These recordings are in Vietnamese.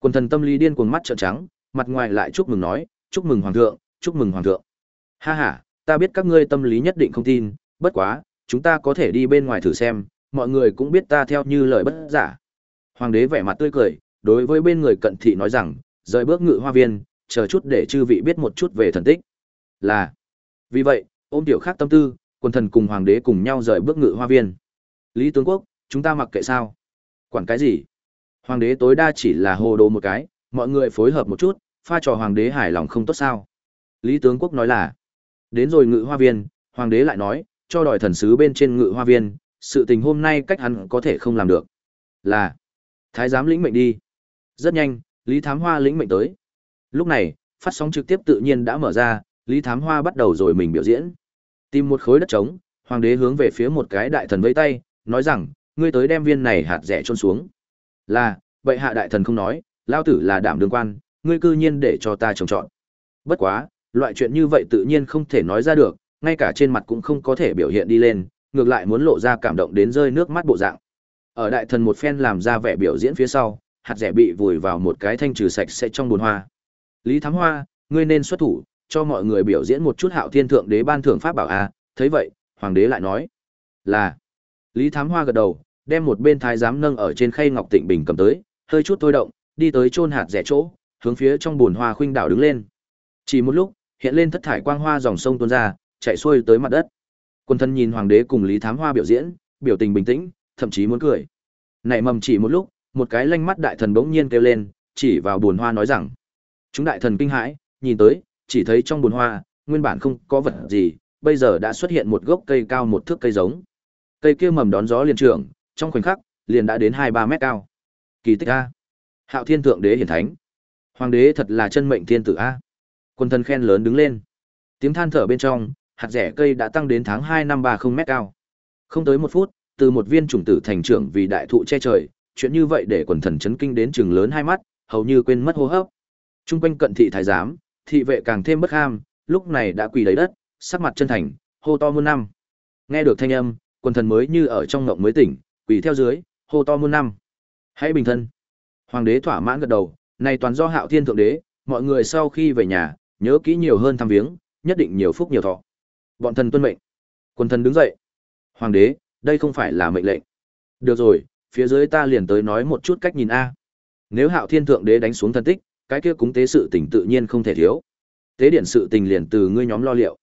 Quần thần tâm lý điên cuồng mắt trợn trắng, mặt ngoài lại chúc mừng nói, chúc mừng hoàng thượng, chúc mừng hoàng thượng. Ha ha, ta biết các ngươi tâm lý nhất định không tin, bất quá, chúng ta có thể đi bên ngoài thử xem, mọi người cũng biết ta theo như lời bất giả. Hoàng đế vẻ mặt tươi cười, đối với bên người cận thị nói rằng, rời bước ngự hoa viên, chờ chút để chư vị biết một chút về thần tích. Là. Vì vậy, ôm tiểu khác tâm tư, quần thần cùng hoàng đế cùng nhau rời bước ngự hoa viên. Lý tướng quốc, chúng ta mặc kệ sao? Quản cái gì? Hoàng đế tối đa chỉ là hồ đồ một cái, mọi người phối hợp một chút, pha trò hoàng đế hài lòng không tốt sao? Lý tướng quốc nói là. Đến rồi ngự hoa viên, hoàng đế lại nói, cho đòi thần sứ bên trên ngự hoa viên, sự tình hôm nay cách hắn có thể không làm được. Là. Thái giám lĩnh mệnh đi. Rất nhanh, Lý Thám Hoa lĩnh mệnh tới. Lúc này, phát sóng trực tiếp tự nhiên đã mở ra, Lý Thám Hoa bắt đầu rồi mình biểu diễn. Tìm một khối đất trống, hoàng đế hướng về phía một cái đại thần vẫy tay, nói rằng, ngươi tới đem viên này hạt rẻ trôn xuống. Là, vậy hạ đại thần không nói, lao tử là đảm đương quan, ngươi cư nhiên để cho ta trồng trọt Bất quá, loại chuyện như vậy tự nhiên không thể nói ra được, ngay cả trên mặt cũng không có thể biểu hiện đi lên, ngược lại muốn lộ ra cảm động đến rơi nước mắt bộ dạng. Ở đại thần một phen làm ra vẻ biểu diễn phía sau, hạt rẻ bị vùi vào một cái thanh trừ sạch sẽ trong bồn hoa. Lý Thám Hoa, ngươi nên xuất thủ, cho mọi người biểu diễn một chút Hạo Thiên thượng đế ban thưởng pháp bảo a. Thấy vậy, hoàng đế lại nói, là. Lý Thám Hoa gật đầu, đem một bên thái giám nâng ở trên khay ngọc tịnh bình cầm tới, hơi chút thôi động, đi tới chôn hạt rẻ chỗ, hướng phía trong bùn hoa khuynh đảo đứng lên. Chỉ một lúc, hiện lên thất thải quang hoa dòng sông tuôn ra, chạy xuôi tới mặt đất. Quân thân nhìn hoàng đế cùng Lý Thám Hoa biểu diễn, biểu tình bình tĩnh, thậm chí muốn cười. Nảy mầm chỉ một lúc, một cái lanh mắt đại thần bỗng nhiên kêu lên, chỉ vào bùn hoa nói rằng: "Chúng đại thần kinh hãi, nhìn tới, chỉ thấy trong bùn hoa, nguyên bản không có vật gì, bây giờ đã xuất hiện một gốc cây cao một thước cây giống. Cây kia mầm đón gió liền trưởng, trong khoảnh khắc, liền đã đến 2-3 mét cao. Kỳ tích a. Hạo Thiên thượng đế hiển thánh. Hoàng đế thật là chân mệnh thiên tử a. Quân thần khen lớn đứng lên. Tiếng than thở bên trong, hạt rẻ cây đã tăng đến tháng hai năm 30 mét cao. Không tới một phút, từ một viên chủng tử thành trưởng vì đại thụ che trời, chuyện như vậy để quần thần chấn kinh đến chừng lớn hai mắt, hầu như quên mất hô hấp. Trung quanh cận thị thái giám, thị vệ càng thêm bất ham, lúc này đã quỳ lấy đất, sắc mặt chân thành, hô to muôn năm. Nghe được thanh âm, quần thần mới như ở trong ngộng mới tỉnh, quỳ theo dưới, hô to muôn năm. Hãy bình thân. Hoàng đế thỏa mãn gật đầu, này toàn do Hạo Thiên thượng đế, mọi người sau khi về nhà, nhớ kỹ nhiều hơn thăm viếng, nhất định nhiều phúc nhiều thọ. Bọn thần tuân mệnh. Quần thần đứng dậy. Hoàng đế, đây không phải là mệnh lệnh. Được rồi, phía dưới ta liền tới nói một chút cách nhìn a. Nếu Hạo Thiên thượng đế đánh xuống thần tích, cái kia cúng tế sự tình tự nhiên không thể thiếu. Tế điện sự tình liền từ ngươi nhóm lo liệu.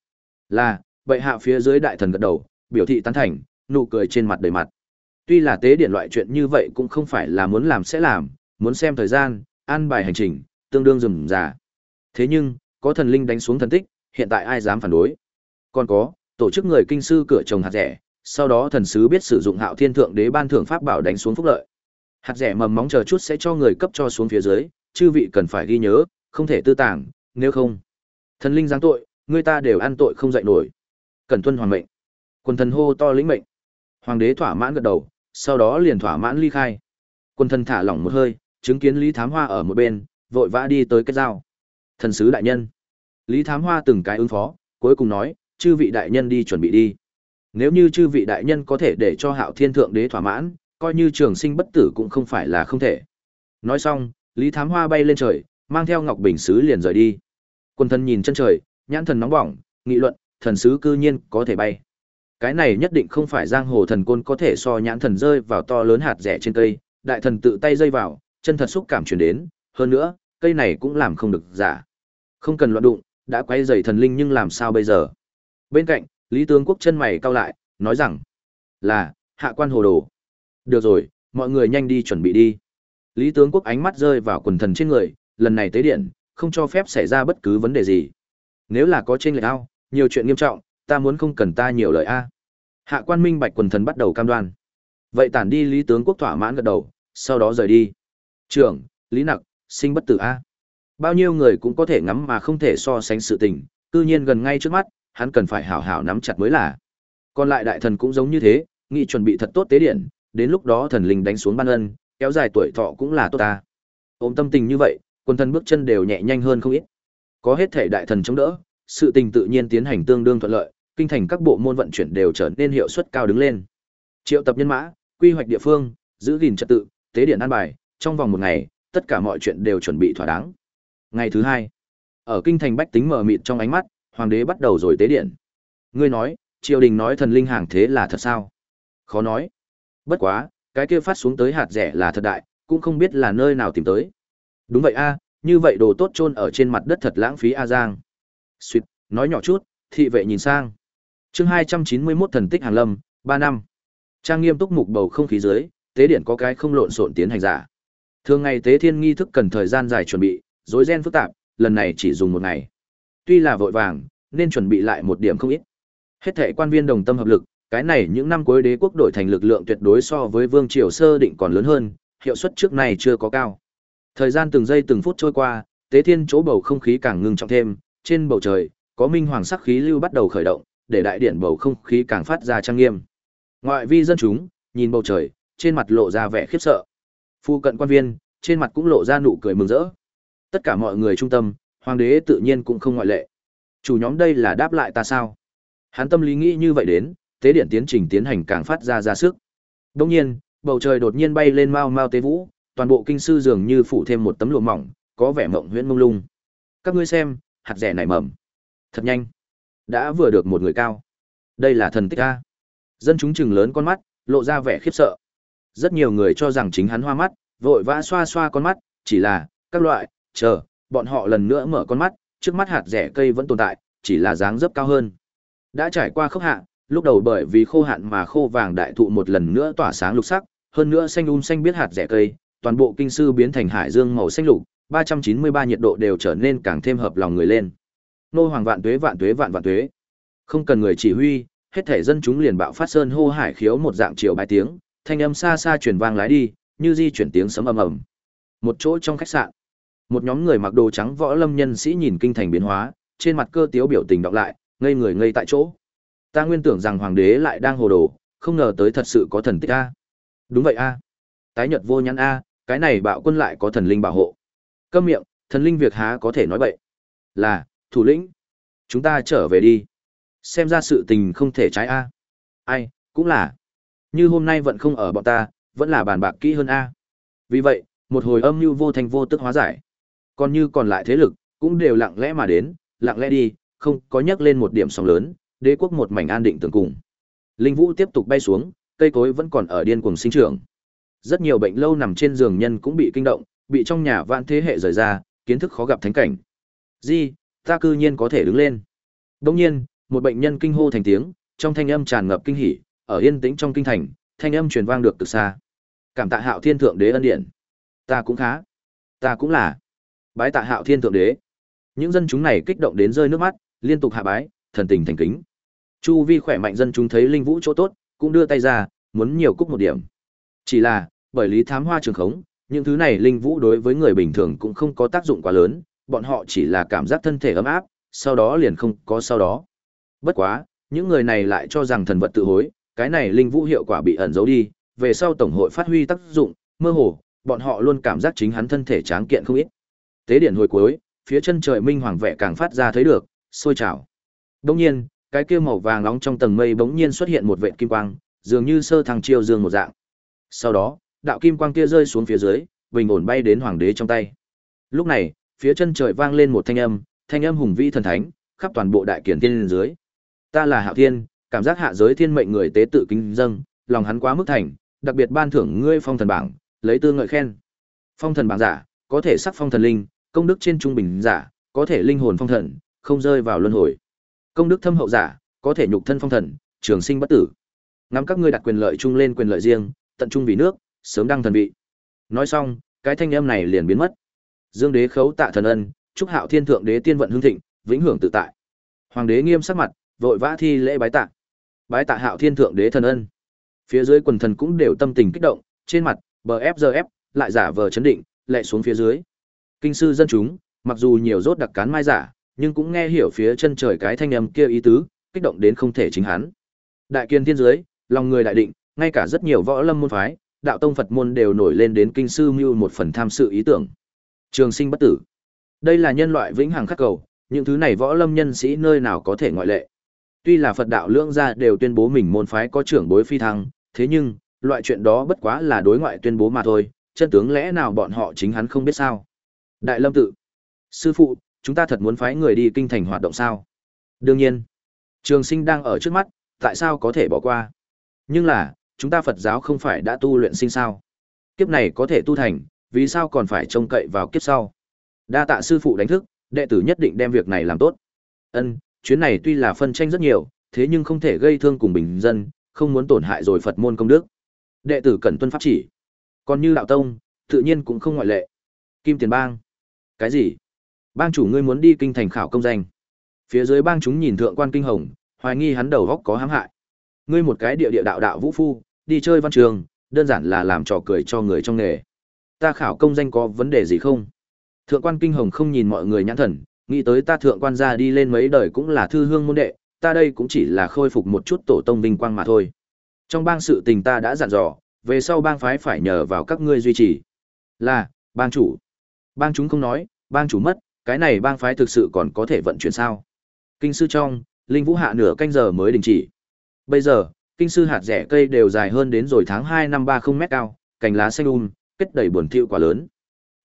Là, bệ hạ phía dưới đại thần gật đầu, biểu thị tán thành, nụ cười trên mặt đầy mặt. Tuy là tế điện loại chuyện như vậy cũng không phải là muốn làm sẽ làm, muốn xem thời gian, an bài hành trình, tương đương rườm rà. Thế nhưng, có thần linh đánh xuống thần tích, hiện tại ai dám phản đối? Còn có, tổ chức người kinh sư cửa trồng hạt rẻ, sau đó thần sứ biết sử dụng Hạo Thiên thượng đế ban thưởng pháp bảo đánh xuống phúc lợi. Hạt rẻ mầm móng chờ chút sẽ cho người cấp cho xuống phía dưới, chư vị cần phải ghi nhớ, không thể tư tàng, nếu không, thần linh giáng tội, người ta đều ăn tội không dậy nổi. Cần tuân hoàng mệnh. Quân thần hô to lĩnh mệnh. Hoàng đế thỏa mãn gật đầu, sau đó liền thỏa mãn ly khai. Quân thần thả lỏng một hơi, chứng kiến Lý Thám Hoa ở một bên, vội vã đi tới kết giao. Thần sứ đại nhân. Lý Thám Hoa từng cái ứng phó, cuối cùng nói, chư vị đại nhân đi chuẩn bị đi. Nếu như chư vị đại nhân có thể để cho Hạo Thiên thượng đế thỏa mãn, coi như trường sinh bất tử cũng không phải là không thể. Nói xong, Lý Thám Hoa bay lên trời, mang theo Ngọc Bình sứ liền rời đi. Quân thân nhìn chân trời, nhãn thần nóng bỏng, nghị luận, thần sứ cư nhiên có thể bay. Cái này nhất định không phải giang hồ thần côn có thể so nhãn thần rơi vào to lớn hạt rẻ trên cây, đại thần tự tay dây vào, chân thật xúc cảm truyền đến, hơn nữa, cây này cũng làm không được giả. Không cần loạn đụng, đã quay dày thần linh nhưng làm sao bây giờ? Bên cạnh, Lý tướng quốc chân mày cau lại, nói rằng, là, hạ quan hồ đồ. Được rồi, mọi người nhanh đi chuẩn bị đi. Lý tướng quốc ánh mắt rơi vào quần thần trên người, lần này tế điện, không cho phép xảy ra bất cứ vấn đề gì. Nếu là có trên lệ ao, nhiều chuyện nghiêm trọng, ta muốn không cần ta nhiều lời a. Hạ quan minh bạch quần thần bắt đầu cam đoan. Vậy tản đi Lý tướng quốc thỏa mãn gật đầu, sau đó rời đi. Trưởng, Lý Nặc, sinh bất tử a. Bao nhiêu người cũng có thể ngắm mà không thể so sánh sự tình, cư nhiên gần ngay trước mắt, hắn cần phải hảo hảo nắm chặt mới là. Còn lại đại thần cũng giống như thế, nghị chuẩn bị thật tốt tế điện, đến lúc đó thần linh đánh xuống ban ân, kéo dài tuổi thọ cũng là tốt ta. Ôm tâm tình như vậy, quân thần bước chân đều nhẹ nhanh hơn không ít. Có hết thể đại thần chống đỡ, sự tình tự nhiên tiến hành tương đương thuận lợi, kinh thành các bộ môn vận chuyển đều trở nên hiệu suất cao đứng lên. Triệu tập nhân mã, quy hoạch địa phương, giữ gìn trật tự, tế điện an bài, trong vòng một ngày, tất cả mọi chuyện đều chuẩn bị thỏa đáng. Ngày thứ hai, ở kinh thành bách tính mờ mịt trong ánh mắt, hoàng đế bắt đầu rồi tế điện. Ngươi nói, triều đình nói thần linh hàng thế là thật sao? Khó nói. Bất quá, cái kia phát xuống tới hạt rẻ là thật đại, cũng không biết là nơi nào tìm tới. Đúng vậy a, như vậy đồ tốt chôn ở trên mặt đất thật lãng phí a Giang suýt, nói nhỏ chút, thị vệ nhìn sang. Chương 291 thần tích Hàn Lâm, 3 năm. Trang nghiêm túc mục bầu không khí dưới, tế điện có cái không lộn xộn tiến hành giả. Thường ngày tế thiên nghi thức cần thời gian dài chuẩn bị, rối ren phức tạp, lần này chỉ dùng một ngày. Tuy là vội vàng, nên chuẩn bị lại một điểm không ít. Hết thảy quan viên đồng tâm hợp lực, cái này những năm cuối đế quốc đổi thành lực lượng tuyệt đối so với vương triều sơ định còn lớn hơn, hiệu suất trước này chưa có cao. Thời gian từng giây từng phút trôi qua, tế thiên chỗ bầu không khí càng ngưng trọng thêm, trên bầu trời có minh hoàng sắc khí lưu bắt đầu khởi động, để đại điện bầu không khí càng phát ra trang nghiêm. Ngoại vi dân chúng nhìn bầu trời, trên mặt lộ ra vẻ khiếp sợ. Phu cận quan viên, trên mặt cũng lộ ra nụ cười mừng rỡ. Tất cả mọi người trung tâm, hoàng đế tự nhiên cũng không ngoại lệ. Chủ nhóm đây là đáp lại ta sao? Hắn tâm lý nghĩ như vậy đến, tế điện tiến trình tiến hành càng phát ra ra sức. đông nhiên, bầu trời đột nhiên bay lên mau mau tế vũ, toàn bộ kinh sư dường như phủ thêm một tấm lụa mỏng, có vẻ mộng huyễn mông lung. Các ngươi xem, hạt rẻ nảy mầm. Thật nhanh, đã vừa được một người cao. Đây là thần tích a. Dân chúng chừng lớn con mắt, lộ ra vẻ khiếp sợ. Rất nhiều người cho rằng chính hắn hoa mắt, vội vã xoa xoa con mắt, chỉ là các loại, chờ, bọn họ lần nữa mở con mắt, trước mắt hạt rẻ cây vẫn tồn tại, chỉ là dáng dấp cao hơn. Đã trải qua khốc hạn, lúc đầu bởi vì khô hạn mà khô vàng đại thụ một lần nữa tỏa sáng lục sắc, hơn nữa xanh um xanh biết hạt rẻ cây, toàn bộ kinh sư biến thành hải dương màu xanh lục, 393 nhiệt độ đều trở nên càng thêm hợp lòng người lên. Nô hoàng vạn tuế vạn tuế vạn vạn tuế. Không cần người chỉ huy, hết thể dân chúng liền bạo phát sơn hô hải khiếu một dạng chiều bài tiếng, thanh âm xa xa truyền vang lái đi, như di chuyển tiếng sấm ầm ầm. Một chỗ trong khách sạn, một nhóm người mặc đồ trắng võ lâm nhân sĩ nhìn kinh thành biến hóa, trên mặt cơ tiếu biểu tình đọc lại, ngây người ngây tại chỗ. Ta nguyên tưởng rằng hoàng đế lại đang hồ đồ, không ngờ tới thật sự có thần tích a. Đúng vậy a. Tái nhật vô nhãn a, cái này bạo quân lại có thần linh bảo hộ. Câm miệng, thần linh việc há có thể nói bậy. Là, thủ lĩnh, chúng ta trở về đi. Xem ra sự tình không thể trái a. Ai, cũng là. Như hôm nay vẫn không ở bọn ta, vẫn là bàn bạc kỹ hơn a. Vì vậy, một hồi âm mưu vô thành vô tức hóa giải. Còn như còn lại thế lực, cũng đều lặng lẽ mà đến, lặng lẽ đi, không có nhắc lên một điểm sóng lớn, đế quốc một mảnh an định tường cùng. Linh Vũ tiếp tục bay xuống, cây cối vẫn còn ở điên cuồng sinh trưởng. Rất nhiều bệnh lâu nằm trên giường nhân cũng bị kinh động, bị trong nhà vạn thế hệ rời ra, kiến thức khó gặp thánh cảnh. Di, ta cư nhiên có thể đứng lên. Đồng nhiên, một bệnh nhân kinh hô thành tiếng, trong thanh âm tràn ngập kinh hỉ, ở yên tĩnh trong kinh thành, thanh âm truyền vang được từ xa. Cảm tạ Hạo Thiên thượng đế ân điển. Ta cũng khá. Ta cũng là. Bái tạ Hạo Thiên thượng đế. Những dân chúng này kích động đến rơi nước mắt, liên tục hạ bái, thần tình thành kính. Chu vi khỏe mạnh dân chúng thấy linh vũ chỗ tốt, cũng đưa tay ra, muốn nhiều cúc một điểm. Chỉ là, bởi lý thám hoa trường khống, những thứ này linh vũ đối với người bình thường cũng không có tác dụng quá lớn, bọn họ chỉ là cảm giác thân thể ấm áp, sau đó liền không có sau đó. Bất quá, những người này lại cho rằng thần vật tự hối, cái này linh vũ hiệu quả bị ẩn giấu đi, về sau tổng hội phát huy tác dụng, mơ hồ, bọn họ luôn cảm giác chính hắn thân thể tráng kiện không ít. Tế điển hồi cuối, phía chân trời minh hoàng vẻ càng phát ra thấy được, sôi trào. Đương nhiên, cái kia màu vàng nóng trong tầng mây bỗng nhiên xuất hiện một vệt kim quang, dường như sơ thăng chiêu dương một dạng. Sau đó, đạo kim quang kia rơi xuống phía dưới, bình ổn bay đến hoàng đế trong tay. Lúc này, phía chân trời vang lên một thanh âm, thanh âm hùng vĩ thần thánh, khắp toàn bộ đại kiền thiên dưới. Ta là Hạo Thiên, cảm giác hạ giới thiên mệnh người tế tự kính dâng, lòng hắn quá mức thành, đặc biệt ban thưởng ngươi phong thần bảng, lấy tư ngợi khen. Phong thần bảng giả, có thể sắc phong thần linh, công đức trên trung bình giả, có thể linh hồn phong thần, không rơi vào luân hồi. Công đức thâm hậu giả, có thể nhục thân phong thần, trường sinh bất tử. Ngắm các ngươi đặt quyền lợi chung lên quyền lợi riêng, tận trung vì nước, sớm đăng thần vị. Nói xong, cái thanh âm này liền biến mất. Dương đế khấu tạ thần ân, chúc Hạo Thiên thượng đế tiên vận hưng thịnh, vĩnh hưởng tự tại. Hoàng đế nghiêm sắc mặt, vội vã thi lễ bái tạ. Bái tạ Hạo Thiên thượng đế thần ân. Phía dưới quần thần cũng đều tâm tình kích động, trên mặt, bờ ép giờ ép, lại giả vờ chấn định, lệ xuống phía dưới. Kinh sư dân chúng, mặc dù nhiều rốt đặc cán mai giả, nhưng cũng nghe hiểu phía chân trời cái thanh âm kia ý tứ, kích động đến không thể chính hắn. Đại kiên thiên dưới, lòng người đại định, ngay cả rất nhiều võ lâm môn phái, đạo tông Phật môn đều nổi lên đến kinh sư mưu một phần tham sự ý tưởng. Trường sinh bất tử. Đây là nhân loại vĩnh hằng khắc cầu, những thứ này võ lâm nhân sĩ nơi nào có thể ngoại lệ. Tuy là Phật đạo lưỡng gia đều tuyên bố mình môn phái có trưởng bối phi thăng, thế nhưng, loại chuyện đó bất quá là đối ngoại tuyên bố mà thôi, chân tướng lẽ nào bọn họ chính hắn không biết sao? Đại Lâm tự. Sư phụ, chúng ta thật muốn phái người đi kinh thành hoạt động sao? Đương nhiên. Trường sinh đang ở trước mắt, tại sao có thể bỏ qua? Nhưng là, chúng ta Phật giáo không phải đã tu luyện sinh sao? Kiếp này có thể tu thành, vì sao còn phải trông cậy vào kiếp sau? Đa tạ sư phụ đánh thức, đệ tử nhất định đem việc này làm tốt. Ân, chuyến này tuy là phân tranh rất nhiều, thế nhưng không thể gây thương cùng bình dân, không muốn tổn hại rồi Phật môn công đức. Đệ tử cần tuân pháp chỉ. Còn như đạo tông, tự nhiên cũng không ngoại lệ. Kim Tiền Bang. Cái gì? Bang chủ ngươi muốn đi kinh thành khảo công danh. Phía dưới bang chúng nhìn thượng quan kinh hồng, hoài nghi hắn đầu góc có hãm hại. Ngươi một cái địa địa đạo đạo vũ phu, đi chơi văn trường, đơn giản là làm trò cười cho người trong nghề. Ta khảo công danh có vấn đề gì không? Thượng quan kinh hồng không nhìn mọi người nhãn thần, nghĩ tới ta thượng quan gia đi lên mấy đời cũng là thư hương môn đệ, ta đây cũng chỉ là khôi phục một chút tổ tông vinh quang mà thôi. Trong bang sự tình ta đã dặn dò, về sau bang phái phải nhờ vào các ngươi duy trì. Là, bang chủ. Bang chúng không nói, bang chủ mất, cái này bang phái thực sự còn có thể vận chuyển sao? Kinh sư trong, linh vũ hạ nửa canh giờ mới đình chỉ. Bây giờ, kinh sư hạt rẻ cây đều dài hơn đến rồi tháng 2 năm 30 mét cao, cành lá xanh um, kết đầy buồn thiệu quả lớn.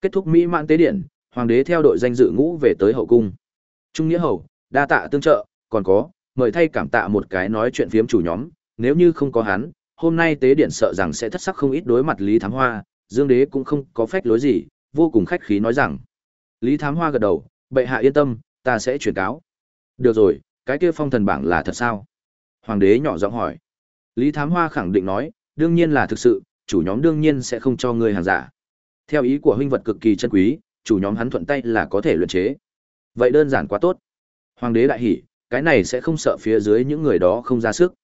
Kết thúc mỹ mãn tế điện, hoàng đế theo đội danh dự ngũ về tới hậu cung. Trung nghĩa hầu, đa tạ tương trợ, còn có, mời thay cảm tạ một cái nói chuyện phiếm chủ nhóm, nếu như không có hắn, hôm nay tế điện sợ rằng sẽ thất sắc không ít đối mặt Lý Thám Hoa, Dương Đế cũng không có phách lối gì, vô cùng khách khí nói rằng. Lý Thám Hoa gật đầu, bệ hạ yên tâm, ta sẽ chuyển cáo. Được rồi, cái kia phong thần bảng là thật sao? Hoàng đế nhỏ giọng hỏi. Lý Thám Hoa khẳng định nói, đương nhiên là thực sự, chủ nhóm đương nhiên sẽ không cho ngươi hàng giả. Theo ý của huynh vật cực kỳ chân quý, chủ nhóm hắn thuận tay là có thể luyện chế. Vậy đơn giản quá tốt. Hoàng đế đại hỉ, cái này sẽ không sợ phía dưới những người đó không ra sức.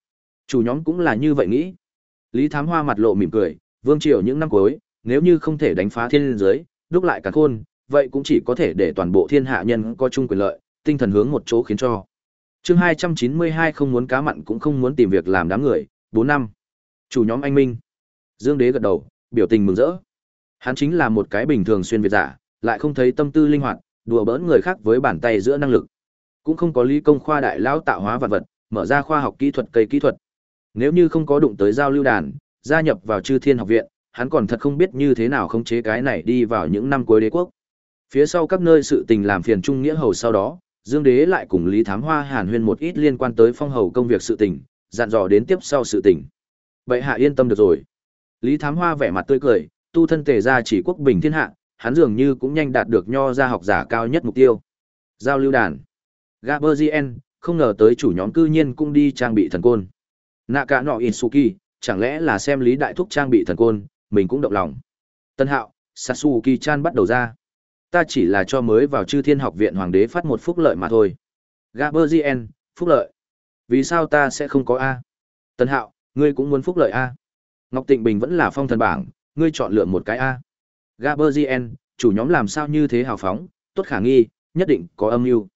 Chủ nhóm cũng là như vậy nghĩ. Lý Thám Hoa mặt lộ mỉm cười, vương triều những năm cuối, nếu như không thể đánh phá thiên giới, đúc lại cả khôn, vậy cũng chỉ có thể để toàn bộ thiên hạ nhân có chung quyền lợi, tinh thần hướng một chỗ khiến cho. Chương 292 không muốn cá mặn cũng không muốn tìm việc làm đám người, 4 năm. Chủ nhóm anh Minh. Dương Đế gật đầu, biểu tình mừng rỡ. Hắn chính là một cái bình thường xuyên việt giả, lại không thấy tâm tư linh hoạt, đùa bỡn người khác với bàn tay giữa năng lực. Cũng không có lý công khoa đại lão tạo hóa vật vật, mở ra khoa học kỹ thuật cây kỹ thuật. Nếu như không có đụng tới giao lưu đàn, gia nhập vào Chư Thiên học viện, hắn còn thật không biết như thế nào khống chế cái này đi vào những năm cuối đế quốc. Phía sau các nơi sự tình làm phiền trung nghĩa hầu sau đó, Dương Đế lại cùng Lý Thám Hoa Hàn Huyên một ít liên quan tới phong hầu công việc sự tình, dặn dò đến tiếp sau sự tình. bệ hạ yên tâm được rồi. Lý Thám Hoa vẻ mặt tươi cười, tu thân tề ra chỉ quốc bình thiên hạ, hắn dường như cũng nhanh đạt được nho gia học giả cao nhất mục tiêu. Giao lưu đàn. Gaberzien, không ngờ tới chủ nhóm cư nhiên cũng đi trang bị thần côn. Nạ cả nọ Insuki, chẳng lẽ là xem Lý Đại Thúc trang bị thần côn, mình cũng động lòng. Tân Hạo, Sasuki Chan bắt đầu ra. Ta chỉ là cho mới vào chư thiên học viện hoàng đế phát một phúc lợi mà thôi. Gaberzien, phúc lợi. Vì sao ta sẽ không có A? Tân Hạo, ngươi cũng muốn phúc lợi A. Ngọc Tịnh Bình vẫn là phong thần bảng, ngươi chọn lựa một cái A. Gaberzien, chủ nhóm làm sao như thế hào phóng, tốt khả nghi, nhất định có âm mưu.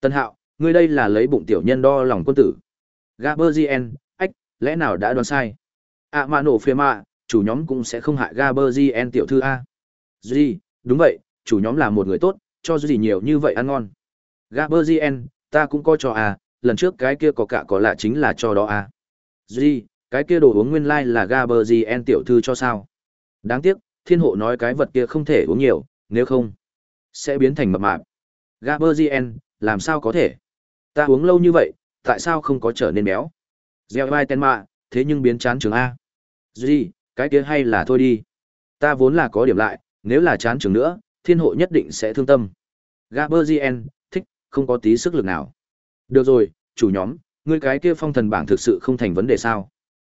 Tân Hạo, ngươi đây là lấy bụng tiểu nhân đo lòng quân tử. Gaberzien, ách, lẽ nào đã đoán sai? À mà nổ phê mạ, chủ nhóm cũng sẽ không hại Gaberzien tiểu thư A. Duy, đúng vậy, chủ nhóm là một người tốt, cho gì nhiều như vậy ăn ngon. Gaberzien, ta cũng coi cho à, lần trước cái kia có cả có lạ chính là cho đó à. Gì, cái kia đồ uống nguyên lai like là Gaberzien tiểu thư cho sao? Đáng tiếc, thiên hộ nói cái vật kia không thể uống nhiều, nếu không, sẽ biến thành mập mạp. Gaberzien, làm sao có thể? Ta uống lâu như vậy, tại sao không có trở nên béo? Gieo vai tên mạ, thế nhưng biến chán trường A. Gì, cái kia hay là thôi đi. Ta vốn là có điểm lại, nếu là chán trường nữa, thiên hộ nhất định sẽ thương tâm. Gaberzien, thích, không có tí sức lực nào. Được rồi, chủ nhóm, ngươi cái kia phong thần bảng thực sự không thành vấn đề sao?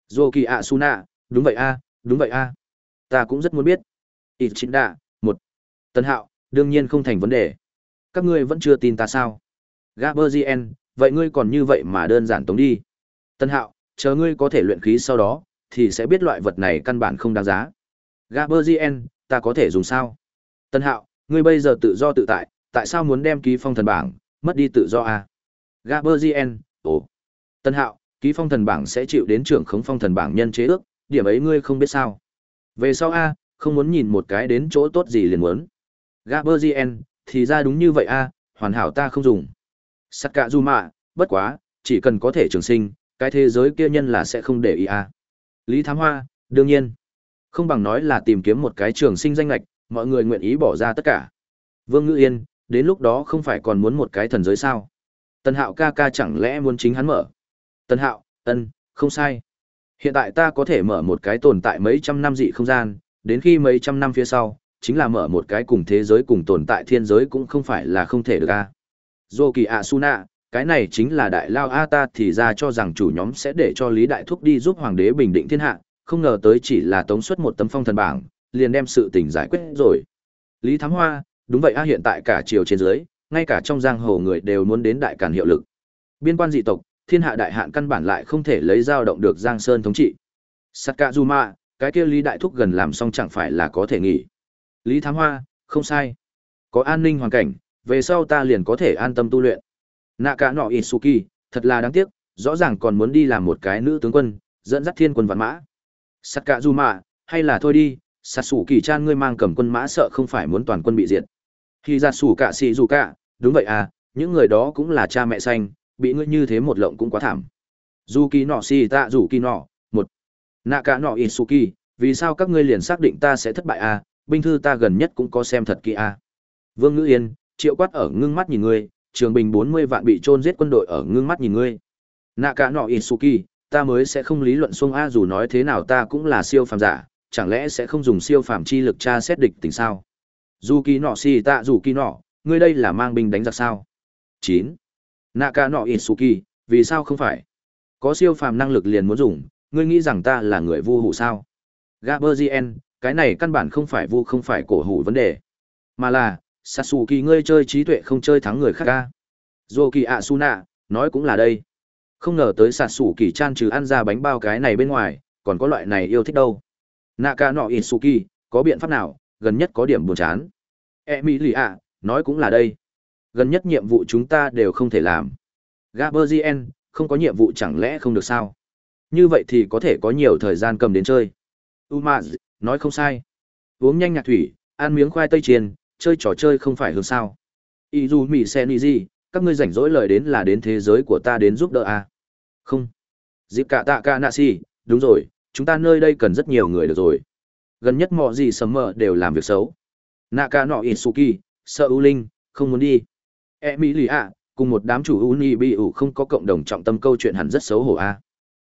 Zoki Asuna, đúng vậy a, đúng vậy a. Ta cũng rất muốn biết. Ichinda, một. Tân Hạo, đương nhiên không thành vấn đề. Các ngươi vẫn chưa tin ta sao? Gaberzien, vậy ngươi còn như vậy mà đơn giản tống đi. Tân Hạo, chờ ngươi có thể luyện khí sau đó, thì sẽ biết loại vật này căn bản không đáng giá. Gaberzien, ta có thể dùng sao? Tân Hạo, ngươi bây giờ tự do tự tại, tại sao muốn đem ký phong thần bảng, mất đi tự do à? Gaberzien, ồ. Tân Hạo, ký phong thần bảng sẽ chịu đến trưởng khống phong thần bảng nhân chế ước, điểm ấy ngươi không biết sao. Về sau a, không muốn nhìn một cái đến chỗ tốt gì liền muốn. Gaberzien, thì ra đúng như vậy a, hoàn hảo ta không dùng. Sắt cả dù bất quá, chỉ cần có thể trường sinh, cái thế giới kia nhân là sẽ không để ý a. Lý Thám Hoa, đương nhiên. Không bằng nói là tìm kiếm một cái trường sinh danh lệch, mọi người nguyện ý bỏ ra tất cả. Vương Ngữ Yên, đến lúc đó không phải còn muốn một cái thần giới sao? Tần Hạo ca ca chẳng lẽ muốn chính hắn mở? Tần Hạo, ân, không sai. Hiện tại ta có thể mở một cái tồn tại mấy trăm năm dị không gian, đến khi mấy trăm năm phía sau, chính là mở một cái cùng thế giới cùng tồn tại thiên giới cũng không phải là không thể được à? a. Dô kỳ ạ Suna, cái này chính là đại lao A ta thì ra cho rằng chủ nhóm sẽ để cho Lý Đại Thúc đi giúp Hoàng đế bình định thiên hạ, không ngờ tới chỉ là tống suất một tấm phong thần bảng, liền đem sự tình giải quyết rồi. Lý Thám Hoa, đúng vậy a à, hiện tại cả triều trên dưới, ngay cả trong giang hồ người đều muốn đến đại càn hiệu lực. Biên quan dị tộc, thiên hạ đại hạn căn bản lại không thể lấy dao động được Giang Sơn thống trị. Sakazuma, cái kia Lý Đại Thúc gần làm xong chẳng phải là có thể nghỉ. Lý Thám Hoa, không sai. Có an ninh hoàn cảnh, về sau ta liền có thể an tâm tu luyện. Naka no Isuki, thật là đáng tiếc, rõ ràng còn muốn đi làm một cái nữ tướng quân, dẫn dắt thiên quân vạn mã. Sakazuma, hay là thôi đi, sát sủ kỳ chan ngươi mang cầm quân mã sợ không phải muốn toàn quân bị diệt. Khi ra sủ cả xì dù cả, đúng vậy à, những người đó cũng là cha mẹ xanh, bị ngươi như thế một lộng cũng quá thảm. Dù kỳ nọ xì tạ dù kỳ nọ, một. Naka nọ Isuki, vì sao các ngươi liền xác định ta sẽ thất bại à, binh thư ta gần nhất cũng có xem thật kỹ à. Vương Ngữ Yên, triệu quát ở ngưng mắt nhìn ngươi, trường bình 40 vạn bị trôn giết quân đội ở ngưng mắt nhìn ngươi. Naka nọ Isuki, ta mới sẽ không lý luận xuông a dù nói thế nào ta cũng là siêu phàm giả, chẳng lẽ sẽ không dùng siêu phàm chi lực tra xét địch tình sao? Dù kỳ nọ xì tạ dù kỳ nọ, ngươi đây là mang binh đánh giặc sao? 9. Naka nọ Isuki, vì sao không phải? Có siêu phàm năng lực liền muốn dùng, ngươi nghĩ rằng ta là người vu hủ sao? Gaberzien, cái này căn bản không phải vu không phải cổ hủ vấn đề, mà là Sasuke ngươi chơi trí tuệ không chơi thắng người khác ca. Zoki Asuna, nói cũng là đây. Không ngờ tới Sasuke chan trừ ăn ra bánh bao cái này bên ngoài, còn có loại này yêu thích đâu. Naka no Isuki, có biện pháp nào, gần nhất có điểm buồn chán. Emilia, nói cũng là đây. Gần nhất nhiệm vụ chúng ta đều không thể làm. Gaberzien, không có nhiệm vụ chẳng lẽ không được sao? Như vậy thì có thể có nhiều thời gian cầm đến chơi. Umaz, nói không sai. Uống nhanh nhạc thủy, ăn miếng khoai tây chiên, chơi trò chơi không phải hướng sao. Izu Mỹ Seniji, các ngươi rảnh rỗi lời đến là đến thế giới của ta đến giúp đỡ à? Không. Dịp cả tạ ca nạ si, đúng rồi, chúng ta nơi đây cần rất nhiều người được rồi. Gần nhất mọi gì sầm mờ đều làm việc xấu. Naka nọ Isuki, sợ U Linh, không muốn đi. Emilia, cùng một đám chủ Uni bị ủ không có cộng đồng trọng tâm câu chuyện hẳn rất xấu hổ a. À.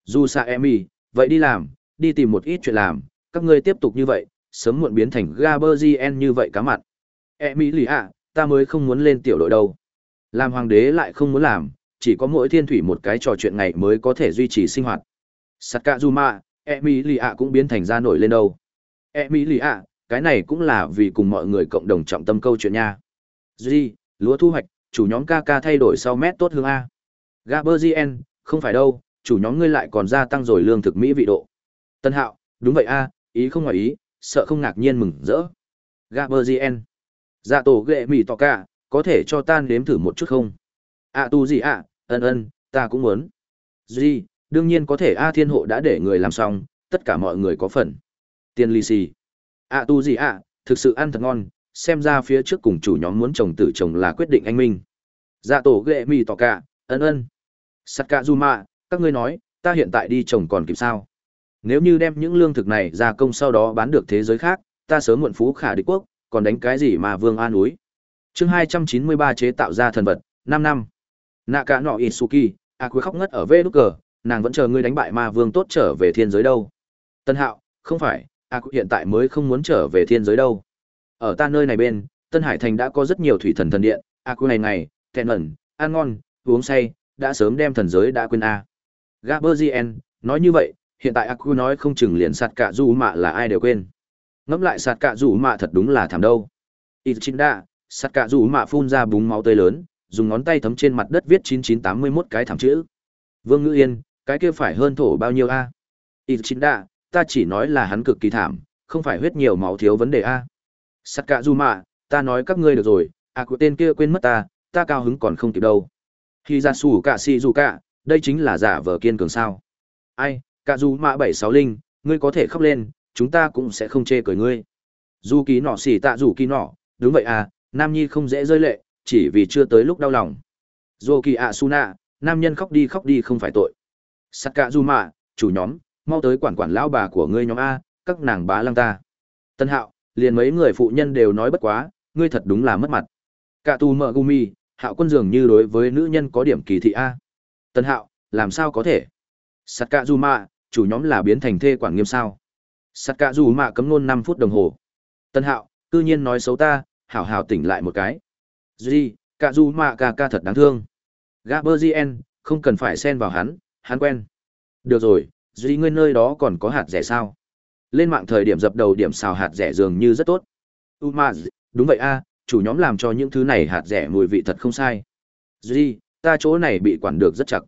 Dù xa Emi, vậy đi làm, đi tìm một ít chuyện làm, các ngươi tiếp tục như vậy, sớm muộn biến thành Gaberzien như vậy cá mặt. Emilia, ta mới không muốn lên tiểu đội đâu. Làm hoàng đế lại không muốn làm, chỉ có mỗi thiên thủy một cái trò chuyện ngày mới có thể duy trì sinh hoạt. Emily ạ cũng biến thành ra nổi lên đâu. Emilia, cái này cũng là vì cùng mọi người cộng đồng trọng tâm câu chuyện nha. Duy, lúa thu hoạch, chủ nhóm KK thay đổi sau mét tốt hương A. Gaberzien, không phải đâu, chủ nhóm ngươi lại còn gia tăng rồi lương thực mỹ vị độ. Tân Hạo, đúng vậy a, ý không ngoài ý, sợ không ngạc nhiên mừng rỡ. Gaberzien, dạ tổ ghệ mì tỏ cả, có thể cho tan nếm thử một chút không? À tu gì ạ, à? ân ân, ta cũng muốn. Duy, đương nhiên có thể A Thiên Hộ đã để người làm xong, tất cả mọi người có phần. Tiên lì xì. À tu gì ạ, thực sự ăn thật ngon, xem ra phía trước cùng chủ nhóm muốn chồng tử chồng là quyết định anh minh. Dạ tổ ghệ mì tỏ cả, ân ân. Sakazuma, các ngươi nói, ta hiện tại đi chồng còn kịp sao? Nếu như đem những lương thực này ra công sau đó bán được thế giới khác, ta sớm muộn phú khả đế quốc, còn đánh cái gì mà vương an núi. chương 293 chế tạo ra thần vật, 5 năm. nạ cả nọ Isuki, à quý khóc ngất ở vê đúc cờ, nàng vẫn chờ ngươi đánh bại ma vương tốt trở về thiên giới đâu. Tân hạo, không phải, a cụ hiện tại mới không muốn trở về thiên giới đâu. Ở ta nơi này bên, Tân Hải Thành đã có rất nhiều thủy thần thần điện, a cụ này này, thẹn ẩn, ăn ngon, uống say, đã sớm đem thần giới đã quên a. À. Gaberzien, nói như vậy, hiện tại a cụ nói không chừng liền sạt cả du mạ là ai đều quên. Ngẫm lại sạt cả du mạ thật đúng là thảm đâu. Ichinda, sạt cả du mạ phun ra búng máu tươi lớn, dùng ngón tay thấm trên mặt đất viết 9981 cái thảm chữ. Vương Ngữ Yên, cái kia phải hơn thổ bao nhiêu a? Ichinda, ta chỉ nói là hắn cực kỳ thảm, không phải huyết nhiều máu thiếu vấn đề a. Sạt cả du mạ, ta nói các ngươi được rồi, à của tên kia quên mất ta, ta cao hứng còn không kịp đâu. Khi ra sủ cả si dù cả, đây chính là giả vờ kiên cường sao. Ai, cả dù mạ bảy sáu linh, ngươi có thể khóc lên, chúng ta cũng sẽ không chê cười ngươi. Dù ký nọ xỉ tạ dù ký nọ, đúng vậy à, nam nhi không dễ rơi lệ, chỉ vì chưa tới lúc đau lòng. Dù kỳ ạ su nạ, nam nhân khóc đi khóc đi không phải tội. Sắc cạ dù mạ, chủ nhóm, mau tới quản quản lão bà của ngươi nhóm A, các nàng bá lăng ta. Tân hạo, liền mấy người phụ nhân đều nói bất quá, ngươi thật đúng là mất mặt. Cạ Tu mợ gumi, hạo quân dường như đối với nữ nhân có điểm kỳ thị A. Tân hạo, làm sao có thể? Sắt cạ dù mạ, chủ nhóm là biến thành thê quản nghiêm sao. Sắt cạ dù mạ cấm nôn 5 phút đồng hồ. Tân hạo, cư nhiên nói xấu ta, hảo hảo tỉnh lại một cái. Duy, cạ dù mạ ca ca thật đáng thương. Gaberzien, không cần phải xen vào hắn, hắn quen. Được rồi, Duy ngươi nơi đó còn có hạt rẻ sao? Lên mạng thời điểm dập đầu điểm xào hạt rẻ dường như rất tốt. Umaz, đúng vậy a, chủ nhóm làm cho những thứ này hạt rẻ mùi vị thật không sai. Duy, ta chỗ này bị quản được rất chặt.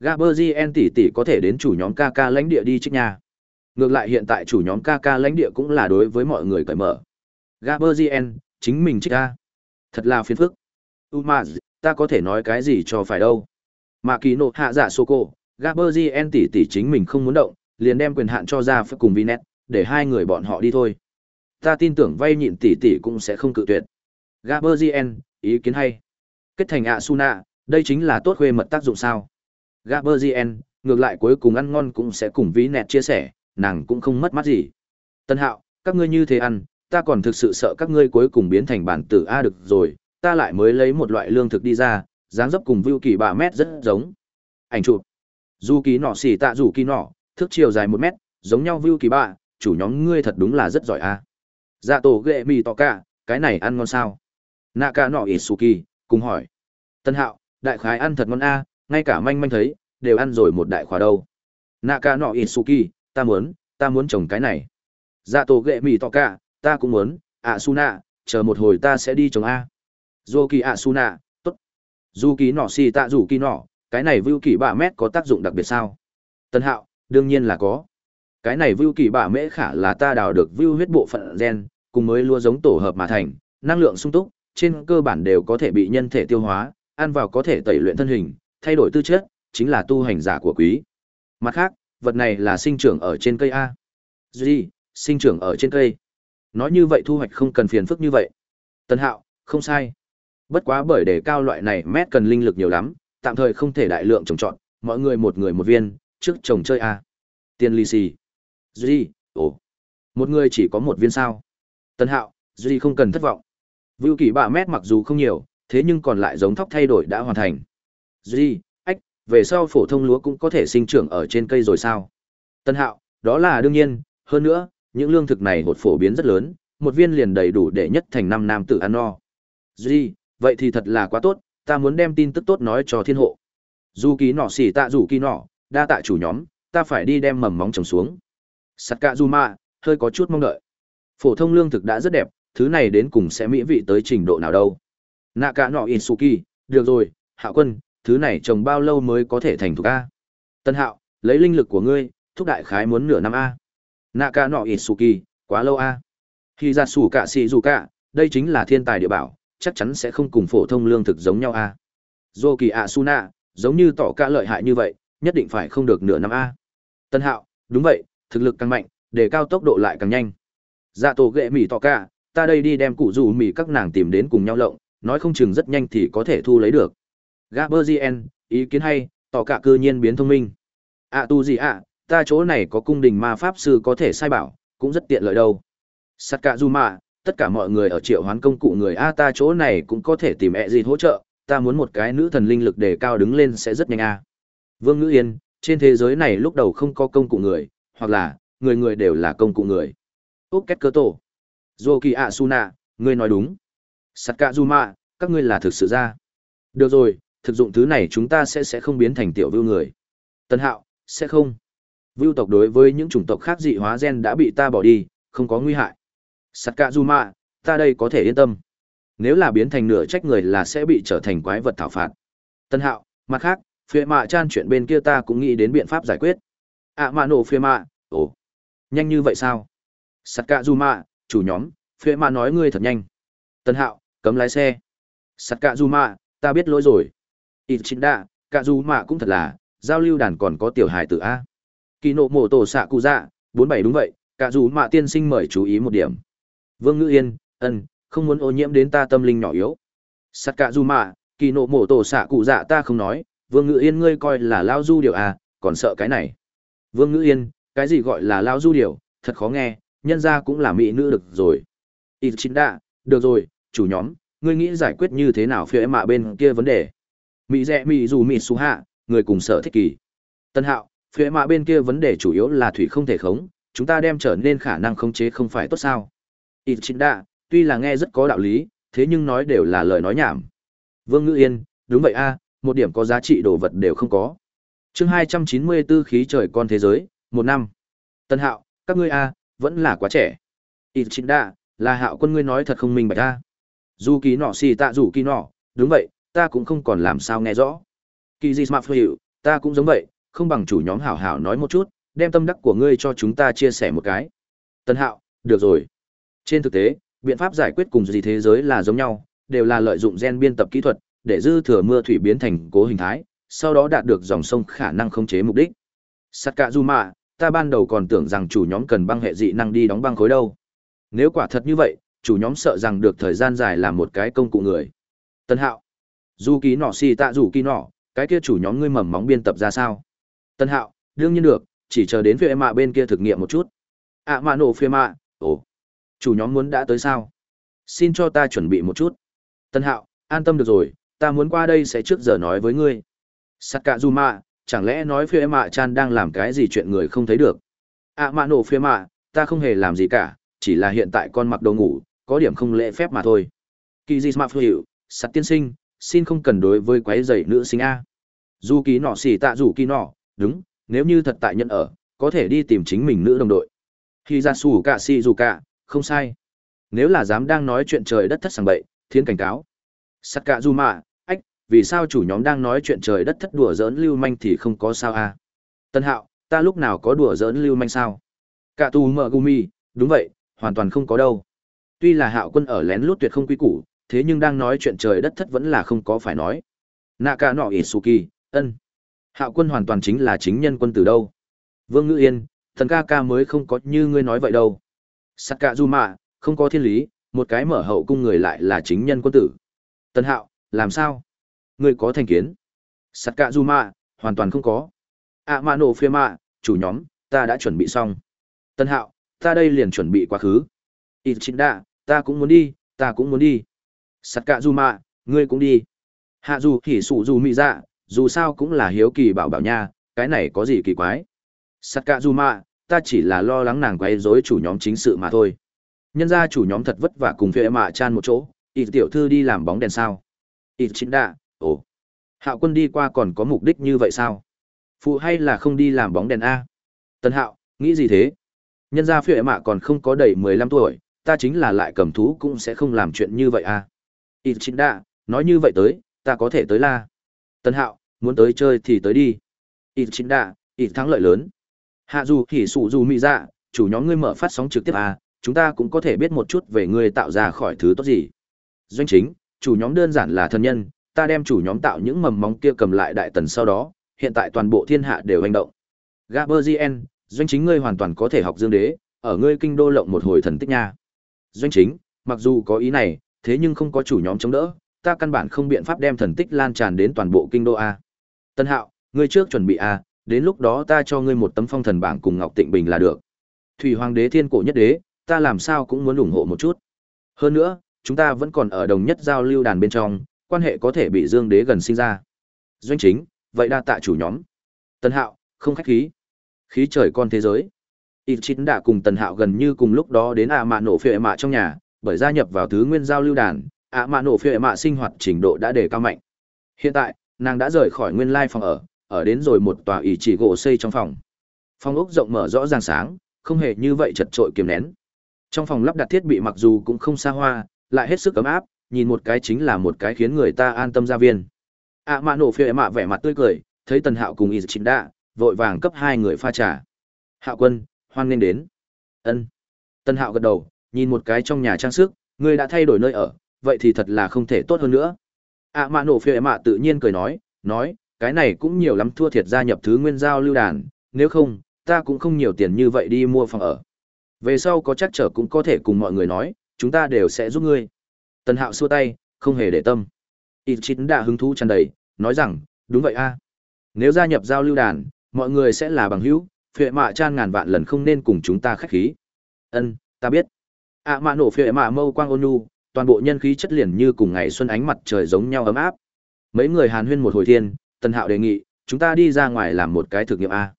Gaberzien tỷ tỷ có thể đến chủ nhóm KK lãnh địa đi trước nhà. Ngược lại hiện tại chủ nhóm KK lãnh địa cũng là đối với mọi người cởi mở. Gaberzien, chính mình trích a. Thật là phiền phức. Umaz, ta có thể nói cái gì cho phải đâu. Mà kỳ nộ hạ dạ sô cô, Gaberzien tỷ tỷ chính mình không muốn động, liền đem quyền hạn cho ra phải cùng Vinet, để hai người bọn họ đi thôi. Ta tin tưởng vay nhịn tỷ tỷ cũng sẽ không cự tuyệt. Gaberzien, ý kiến hay. Kết thành Asuna, đây chính là tốt khuê mật tác dụng sao? Gaberzien, ngược lại cuối cùng ăn ngon cũng sẽ cùng Vinet chia sẻ, nàng cũng không mất mắt gì. Tân Hạo, các ngươi như thế ăn, ta còn thực sự sợ các ngươi cuối cùng biến thành bản tử a được rồi, ta lại mới lấy một loại lương thực đi ra, dáng dấp cùng Vưu Kỳ bà mét rất giống. Ảnh chụp. Dù ký nọ xỉ tạ rủ ký nọ, thước chiều dài một mét, giống nhau Vưu Kỳ bạ. chủ nhóm ngươi thật đúng là rất giỏi a. Dạ tổ ghệ mì tọ cả, cái này ăn ngon sao? Naka nọ Isuki, cùng hỏi. Tân Hạo, đại khái ăn thật ngon a, ngay cả manh manh thấy, đều ăn rồi một đại khóa đâu. Naka nọ Isuki, ta muốn, ta muốn trồng cái này. Dạ tổ ghệ mì tọ cả, ta cũng muốn, ạ Suna, chờ một hồi ta sẽ đi trồng a. Dô kỳ ạ Suna, tốt. Dù kỳ nọ xì tạ rủ kỳ nọ, cái này vưu kỳ bạ mét có tác dụng đặc biệt sao? Tân Hạo, đương nhiên là có. Cái này vưu kỳ bạ mễ khả là ta đào được vưu huyết bộ phận gen, cùng mới lúa giống tổ hợp mà thành, năng lượng sung túc, trên cơ bản đều có thể bị nhân thể tiêu hóa, ăn vào có thể tẩy luyện thân hình, thay đổi tư chất, chính là tu hành giả của quý. Mặt khác, vật này là sinh trưởng ở trên cây A. Duy, sinh trưởng ở trên cây. Nói như vậy thu hoạch không cần phiền phức như vậy. Tân Hạo, không sai. Bất quá bởi để cao loại này mét cần linh lực nhiều lắm, tạm thời không thể đại lượng trồng trọt, mọi người một người một viên, trước trồng chơi A. Tiên ly xì. Duy, ồ. Một người chỉ có một viên sao. Tân Hạo, Duy không cần thất vọng. Vưu kỳ bạ mét mặc dù không nhiều, thế nhưng còn lại giống thóc thay đổi đã hoàn thành. Duy, ách, về sau phổ thông lúa cũng có thể sinh trưởng ở trên cây rồi sao? Tân Hạo, đó là đương nhiên, hơn nữa, những lương thực này hột phổ biến rất lớn, một viên liền đầy đủ để nhất thành năm nam tử ăn no. Duy, vậy thì thật là quá tốt, ta muốn đem tin tức tốt nói cho thiên hộ. Dù ký nọ xỉ tạ dù ký nọ, đa tạ chủ nhóm, ta phải đi đem mầm móng trồng xuống. Sắt cạ dù mạ, hơi có chút mong đợi. Phổ thông lương thực đã rất đẹp, thứ này đến cùng sẽ mỹ vị tới trình độ nào đâu. Nạ cả nọ Isuki, được rồi, hạ quân, thứ này trồng bao lâu mới có thể thành thục A. Tân hạo, lấy linh lực của ngươi, thúc đại khái muốn nửa năm A. Nạ cả nọ Isuki, quá lâu A. Khi ra sủ cả xì dù cả, đây chính là thiên tài địa bảo, chắc chắn sẽ không cùng phổ thông lương thực giống nhau A. Dô kỳ ạ Suna, giống như tỏ cả lợi hại như vậy, nhất định phải không được nửa năm A. Tân hạo, đúng vậy, thực lực càng mạnh, để cao tốc độ lại càng nhanh. Dạ tổ ghệ mì tỏ cả, ta đây đi đem cụ rủ mì các nàng tìm đến cùng nhau lộng, nói không chừng rất nhanh thì có thể thu lấy được. Gaberzien, ý kiến hay, tỏ cả cư nhiên biến thông minh. À tu gì ạ, ta chỗ này có cung đình ma pháp sư có thể sai bảo, cũng rất tiện lợi đâu. Sakazuma, tất cả mọi người ở triệu hoán công cụ người A ta chỗ này cũng có thể tìm ẹ gì hỗ trợ, ta muốn một cái nữ thần linh lực để cao đứng lên sẽ rất nhanh A. Vương Ngữ Yên, trên thế giới này lúc đầu không có công cụ người, hoặc là, người người đều là công cụ người. Úc két Cơ Tổ. Dô Kỳ ạ Suna, ngươi nói đúng. Sakazuma, các ngươi là thực sự ra. Được rồi, thực dụng thứ này chúng ta sẽ sẽ không biến thành tiểu vưu người. Tân Hạo, sẽ không. Vưu tộc đối với những chủng tộc khác dị hóa gen đã bị ta bỏ đi, không có nguy hại. Sạt cạ du mạ, ta đây có thể yên tâm. Nếu là biến thành nửa trách người là sẽ bị trở thành quái vật thảo phạt. Tân Hạo, mặt khác, phía mạ chan chuyện bên kia ta cũng nghĩ đến biện pháp giải quyết. À mạ nổ phía mạ, ồ, nhanh như vậy sao? Sạt cạ du mạ, chủ nhóm, phía mạ nói ngươi thật nhanh. Tân Hạo, cấm lái xe. Sạt cạ du mạ, ta biết lỗi rồi. Ít chín đã, cạ du mạ cũng thật là, giao lưu đàn còn có tiểu hài tử A. Kỳ nộ mổ tổ xạ cụ dạ, bốn bảy đúng vậy, cạ du mạ tiên sinh mời chú ý một điểm. Vương Ngữ Yên, ân, không muốn ô nhiễm đến ta tâm linh nhỏ yếu. Sakazuma, kỳ nộ mổ tổ xạ cụ dạ ta không nói, Vương Ngữ Yên ngươi coi là lao du điều à, còn sợ cái này. Vương Ngữ Yên, cái gì gọi là lao du điều, thật khó nghe, nhân ra cũng là mỹ nữ được rồi. Ít chín đạ được rồi, chủ nhóm, ngươi nghĩ giải quyết như thế nào phía mạ bên kia vấn đề. Mỹ rẻ mỹ dù mỹ xú hạ, người cùng sở thích kỳ. Tân hạo, phía mạ bên kia vấn đề chủ yếu là thủy không thể khống, chúng ta đem trở nên khả năng khống chế không phải tốt sao. Ít chín Đa, tuy là nghe rất có đạo lý, thế nhưng nói đều là lời nói nhảm. Vương Ngữ Yên, đúng vậy a, một điểm có giá trị đồ vật đều không có. Chương hai trăm chín mươi 294 khí trời con thế giới, một năm. Tân Hạo, các ngươi a, vẫn là quá trẻ. Ít chính đa, là Hạo quân ngươi nói thật không minh bạch a. Dù kỳ nọ xì tạ rủ kỳ nọ, đúng vậy, ta cũng không còn làm sao nghe rõ. Kỳ gì mà hiệu, ta cũng giống vậy, không bằng chủ nhóm hảo hảo nói một chút, đem tâm đắc của ngươi cho chúng ta chia sẻ một cái. Tân Hạo, được rồi. Trên thực tế, biện pháp giải quyết cùng gì thế giới là giống nhau, đều là lợi dụng gen biên tập kỹ thuật, để dư thừa mưa thủy biến thành cố hình thái, sau đó đạt được dòng sông khả năng khống chế mục đích. Sakazuma, ta ban đầu còn tưởng rằng chủ nhóm cần băng hệ dị năng đi đóng băng khối đâu. Nếu quả thật như vậy, chủ nhóm sợ rằng được thời gian dài làm một cái công cụ người. Tân Hạo, dù ký nọ xì tạ rủ ký nọ, cái kia chủ nhóm ngươi mầm móng biên tập ra sao? Tân Hạo, đương nhiên được, chỉ chờ đến phía mạ bên kia thực nghiệm một chút. À mạ nổ phía mạ, ồ, chủ nhóm muốn đã tới sao? Xin cho ta chuẩn bị một chút. Tân Hạo, an tâm được rồi, ta muốn qua đây sẽ trước giờ nói với ngươi. Sakazuma, chẳng lẽ nói phía mạ chan đang làm cái gì chuyện người không thấy được? À mạ nổ phía mạ, ta không hề làm gì cả, chỉ là hiện tại con mặc đồ ngủ, có điểm không lễ phép mà thôi. Kỳ gì mà hiểu, sắt tiên sinh, xin không cần đối với quái dày nữ sinh A. Dù ký nọ xỉ tạ rủ ký nọ, đúng, nếu như thật tại nhận ở, có thể đi tìm chính mình nữ đồng đội. Khi ra sủ cả xì dù cả, không sai. Nếu là dám đang nói chuyện trời đất thất sàng bậy, thiên cảnh cáo. Sắt cả dù mạ, ách, vì sao chủ nhóm đang nói chuyện trời đất thất đùa giỡn lưu manh thì không có sao a Tân hạo, ta lúc nào có đùa giỡn lưu manh sao? Cả tù mở gumi, đúng vậy, hoàn toàn không có đâu. Tuy là hạo quân ở lén lút tuyệt không quý củ, thế nhưng đang nói chuyện trời đất thất vẫn là không có phải nói. Naka nọ Isuki, ân. Hạo quân hoàn toàn chính là chính nhân quân từ đâu. Vương Ngữ Yên, thần ca ca mới không có như ngươi nói vậy đâu. Sạt cạ du mạ, không có thiên lý, một cái mở hậu cung người lại là chính nhân quân tử. Tân Hạo, làm sao? Ngươi có thành kiến? Sạt cạ du mạ, hoàn toàn không có. À mạ nổ phía mạ, chủ nhóm, ta đã chuẩn bị xong. Tân Hạo, ta đây liền chuẩn bị quá khứ. Ichinda, ta cũng muốn đi, ta cũng muốn đi. Sạt cạ du mạ, ngươi cũng đi. Hạ dù hỉ sụ dù mị dạ, dù sao cũng là hiếu kỳ bảo bảo nha, cái này có gì kỳ quái. Sạt cạ du mạ ta chỉ là lo lắng nàng quấy rối chủ nhóm chính sự mà thôi. Nhân ra chủ nhóm thật vất vả cùng phía mạ chan một chỗ, ít tiểu thư đi làm bóng đèn sao? Ít chính đạ, ồ. Hạo quân đi qua còn có mục đích như vậy sao? Phụ hay là không đi làm bóng đèn A? Tân hạo, nghĩ gì thế? Nhân ra phía mạ còn không có đầy mười lăm tuổi, ta chính là lại cầm thú cũng sẽ không làm chuyện như vậy A. Ít chính đạ, nói như vậy tới, ta có thể tới la. Tân hạo, muốn tới chơi thì tới đi. Ít chính đạ, ít thắng lợi lớn. Hạ dù thì sụ dù mỹ dạ, chủ nhóm ngươi mở phát sóng trực tiếp à? chúng ta cũng có thể biết một chút về ngươi tạo ra khỏi thứ tốt gì. Doanh chính, chủ nhóm đơn giản là thân nhân, ta đem chủ nhóm tạo những mầm móng kia cầm lại đại tần sau đó, hiện tại toàn bộ thiên hạ đều hành động. Gaberzien, doanh chính ngươi hoàn toàn có thể học dương đế, ở ngươi kinh đô lộng một hồi thần tích nha. Doanh chính, mặc dù có ý này, thế nhưng không có chủ nhóm chống đỡ, ta căn bản không biện pháp đem thần tích lan tràn đến toàn bộ kinh đô a. Tân Hạo, ngươi trước chuẩn bị a, đến lúc đó ta cho ngươi một tấm phong thần bảng cùng Ngọc Tịnh Bình là được. Thủy Hoàng đế thiên cổ nhất đế, ta làm sao cũng muốn ủng hộ một chút. Hơn nữa, chúng ta vẫn còn ở đồng nhất giao lưu đàn bên trong, quan hệ có thể bị Dương Đế gần sinh ra. Doanh chính, vậy đa tạ chủ nhóm. Tần Hạo, không khách khí. Khí trời con thế giới. Ít chín đã cùng Tần Hạo gần như cùng lúc đó đến ạ mạ nổ phệ mạ trong nhà, bởi gia nhập vào thứ nguyên giao lưu đàn, ạ mạ nổ phệ mạ sinh hoạt trình độ đã đề cao mạnh. Hiện tại, nàng đã rời khỏi nguyên lai phòng ở, ở đến rồi một tòa ỷ chỉ gỗ xây trong phòng. Phòng ốc rộng mở rõ ràng sáng, không hề như vậy chật trội kiềm nén. Trong phòng lắp đặt thiết bị mặc dù cũng không xa hoa, lại hết sức ấm áp, nhìn một cái chính là một cái khiến người ta an tâm gia viên. ạ mạ nổ phía mạ vẻ mặt tươi cười, thấy Tần Hạo cùng Y Chính Đa, vội vàng cấp hai người pha trà. Hạo quân, hoan nên đến. Ân. Tần Hạo gật đầu, nhìn một cái trong nhà trang sức, người đã thay đổi nơi ở, vậy thì thật là không thể tốt hơn nữa. ạ mạ nổ phía mạ tự nhiên cười nói, nói, cái này cũng nhiều lắm thua thiệt gia nhập thứ nguyên giao lưu đàn, nếu không, ta cũng không nhiều tiền như vậy đi mua phòng ở. Về sau có chắc trở cũng có thể cùng mọi người nói, chúng ta đều sẽ giúp ngươi. Tần Hạo xua tay, không hề để tâm. Ichin đã hứng thú tràn đầy, nói rằng, đúng vậy a. Nếu gia nhập giao lưu đàn, mọi người sẽ là bằng hữu, phệ mạ chan ngàn vạn lần không nên cùng chúng ta khách khí ân ta biết ạ mạ nổ phệ mạ mâu quang ôn nhu toàn bộ nhân khí chất liền như cùng ngày xuân ánh mặt trời giống nhau ấm áp mấy người hàn huyên một hồi thiên tân hạo đề nghị, chúng ta đi ra ngoài làm một cái thực nghiệm a.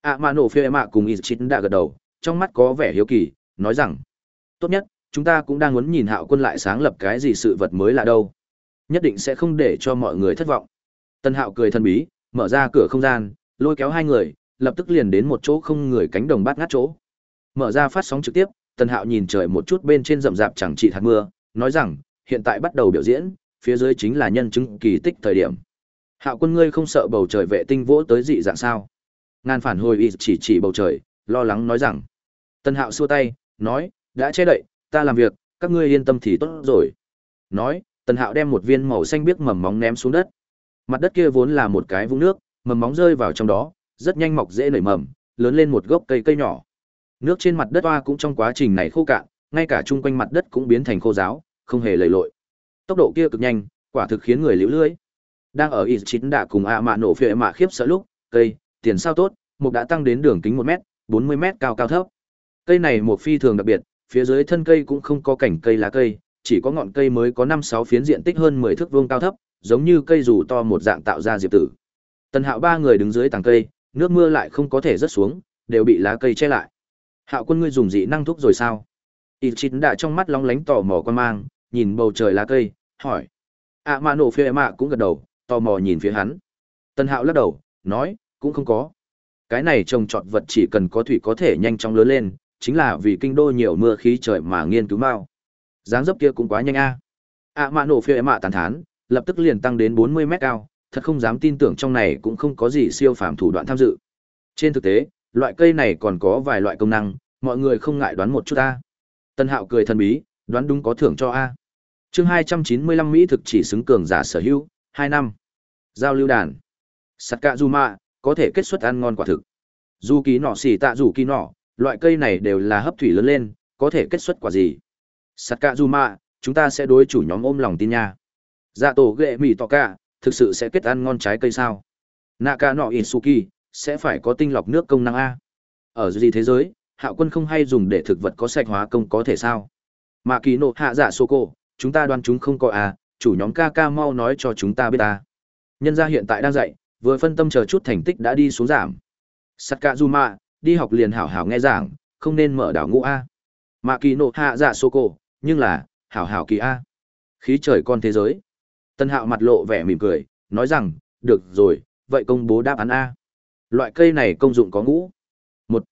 Ạ Mã nổ phệ mạ cùng ít chín đã gật đầu, trong mắt có vẻ hiếu kỳ, nói rằng, tốt nhất, chúng ta cũng đang muốn nhìn hạo quân lại sáng lập cái gì sự vật mới là đâu. Nhất định sẽ không để cho mọi người thất vọng. Tân hạo cười thân bí, mở ra cửa không gian, lôi kéo hai người, lập tức liền đến một chỗ không người cánh đồng bát ngát chỗ. Mở ra phát sóng trực tiếp tân hạo nhìn trời một chút bên trên rậm rạp chẳng trị hạt mưa, nói rằng, hiện tại bắt đầu biểu diễn, phía dưới chính là nhân chứng kỳ tích thời điểm hạo quân ngươi không sợ bầu trời vệ tinh vỗ tới dị dạng sao? Ngàn phản hồi y chỉ chỉ bầu trời, lo lắng nói rằng. Tân hạo xua tay, nói, đã che đậy, ta làm việc, các ngươi yên tâm thì tốt rồi. Nói tần hạo đem một viên màu xanh biếc mầm móng ném xuống đất. Mặt đất kia vốn là một cái vũng nước, mầm móng rơi vào trong đó, rất nhanh mọc dễ nảy mầm, lớn lên một gốc cây cây nhỏ. Nước trên mặt đất hoa cũng trong quá trình này khô cạn, ngay cả chung quanh mặt đất cũng biến thành khô giáo không hề lầy lội. Tốc độ kia cực nhanh, quả thực khiến người liễu lưỡi đang ở ít chín đã cùng ạ mạ nổ phệ mạ khiếp sợ lúc cây tiền sao tốt mục đã tăng đến đường kính một m bốn mươi m cao cao thấp. Cây này một phi thường đặc biệt phía dưới thân cây cũng không có cảnh cây lá cây chỉ có ngọn cây mới có năm sáu phiến diện tích hơn mười thước vuông cao thấp giống như cây dù to một dạng tạo ra diệp tử. Tần hạo ba người đứng dưới tàng cây nước mưa lại không có thể rớt xuống đều bị lá cây che lại. Hạo quân ngươi dùng dị năng thuốc rồi sao? Ít chín đã trong mắt lóng lánh tò mò quan mang nhìn bầu trời lá cây hỏi. Ạ à, mạ nổ phê mạ cũng gật đầu tò mò nhìn phía hắn. Tân hạo lắc đầu, nói, cũng không có. Cái này trồng trọt vật chỉ cần có thủy có thể nhanh chóng lớn lên, chính là vì kinh đô nhiều mưa khí trời mà nghiên cứu mao dáng dấp kia cũng quá nhanh a. A ạ mạ nổ phê mạ tàn thán, lập tức liền tăng đến bốn mươi mét cao, thật không dám tin tưởng trong này cũng không có gì siêu phàm thủ đoạn tham dự. Trên thực tế, loại cây này còn có vài loại công năng, mọi người không ngại đoán một chút a. Tân hạo cười thần bí, đoán đúng có thưởng cho a. Chương hai trăm chín mươi lăm mỹ thực chỉ xứng cường giả sở hữu hai năm. Giao lưu đàn. Sắt cạ du mạ có thể kết xuất ăn ngon quả thực. Dù ký nọ xỉ tạ dù ký nọ loại cây này đều là hấp thủy lớn lên, có thể kết xuất quả gì? Sắt cạ du mạ chúng ta sẽ đối chủ nhóm ôm lòng tin nha. Dạ tổ ghệ mì tọ cạ thực sự sẽ kết ăn ngon trái cây sao? Naka nọ isuki sẽ phải có tinh lọc nước công năng a. Ở gì thế giới hạo quân không hay dùng để thực vật có sạch hóa công có thể sao? Mà kỳ nộ hạ dạ sô cô chúng ta đoán chúng không có à chủ nhóm ca ca mau nói cho chúng ta biết ta. Nhân gia hiện tại đang dạy, vừa phân tâm chờ chút thành tích đã đi xuống giảm. Sakazuma đi học liền hảo hảo nghe giảng, không nên mở đảo ngũ a. Mạ kỳ nộ hạ dạ sô cô nhưng là, hảo hảo kỳ a. Khí trời con thế giới. Tân hạo mặt lộ vẻ mỉm cười, nói rằng, được rồi, vậy công bố đáp án a. Loại cây này công dụng có ngũ. Một,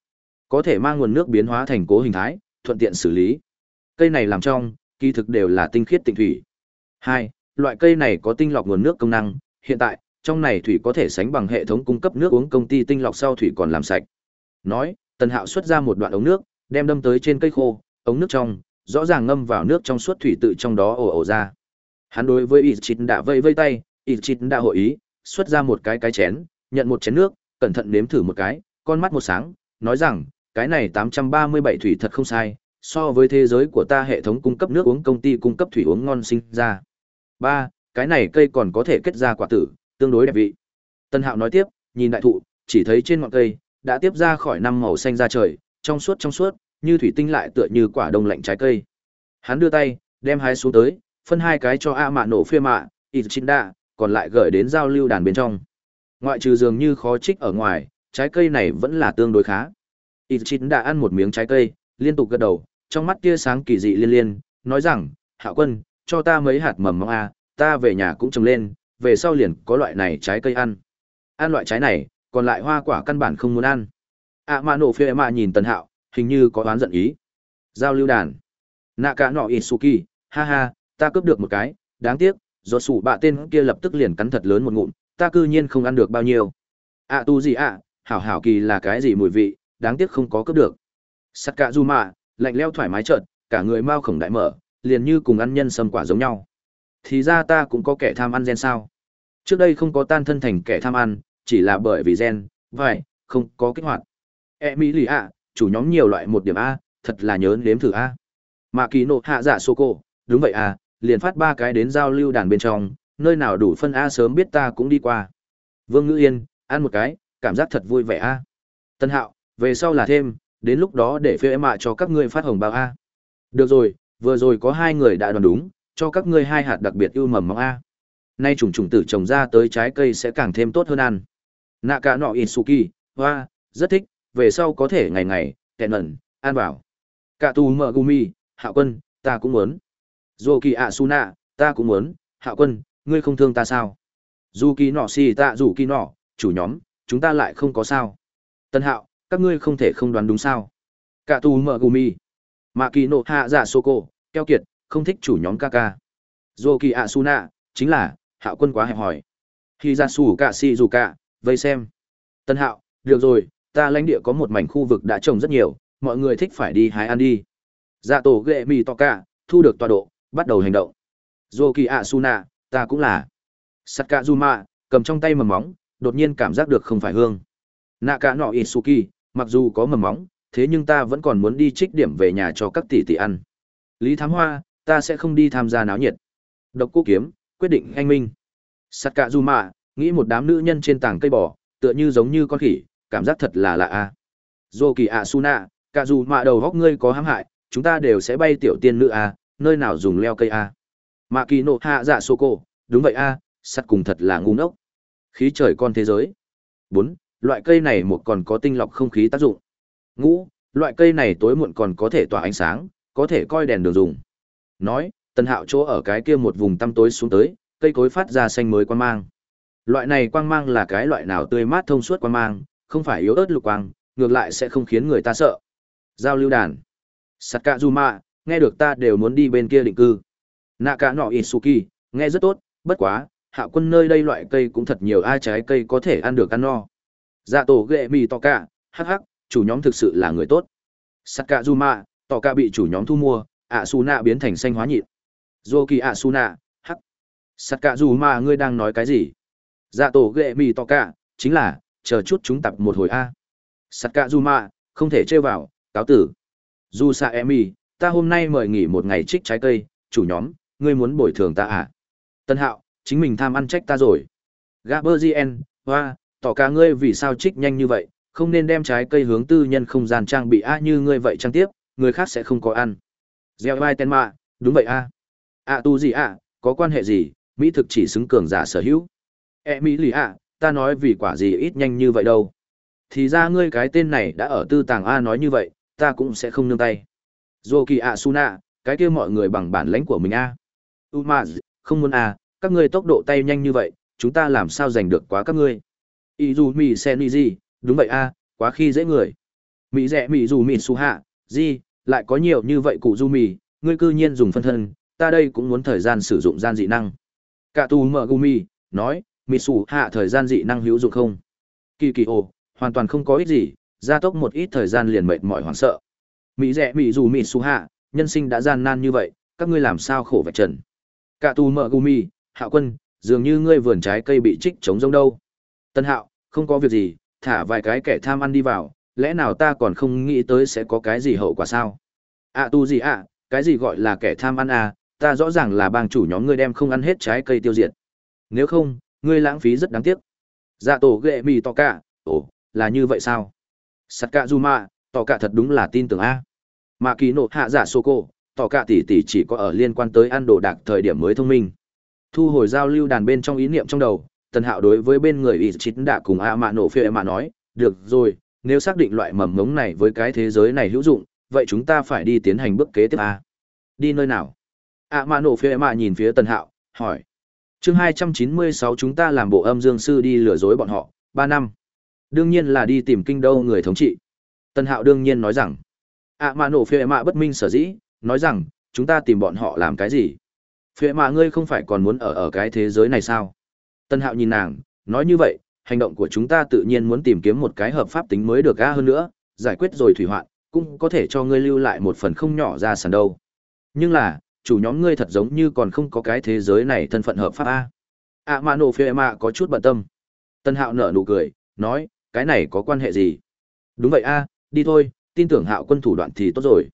có thể mang nguồn nước biến hóa thành cố hình thái, thuận tiện xử lý. Cây này làm trong, kỳ thực đều là tinh khiết tịnh thủy hai, loại cây này có tinh lọc nguồn nước công năng. Hiện tại, trong này thủy có thể sánh bằng hệ thống cung cấp nước uống công ty tinh lọc sau thủy còn làm sạch. Nói, tần hạo xuất ra một đoạn ống nước, đem đâm tới trên cây khô. Ống nước trong, rõ ràng ngâm vào nước trong suốt thủy tự trong đó ồ ồ ra. Hắn đối với ít chít đã vây vây tay. Ít chít đã hội ý, xuất ra một cái cái chén, nhận một chén nước, cẩn thận nếm thử một cái, con mắt một sáng, nói rằng, cái này tám trăm ba mươi bảy thủy thật không sai, so với thế giới của ta hệ thống cung cấp nước uống công ty cung cấp thủy uống ngon sinh ra ba, cái này cây còn có thể kết ra quả tử, tương đối đẹp vị. Tân hạo nói tiếp, nhìn đại thụ, chỉ thấy trên ngọn cây đã tiếp ra khỏi năm màu xanh ra trời, trong suốt trong suốt, như thủy tinh lại tựa như quả đông lạnh trái cây. Hắn đưa tay, đem hai xuống tới, phân hai cái cho a mạ nổ phê mạ ít chín đa còn lại gửi đến giao lưu đàn bên trong. Ngoại trừ dường như khó trích ở ngoài, trái cây này vẫn là tương đối khá. Ít chín đã ăn một miếng trái cây, liên tục gật đầu, trong mắt tia sáng kỳ dị liên liên, nói rằng, hạ quân cho ta mấy hạt mầm mong a, ta về nhà cũng trồng lên, về sau liền có loại này trái cây ăn. Ăn loại trái này, còn lại hoa quả căn bản không muốn ăn. A mạ nổ phê mạ nhìn tần hạo, hình như có oán giận ý. Giao lưu đàn. Nạ cả nọ isuki ha ha, ta cướp được một cái, đáng tiếc, do sủ bạ tên kia lập tức liền cắn thật lớn một ngụm, ta cư nhiên không ăn được bao nhiêu. Ạ tu gì ạ hảo hảo kỳ là cái gì mùi vị, đáng tiếc không có cướp được. Sắt cả du mạ, lạnh leo thoải mái chợt, cả người mau khổng đại mở liền như cùng ăn nhân sâm quả giống nhau. Thì ra ta cũng có kẻ tham ăn gen sao? Trước đây không có tan thân thành kẻ tham ăn chỉ là bởi vì gen vậy không có kích hoạt. E mỹ lì ạ chủ nhóm nhiều loại một điểm a thật là nhớ nếm thử a. Mà kỳ nộ hạ dạ sô cô đúng vậy à liền phát ba cái đến giao lưu đàn bên trong nơi nào đủ phân a sớm biết ta cũng đi qua. Vương ngữ yên ăn một cái cảm giác thật vui vẻ a. Tân hạo về sau là thêm, đến lúc đó để phê mạ cho các ngươi phát hồng bao A. Được rồi, vừa rồi có hai người đã đoán đúng, cho các ngươi hai hạt đặc biệt ưu mầm mong A. Nay trùng trùng tử trồng ra tới trái cây sẽ càng thêm tốt hơn ăn. Nạ cả nọ Isuki, hoa, rất thích, về sau có thể ngày ngày, kẹn ẩn an bảo Cả tù mở gumi, hạ quân, ta cũng muốn. dù kỳ ạ su nạ, ta cũng muốn, hạ quân, ngươi không thương ta sao? Dù kỳ nọ xì tạ dù kỳ nọ, chủ nhóm, chúng ta lại không có sao. Tân hạo, các ngươi không thể không đoán đúng sao. Cả tù mở gumi. Mạ kỳ nộ hạ dạ sô cô, keo kiệt, không thích chủ nhóm ca ca. Dô kỳ ạ su nạ, chính là, hạo quân quá hẹp hòi. Khi ra xù cả si dù cạ vây xem. Tân hạo, được rồi, ta lãnh địa có một mảnh khu vực đã trồng rất nhiều, mọi người thích phải đi hái ăn đi. Dạ tổ ghệ mì to cạ thu được tọa độ, bắt đầu hành động. Dô kỳ ạ su nạ, ta cũng là. Sakazuma, cầm trong tay mầm móng, đột nhiên cảm giác được không phải hương. Nạ cạ nọ Isuki, mặc dù có mầm móng, thế nhưng ta vẫn còn muốn đi trích điểm về nhà cho các tỷ tỷ ăn. Lý Thám Hoa, ta sẽ không đi tham gia náo nhiệt. Độc Cô Kiếm, quyết định anh minh. Sakazuma, nghĩ một đám nữ nhân trên tảng cây bò, tựa như giống như con khỉ, cảm giác thật là lạ a. Dô kỳ Asuna, cả dù mạ đầu góc ngươi có hãm hại, chúng ta đều sẽ bay tiểu tiên nữ a, nơi nào dùng leo cây a. Mạ kỳ nộ hạ dạ sô cô, đúng vậy a, sắt cùng thật là ngu ngốc. Khí trời con thế giới. 4. Loại cây này một còn có tinh lọc không khí tác dụng. Ngũ, loại cây này tối muộn còn có thể tỏa ánh sáng, có thể coi đèn đường dùng. Nói, tần hạo chỗ ở cái kia một vùng tăm tối xuống tới, cây cối phát ra xanh mới quang mang. Loại này quang mang là cái loại nào tươi mát thông suốt quang mang, không phải yếu ớt lục quang, ngược lại sẽ không khiến người ta sợ. Giao lưu đàn. Sakazuma, nghe được ta đều muốn đi bên kia định cư. Naka no Isuki, nghe rất tốt, bất quá, hạ quân nơi đây loại cây cũng thật nhiều ai trái cây có thể ăn được ăn no. Dạ tổ ghệ mì to cả, hắc hắc, chủ nhóm thực sự là người tốt. Sakazuma, tỏ ca bị chủ nhóm thu mua, Asuna biến thành xanh hóa nhịn. Zoki Asuna, hắc. Sakazuma ngươi đang nói cái gì? Dạ tổ ghệ mì tỏ cả, chính là, chờ chút chúng tập một hồi A. Sakazuma, không thể chơi vào, cáo tử. Dù sa emi, ta hôm nay mời nghỉ một ngày trích trái cây, chủ nhóm, ngươi muốn bồi thường ta à? Tân hạo, chính mình tham ăn trách ta rồi. Gaberzien, hoa, tỏ cả ngươi vì sao trích nhanh như vậy, không nên đem trái cây hướng tư nhân không gian trang bị a như ngươi vậy trang tiếp, người khác sẽ không có ăn. Gieo vai tên mạ, đúng vậy a. À. tu gì a có quan hệ gì, Mỹ thực chỉ xứng cường giả sở hữu. E Mỹ lì a ta nói vì quả gì ít nhanh như vậy đâu. Thì ra ngươi cái tên này đã ở tư tàng A nói như vậy, ta cũng sẽ không nương tay. Dô kỳ a Suna, cái kia mọi người bằng bản lãnh của mình A. Umaz, không muốn A, các ngươi tốc độ tay nhanh như vậy, chúng ta làm sao giành được quá các ngươi. Izumi gì đúng vậy A, quá khi dễ người. Mỹ rẻ Mỹ dù Mỹ su hạ, di lại có nhiều như vậy cụ du mì, ngươi cư nhiên dùng phân thân, ta đây cũng muốn thời gian sử dụng gian dị năng. Cả tù mở gumi, nói, Mỹ su hạ thời gian dị năng hữu dụng không? Kỳ kỳ ồ, hoàn toàn không có ích gì, gia tốc một ít thời gian liền mệt mỏi hoảng sợ. Mỹ rẻ Mỹ dù Mỹ su hạ, nhân sinh đã gian nan như vậy, các ngươi làm sao khổ vạch trần. Cả tù mở gumi, hạ quân, dường như ngươi vườn trái cây bị trích chống rông đâu. Tân hạo, không có việc gì, thả vài cái kẻ tham ăn đi vào, lẽ nào ta còn không nghĩ tới sẽ có cái gì hậu quả sao? À tu gì ạ, cái gì gọi là kẻ tham ăn à, ta rõ ràng là bang chủ nhóm ngươi đem không ăn hết trái cây tiêu diệt. Nếu không, ngươi lãng phí rất đáng tiếc. Dạ tổ ghệ mì to cả, ồ, là như vậy sao? Sakazuma, tỏ cả thật đúng là tin tưởng a. Mà kỳ nộ hạ giả sô cô, tỏ cả tỷ tỷ chỉ có ở liên quan tới ăn đồ đạc thời điểm mới thông minh. Thu hồi giao lưu đàn bên trong ý niệm trong đầu, Tần Hạo đối với bên người ý chín đã cùng A Mạ nổ phê mà nói, được rồi, nếu xác định loại mầm ngống này với cái thế giới này hữu dụng, vậy chúng ta phải đi tiến hành bước kế tiếp A. Đi nơi nào? A Mạ nổ phê mà nhìn phía Tần Hạo, hỏi. chương 296 chúng ta làm bộ âm dương sư đi lừa dối bọn họ, 3 năm. Đương nhiên là đi tìm kinh đô người thống trị. Tần Hạo đương nhiên nói rằng, A Mạ nổ phê mạ bất minh sở dĩ, nói rằng, chúng ta tìm bọn họ làm cái gì? phê mạ ngươi không phải còn muốn ở ở cái thế giới này sao? Tân hạo nhìn nàng, nói như vậy, hành động của chúng ta tự nhiên muốn tìm kiếm một cái hợp pháp tính mới được ga hơn nữa, giải quyết rồi thủy hoạn, cũng có thể cho ngươi lưu lại một phần không nhỏ ra sàn đâu. Nhưng là, chủ nhóm ngươi thật giống như còn không có cái thế giới này thân phận hợp pháp a. À mà nổ phê mạ có chút bận tâm. Tân hạo nở nụ cười, nói, cái này có quan hệ gì? Đúng vậy a, đi thôi, tin tưởng hạo quân thủ đoạn thì tốt rồi.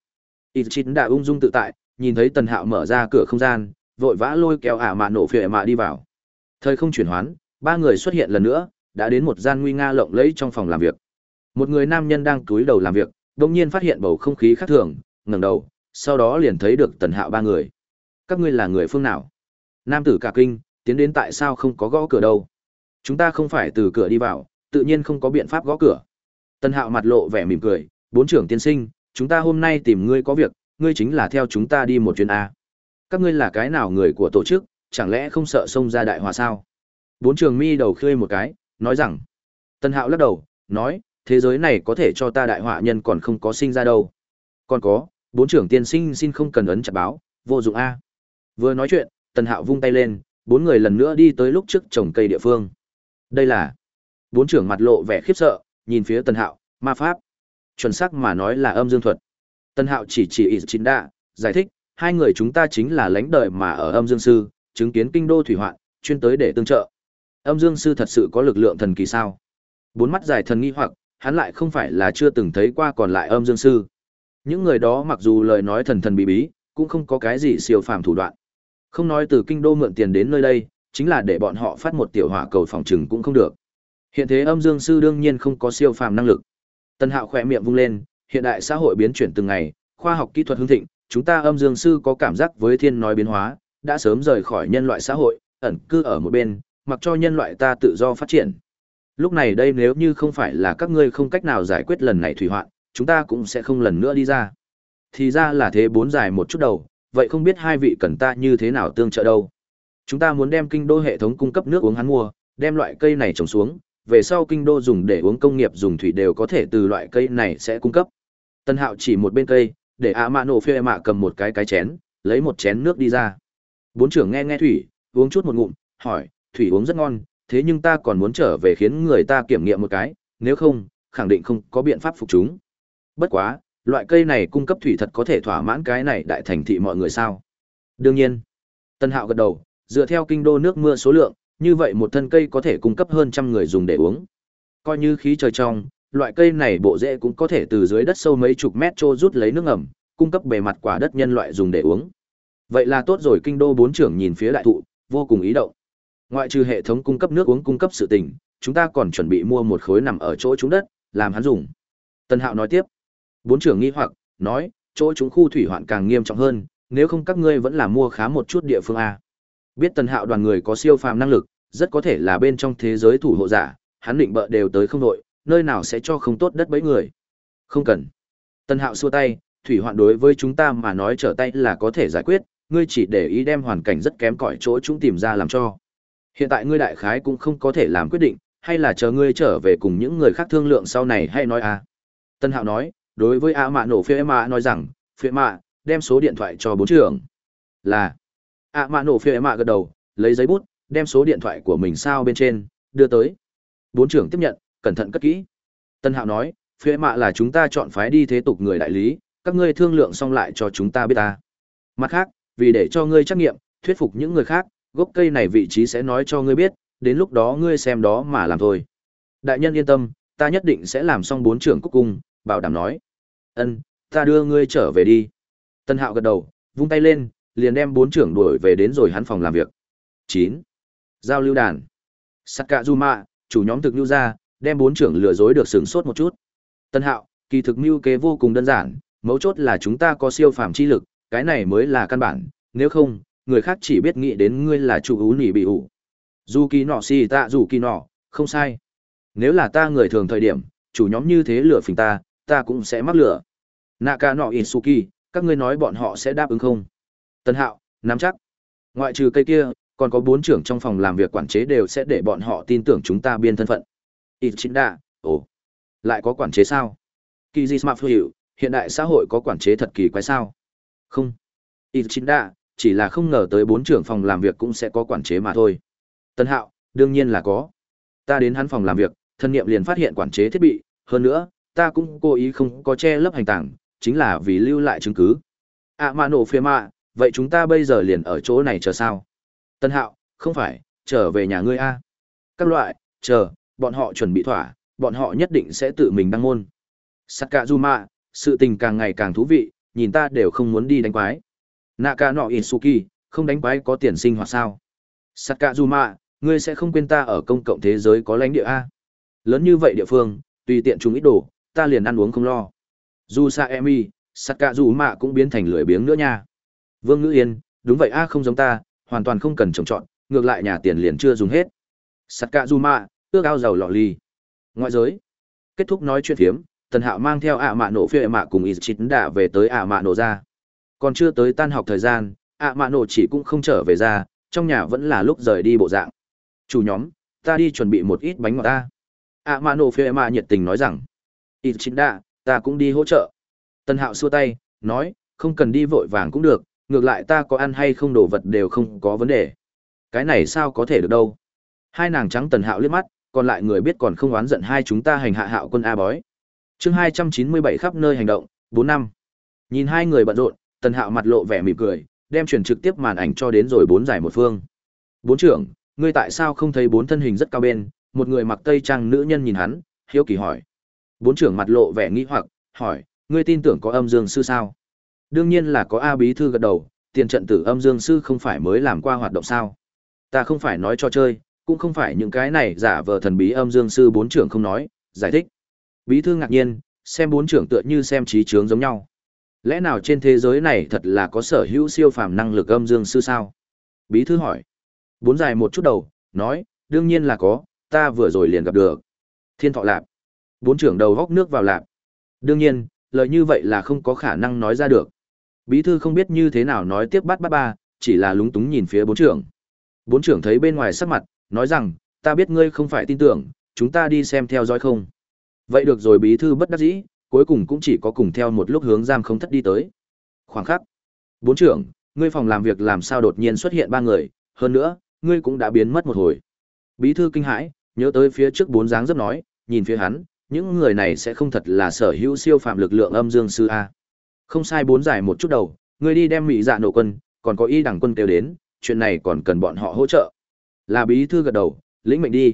Ichin đã ung dung tự tại, nhìn thấy tần hạo mở ra cửa không gian, vội vã lôi kéo ả mạ nổ phệ mạ đi vào thời không chuyển hoán ba người xuất hiện lần nữa đã đến một gian nguy nga lộng lẫy trong phòng làm việc Một người nam nhân đang cúi đầu làm việc, đột nhiên phát hiện bầu không khí khác thường, ngẩng đầu, sau đó liền thấy được tần hạo ba người. Các ngươi là người phương nào? Nam tử cả kinh, tiến đến tại sao không có gõ cửa đâu? Chúng ta không phải từ cửa đi vào, tự nhiên không có biện pháp gõ cửa. Tần hạo mặt lộ vẻ mỉm cười, bốn trưởng tiên sinh, chúng ta hôm nay tìm ngươi có việc, ngươi chính là theo chúng ta đi một chuyến A. Các ngươi là cái nào người của tổ chức, chẳng lẽ không sợ xông ra đại hòa sao? Bốn trường mi đầu khơi một cái, nói rằng. Tân hạo lắc đầu, nói, thế giới này có thể cho ta đại họa nhân còn không có sinh ra đâu. Còn có, bốn trưởng tiên sinh xin không cần ấn chặt báo, vô dụng A. Vừa nói chuyện, Tân hạo vung tay lên, bốn người lần nữa đi tới lúc trước trồng cây địa phương. Đây là... Bốn trưởng mặt lộ vẻ khiếp sợ, nhìn phía Tân hạo, ma pháp. Chuẩn xác mà nói là âm dương thuật. Tân hạo chỉ chỉ ý chính đạ, giải thích, hai người chúng ta chính là lãnh đời mà ở âm dương sư, chứng kiến kinh đô thủy hoạn, chuyên tới để tương trợ. Âm Dương sư thật sự có lực lượng thần kỳ sao? Bốn mắt dài thần nghi hoặc, hắn lại không phải là chưa từng thấy qua còn lại Âm Dương sư. Những người đó mặc dù lời nói thần thần bí bí, cũng không có cái gì siêu phàm thủ đoạn. Không nói từ kinh đô mượn tiền đến nơi đây, chính là để bọn họ phát một tiểu hỏa cầu phòng trừng cũng không được. Hiện thế Âm Dương sư đương nhiên không có siêu phàm năng lực. Tân Hạo khỏe miệng vung lên, hiện đại xã hội biến chuyển từng ngày, khoa học kỹ thuật hưng thịnh, chúng ta Âm Dương sư có cảm giác với thiên nói biến hóa, đã sớm rời khỏi nhân loại xã hội, ẩn cư ở một bên, mặc cho nhân loại ta tự do phát triển. Lúc này đây nếu như không phải là các ngươi không cách nào giải quyết lần này thủy hoạn, chúng ta cũng sẽ không lần nữa đi ra. Thì ra là thế bốn dài một chút đầu, vậy không biết hai vị cần ta như thế nào tương trợ đâu. Chúng ta muốn đem kinh đô hệ thống cung cấp nước uống hắn mua, đem loại cây này trồng xuống, về sau kinh đô dùng để uống công nghiệp dùng thủy đều có thể từ loại cây này sẽ cung cấp. Tân Hạo chỉ một bên cây, để ạ mạ nổ phê mạ cầm một cái cái chén, lấy một chén nước đi ra. Bốn trưởng nghe nghe thủy, uống chút một ngụm, hỏi, thủy uống rất ngon, thế nhưng ta còn muốn trở về khiến người ta kiểm nghiệm một cái, nếu không, khẳng định không có biện pháp phục chúng. Bất quá, loại cây này cung cấp thủy thật có thể thỏa mãn cái này đại thành thị mọi người sao? Đương nhiên. Tân Hạo gật đầu, dựa theo kinh đô nước mưa số lượng, như vậy một thân cây có thể cung cấp hơn trăm người dùng để uống. Coi như khí trời trong, loại cây này bộ rễ cũng có thể từ dưới đất sâu mấy chục mét trô rút lấy nước ẩm, cung cấp bề mặt quả đất nhân loại dùng để uống. Vậy là tốt rồi kinh đô bốn trưởng nhìn phía đại thụ, vô cùng ý động. Ngoại trừ hệ thống cung cấp nước uống cung cấp sự tình, chúng ta còn chuẩn bị mua một khối nằm ở chỗ chúng đất, làm hắn dùng. Tân Hạo nói tiếp. Bốn trưởng nghi hoặc, nói, chỗ chúng khu thủy hoạn càng nghiêm trọng hơn, nếu không các ngươi vẫn là mua khá một chút địa phương A. Biết Tân Hạo đoàn người có siêu phàm năng lực, rất có thể là bên trong thế giới thủ hộ giả, hắn định bợ đều tới không đội, nơi nào sẽ cho không tốt đất bấy người. Không cần. Tân Hạo xua tay, thủy hoạn đối với chúng ta mà nói trở tay là có thể giải quyết, ngươi chỉ để ý đem hoàn cảnh rất kém cỏi chỗ chúng tìm ra làm cho. Hiện tại ngươi đại khái cũng không có thể làm quyết định, hay là chờ ngươi trở về cùng những người khác thương lượng sau này hay nói à. Tân Hạo nói, đối với A Mạ nổ phía mạ nói rằng, phía mạ, đem số điện thoại cho bốn trưởng. Là, A Mạ nổ phía mạ gật đầu, lấy giấy bút, đem số điện thoại của mình sao bên trên, đưa tới. Bốn trưởng tiếp nhận, cẩn thận cất kỹ. Tân Hạo nói, phía mạ là chúng ta chọn phái đi thế tục người đại lý, các ngươi thương lượng xong lại cho chúng ta biết ta. Mặt khác, vì để cho ngươi trắc nghiệm, thuyết phục những người khác, gốc cây này vị trí sẽ nói cho ngươi biết, đến lúc đó ngươi xem đó mà làm thôi. Đại nhân yên tâm, ta nhất định sẽ làm xong bốn trưởng cúc cung, bảo đảm nói. Ân, ta đưa ngươi trở về đi. Tân Hạo gật đầu, vung tay lên, liền đem bốn trưởng đuổi về đến rồi hắn phòng làm việc. 9. Giao lưu đàn. Sakazuma, chủ nhóm thực lưu ra, đem bốn trưởng lừa dối được sửng sốt một chút. Tân Hạo, kỳ thực mưu kế vô cùng đơn giản, mấu chốt là chúng ta có siêu phàm chi lực, cái này mới là căn bản, nếu không, người khác chỉ biết nghĩ đến ngươi là chủ ú nỉ bị ủ. Dù kỳ nọ xì tạ dù kỳ nọ, không sai. Nếu là ta người thường thời điểm, chủ nhóm như thế lửa phình ta, ta cũng sẽ mắc lửa. Naka nọ Isuki, các ngươi nói bọn họ sẽ đáp ứng không? Tân Hạo, nắm chắc. Ngoại trừ cây kia, còn có bốn trưởng trong phòng làm việc quản chế đều sẽ để bọn họ tin tưởng chúng ta biên thân phận. Ichinda, ồ, lại có quản chế sao? Kỳ di Smart hiệu, hiện đại xã hội có quản chế thật kỳ quái sao? Không. Ichinda, chỉ là không ngờ tới bốn trưởng phòng làm việc cũng sẽ có quản chế mà thôi. Tân Hạo, đương nhiên là có. Ta đến hắn phòng làm việc, thân nghiệm liền phát hiện quản chế thiết bị, hơn nữa, ta cũng cố ý không có che lấp hành tảng, chính là vì lưu lại chứng cứ. À mà nổ phê mạ, vậy chúng ta bây giờ liền ở chỗ này chờ sao? Tân Hạo, không phải, trở về nhà ngươi a. Các loại, chờ, bọn họ chuẩn bị thỏa, bọn họ nhất định sẽ tự mình đăng môn. Sakazuma, sự tình càng ngày càng thú vị, nhìn ta đều không muốn đi đánh quái. Naka no Isuki, không đánh quái có tiền sinh hoạt sao? Sakazuma, ngươi sẽ không quên ta ở công cộng thế giới có lãnh địa A. Lớn như vậy địa phương, tùy tiện chúng ít đồ, ta liền ăn uống không lo. Dù sa emi, cũng biến thành lười biếng nữa nha. Vương Ngữ Yên, đúng vậy a không giống ta, hoàn toàn không cần trồng trọt, ngược lại nhà tiền liền chưa dùng hết. sakazuma ước ao giàu lọ ly. Ngoại giới. Kết thúc nói chuyện phiếm, Tần Hạo mang theo ạ mạ nổ phê mạ cùng Ít đã về tới ạ mạ nổ ra. Còn chưa tới tan học thời gian, ạ mạ nổ chỉ cũng không trở về ra, trong nhà vẫn là lúc rời đi bộ dạng. Chủ nhóm, ta đi chuẩn bị một ít bánh ngọt ta. ạ mạ nổ phê mạ nhiệt tình nói rằng. Ít đã, ta cũng đi hỗ trợ. Tần Hạo xua tay, nói, không cần đi vội vàng cũng được, ngược lại ta có ăn hay không đồ vật đều không có vấn đề. Cái này sao có thể được đâu. Hai nàng trắng Tần Hạo liếc mắt, còn lại người biết còn không oán giận hai chúng ta hành hạ hạo quân A bói chương hai trăm chín mươi bảy khắp nơi hành động, bốn năm. Nhìn hai người bận rộn, Tần Hạo mặt lộ vẻ mỉm cười, đem chuyển trực tiếp màn ảnh cho đến rồi bốn giải một phương. Bốn trưởng, ngươi tại sao không thấy bốn thân hình rất cao bên, một người mặc tây trang nữ nhân nhìn hắn, hiếu kỳ hỏi. Bốn trưởng mặt lộ vẻ nghĩ hoặc, hỏi, ngươi tin tưởng có âm dương sư sao? Đương nhiên là có A bí thư gật đầu, tiền trận tử âm dương sư không phải mới làm qua hoạt động sao? Ta không phải nói cho chơi, cũng không phải những cái này giả vờ thần bí âm dương sư bốn trưởng không nói, giải thích. Bí thư ngạc nhiên, xem bốn trưởng tựa như xem trí trướng giống nhau. Lẽ nào trên thế giới này thật là có sở hữu siêu phàm năng lực âm dương sư sao? Bí thư hỏi. Bốn dài một chút đầu, nói, đương nhiên là có, ta vừa rồi liền gặp được. Thiên thọ lạp. Bốn trưởng đầu góc nước vào lạp. Đương nhiên, lời như vậy là không có khả năng nói ra được. Bí thư không biết như thế nào nói tiếp bắt bắt ba, chỉ là lúng túng nhìn phía bốn trưởng. Bốn trưởng thấy bên ngoài sắc mặt, nói rằng, ta biết ngươi không phải tin tưởng, chúng ta đi xem theo dõi không. Vậy được rồi bí thư bất đắc dĩ, cuối cùng cũng chỉ có cùng theo một lúc hướng giam không thất đi tới. Khoảng khắc. Bốn trưởng, ngươi phòng làm việc làm sao đột nhiên xuất hiện ba người, hơn nữa, ngươi cũng đã biến mất một hồi. Bí thư kinh hãi, nhớ tới phía trước bốn dáng rất nói, nhìn phía hắn, những người này sẽ không thật là sở hữu siêu phạm lực lượng âm dương sư A. Không sai bốn giải một chút đầu, ngươi đi đem mỹ dạ nổ quân, còn có y đẳng quân kêu đến, chuyện này còn cần bọn họ hỗ trợ. Là bí thư gật đầu, lĩnh mệnh đi.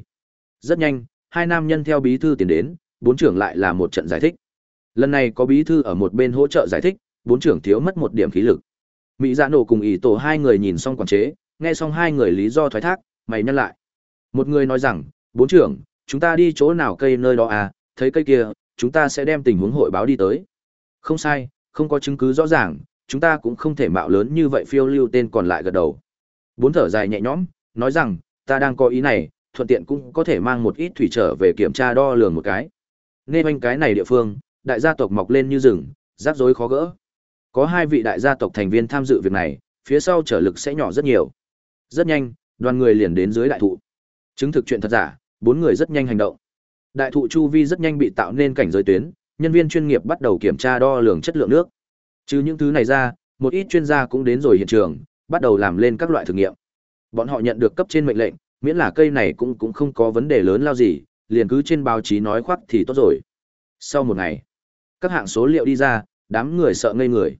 Rất nhanh, hai nam nhân theo bí thư tiến đến, bốn trưởng lại là một trận giải thích. Lần này có bí thư ở một bên hỗ trợ giải thích, bốn trưởng thiếu mất một điểm khí lực. Mỹ Dạ Nổ cùng ỷ tổ hai người nhìn xong quản chế, nghe xong hai người lý do thoái thác, mày nhăn lại. Một người nói rằng, bốn trưởng, chúng ta đi chỗ nào cây nơi đó à, thấy cây kia, chúng ta sẽ đem tình huống hội báo đi tới. Không sai, không có chứng cứ rõ ràng, chúng ta cũng không thể mạo lớn như vậy phiêu lưu tên còn lại gật đầu. Bốn thở dài nhẹ nhõm, nói rằng, ta đang có ý này, thuận tiện cũng có thể mang một ít thủy trở về kiểm tra đo lường một cái. Nên anh cái này địa phương, đại gia tộc mọc lên như rừng, rắc rối khó gỡ. Có hai vị đại gia tộc thành viên tham dự việc này, phía sau trở lực sẽ nhỏ rất nhiều. Rất nhanh, đoàn người liền đến dưới đại thụ. Chứng thực chuyện thật giả, bốn người rất nhanh hành động. Đại thụ chu vi rất nhanh bị tạo nên cảnh giới tuyến, nhân viên chuyên nghiệp bắt đầu kiểm tra đo lường chất lượng nước. Trừ những thứ này ra, một ít chuyên gia cũng đến rồi hiện trường, bắt đầu làm lên các loại thử nghiệm. Bọn họ nhận được cấp trên mệnh lệnh, miễn là cây này cũng cũng không có vấn đề lớn lao gì, liền cứ trên báo chí nói khoác thì tốt rồi. Sau một ngày, các hạng số liệu đi ra, đám người sợ ngây người.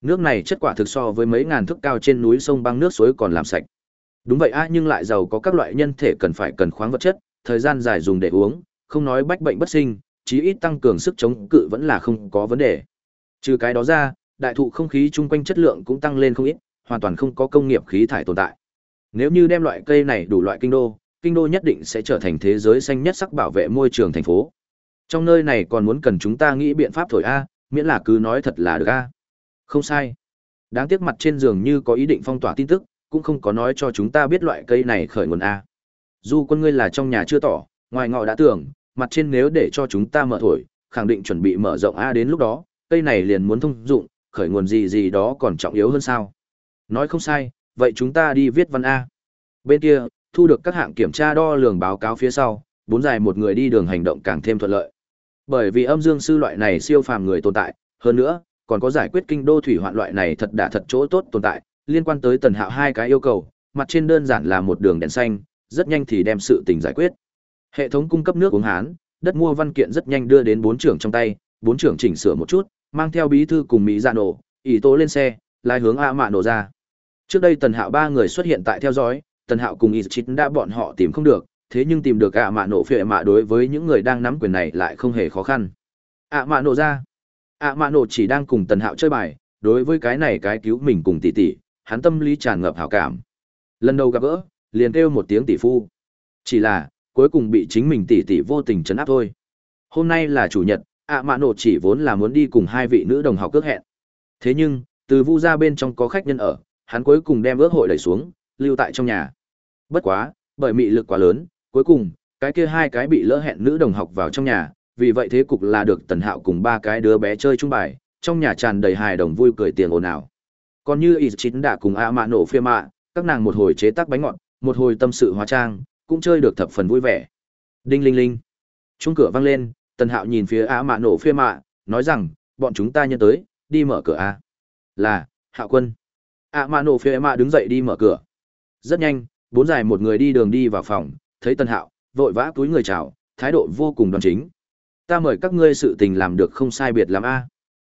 Nước này chất quả thực so với mấy ngàn thước cao trên núi sông băng nước suối còn làm sạch. Đúng vậy a nhưng lại giàu có các loại nhân thể cần phải cần khoáng vật chất, thời gian dài dùng để uống, không nói bách bệnh bất sinh, chí ít tăng cường sức chống cự vẫn là không có vấn đề. Trừ cái đó ra, đại thụ không khí chung quanh chất lượng cũng tăng lên không ít, hoàn toàn không có công nghiệp khí thải tồn tại. Nếu như đem loại cây này đủ loại kinh đô, kinh đô nhất định sẽ trở thành thế giới xanh nhất sắc bảo vệ môi trường thành phố. Trong nơi này còn muốn cần chúng ta nghĩ biện pháp thổi a, miễn là cứ nói thật là được a. Không sai. Đáng tiếc mặt trên giường như có ý định phong tỏa tin tức, cũng không có nói cho chúng ta biết loại cây này khởi nguồn a. Dù quân ngươi là trong nhà chưa tỏ, ngoài ngọ đã tưởng, mặt trên nếu để cho chúng ta mở thổi, khẳng định chuẩn bị mở rộng a đến lúc đó, cây này liền muốn thông dụng, khởi nguồn gì gì đó còn trọng yếu hơn sao? Nói không sai, vậy chúng ta đi viết văn A. Bên kia, thu được các hạng kiểm tra đo lường báo cáo phía sau, bốn dài một người đi đường hành động càng thêm thuận lợi. Bởi vì âm dương sư loại này siêu phàm người tồn tại, hơn nữa, còn có giải quyết kinh đô thủy hoạn loại này thật đã thật chỗ tốt tồn tại, liên quan tới tần hạo hai cái yêu cầu, mặt trên đơn giản là một đường đèn xanh, rất nhanh thì đem sự tình giải quyết. Hệ thống cung cấp nước uống hán, đất mua văn kiện rất nhanh đưa đến bốn trưởng trong tay, bốn trưởng chỉnh sửa một chút, mang theo bí thư cùng Mỹ Dạ nổ, ý tố lên xe, lái hướng A Mạ nổ ra. Trước đây Tần Hạo ba người xuất hiện tại theo dõi, Tần Hạo cùng Ichit đã bọn họ tìm không được, thế nhưng tìm được ạ mạ nổ phệ mạ đối với những người đang nắm quyền này lại không hề khó khăn. ạ mạ nổ ra. ạ mạ nổ chỉ đang cùng Tần Hạo chơi bài, đối với cái này cái cứu mình cùng tỷ tỷ, hắn tâm lý tràn ngập hảo cảm. Lần đầu gặp gỡ, liền kêu một tiếng tỷ phu. Chỉ là, cuối cùng bị chính mình tỷ tỷ vô tình chấn áp thôi. Hôm nay là chủ nhật, ạ mạ nổ chỉ vốn là muốn đi cùng hai vị nữ đồng học cước hẹn. Thế nhưng, từ vu ra bên trong có khách nhân ở, hắn cuối cùng đem ước hội đẩy xuống, lưu tại trong nhà. Bất quá, bởi mị lực quá lớn, cuối cùng, cái kia hai cái bị lỡ hẹn nữ đồng học vào trong nhà, vì vậy thế cục là được Tần Hạo cùng ba cái đứa bé chơi chung bài, trong nhà tràn đầy hài đồng vui cười tiền ồn ào. Còn như y chín đã cùng A mạ nổ phê mạ, các nàng một hồi chế tác bánh ngọt, một hồi tâm sự hóa trang, cũng chơi được thập phần vui vẻ. Đinh linh linh. Chuông cửa vang lên, Tần Hạo nhìn phía A mạ nổ phê mạ, nói rằng, bọn chúng ta nhân tới, đi mở cửa a. Là, Hạo Quân. A mạ nổ phê mạ đứng dậy đi mở cửa. Rất nhanh, bốn dài một người đi đường đi vào phòng, thấy tân Hạo, vội vã túi người chào, thái độ vô cùng đoan chính. Ta mời các ngươi sự tình làm được không sai biệt lắm a.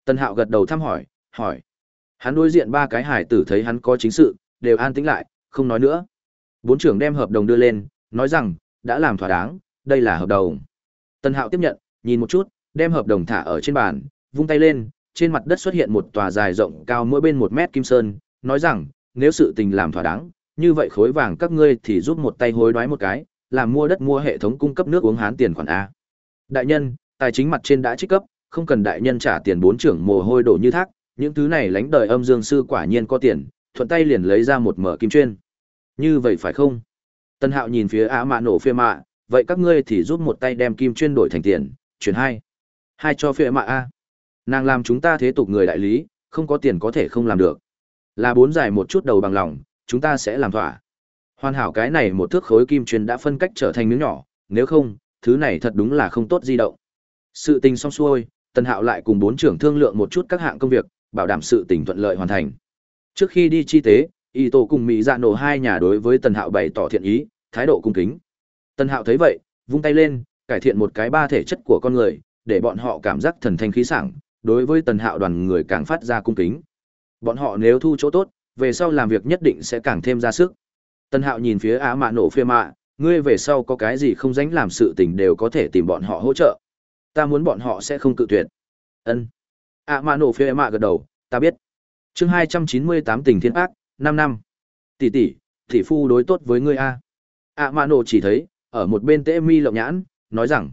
tân Hạo gật đầu thăm hỏi, hỏi. Hắn đối diện ba cái hải tử thấy hắn có chính sự, đều an tĩnh lại, không nói nữa. Bốn trưởng đem hợp đồng đưa lên, nói rằng, đã làm thỏa đáng, đây là hợp đồng. tân Hạo tiếp nhận, nhìn một chút, đem hợp đồng thả ở trên bàn, vung tay lên, trên mặt đất xuất hiện một tòa dài rộng cao mỗi bên một mét kim sơn, nói rằng, nếu sự tình làm thỏa đáng, như vậy khối vàng các ngươi thì giúp một tay hối đoái một cái, làm mua đất mua hệ thống cung cấp nước uống hán tiền khoản A. Đại nhân, tài chính mặt trên đã trích cấp, không cần đại nhân trả tiền bốn trưởng mồ hôi đổ như thác, những thứ này lãnh đời âm dương sư quả nhiên có tiền, thuận tay liền lấy ra một mở kim chuyên. Như vậy phải không? Tân Hạo nhìn phía Á Mã nổ phê mạ, vậy các ngươi thì giúp một tay đem kim chuyên đổi thành tiền, chuyển hai. Hai cho phê mạ A. Nàng làm chúng ta thế tục người đại lý, không có tiền có thể không làm được. Là bốn giải một chút đầu bằng lòng, chúng ta sẽ làm thỏa. Hoàn hảo cái này một thước khối kim truyền đã phân cách trở thành miếng nhỏ, nếu không, thứ này thật đúng là không tốt di động. Sự tình xong xuôi, Tần Hạo lại cùng bốn trưởng thương lượng một chút các hạng công việc, bảo đảm sự tình thuận lợi hoàn thành. Trước khi đi chi tế, Y Tổ cùng Mỹ Dạ nổ hai nhà đối với Tần Hạo bày tỏ thiện ý, thái độ cung kính. Tần Hạo thấy vậy, vung tay lên, cải thiện một cái ba thể chất của con người, để bọn họ cảm giác thần thanh khí sảng, đối với Tần Hạo đoàn người càng phát ra cung kính. Bọn họ nếu thu chỗ tốt, về sau làm việc nhất định sẽ càng thêm ra sức. Tần Hạo nhìn phía Á Mạ nổ phê mạ, ngươi về sau có cái gì không dánh làm sự tình đều có thể tìm bọn họ hỗ trợ. Ta muốn bọn họ sẽ không cự tuyệt. Ân. Á Mạ nổ phê mạ gật đầu, ta biết. chương 298 tình thiên ác, 5 năm. Tỷ tỷ, tỷ phu đối tốt với ngươi a. Á Mạ nổ chỉ thấy, ở một bên tễ mi lộng nhãn, nói rằng.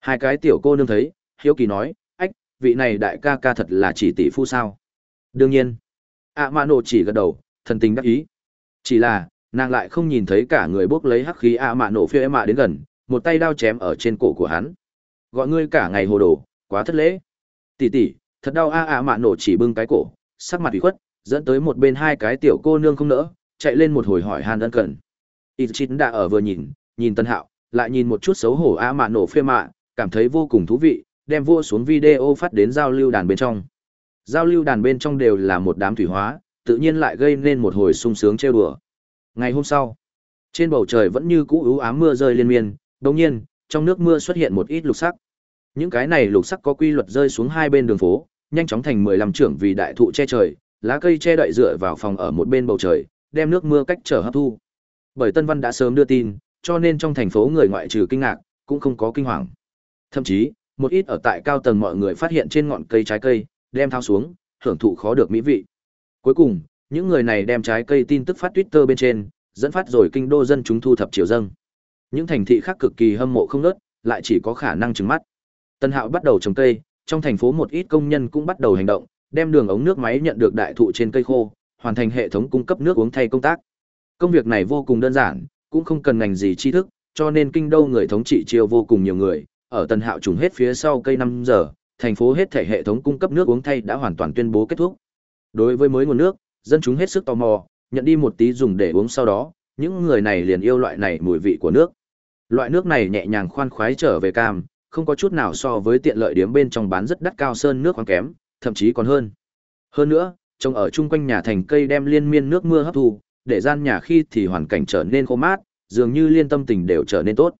Hai cái tiểu cô nương thấy, hiếu kỳ nói, ách, vị này đại ca ca thật là chỉ tỷ phu sao. Đương nhiên ạ Mạ nổ chỉ gật đầu, thần tình đắc ý. Chỉ là, nàng lại không nhìn thấy cả người bốc lấy hắc khí a mạ nổ phía mạ đến gần một tay đao chém ở trên cổ của hắn. Gọi ngươi cả ngày hồ đồ quá thất lễ. Tỉ tỉ thật đau a a mạ nổ chỉ bưng cái cổ sắc mặt ủy khuất dẫn tới một bên hai cái tiểu cô nương không nỡ chạy lên một hồi hỏi Hàn ân cần. Ít chín đã ở vừa nhìn nhìn tân hạo lại nhìn một chút xấu hổ a mạ nổ phê mạ cảm thấy vô cùng thú vị đem vua xuống video phát đến giao lưu đàn bên trong giao lưu đàn bên trong đều là một đám thủy hóa tự nhiên lại gây nên một hồi sung sướng trêu đùa Ngày hôm sau, trên bầu trời vẫn như cũ ưu ám mưa rơi liên miên, đồng nhiên, trong nước mưa xuất hiện một ít lục sắc. Những cái này lục sắc có quy luật rơi xuống hai bên đường phố, nhanh chóng thành mười lăm trưởng vì đại thụ che trời, lá cây che đậy dựa vào phòng ở một bên bầu trời, đem nước mưa cách trở hấp thu. Bởi Tân Văn đã sớm đưa tin, cho nên trong thành phố người ngoại trừ kinh ngạc, cũng không có kinh hoàng. Thậm chí, một ít ở tại cao tầng mọi người phát hiện trên ngọn cây trái cây, đem thao xuống, hưởng thụ khó được mỹ vị. Cuối cùng, những người này đem trái cây tin tức phát Twitter bên trên, dẫn phát rồi kinh đô dân chúng thu thập chiều dâng. Những thành thị khác cực kỳ hâm mộ không nớt, lại chỉ có khả năng trừng mắt. Tân Hạo bắt đầu trồng cây, trong thành phố một ít công nhân cũng bắt đầu hành động, đem đường ống nước máy nhận được đại thụ trên cây khô, hoàn thành hệ thống cung cấp nước uống thay công tác. Công việc này vô cùng đơn giản, cũng không cần ngành gì tri thức, cho nên kinh đô người thống trị chiêu vô cùng nhiều người, ở Tân Hạo trùng hết phía sau cây 5 giờ, thành phố hết thể hệ thống cung cấp nước uống thay đã hoàn toàn tuyên bố kết thúc. Đối với mới nguồn nước, dân chúng hết sức tò mò, nhận đi một tí dùng để uống sau đó, những người này liền yêu loại này mùi vị của nước. Loại nước này nhẹ nhàng khoan khoái trở về cam, không có chút nào so với tiện lợi điếm bên trong bán rất đắt cao sơn nước khoáng kém, thậm chí còn hơn. Hơn nữa, trồng ở chung quanh nhà thành cây đem liên miên nước mưa hấp thu, để gian nhà khi thì hoàn cảnh trở nên khô mát, dường như liên tâm tình đều trở nên tốt.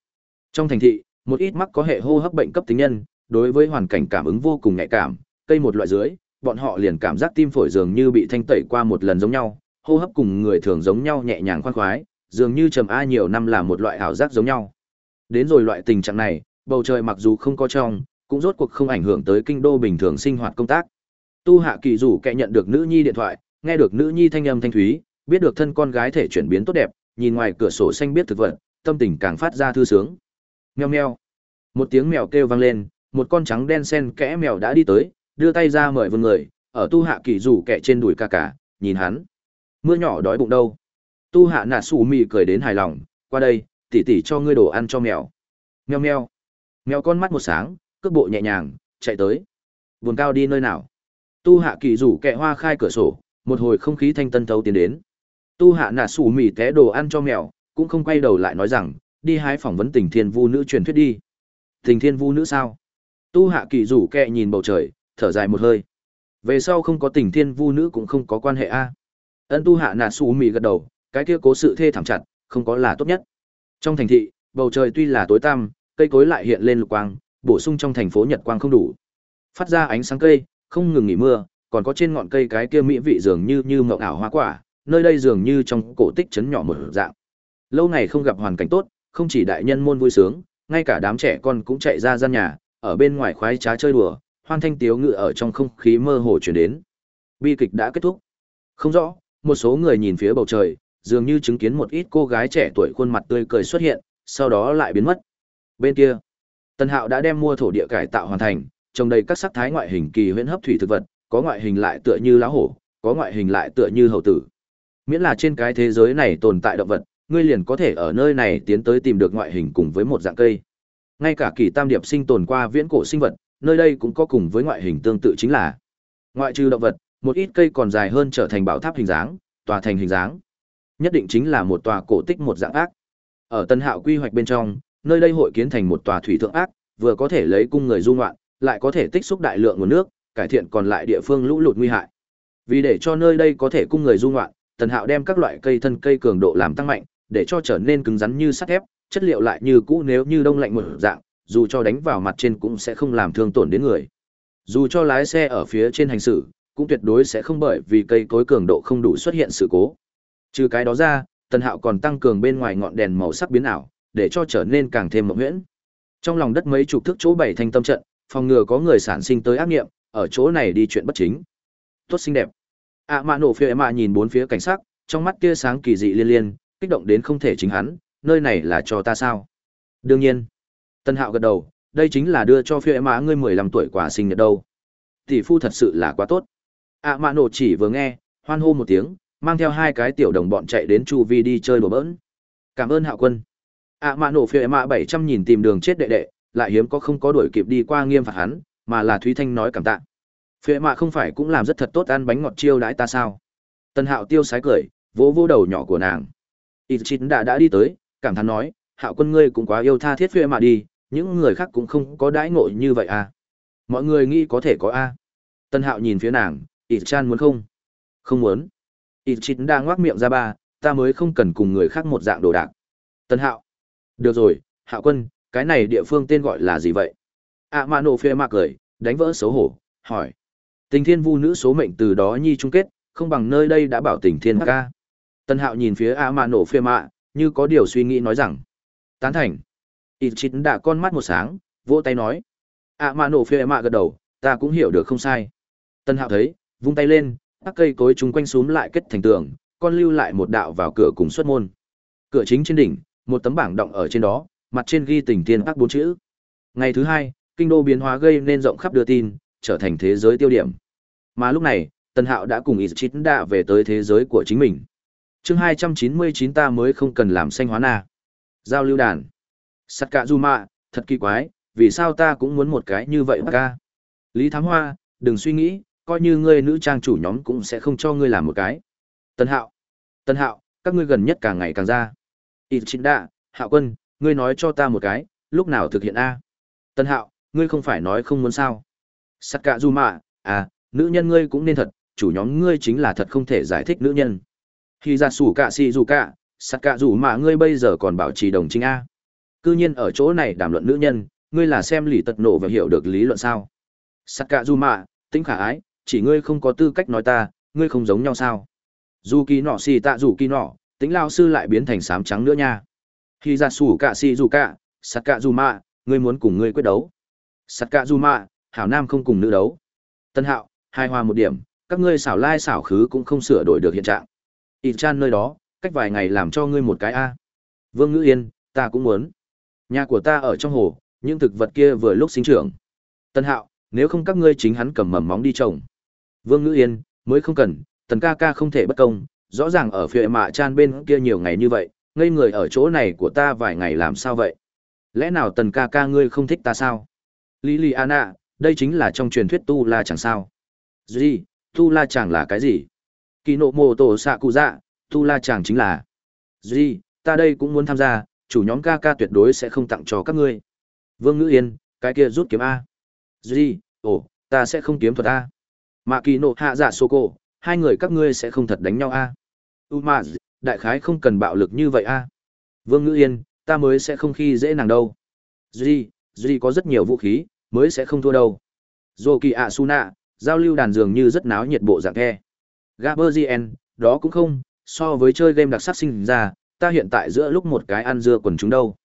Trong thành thị, một ít mắc có hệ hô hấp bệnh cấp tính nhân, đối với hoàn cảnh cảm ứng vô cùng nhạy cảm, cây một loại dưới, bọn họ liền cảm giác tim phổi dường như bị thanh tẩy qua một lần giống nhau, hô hấp cùng người thường giống nhau nhẹ nhàng khoan khoái, dường như trầm a nhiều năm là một loại ảo giác giống nhau. Đến rồi loại tình trạng này, bầu trời mặc dù không có trong, cũng rốt cuộc không ảnh hưởng tới kinh đô bình thường sinh hoạt công tác. Tu Hạ Kỳ rủ kẻ nhận được nữ nhi điện thoại, nghe được nữ nhi thanh âm thanh thúy, biết được thân con gái thể chuyển biến tốt đẹp, nhìn ngoài cửa sổ xanh biết thực vật, tâm tình càng phát ra thư sướng. Meo meo. Một tiếng mèo kêu vang lên, một con trắng đen sen kẽ mèo đã đi tới, đưa tay ra mời vương người, ở tu hạ kỳ rủ kẻ trên đùi ca cả, nhìn hắn. Mưa nhỏ đói bụng đâu. Tu hạ nạ sủ mị cười đến hài lòng, qua đây, tỉ tỉ cho ngươi đồ ăn cho mèo. Mèo mèo. Mèo con mắt một sáng, cước bộ nhẹ nhàng, chạy tới. Buồn cao đi nơi nào? Tu hạ kỳ rủ kẹ hoa khai cửa sổ, một hồi không khí thanh tân thấu tiến đến. Tu hạ nạ sủ mì té đồ ăn cho mèo, cũng không quay đầu lại nói rằng, đi hái phỏng vấn tình thiên vu nữ truyền thuyết đi. Tình thiên vu nữ sao? Tu hạ kỳ rủ kẹ nhìn bầu trời, thở dài một hơi. Về sau không có tình thiên vu nữ cũng không có quan hệ a. Ân tu hạ nà sủ mì gật đầu, cái kia cố sự thê thảm chặt, không có là tốt nhất. Trong thành thị, bầu trời tuy là tối tăm, cây cối lại hiện lên lục quang, bổ sung trong thành phố nhật quang không đủ. Phát ra ánh sáng cây, không ngừng nghỉ mưa, còn có trên ngọn cây cái kia mỹ vị dường như như mộng ảo hoa quả, nơi đây dường như trong cổ tích trấn nhỏ một dạng. Lâu ngày không gặp hoàn cảnh tốt, không chỉ đại nhân môn vui sướng, ngay cả đám trẻ con cũng chạy ra gian nhà, ở bên ngoài khoái trá chơi đùa, hoan thanh tiếu ngự ở trong không khí mơ hồ truyền đến. Bi kịch đã kết thúc. Không rõ, một số người nhìn phía bầu trời, dường như chứng kiến một ít cô gái trẻ tuổi khuôn mặt tươi cười xuất hiện, sau đó lại biến mất. Bên kia, Tân Hạo đã đem mua thổ địa cải tạo hoàn thành, trồng đầy các sắc thái ngoại hình kỳ huyễn hấp thủy thực vật, có ngoại hình lại tựa như lá hổ, có ngoại hình lại tựa như hầu tử. Miễn là trên cái thế giới này tồn tại động vật, ngươi liền có thể ở nơi này tiến tới tìm được ngoại hình cùng với một dạng cây. Ngay cả kỳ tam điệp sinh tồn qua viễn cổ sinh vật, nơi đây cũng có cùng với ngoại hình tương tự chính là ngoại trừ động vật, một ít cây còn dài hơn trở thành bảo tháp hình dáng, tòa thành hình dáng. Nhất định chính là một tòa cổ tích một dạng ác. Ở Tân Hạo quy hoạch bên trong, nơi đây hội kiến thành một tòa thủy thượng ác, vừa có thể lấy cung người du ngoạn, lại có thể tích xúc đại lượng nguồn nước, cải thiện còn lại địa phương lũ lụt nguy hại. Vì để cho nơi đây có thể cung người du ngoạn, Tần Hạo đem các loại cây thân cây cường độ làm tăng mạnh, để cho trở nên cứng rắn như sắt thép, chất liệu lại như cũ nếu như đông lạnh một dạng, dù cho đánh vào mặt trên cũng sẽ không làm thương tổn đến người. Dù cho lái xe ở phía trên hành xử, cũng tuyệt đối sẽ không bởi vì cây cối cường độ không đủ xuất hiện sự cố. Trừ cái đó ra, Tần Hạo còn tăng cường bên ngoài ngọn đèn màu sắc biến ảo, để cho trở nên càng thêm mộng huyễn. Trong lòng đất mấy chục thước chỗ bảy thanh tâm trận, phòng ngừa có người sản sinh tới ác nghiệm, ở chỗ này đi chuyện bất chính. Tốt xinh đẹp. ạ mạ nổ phía mạ nhìn bốn phía cảnh sắc, trong mắt tia sáng kỳ dị liên liên, kích động đến không thể chính hắn, nơi này là cho ta sao? Đương nhiên. Tân Hạo gật đầu, đây chính là đưa cho phía mã ngươi 15 tuổi quả sinh nhật đâu. Tỷ phu thật sự là quá tốt. ạ mạ nổ chỉ vừa nghe, hoan hô một tiếng, mang theo hai cái tiểu đồng bọn chạy đến chu vi đi chơi đùa bỡn. Cảm ơn Hạo quân. ạ mạ nổ phía mạ 700 nhìn tìm đường chết đệ đệ, lại hiếm có không có đuổi kịp đi qua nghiêm phạt hắn, mà là Thúy Thanh nói cảm tạ. Phệ mạ không phải cũng làm rất thật tốt ăn bánh ngọt chiêu đãi ta sao? Tân Hạo tiêu sái cười, vỗ vỗ đầu nhỏ của nàng. Ít chín đã đã đi tới, cảm thán nói, Hạo quân ngươi cũng quá yêu tha thiết phê mà đi, những người khác cũng không có đãi ngộ như vậy à? Mọi người nghĩ có thể có a? Tân Hạo nhìn phía nàng, ít chan muốn không? Không muốn. Ít chín đang ngoác miệng ra ba, ta mới không cần cùng người khác một dạng đồ đạc. Tân Hạo. Được rồi, Hạo quân, cái này địa phương tên gọi là gì vậy? ạ mạ nổ phê mạ cười đánh vỡ xấu hổ hỏi tình thiên vu nữ số mệnh từ đó nhi chung kết không bằng nơi đây đã bảo tình thiên ca tân hạo nhìn phía ạ mạ nổ phê mạ như có điều suy nghĩ nói rằng. Tán thành. Ít chít đã con mắt một sáng vỗ tay nói. À, ạ mạ nổ phê mạ gật đầu ta cũng hiểu được không sai. Tân hạo thấy vung tay lên các cây cối chung quanh xúm lại kết thành tường con lưu lại một đạo vào cửa cùng xuất môn. Cửa chính trên đỉnh một tấm bảng động ở trên đó mặt trên ghi tình tiên các bốn chữ. Ngày thứ hai kinh đô biến hóa gây nên rộng khắp đưa tin, trở thành thế giới tiêu điểm. Mà lúc này, Tần Hạo đã cùng Ichit đã về tới thế giới của chính mình chương 299 ta mới không cần làm xanh hóa na. Giao lưu đàn. Sắt cả dù mạ, thật kỳ quái, vì sao ta cũng muốn một cái như vậy ca. Lý Thám Hoa, đừng suy nghĩ, coi như ngươi nữ trang chủ nhóm cũng sẽ không cho ngươi làm một cái. Tần Hạo. Tần Hạo, các ngươi gần nhất càng ngày càng ra. Ít chính đạ, Hạo quân, ngươi nói cho ta một cái, lúc nào thực hiện A. Tần Hạo, ngươi không phải nói không muốn sao sắt cạ du mạ à nữ nhân ngươi cũng nên thật chủ nhóm ngươi chính là thật không thể giải thích nữ nhân khi ra sủ cạ xì dù cạ sắt cạ dù mà, ngươi bây giờ còn bảo trì đồng chính a. Cư nhiên ở chỗ này đàm luận nữ nhân ngươi là xem lì tật nổ và hiểu được lý luận sao? Sắt cạ dù mạ tính khả ái chỉ ngươi không có tư cách nói ta ngươi không giống nhau sao? Dù kỳ nọ xì tạ dù kỳ nọ tính lao sư lại biến thành sám trắng nữa nha. Khi ra sủ cạ xì dù cạ sắt cạ dù mạ ngươi muốn cùng ngươi quyết đấu. Sắt cạ dù mạ hảo nam không cùng nữ đấu. Tân hạo hai hòa một điểm các ngươi xảo lai xảo khứ cũng không sửa đổi được hiện trạng. Y chan nơi đó cách vài ngày làm cho ngươi một cái a vương ngữ yên ta cũng muốn nhà của ta ở trong hồ những thực vật kia vừa lúc sinh trưởng. Tân Hạo, nếu không các ngươi chính hắn cầm mầm móng đi trồng. Vương Ngữ Yên, mới không cần, Tần ca ca không thể bất công, rõ ràng ở phía mạ chan bên kia nhiều ngày như vậy, ngây người ở chỗ này của ta vài ngày làm sao vậy? Lẽ nào Tần ca ca ngươi không thích ta sao? Liliana, đây chính là trong truyền thuyết tu la chẳng sao? Gì, tu la chẳng là cái gì? Kỳ nộ mô tổ xạ cụ dạ, tu la chàng chính là... Gì, ta đây cũng muốn tham gia, chủ nhóm ca ca tuyệt đối sẽ không tặng cho các ngươi. Vương Ngữ Yên, cái kia rút kiếm A. Gì, ồ, ta sẽ không kiếm thuật A. Mạ kỳ nộ hạ dạ sô cô, hai người các ngươi sẽ không thật đánh nhau A. U mà, đại khái không cần bạo lực như vậy A. Vương Ngữ Yên, ta mới sẽ không khi dễ nàng đâu. Duy, Duy có rất nhiều vũ khí, mới sẽ không thua đâu. Dô kỳ ạ su nạ, giao lưu đàn dường như rất náo nhiệt bộ dạng the. Gaberzien, đó cũng không, so với chơi game đặc sắc sinh ra, ta hiện tại giữa lúc một cái ăn dưa quần chúng đâu.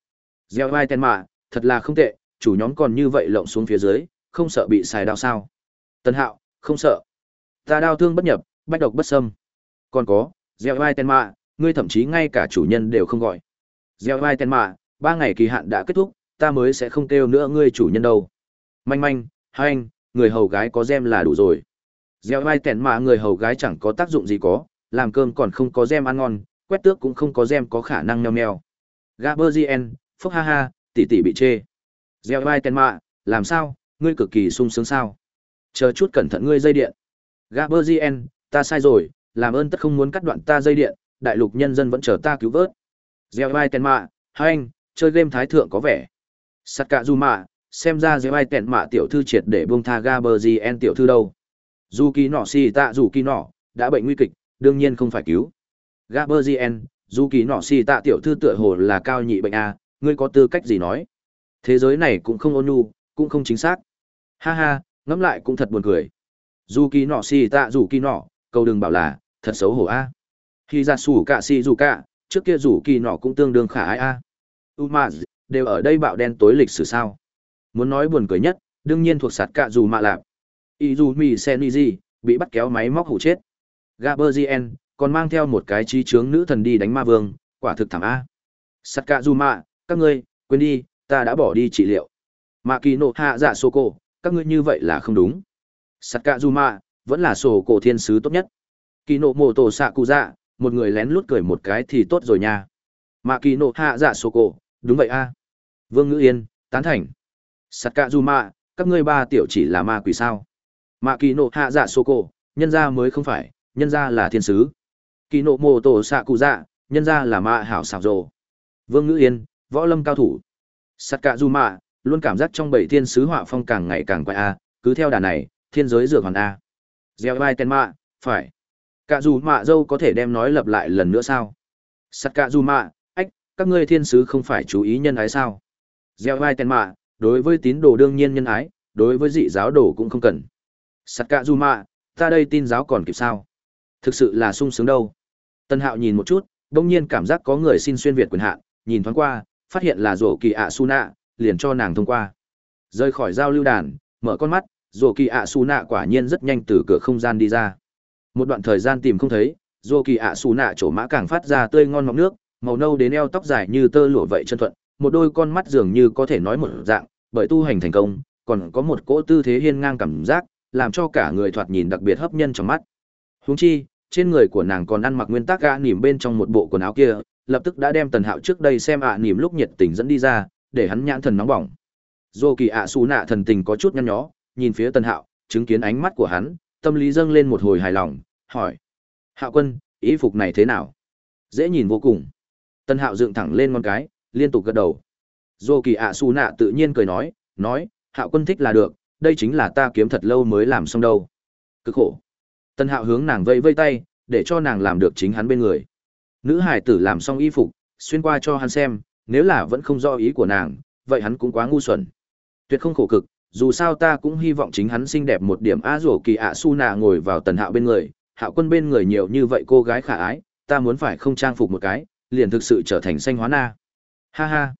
Gieo vai tên mạ, thật là không tệ, chủ nhóm còn như vậy lộng xuống phía dưới, không sợ bị xài đao sao. Tân hạo, không sợ. Ta đao thương bất nhập, bách độc bất xâm. Còn có, gieo vai tên mạ, ngươi thậm chí ngay cả chủ nhân đều không gọi. Gieo vai tên mạ, ba ngày kỳ hạn đã kết thúc, ta mới sẽ không kêu nữa ngươi chủ nhân đâu. Manh manh, hai anh, người hầu gái có gem là đủ rồi. Gieo vai tèn mạ người hầu gái chẳng có tác dụng gì có, làm cơm còn không có gem ăn ngon, quét tước cũng không có gem có khả năng nheo nheo. Gaberzien, phúc ha ha, tỷ tỷ bị chê. Gieo vai tèn mạ, làm sao, ngươi cực kỳ sung sướng sao. Chờ chút cẩn thận ngươi dây điện. Gaberzien, ta sai rồi, làm ơn tất không muốn cắt đoạn ta dây điện, đại lục nhân dân vẫn chờ ta cứu vớt. Gieo vai tèn mạ, hai anh, chơi game thái thượng có vẻ. Sắt cạ du mạ, xem ra gieo vai tèn mạ tiểu thư triệt để buông tha Gaberzien tiểu thư đâu. Dù kỳ nọ xì tạ dù kỳ nọ, đã bệnh nguy kịch, đương nhiên không phải cứu. Gaberzien, dù kỳ nọ xì tạ tiểu thư tựa hồ là cao nhị bệnh a, ngươi có tư cách gì nói? Thế giới này cũng không ôn nhu, cũng không chính xác. Ha ha, ngẫm lại cũng thật buồn cười. Dù kỳ nọ xì tạ dù kỳ nọ, câu đừng bảo là, thật xấu hổ a. Khi ra sủ cả xì dù cả, trước kia dù kỳ nọ cũng tương đương khả ai a. Umaz, đều ở đây bạo đen tối lịch sử sao? Muốn nói buồn cười nhất, đương nhiên thuộc sạt cả dù mạ lạp. Izumi Seniji, bị bắt kéo máy móc hủ chết. Gaberzien, còn mang theo một cái trí chướng nữ thần đi đánh ma vương, quả thực thảm A. Sakazuma, các ngươi, quên đi, ta đã bỏ đi trị liệu. Makino nộ hạ dạ sô cổ, các ngươi như vậy là không đúng. Sakazuma, vẫn là sổ cổ thiên sứ tốt nhất. Kỳ nộ mô tổ cụ dạ, một người lén lút cười một cái thì tốt rồi nha. Makino nộ hạ dạ sô cổ, đúng vậy a. Vương Ngữ Yên, tán thành. Sakazuma, các ngươi ba tiểu chỉ là ma quỷ sao. Mạ kỳ nộ hạ dạ sô cổ, nhân ra mới không phải, nhân ra là thiên sứ. Kỳ nộ mô tổ xạ cụ dạ, nhân ra là ma hảo xảo rồ. Vương Ngữ Yên, võ lâm cao thủ. Sắt cạ du mạ, luôn cảm giác trong bảy thiên sứ họa phong càng ngày càng quay a, cứ theo đà này, thiên giới dược hoàn a. Gieo vai tên mạ, phải. Cạ dù mạ dâu có thể đem nói lập lại lần nữa sao? Sắt cạ du mạ, ách, các ngươi thiên sứ không phải chú ý nhân ái sao? Gieo vai tên mạ, đối với tín đồ đương nhiên nhân ái, đối với dị giáo đồ cũng không cần sạt cạ du mạ, ta đây tin giáo còn kịp sao? Thực sự là sung sướng đâu. Tân hạo nhìn một chút, bỗng nhiên cảm giác có người xin xuyên Việt quyền hạn, nhìn thoáng qua, phát hiện là rổ kỳ ạ su nạ, liền cho nàng thông qua. Rơi khỏi giao lưu đàn, mở con mắt, rổ kỳ ạ su nạ quả nhiên rất nhanh từ cửa không gian đi ra. Một đoạn thời gian tìm không thấy, rổ kỳ ạ su nạ chỗ mã càng phát ra tươi ngon ngọc nước, màu nâu đến eo tóc dài như tơ lụa vậy chân thuận, một đôi con mắt dường như có thể nói một dạng, bởi tu hành thành công, còn có một cỗ tư thế hiên ngang cảm giác, làm cho cả người thoạt nhìn đặc biệt hấp nhân trong mắt. Huống chi, trên người của nàng còn ăn mặc nguyên tắc gã nỉm bên trong một bộ quần áo kia, lập tức đã đem tần hạo trước đây xem ạ à nỉm lúc nhiệt tình dẫn đi ra, để hắn nhãn thần nóng bỏng. Dô kỳ ạ xù nạ thần tình có chút nhăn nhó, nhìn phía tần hạo, chứng kiến ánh mắt của hắn, tâm lý dâng lên một hồi hài lòng, hỏi. Hạo quân, ý phục này thế nào? Dễ nhìn vô cùng. Tần hạo dựng thẳng lên ngón cái, liên tục gật đầu. Dô kỳ ạ xù nạ tự nhiên cười nói, nói, hạo quân thích là được, đây chính là ta kiếm thật lâu mới làm xong đâu. Cực khổ. Tân hạo hướng nàng vây vây tay, để cho nàng làm được chính hắn bên người. Nữ hải tử làm xong y phục, xuyên qua cho hắn xem, nếu là vẫn không do ý của nàng, vậy hắn cũng quá ngu xuẩn. Tuyệt không khổ cực, dù sao ta cũng hy vọng chính hắn xinh đẹp một điểm a rổ kỳ ạ su nà ngồi vào tần hạo bên người, hạo quân bên người nhiều như vậy cô gái khả ái, ta muốn phải không trang phục một cái, liền thực sự trở thành xanh hóa na. Ha ha.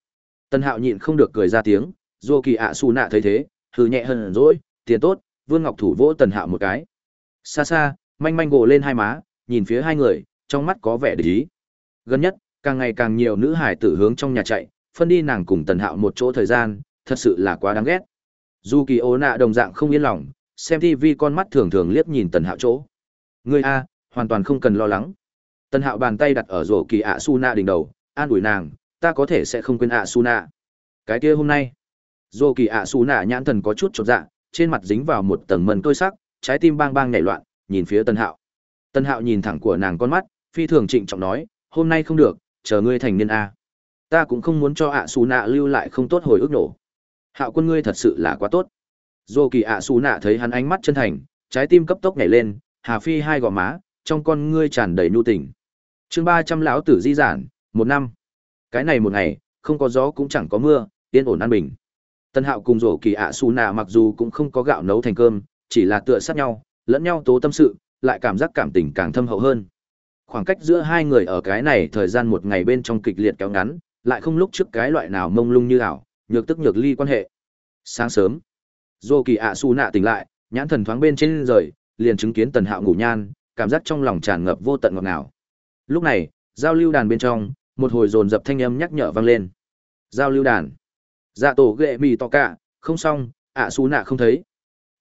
Tần hạo nhịn không được cười ra tiếng, rổ kỳ ạ su nà thấy thế, hừ nhẹ hơn rồi, tiền tốt, vương ngọc thủ vỗ tần hạo một cái. Xa xa, manh manh gồ lên hai má, nhìn phía hai người, trong mắt có vẻ để ý. Gần nhất, càng ngày càng nhiều nữ hải tử hướng trong nhà chạy, phân đi nàng cùng tần hạo một chỗ thời gian, thật sự là quá đáng ghét. Dù kỳ ố nạ đồng dạng không yên lòng, xem TV con mắt thường thường liếc nhìn tần hạo chỗ. Ngươi A, hoàn toàn không cần lo lắng. Tần hạo bàn tay đặt ở rổ kỳ ạ su nạ đỉnh đầu, an ủi nàng, ta có thể sẽ không quên ạ su nạ. Cái kia hôm nay, Dô kỳ ạ xù nạ nhãn thần có chút chột dạ, trên mặt dính vào một tầng mần tôi sắc, trái tim bang bang nhảy loạn, nhìn phía Tân hạo. Tân hạo nhìn thẳng của nàng con mắt, phi thường trịnh trọng nói, hôm nay không được, chờ ngươi thành niên A. Ta cũng không muốn cho ạ xù nạ lưu lại không tốt hồi ức nổ. Hạo quân ngươi thật sự là quá tốt. Dô kỳ ạ xù nạ thấy hắn ánh mắt chân thành, trái tim cấp tốc nhảy lên, hà phi hai gò má, trong con ngươi tràn đầy nhu tình. chương ba trăm lão tử di giản, một năm. Cái này một ngày, không có gió cũng chẳng có mưa, yên ổn an bình. Tân hạo cùng rổ kỳ ạ su nạ mặc dù cũng không có gạo nấu thành cơm, chỉ là tựa sát nhau, lẫn nhau tố tâm sự, lại cảm giác cảm tình càng thâm hậu hơn. Khoảng cách giữa hai người ở cái này thời gian một ngày bên trong kịch liệt kéo ngắn, lại không lúc trước cái loại nào mông lung như ảo, nhược tức nhược ly quan hệ. Sáng sớm, Dô kỳ ạ su nạ tỉnh lại, nhãn thần thoáng bên trên rời, liền chứng kiến tần hạo ngủ nhan, cảm giác trong lòng tràn ngập vô tận ngọt ngào. Lúc này, giao lưu đàn bên trong, một hồi dồn dập thanh âm nhắc nhở vang lên. Giao lưu đàn. Dạ tổ ghệ mì to cả, không xong, ạ xú nạ không thấy.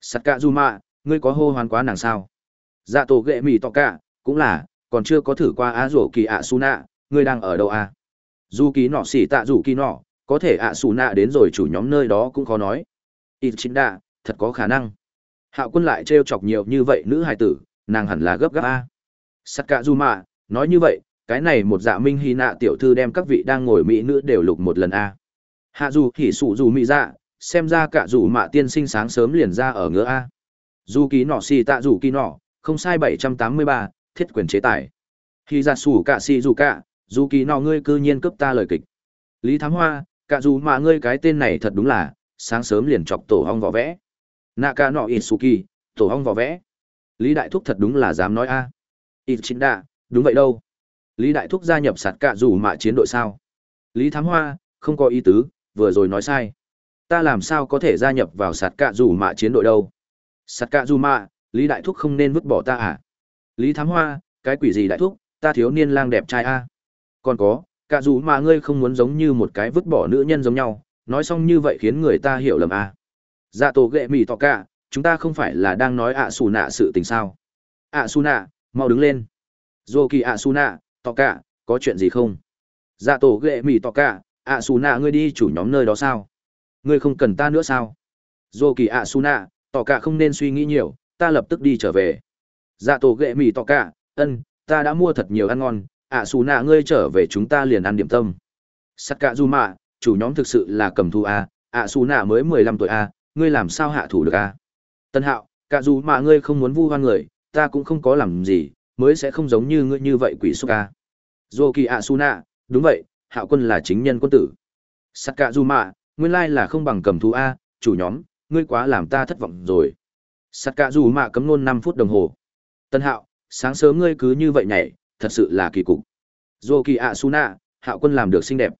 Sắt cả dù mạ, ngươi có hô hoán quá nàng sao? Dạ tổ ghệ mì to cả, cũng là, còn chưa có thử qua á rổ kỳ ạ xú nạ, ngươi đang ở đâu à? Dù kỳ nọ xỉ tạ dù kỳ nọ, có thể ạ su nạ đến rồi chủ nhóm nơi đó cũng khó nói ít chính đạ thật có khả năng hạo quân lại trêu chọc nhiều như vậy nữ hài tử nàng hẳn là gấp gáp a sắt cả du mạ nói như vậy cái này một dạ minh hy nạ tiểu thư đem các vị đang ngồi mỹ nữ đều lục một lần a hạ dù hỉ sụ dù mỹ dạ xem ra cả dù mạ tiên sinh sáng sớm liền ra ở ngựa a. Dù ký nọ xì tạ dù ký nọ không sai bảy trăm tám mươi ba thiết quyền chế tài. Khi ra sủ cả xì dù cả dù ký nọ ngươi cư nhiên cướp ta lời kịch. Lý thám hoa cả dù mạ ngươi cái tên này thật đúng là sáng sớm liền chọc tổ hong vỏ vẽ. Nạ ca nọ kỳ, tổ hong vỏ vẽ. Lý đại thúc thật đúng là dám nói a. Ít chính đạ, đúng vậy đâu. Lý đại thúc gia nhập sạt cạ dù mạ chiến đội sao? Lý thám hoa không có ý tứ vừa rồi nói sai. Ta làm sao có thể gia nhập vào sạt cạ dù mạ chiến đội đâu? Sạt cạ dù mạ, lý đại thúc không nên vứt bỏ ta à? Lý thám hoa, cái quỷ gì đại thúc, ta thiếu niên lang đẹp trai a. Còn có, cạ dù mạ ngươi không muốn giống như một cái vứt bỏ nữ nhân giống nhau, nói xong như vậy khiến người ta hiểu lầm à. dạ tổ ghệ mì tọ cả, chúng ta không phải là đang nói ạ xù nạ sự tình sao? Ạ xù nạ, mau đứng lên. Dô kỳ ạ xù nạ tọ cả, có chuyện gì không? Dạ tổ ghệ mì tọ cả ạ xù nạ ngươi đi chủ nhóm nơi đó sao? Ngươi không cần ta nữa sao? Dô kỳ ạ xù nạ tỏ cả không nên suy nghĩ nhiều, ta lập tức đi trở về. Dạ tổ ghệ mì tỏ cả, ân, ta đã mua thật nhiều ăn ngon ạ xù nạ ngươi trở về chúng ta liền ăn điểm tâm. Sắt cả du mạ chủ nhóm thực sự là cầm thu a ạ xù nạ mới mười lăm tuổi a, ngươi làm sao hạ thủ được a? Tân hạo cả dù mạ ngươi không muốn vu hoan người, ta cũng không có làm gì, mới sẽ không giống như ngươi như vậy quỷ xúc a. Dô kỳ ạ xù nạ đúng vậy hạo quân là chính nhân quân tử. Sắc cạ du mạ nguyên lai là không bằng cầm thú a, chủ nhóm, ngươi quá làm ta thất vọng rồi. Sắc cạ du mạ cấm nôn năm phút đồng hồ. Tân hạo, sáng sớm ngươi cứ như vậy nhảy, thật sự là kỳ cục. Dô kỳ ạ su nạ hạo quân làm được xinh đẹp.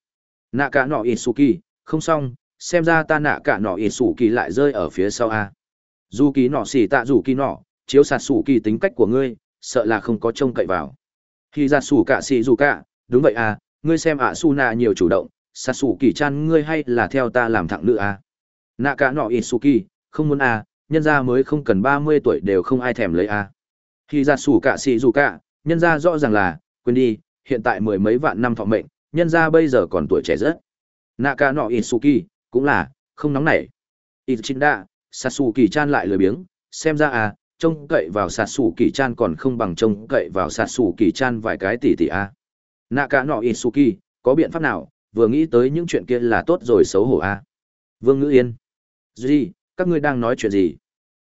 Nạ cả nọ ít su kỳ không xong, xem ra ta nạ cả nọ ít su kỳ lại rơi ở phía sau a. Dù kỳ nọ xỉ tạ dù kỳ nọ chiếu sạt sủ kỳ tính cách của ngươi, sợ là không có trông cậy vào. Khi ra sủ cả xỉ dù cả đúng vậy à ngươi xem ạ su nạ nhiều chủ động sạt sủ kỳ chan ngươi hay là theo ta làm thẳng nữ à nạ cả nọ ít su kỳ không muốn à nhân ra mới không cần ba mươi tuổi đều không ai thèm lấy à khi ra sủ cả xì dù cả nhân ra rõ ràng là quên đi hiện tại mười mấy vạn năm thọ mệnh nhân ra bây giờ còn tuổi trẻ rất. Naka no Itsuki, cũng là, không nóng nảy. Ichinda, kỳ chan lại lười biếng, xem ra à, trông cậy vào Sasuke chan còn không bằng trông cậy vào Sasuke chan vài cái tỷ tỷ à nạ cả nọ Isuki, có biện pháp nào, vừa nghĩ tới những chuyện kia là tốt rồi xấu hổ à. Vương Ngữ Yên. Gì, các ngươi đang nói chuyện gì?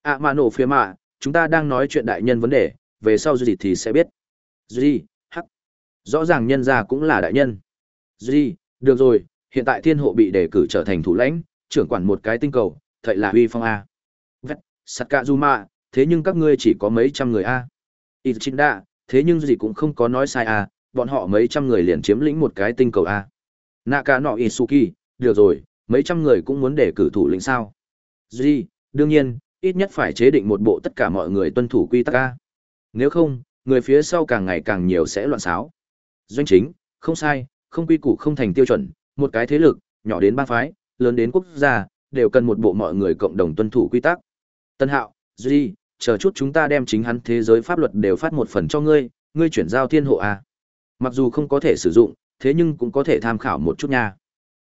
À mà nổ phía mạ, chúng ta đang nói chuyện đại nhân vấn đề, về sau gì thì sẽ biết. Gì, hắc. Rõ ràng nhân gia cũng là đại nhân. gì được rồi, hiện tại thiên hộ bị đề cử trở thành thủ lãnh, trưởng quản một cái tinh cầu, thậy là uy phong a. Vết, Sakazuma, thế nhưng các ngươi chỉ có mấy trăm người a. Ichinda, thế nhưng gì cũng không có nói sai a, bọn họ mấy trăm người liền chiếm lĩnh một cái tinh cầu a. Naka no Isuki, được rồi, mấy trăm người cũng muốn để cử thủ lĩnh sao? Duy, đương nhiên, ít nhất phải chế định một bộ tất cả mọi người tuân thủ quy tắc a. Nếu không, người phía sau càng ngày càng nhiều sẽ loạn xáo. Doanh chính, không sai, không quy củ không thành tiêu chuẩn, một cái thế lực, nhỏ đến ba phái, lớn đến quốc gia, đều cần một bộ mọi người cộng đồng tuân thủ quy tắc. Tân Hạo, Duy, chờ chút chúng ta đem chính hắn thế giới pháp luật đều phát một phần cho ngươi, ngươi chuyển giao thiên hộ à. Mặc dù không có thể sử dụng, thế nhưng cũng có thể tham khảo một chút nha.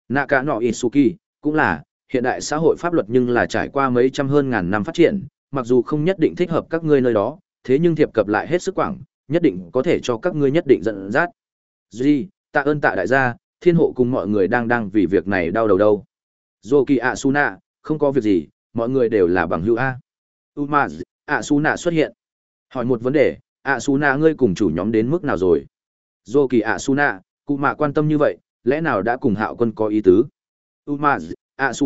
Nạ cả nọ Isuki, cũng là, hiện đại xã hội pháp luật nhưng là trải qua mấy trăm hơn ngàn năm phát triển, mặc dù không nhất định thích hợp các ngươi nơi đó, thế nhưng thiệp cập lại hết sức quảng, nhất định có thể cho các ngươi nhất định dẫn dắt. Duy, tạ ơn tạ đại gia, thiên hộ cùng mọi người đang đang vì việc này đau đầu đâu. Zoki Asuna, không có việc gì, mọi người đều là bằng hữu A. Umaz, Asuna xuất hiện. Hỏi một vấn đề, Asuna ngươi cùng chủ nhóm đến mức nào rồi? Dô kỳ ạ su nạ, cụ mạ quan tâm như vậy, lẽ nào đã cùng hạo quân có ý tứ? Umaz,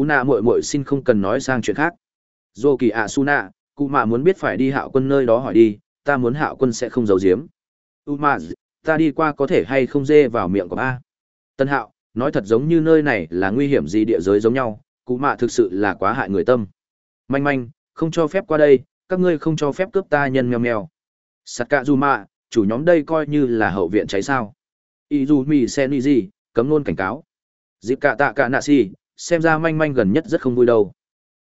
nạ muội muội xin không cần nói sang chuyện khác. Dô kỳ ạ su nạ, cụ mạ muốn biết phải đi hạo quân nơi đó hỏi đi, ta muốn hạo quân sẽ không giấu giếm. Umaz, ta đi qua có thể hay không dê vào miệng của ba? Tân hạo, nói thật giống như nơi này là nguy hiểm gì địa giới giống nhau, cụ mạ thực sự là quá hại người tâm. Manh manh, không cho phép qua đây, các ngươi không cho phép cướp ta nhân mèo mèo. Sakazuma, chủ nhóm đây coi như là hậu viện cháy sao. Izumi gì cấm luôn cảnh cáo. Dịp cả tạ cả nạ si, xem ra manh manh gần nhất rất không vui đâu.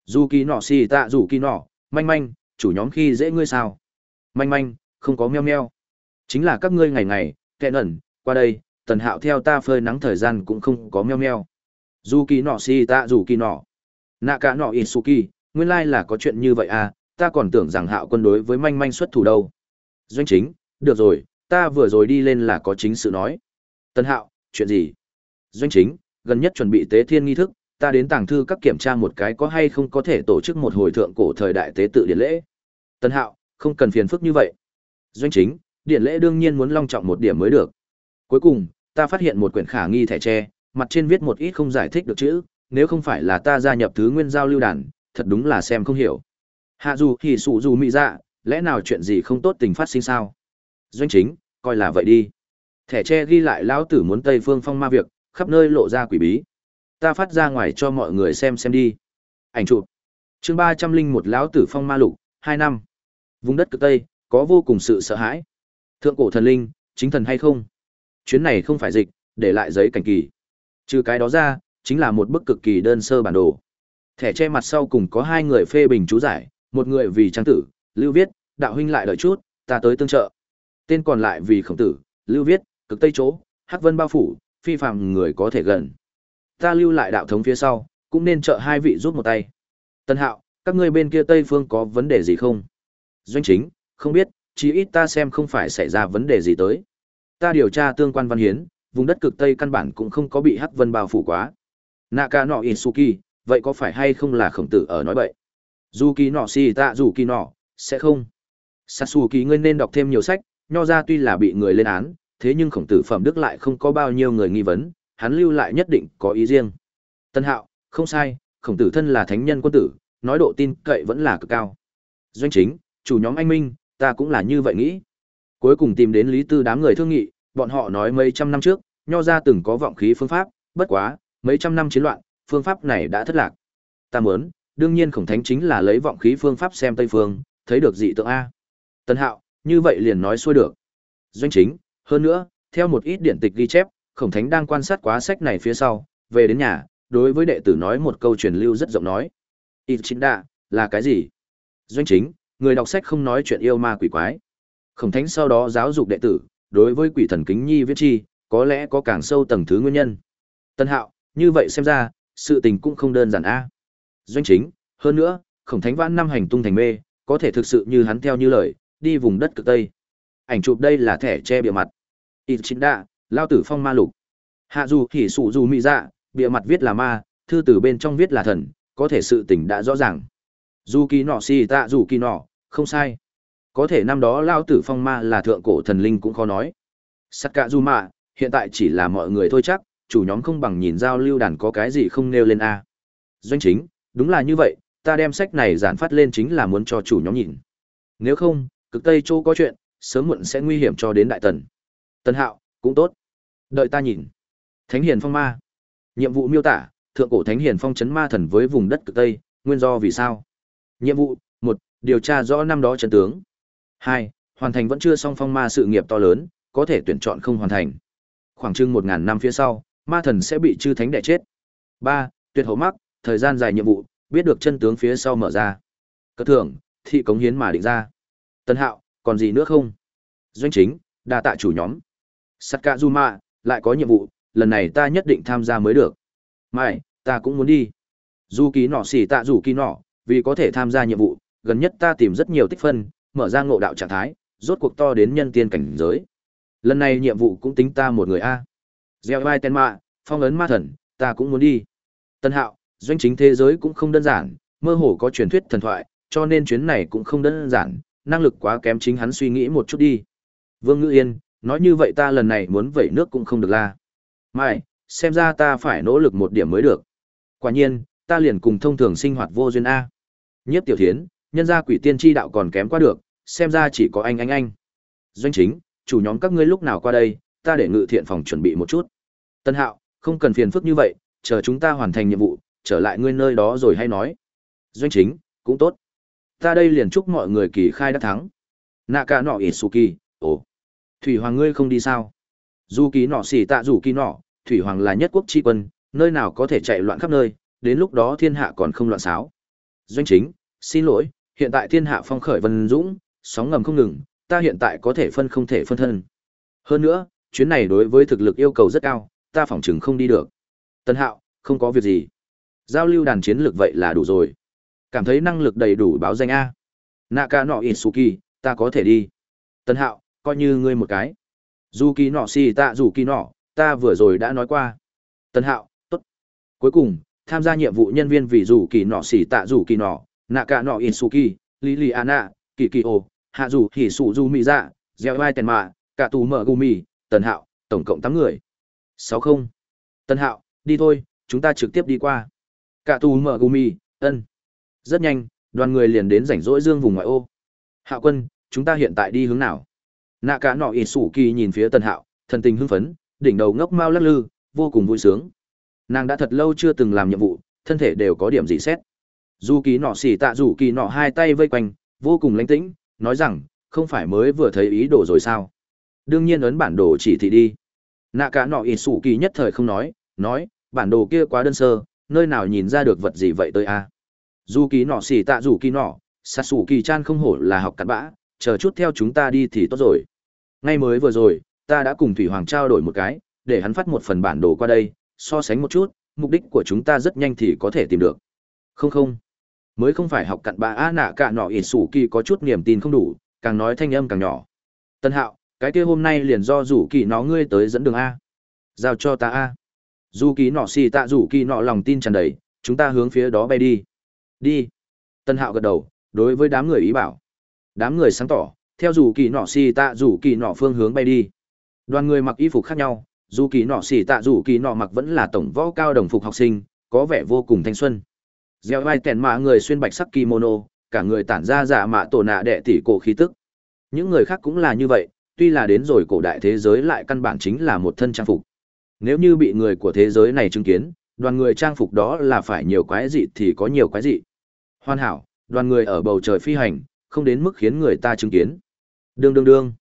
Dù kỳ nọ si tạ dù kỳ nọ, manh manh, chủ nhóm khi dễ ngươi sao. Manh manh, không có meo meo. Chính là các ngươi ngày ngày, kẹn ẩn, qua đây, tần hạo theo ta phơi nắng thời gian cũng không có meo meo. Dù kỳ nọ si tạ dù kỳ nọ. Nạ cả nọ Isuki, nguyên lai là có chuyện như vậy à, ta còn tưởng rằng hạo quân đối với manh manh xuất thủ đâu. Doanh chính, được rồi, ta vừa rồi đi lên là có chính sự nói. Tân hạo, chuyện gì? Doanh chính, gần nhất chuẩn bị tế thiên nghi thức, ta đến tàng thư các kiểm tra một cái có hay không có thể tổ chức một hồi thượng cổ thời đại tế tự điện lễ. Tân hạo, không cần phiền phức như vậy. Doanh chính, điện lễ đương nhiên muốn long trọng một điểm mới được. Cuối cùng, ta phát hiện một quyển khả nghi thẻ tre, mặt trên viết một ít không giải thích được chữ, nếu không phải là ta gia nhập thứ nguyên giao lưu đàn, thật đúng là xem không hiểu. Hạ dù thì sụ dù mị dạ, lẽ nào chuyện gì không tốt tình phát sinh sao? Doanh chính, coi là vậy đi. Thẻ tre ghi lại lão tử muốn Tây Phương Phong ma việc, khắp nơi lộ ra quỷ bí. Ta phát ra ngoài cho mọi người xem xem đi. Ảnh chụp. Chương ba trăm linh một lão tử phong ma lục, hai năm. Vùng đất cực Tây, có vô cùng sự sợ hãi. Thượng cổ thần linh, chính thần hay không? Chuyến này không phải dịch, để lại giấy cảnh kỳ. Trừ cái đó ra, chính là một bức cực kỳ đơn sơ bản đồ. Thẻ che mặt sau cùng có hai người phê bình chú giải, một người vì trang tử, lưu viết, đạo huynh lại đợi chút, ta tới tương trợ. Tên còn lại vì khổng tử, lưu viết, cực tây chỗ, hắc vân bao phủ, phi phàm người có thể gần. Ta lưu lại đạo thống phía sau, cũng nên trợ hai vị giúp một tay. Tân hạo, các ngươi bên kia tây phương có vấn đề gì không? Doanh chính, không biết, chí ít ta xem không phải xảy ra vấn đề gì tới. Ta điều tra tương quan văn hiến, vùng đất cực tây căn bản cũng không có bị hắc vân bao phủ quá. Naka no Isuki, vậy có phải hay không là khổng tử ở nói bậy? Dù kỳ nọ si tạ dù kỳ nọ, sẽ không. Sasuki ngươi nên đọc thêm nhiều sách, nho ra tuy là bị người lên án, thế nhưng khổng tử phẩm đức lại không có bao nhiêu người nghi vấn, hắn lưu lại nhất định có ý riêng. Tân Hạo, không sai, khổng tử thân là thánh nhân quân tử, nói độ tin cậy vẫn là cực cao. Doanh chính, chủ nhóm anh Minh, ta cũng là như vậy nghĩ. Cuối cùng tìm đến Lý Tư đám người thương nghị, bọn họ nói mấy trăm năm trước, nho ra từng có vọng khí phương pháp, bất quá, mấy trăm năm chiến loạn, phương pháp này đã thất lạc. Ta muốn, đương nhiên khổng thánh chính là lấy vọng khí phương pháp xem Tây phương, thấy được dị tượng a. Tân Hạo, như vậy liền nói xuôi được. Doanh chính, hơn nữa, theo một ít điển tịch ghi chép, khổng thánh đang quan sát quá sách này phía sau, về đến nhà, đối với đệ tử nói một câu truyền lưu rất rộng nói. Ít chính đạ, là cái gì? Doanh chính, người đọc sách không nói chuyện yêu ma quỷ quái. Khổng thánh sau đó giáo dục đệ tử, đối với quỷ thần kính nhi viết chi, có lẽ có càng sâu tầng thứ nguyên nhân. Tân hạo, như vậy xem ra, sự tình cũng không đơn giản a. Doanh chính, hơn nữa, khổng thánh vãn năm hành tung thành mê, có thể thực sự như hắn theo như lời, đi vùng đất cực tây. Ảnh chụp đây là thẻ che bìa mặt. Ít chính đạ, lao tử phong ma lục. Hạ dù thì sụ dù mị dạ, bìa mặt viết là ma, thư từ bên trong viết là thần, có thể sự tình đã rõ ràng. Dù kỳ nọ si tạ dù kỳ nọ, không sai. Có thể năm đó lao tử phong ma là thượng cổ thần linh cũng khó nói. sắt cả dù mạ, hiện tại chỉ là mọi người thôi chắc, chủ nhóm không bằng nhìn giao lưu đàn có cái gì không nêu lên A. Doanh chính, đúng là như vậy, ta đem sách này giản phát lên chính là muốn cho chủ nhóm nhìn. Nếu không, cực tây châu có chuyện, sớm muộn sẽ nguy hiểm cho đến đại tần. Tân hạo, cũng tốt. Đợi ta nhìn. Thánh hiền phong ma. Nhiệm vụ miêu tả, thượng cổ thánh hiền phong chấn ma thần với vùng đất cực tây, nguyên do vì sao? Nhiệm vụ, một, Điều tra rõ năm đó trần tướng. hai, Hoàn thành vẫn chưa xong phong ma sự nghiệp to lớn, có thể tuyển chọn không hoàn thành. Khoảng chừng một ngàn năm phía sau, ma thần sẽ bị chư thánh đẻ chết. ba, Tuyệt hậu mắc, thời gian dài nhiệm vụ, biết được chân tướng phía sau mở ra. Cất thưởng, thị cống hiến mà định ra. Tân Hạo, còn gì nữa không? Doanh chính, đa tạ chủ nhóm. Sakazuma, lại có nhiệm vụ, lần này ta nhất định tham gia mới được. Mai, ta cũng muốn đi. Du ký nọ xỉ tạ rủ ký nọ, vì có thể tham gia nhiệm vụ, gần nhất ta tìm rất nhiều tích phân, mở ra ngộ đạo trạng thái, rốt cuộc to đến nhân tiên cảnh giới. Lần này nhiệm vụ cũng tính ta một người a. Gieo vai tên mạ, phong ấn ma thần, ta cũng muốn đi. Tân hạo, doanh chính thế giới cũng không đơn giản, mơ hồ có truyền thuyết thần thoại, cho nên chuyến này cũng không đơn giản, năng lực quá kém chính hắn suy nghĩ một chút đi. Vương Ngữ Yên, nói như vậy ta lần này muốn vẩy nước cũng không được la. Mai, xem ra ta phải nỗ lực một điểm mới được. Quả nhiên, ta liền cùng thông thường sinh hoạt vô duyên A. Nhiếp tiểu thiến, nhân gia quỷ tiên tri đạo còn kém qua được, xem ra chỉ có anh anh anh. Doanh chính, chủ nhóm các ngươi lúc nào qua đây, ta để ngự thiện phòng chuẩn bị một chút. Tân hạo, không cần phiền phức như vậy, chờ chúng ta hoàn thành nhiệm vụ, trở lại ngươi nơi đó rồi hay nói. Doanh chính, cũng tốt. Ta đây liền chúc mọi người kỳ khai đã thắng. Nạ cả nọ Isuki, ồ. Thủy Hoàng ngươi không đi sao? Dù ký nọ xỉ tạ dù ký nọ, Thủy Hoàng là nhất quốc tri quân, nơi nào có thể chạy loạn khắp nơi, đến lúc đó thiên hạ còn không loạn xáo. Doanh chính, xin lỗi, hiện tại thiên hạ phong khởi vân dũng, sóng ngầm không ngừng, ta hiện tại có thể phân không thể phân thân. Hơn nữa, chuyến này đối với thực lực yêu cầu rất cao, ta phỏng chừng không đi được. Tân Hạo, không có việc gì. Giao lưu đàn chiến lược vậy là đủ rồi. Cảm thấy năng lực đầy đủ báo danh A. Naka nọ Isuki, ta có thể đi. Tân Hạo, coi như ngươi một cái. Dù kỳ nọ xì tạ dù kỳ nọ, ta vừa rồi đã nói qua. Tân Hạo, tốt. Cuối cùng, tham gia nhiệm vụ nhân viên vì dù kỳ nọ xì tạ dù kỳ nọ, Naka nọ Isuki, Liliana, Kỳ Kỳ Ô, Hạ Dù Hỉ Sụ Du mỹ Dạ, Gieo Vai Tèn Mạ, Cả Tù Mở Gumi, Tần Hạo, tổng cộng tám người. sáu không Tần Hạo, đi thôi, chúng ta trực tiếp đi qua. Cả Tù Mở Gumi, ân. Rất nhanh, đoàn người liền đến rảnh rỗi dương vùng ngoại ô. hạ quân, chúng ta hiện tại đi hướng nào? Nạ cả nọ ỉ sủ kỳ nhìn phía Tần Hạo, thần tình hưng phấn, đỉnh đầu ngốc mau lắc lư, vô cùng vui sướng. Nàng đã thật lâu chưa từng làm nhiệm vụ, thân thể đều có điểm dị xét. Dù kỳ nọ xỉ tạ dù kỳ nọ hai tay vây quanh, vô cùng lãnh tĩnh, nói rằng, không phải mới vừa thấy ý đồ rồi sao? Đương nhiên ấn bản đồ chỉ thị đi. Nạ cả nọ ỉ sủ kỳ nhất thời không nói, nói, bản đồ kia quá đơn sơ, nơi nào nhìn ra được vật gì vậy tới a? Dù kỳ nọ xỉ tạ dù kỳ nọ, sát sủ kỳ chan không hổ là học cặn bã, chờ chút theo chúng ta đi thì tốt rồi. Ngay mới vừa rồi, ta đã cùng Thủy Hoàng trao đổi một cái, để hắn phát một phần bản đồ qua đây, so sánh một chút, mục đích của chúng ta rất nhanh thì có thể tìm được. Không không. Mới không phải học cặn bã a nạ cả nọ ỉ sủ kỳ có chút niềm tin không đủ càng nói thanh âm càng nhỏ. Tân hạo cái kia hôm nay liền do rủ kỳ nó ngươi tới dẫn đường a. Giao cho ta a. Dù kỳ nọ xì tạ rủ kỳ nọ lòng tin tràn đầy chúng ta hướng phía đó bay đi đi. Tân hạo gật đầu, đối với đám người ý bảo. Đám người sáng tỏ, theo rủ kỳ nọ xì tạ rủ kỳ nọ phương hướng bay đi. Đoàn người mặc y phục khác nhau, dù kỳ nọ xì tạ rủ kỳ nọ mặc vẫn là tổng võ cao đồng phục học sinh, có vẻ vô cùng thanh xuân. Gieo vai tèn mạ người xuyên bạch sắc kimono, cả người tản ra giả mạ tổ nạ đệ tỷ cổ khí tức. Những người khác cũng là như vậy, tuy là đến rồi cổ đại thế giới lại căn bản chính là một thân trang phục. Nếu như bị người của thế giới này chứng kiến, đoàn người trang phục đó là phải nhiều quái dị thì có nhiều quái dị hoàn hảo đoàn người ở bầu trời phi hành không đến mức khiến người ta chứng kiến đương đương đương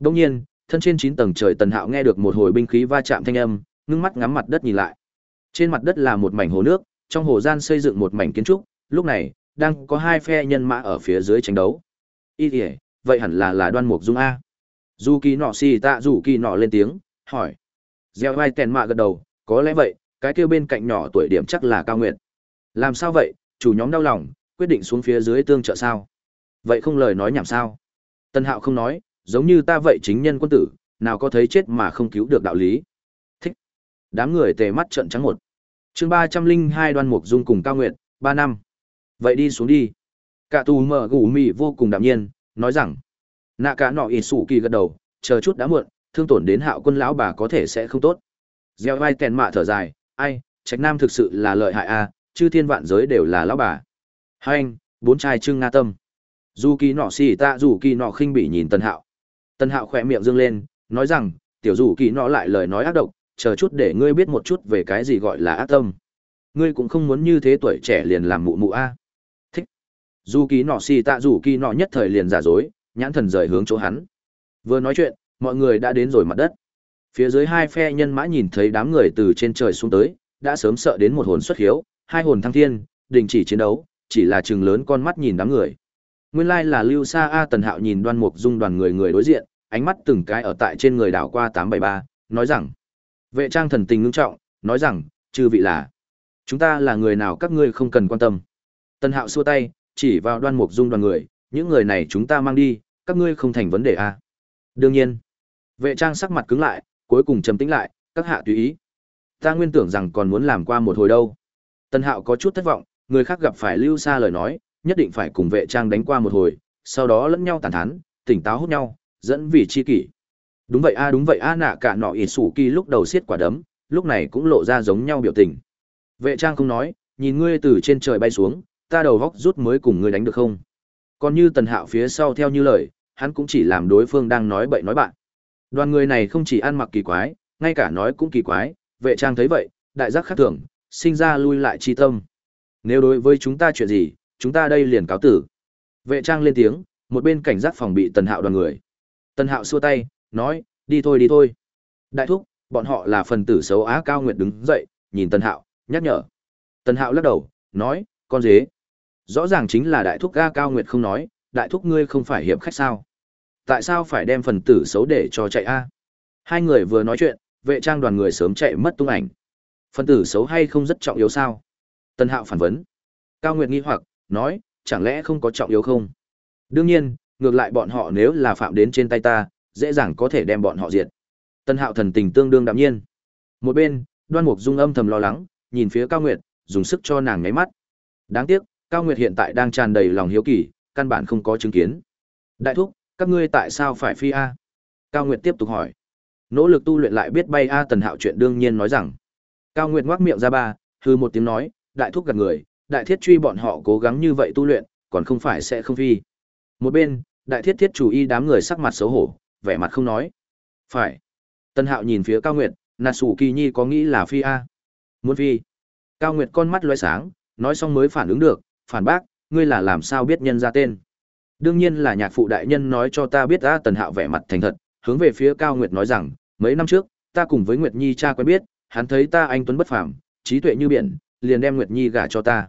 đông nhiên thân trên chín tầng trời tần hạo nghe được một hồi binh khí va chạm thanh âm ngưng mắt ngắm mặt đất nhìn lại trên mặt đất là một mảnh hồ nước trong hồ gian xây dựng một mảnh kiến trúc, lúc này, đang có hai phe nhân mã ở phía dưới tranh đấu. Ý kìa, vậy hẳn là là đoan mục dung A. Dù kỳ nọ xì tạ dù kỳ nọ lên tiếng, hỏi. Gieo vai tèn mạ gật đầu, có lẽ vậy, cái kia bên cạnh nhỏ tuổi điểm chắc là cao nguyện. Làm sao vậy, chủ nhóm đau lòng, quyết định xuống phía dưới tương trợ sao? Vậy không lời nói nhảm sao? Tân hạo không nói, giống như ta vậy chính nhân quân tử, nào có thấy chết mà không cứu được đạo lý. Thích. Đám người tề mắt trận trắng một chương ba trăm linh hai đoan mục dung cùng cao nguyện ba năm vậy đi xuống đi cả tù mở gù mị vô cùng đạm nhiên nói rằng nạ cả nọ ỉ sủ kỳ gật đầu chờ chút đã muộn thương tổn đến hạo quân lão bà có thể sẽ không tốt gieo vai tèn mạ thở dài ai trạch nam thực sự là lợi hại a à, chư thiên vạn giới đều là lão bà hai anh bốn trai trưng nga tâm dù kỳ nọ xì tạ dù kỳ nọ khinh bị nhìn tân hạo tân hạo khỏe miệng dương lên nói rằng tiểu dù kỳ nọ lại lời nói ác độc chờ chút để ngươi biết một chút về cái gì gọi là ác tâm. Ngươi cũng không muốn như thế tuổi trẻ liền làm mụ mụ a. Thích. Dù kỳ nọ xì tạ dù kỳ nọ nhất thời liền giả dối, nhãn thần rời hướng chỗ hắn. Vừa nói chuyện, mọi người đã đến rồi mặt đất. Phía dưới hai phe nhân mã nhìn thấy đám người từ trên trời xuống tới, đã sớm sợ đến một hồn xuất hiếu, hai hồn thăng thiên, đình chỉ chiến đấu, chỉ là chừng lớn con mắt nhìn đám người. Nguyên lai là Lưu Sa A Tần Hạo nhìn Đoan Mục Dung đoàn người người đối diện, ánh mắt từng cái ở tại trên người đảo qua 873, nói rằng: "Vệ trang thần tình ngưng trọng, nói rằng, chư vị là chúng ta là người nào các ngươi không cần quan tâm." Tần Hạo xua tay, chỉ vào Đoan Mục Dung đoàn người, những người này chúng ta mang đi, các ngươi không thành vấn đề a. Đương nhiên. Vệ trang sắc mặt cứng lại, cuối cùng trầm tĩnh lại, các hạ tùy ý. Ta nguyên tưởng rằng còn muốn làm qua một hồi đâu. Tân Hạo có chút thất vọng, người khác gặp phải lưu xa lời nói, nhất định phải cùng vệ trang đánh qua một hồi, sau đó lẫn nhau tàn thán, tỉnh táo hút nhau, dẫn vì chi kỷ. Đúng vậy a đúng vậy a nạ cả nọ ỉ sủ kỳ lúc đầu xiết quả đấm, lúc này cũng lộ ra giống nhau biểu tình. Vệ trang không nói, nhìn ngươi từ trên trời bay xuống, ta đầu góc rút mới cùng ngươi đánh được không? Còn như tần hạo phía sau theo như lời, hắn cũng chỉ làm đối phương đang nói bậy nói bạn. Đoàn người này không chỉ ăn mặc kỳ quái, ngay cả nói cũng kỳ quái, vệ trang thấy vậy, đại giác khác thường, sinh ra lui lại chi tâm. Nếu đối với chúng ta chuyện gì, chúng ta đây liền cáo tử. Vệ trang lên tiếng, một bên cảnh giác phòng bị tần hạo đoàn người. Tần hạo xua tay, nói, đi thôi đi thôi. Đại thúc, bọn họ là phần tử xấu á cao nguyệt đứng dậy, nhìn tần hạo, nhắc nhở. Tần hạo lắc đầu, nói, con dế. Rõ ràng chính là đại thúc ga cao nguyệt không nói, đại thúc ngươi không phải hiệp khách sao. Tại sao phải đem phần tử xấu để cho chạy a? Hai người vừa nói chuyện, vệ trang đoàn người sớm chạy mất tung ảnh. Phần tử xấu hay không rất trọng yếu sao? Tân Hạo phản vấn. Cao Nguyệt nghi hoặc, nói, chẳng lẽ không có trọng yếu không? Đương nhiên, ngược lại bọn họ nếu là phạm đến trên tay ta, dễ dàng có thể đem bọn họ diệt. Tân Hạo thần tình tương đương đạm nhiên. Một bên, Đoan Mục Dung âm thầm lo lắng, nhìn phía Cao Nguyệt, dùng sức cho nàng nháy mắt. Đáng tiếc, Cao Nguyệt hiện tại đang tràn đầy lòng hiếu kỳ, căn bản không có chứng kiến. Đại thúc, các ngươi tại sao phải phi a? Cao Nguyệt tiếp tục hỏi. Nỗ lực tu luyện lại biết bay a Tần Hạo chuyện đương nhiên nói rằng. Cao Nguyệt ngoác miệng ra ba, hư một tiếng nói, đại thúc gật người, đại thiết truy bọn họ cố gắng như vậy tu luyện, còn không phải sẽ không phi. Một bên, đại thiết thiết chủ y đám người sắc mặt xấu hổ, vẻ mặt không nói. Phải. Tân Hạo nhìn phía Cao Nguyệt, nà sủ kỳ nhi có nghĩ là phi a Muốn phi. Cao Nguyệt con mắt loe sáng, nói xong mới phản ứng được, phản bác, ngươi là làm sao biết nhân ra tên. Đương nhiên là nhạc phụ đại nhân nói cho ta biết a Tần Hạo vẻ mặt thành thật, hướng về phía Cao Nguyệt nói rằng, mấy năm trước, ta cùng với Nguyệt Nhi cha quen biết, hắn thấy ta anh tuấn bất phàm, trí tuệ như biển, liền đem Nguyệt Nhi gả cho ta.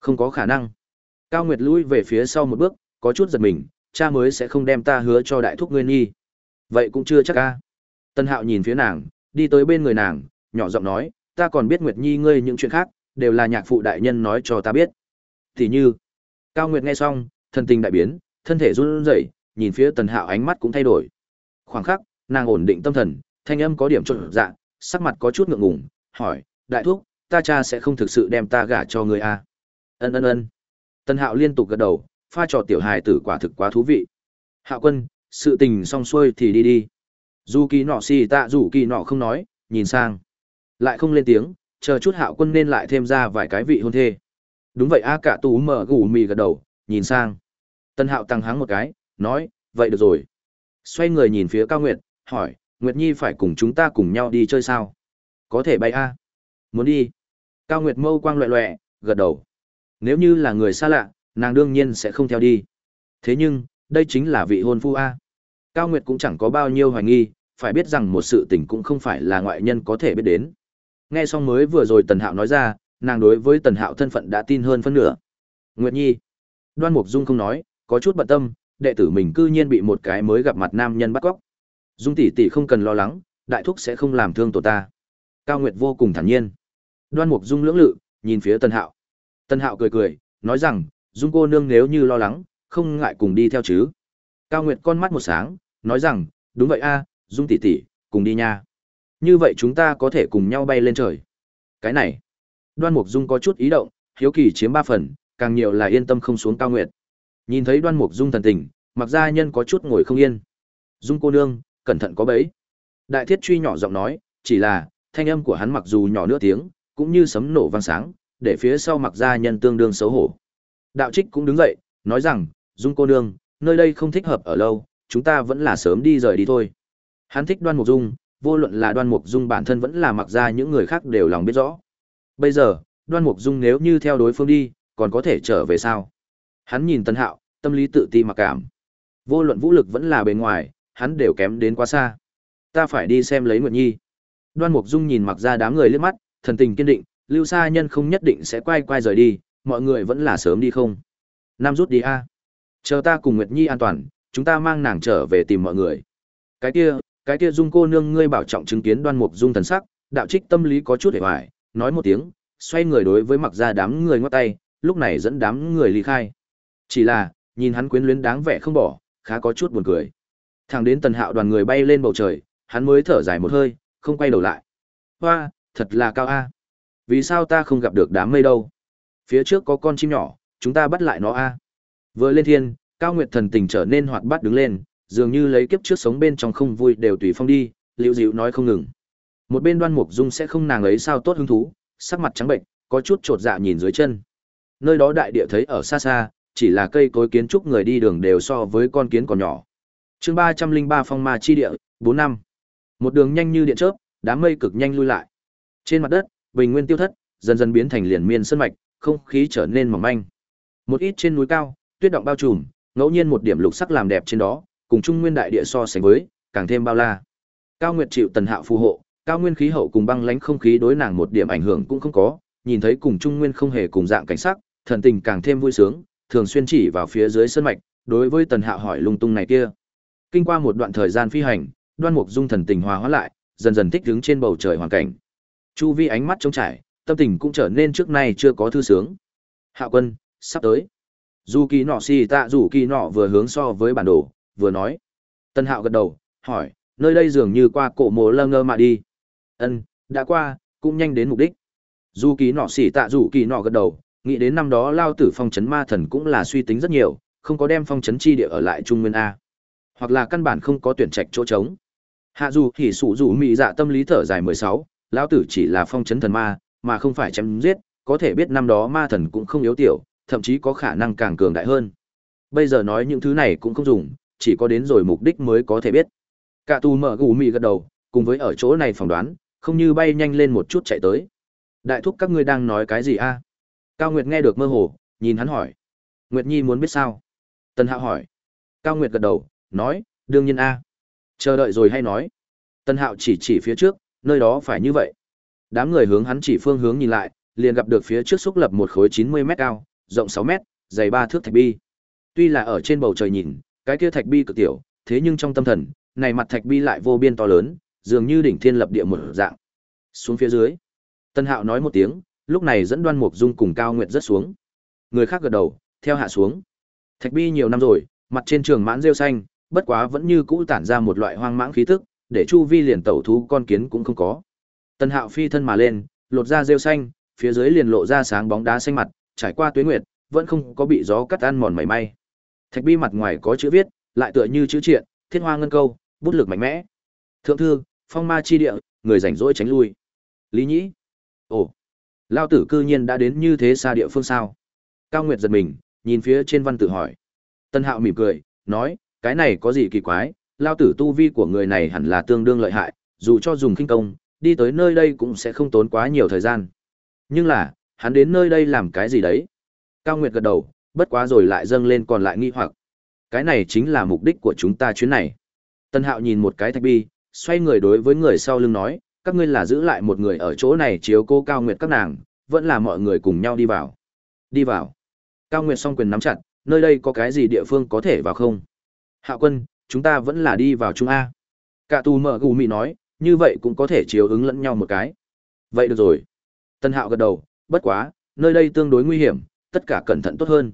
Không có khả năng. Cao Nguyệt lui về phía sau một bước, có chút giật mình, cha mới sẽ không đem ta hứa cho đại thúc ngươi nhi. Vậy cũng chưa chắc a. Tân Hạo nhìn phía nàng, đi tới bên người nàng, nhỏ giọng nói, ta còn biết Nguyệt Nhi ngươi những chuyện khác, đều là nhạc phụ đại nhân nói cho ta biết. Thì như, Cao Nguyệt nghe xong, thân tình đại biến, thân thể run rẩy, nhìn phía Tần Hạo ánh mắt cũng thay đổi. Khoảng khắc, nàng ổn định tâm thần, thanh âm có điểm chột dạ, sắc mặt có chút ngượng ngùng, hỏi, đại thúc, ta cha sẽ không thực sự đem ta gả cho người à? Ân ân ân. Tân Hạo liên tục gật đầu, pha trò tiểu hài tử quả thực quá thú vị. Hạo quân, sự tình xong xuôi thì đi đi. Dù kỳ nọ xì tạ dù kỳ nọ không nói, nhìn sang. Lại không lên tiếng, chờ chút hạo quân nên lại thêm ra vài cái vị hôn thê. Đúng vậy a cả tú mở gù mì gật đầu, nhìn sang. Tân hạo tăng háng một cái, nói, vậy được rồi. Xoay người nhìn phía Cao Nguyệt, hỏi, Nguyệt Nhi phải cùng chúng ta cùng nhau đi chơi sao? Có thể bay a Muốn đi. Cao Nguyệt mâu quang loẹ loẹ, gật đầu. Nếu như là người xa lạ, nàng đương nhiên sẽ không theo đi. Thế nhưng, đây chính là vị hôn phu A. Cao Nguyệt cũng chẳng có bao nhiêu hoài nghi, phải biết rằng một sự tình cũng không phải là ngoại nhân có thể biết đến. Nghe xong mới vừa rồi Tần Hạo nói ra, nàng đối với Tần Hạo thân phận đã tin hơn phân nửa. Nguyệt Nhi. Đoan Mục Dung không nói, có chút bận tâm, đệ tử mình cư nhiên bị một cái mới gặp mặt nam nhân bắt cóc. Dung tỷ tỷ không cần lo lắng, đại thúc sẽ không làm thương tổ ta. Cao Nguyệt vô cùng thản nhiên. Đoan Mục Dung lưỡng lự, nhìn phía Tần Hạo. Tần Hạo cười cười, nói rằng, Dung cô nương nếu như lo lắng, không ngại cùng đi theo chứ. Cao Nguyệt con mắt một sáng, nói rằng, đúng vậy a, Dung tỷ tỷ, cùng đi nha. Như vậy chúng ta có thể cùng nhau bay lên trời. Cái này, Đoan Mục Dung có chút ý động, hiếu kỳ chiếm ba phần, càng nhiều là yên tâm không xuống Cao Nguyệt. Nhìn thấy Đoan Mục Dung thần tình, Mặc Gia Nhân có chút ngồi không yên. Dung cô nương, cẩn thận có bẫy. Đại Thiết truy nhỏ giọng nói, chỉ là, thanh âm của hắn mặc dù nhỏ nửa tiếng, cũng như sấm nổ vang sáng, để phía sau Mặc Gia Nhân tương đương xấu hổ. Đạo Trích cũng đứng dậy, nói rằng, Dung cô nương, nơi đây không thích hợp ở lâu, chúng ta vẫn là sớm đi rời đi thôi. Hắn thích Đoan Mục Dung, vô luận là Đoan Mục Dung bản thân vẫn là Mặc Gia những người khác đều lòng biết rõ. Bây giờ, Đoan Mục Dung nếu như theo đối phương đi, còn có thể trở về sao? Hắn nhìn Tân Hạo, tâm lý tự ti mặc cảm. Vô luận vũ lực vẫn là bề ngoài, hắn đều kém đến quá xa. Ta phải đi xem lấy Nguyệt Nhi. Đoan Mục Dung nhìn mặc ra đám người liếc mắt, thần tình kiên định, lưu xa nhân không nhất định sẽ quay quay rời đi, mọi người vẫn là sớm đi không. Nam rút đi a. Chờ ta cùng Nguyệt Nhi an toàn, chúng ta mang nàng trở về tìm mọi người. Cái kia, cái kia Dung cô nương ngươi bảo trọng chứng kiến Đoan Mục Dung thần sắc, đạo trích tâm lý có chút hề hoài, nói một tiếng, xoay người đối với mặc ra đám người ngoắt tay, lúc này dẫn đám người ly khai. Chỉ là, nhìn hắn quyến luyến đáng vẻ không bỏ, khá có chút buồn cười. Thẳng đến Tần Hạo đoàn người bay lên bầu trời, hắn mới thở dài một hơi, không quay đầu lại. Hoa, thật là cao a. Vì sao ta không gặp được đám mây đâu? Phía trước có con chim nhỏ, chúng ta bắt lại nó a. Vừa lên thiên, Cao Nguyệt thần tình trở nên hoạt bát đứng lên, dường như lấy kiếp trước sống bên trong không vui đều tùy phong đi, liễu dịu nói không ngừng. Một bên Đoan Mục Dung sẽ không nàng ấy sao tốt hứng thú, sắc mặt trắng bệnh, có chút trột dạ nhìn dưới chân. Nơi đó đại địa thấy ở xa xa, chỉ là cây cối kiến trúc người đi đường đều so với con kiến còn nhỏ. Chương ba trăm linh ba phong ma chi địa, bốn năm. Một đường nhanh như điện chớp, đám mây cực nhanh lui lại. Trên mặt đất, bình nguyên tiêu thất, dần dần biến thành liền miên sơn mạch, không khí trở nên mỏng manh. Một ít trên núi cao, tuyết động bao trùm, ngẫu nhiên một điểm lục sắc làm đẹp trên đó, cùng trung nguyên đại địa so sánh với, càng thêm bao la. Cao Nguyệt chịu Tần Hạo phù hộ, cao nguyên khí hậu cùng băng lãnh không khí đối nàng một điểm ảnh hưởng cũng không có, nhìn thấy cùng trung nguyên không hề cùng dạng cảnh sắc, thần tình càng thêm vui sướng, thường xuyên chỉ vào phía dưới sơn mạch, đối với Tần Hạo hỏi lung tung này kia. Kinh qua một đoạn thời gian phi hành, Đoan Mục Dung thần tình hòa hóa lại, dần dần thích ứng trên bầu trời hoàn cảnh. Chu vi ánh mắt trống trải, tâm tình cũng trở nên trước nay chưa có thư sướng. Hạ quân, sắp tới. Dù kỳ nọ xì tạ dù kỳ nọ vừa hướng so với bản đồ, vừa nói. Tân hạo gật đầu, hỏi, nơi đây dường như qua cổ mồ lơ ngơ mà đi. ân đã qua, cũng nhanh đến mục đích. Dù kỳ nọ xì tạ dù kỳ nọ gật đầu, nghĩ đến năm đó lao tử phong chấn ma thần cũng là suy tính rất nhiều, không có đem phong chấn chi địa ở lại Trung Nguyên A. Hoặc là căn bản không có tuyển trạch chỗ trống. Hạ dù thì sủ dù mị dạ tâm lý thở dài mười sáu lão tử chỉ là phong chấn thần ma, mà không phải chém giết, có thể biết năm đó ma thần cũng không yếu tiểu, thậm chí có khả năng càng cường đại hơn. Bây giờ nói những thứ này cũng không dùng, chỉ có đến rồi mục đích mới có thể biết. Cả tù mở gù mị gật đầu, cùng với ở chỗ này phỏng đoán, không như bay nhanh lên một chút chạy tới. Đại thúc các ngươi đang nói cái gì a? Cao Nguyệt nghe được mơ hồ, nhìn hắn hỏi. Nguyệt Nhi muốn biết sao? Tần Hạo hỏi. Cao Nguyệt gật đầu, nói, đương nhiên a. Chờ đợi rồi hay nói. Tần Hạo chỉ chỉ phía trước, nơi đó phải như vậy. Đám người hướng hắn chỉ phương hướng nhìn lại, liền gặp được phía trước xúc lập một khối 90 mét cao, rộng 6 mét, dày 3 thước thạch bi. Tuy là ở trên bầu trời nhìn, cái kia thạch bi cực tiểu, thế nhưng trong tâm thần, này mặt thạch bi lại vô biên to lớn, dường như đỉnh thiên lập địa một dạng. Xuống phía dưới, Tân Hạo nói một tiếng, lúc này dẫn Đoan Mục Dung cùng Cao Nguyệt rất xuống. Người khác gật đầu, theo hạ xuống. Thạch bi nhiều năm rồi, mặt trên trường mãn rêu xanh, bất quá vẫn như cũ tản ra một loại hoang mãng khí tức, để chu vi liền tẩu thú con kiến cũng không có. Tần Hạo phi thân mà lên, lột ra rêu xanh, phía dưới liền lộ ra sáng bóng đá xanh mặt, trải qua tuyết nguyệt, vẫn không có bị gió cắt ăn mòn mảy may. Thạch bi mặt ngoài có chữ viết, lại tựa như chữ triện, thiên hoa ngân câu, bút lực mạnh mẽ. Thượng thư, phong ma chi địa, người rảnh rỗi tránh lui. Lý Nhĩ. Ồ, lao tử cư nhiên đã đến như thế xa địa phương sao? Cao Nguyệt giật mình, nhìn phía trên văn tự hỏi. Tân Hạo mỉm cười, nói, cái này có gì kỳ quái, lao tử tu vi của người này hẳn là tương đương lợi hại, dù cho dùng kinh công, đi tới nơi đây cũng sẽ không tốn quá nhiều thời gian. Nhưng là, hắn đến nơi đây làm cái gì đấy? Cao Nguyệt gật đầu, bất quá rồi lại dâng lên còn lại nghi hoặc. Cái này chính là mục đích của chúng ta chuyến này. Tân Hạo nhìn một cái thạch bi, xoay người đối với người sau lưng nói, các ngươi là giữ lại một người ở chỗ này chiếu cô Cao Nguyệt các nàng, vẫn là mọi người cùng nhau đi vào. Đi vào. Cao Nguyệt song quyền nắm chặt, nơi đây có cái gì địa phương có thể vào không? Hạo quân, chúng ta vẫn là đi vào Trung A. Cả tù mở gù mị nói, như vậy cũng có thể chiếu ứng lẫn nhau một cái. Vậy được rồi. Tân Hạo gật đầu, bất quá, nơi đây tương đối nguy hiểm, tất cả cẩn thận tốt hơn.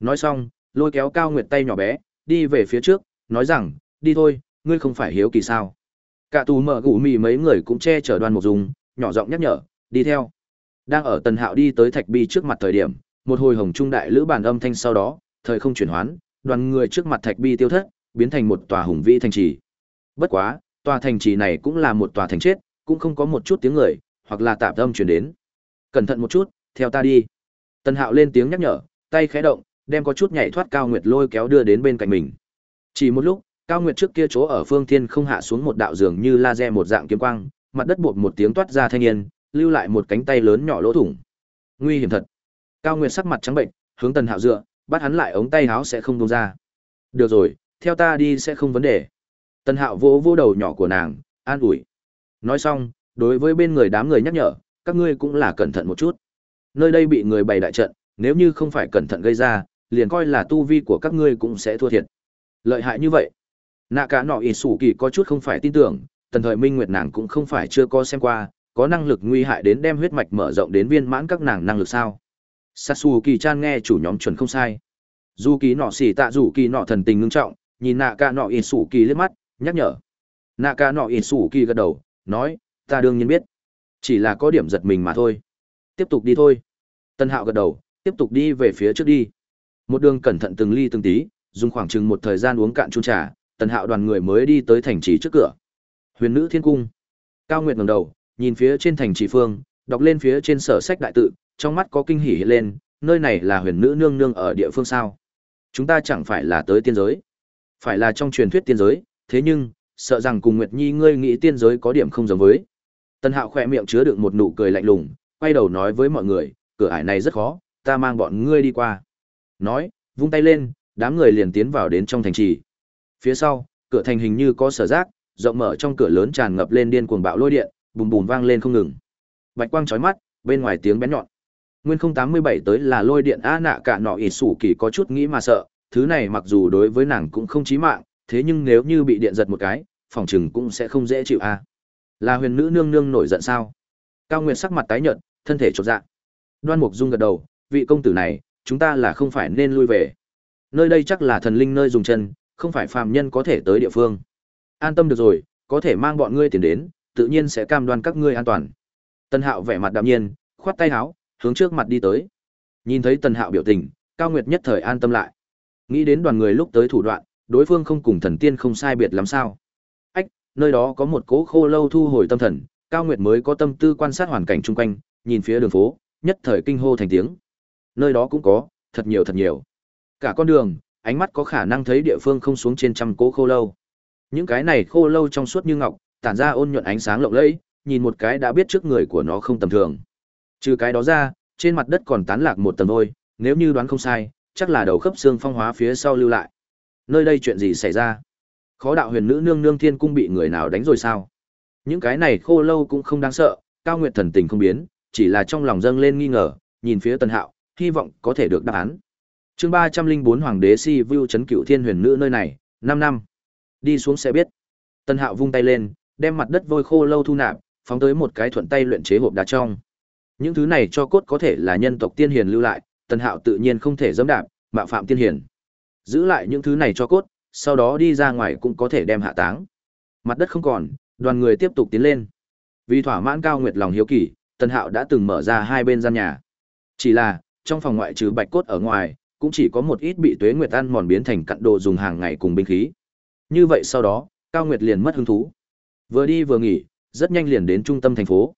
Nói xong, lôi kéo Cao Nguyệt tay nhỏ bé, đi về phía trước, nói rằng, đi thôi, ngươi không phải hiếu kỳ sao. Cả tù mở gù mị mấy người cũng che chở đoàn một dùng, nhỏ giọng nhắc nhở, đi theo. Đang ở Tần Hạo đi tới Thạch Bi trước mặt thời điểm, một hồi hồng trung đại lữ bản âm thanh sau đó, thời không chuyển hoán, đoàn người trước mặt Thạch Bi tiêu thất, biến thành một tòa hùng vĩ thành trì. Bất quá, tòa thành trì này cũng là một tòa thành chết, cũng không có một chút tiếng người, hoặc là tạp âm truyền đến. Cẩn thận một chút, theo ta đi. Tần Hạo lên tiếng nhắc nhở, tay khẽ động, đem có chút nhảy thoát Cao Nguyệt lôi kéo đưa đến bên cạnh mình. Chỉ một lúc, Cao Nguyệt trước kia chỗ ở phương thiên không hạ xuống một đạo dường như laser một dạng kiếm quang, mặt đất bột một tiếng toát ra thanh niên, lưu lại một cánh tay lớn nhỏ lỗ thủng. Nguy hiểm thật. Cao Nguyệt sắc mặt trắng bệnh, hướng Tần Hạo dựa, bắt hắn lại ống tay áo sẽ không buông ra. Được rồi, theo ta đi sẽ không vấn đề. Tần Hạo vỗ vỗ đầu nhỏ của nàng, an ủi. Nói xong, đối với bên người đám người nhắc nhở, các ngươi cũng là cẩn thận một chút. Nơi đây bị người bày đại trận, nếu như không phải cẩn thận gây ra, liền coi là tu vi của các ngươi cũng sẽ thua thiệt. Lợi hại như vậy. Nạ cả nọ ỉ sủ kỳ có chút không phải tin tưởng, tần thời minh nguyệt nàng cũng không phải chưa có xem qua, có năng lực nguy hại đến đem huyết mạch mở rộng đến viên mãn các nàng năng lực sao. Satsu kỳ chan nghe chủ nhóm chuẩn không sai. Dù kỳ nọ xỉ tạ dù kỳ nọ thần tình ngưng trọng, nhìn nạ ca nọ ỉ sủ kỳ liếc mắt, nhắc nhở. Nạ ca nọ ỉ sủ kỳ gật đầu, nói, ta đương nhiên biết. Chỉ là có điểm giật mình mà thôi. Tiếp tục đi thôi. Tân hạo gật đầu, tiếp tục đi về phía trước đi. Một đường cẩn thận từng ly từng tí, dùng khoảng chừng một thời gian uống cạn chung trà, tần hạo đoàn người mới đi tới thành trì trước cửa. Huyền nữ thiên cung. Cao Nguyệt ngầm đầu, nhìn phía trên thành trì phương, đọc lên phía trên sở sách đại tự, trong mắt có kinh hỉ hiện lên, nơi này là huyền nữ nương nương ở địa phương sao? Chúng ta chẳng phải là tới tiên giới, phải là trong truyền thuyết tiên giới, thế nhưng, sợ rằng cùng Nguyệt Nhi ngươi nghĩ tiên giới có điểm không giống với. Tần Hạo khỏe miệng chứa đựng một nụ cười lạnh lùng, quay đầu nói với mọi người, cửa ải này rất khó, ta mang bọn ngươi đi qua. Nói, vung tay lên, đám người liền tiến vào đến trong thành trì. Phía sau, cửa thành hình như có sở giác, rộng mở trong cửa lớn tràn ngập lên điên cuồng bạo lôi điện, bùm bùm vang lên không ngừng. Bạch quang chói mắt, bên ngoài tiếng bén nhọn. Nguyên không tám mươi bảy tới là lôi điện a nạ cả nọ ỉ sủ kỳ có chút nghĩ mà sợ, thứ này mặc dù đối với nàng cũng không chí mạng, thế nhưng nếu như bị điện giật một cái, phòng trừng cũng sẽ không dễ chịu a. À. Là huyền nữ nương nương nổi giận sao? Cao Nguyệt sắc mặt tái nhợt, thân thể chột dạ. Đoan Mục Dung gật đầu, vị công tử này, chúng ta là không phải nên lui về. Nơi đây chắc là thần linh nơi dùng chân, không phải phàm nhân có thể tới địa phương. An tâm được rồi, có thể mang bọn ngươi tiền đến, tự nhiên sẽ cam đoan các ngươi an toàn. Tân Hạo vẻ mặt đạm nhiên, khoát tay áo, hướng trước mặt đi tới. Nhìn thấy Tần Hạo biểu tình, Cao Nguyệt nhất thời an tâm lại. Nghĩ đến đoàn người lúc tới thủ đoạn, đối phương không cùng thần tiên không sai biệt lắm sao? Ách, nơi đó có một cố khô lâu thu hồi tâm thần, Cao Nguyệt mới có tâm tư quan sát hoàn cảnh chung quanh, nhìn phía đường phố, nhất thời kinh hô thành tiếng. Nơi đó cũng có, thật nhiều thật nhiều. Cả con đường, ánh mắt có khả năng thấy địa phương không xuống trên trăm cố khô lâu. Những cái này khô lâu trong suốt như ngọc, tản ra ôn nhuận ánh sáng lộng lẫy, nhìn một cái đã biết trước người của nó không tầm thường. Trừ cái đó ra, trên mặt đất còn tán lạc một tầng thôi, nếu như đoán không sai, chắc là đầu khớp xương phong hóa phía sau lưu lại. Nơi đây chuyện gì xảy ra? Khó đạo huyền nữ nương nương thiên cung bị người nào đánh rồi sao? Những cái này khô lâu cũng không đáng sợ, cao nguyệt thần tình không biến, chỉ là trong lòng dâng lên nghi ngờ, nhìn phía Tần Hạo, hy vọng có thể được đáp án. Chương ba trăm linh bốn Hoàng đế Si Vu trấn cửu thiên huyền nữ nơi này, năm năm. Đi xuống sẽ biết. Tần Hạo vung tay lên, đem mặt đất vôi khô lâu thu nạp, phóng tới một cái thuận tay luyện chế hộp đá trong. Những thứ này cho cốt có thể là nhân tộc tiên hiền lưu lại, Tần Hạo tự nhiên không thể dẫm đạp, mạo phạm tiên hiển, Giữ lại những thứ này cho cốt, sau đó đi ra ngoài cũng có thể đem hạ táng. Mặt đất không còn, đoàn người tiếp tục tiến lên. Vì thỏa mãn cao nguyệt lòng hiếu kỳ, Tần Hạo đã từng mở ra hai bên gian nhà. Chỉ là, trong phòng ngoại trừ bạch cốt ở ngoài, cũng chỉ có một ít bị tuế nguyệt ăn mòn biến thành cặn đồ dùng hàng ngày cùng binh khí. Như vậy sau đó, Cao Nguyệt liền mất hứng thú. Vừa đi vừa nghỉ, rất nhanh liền đến trung tâm thành phố.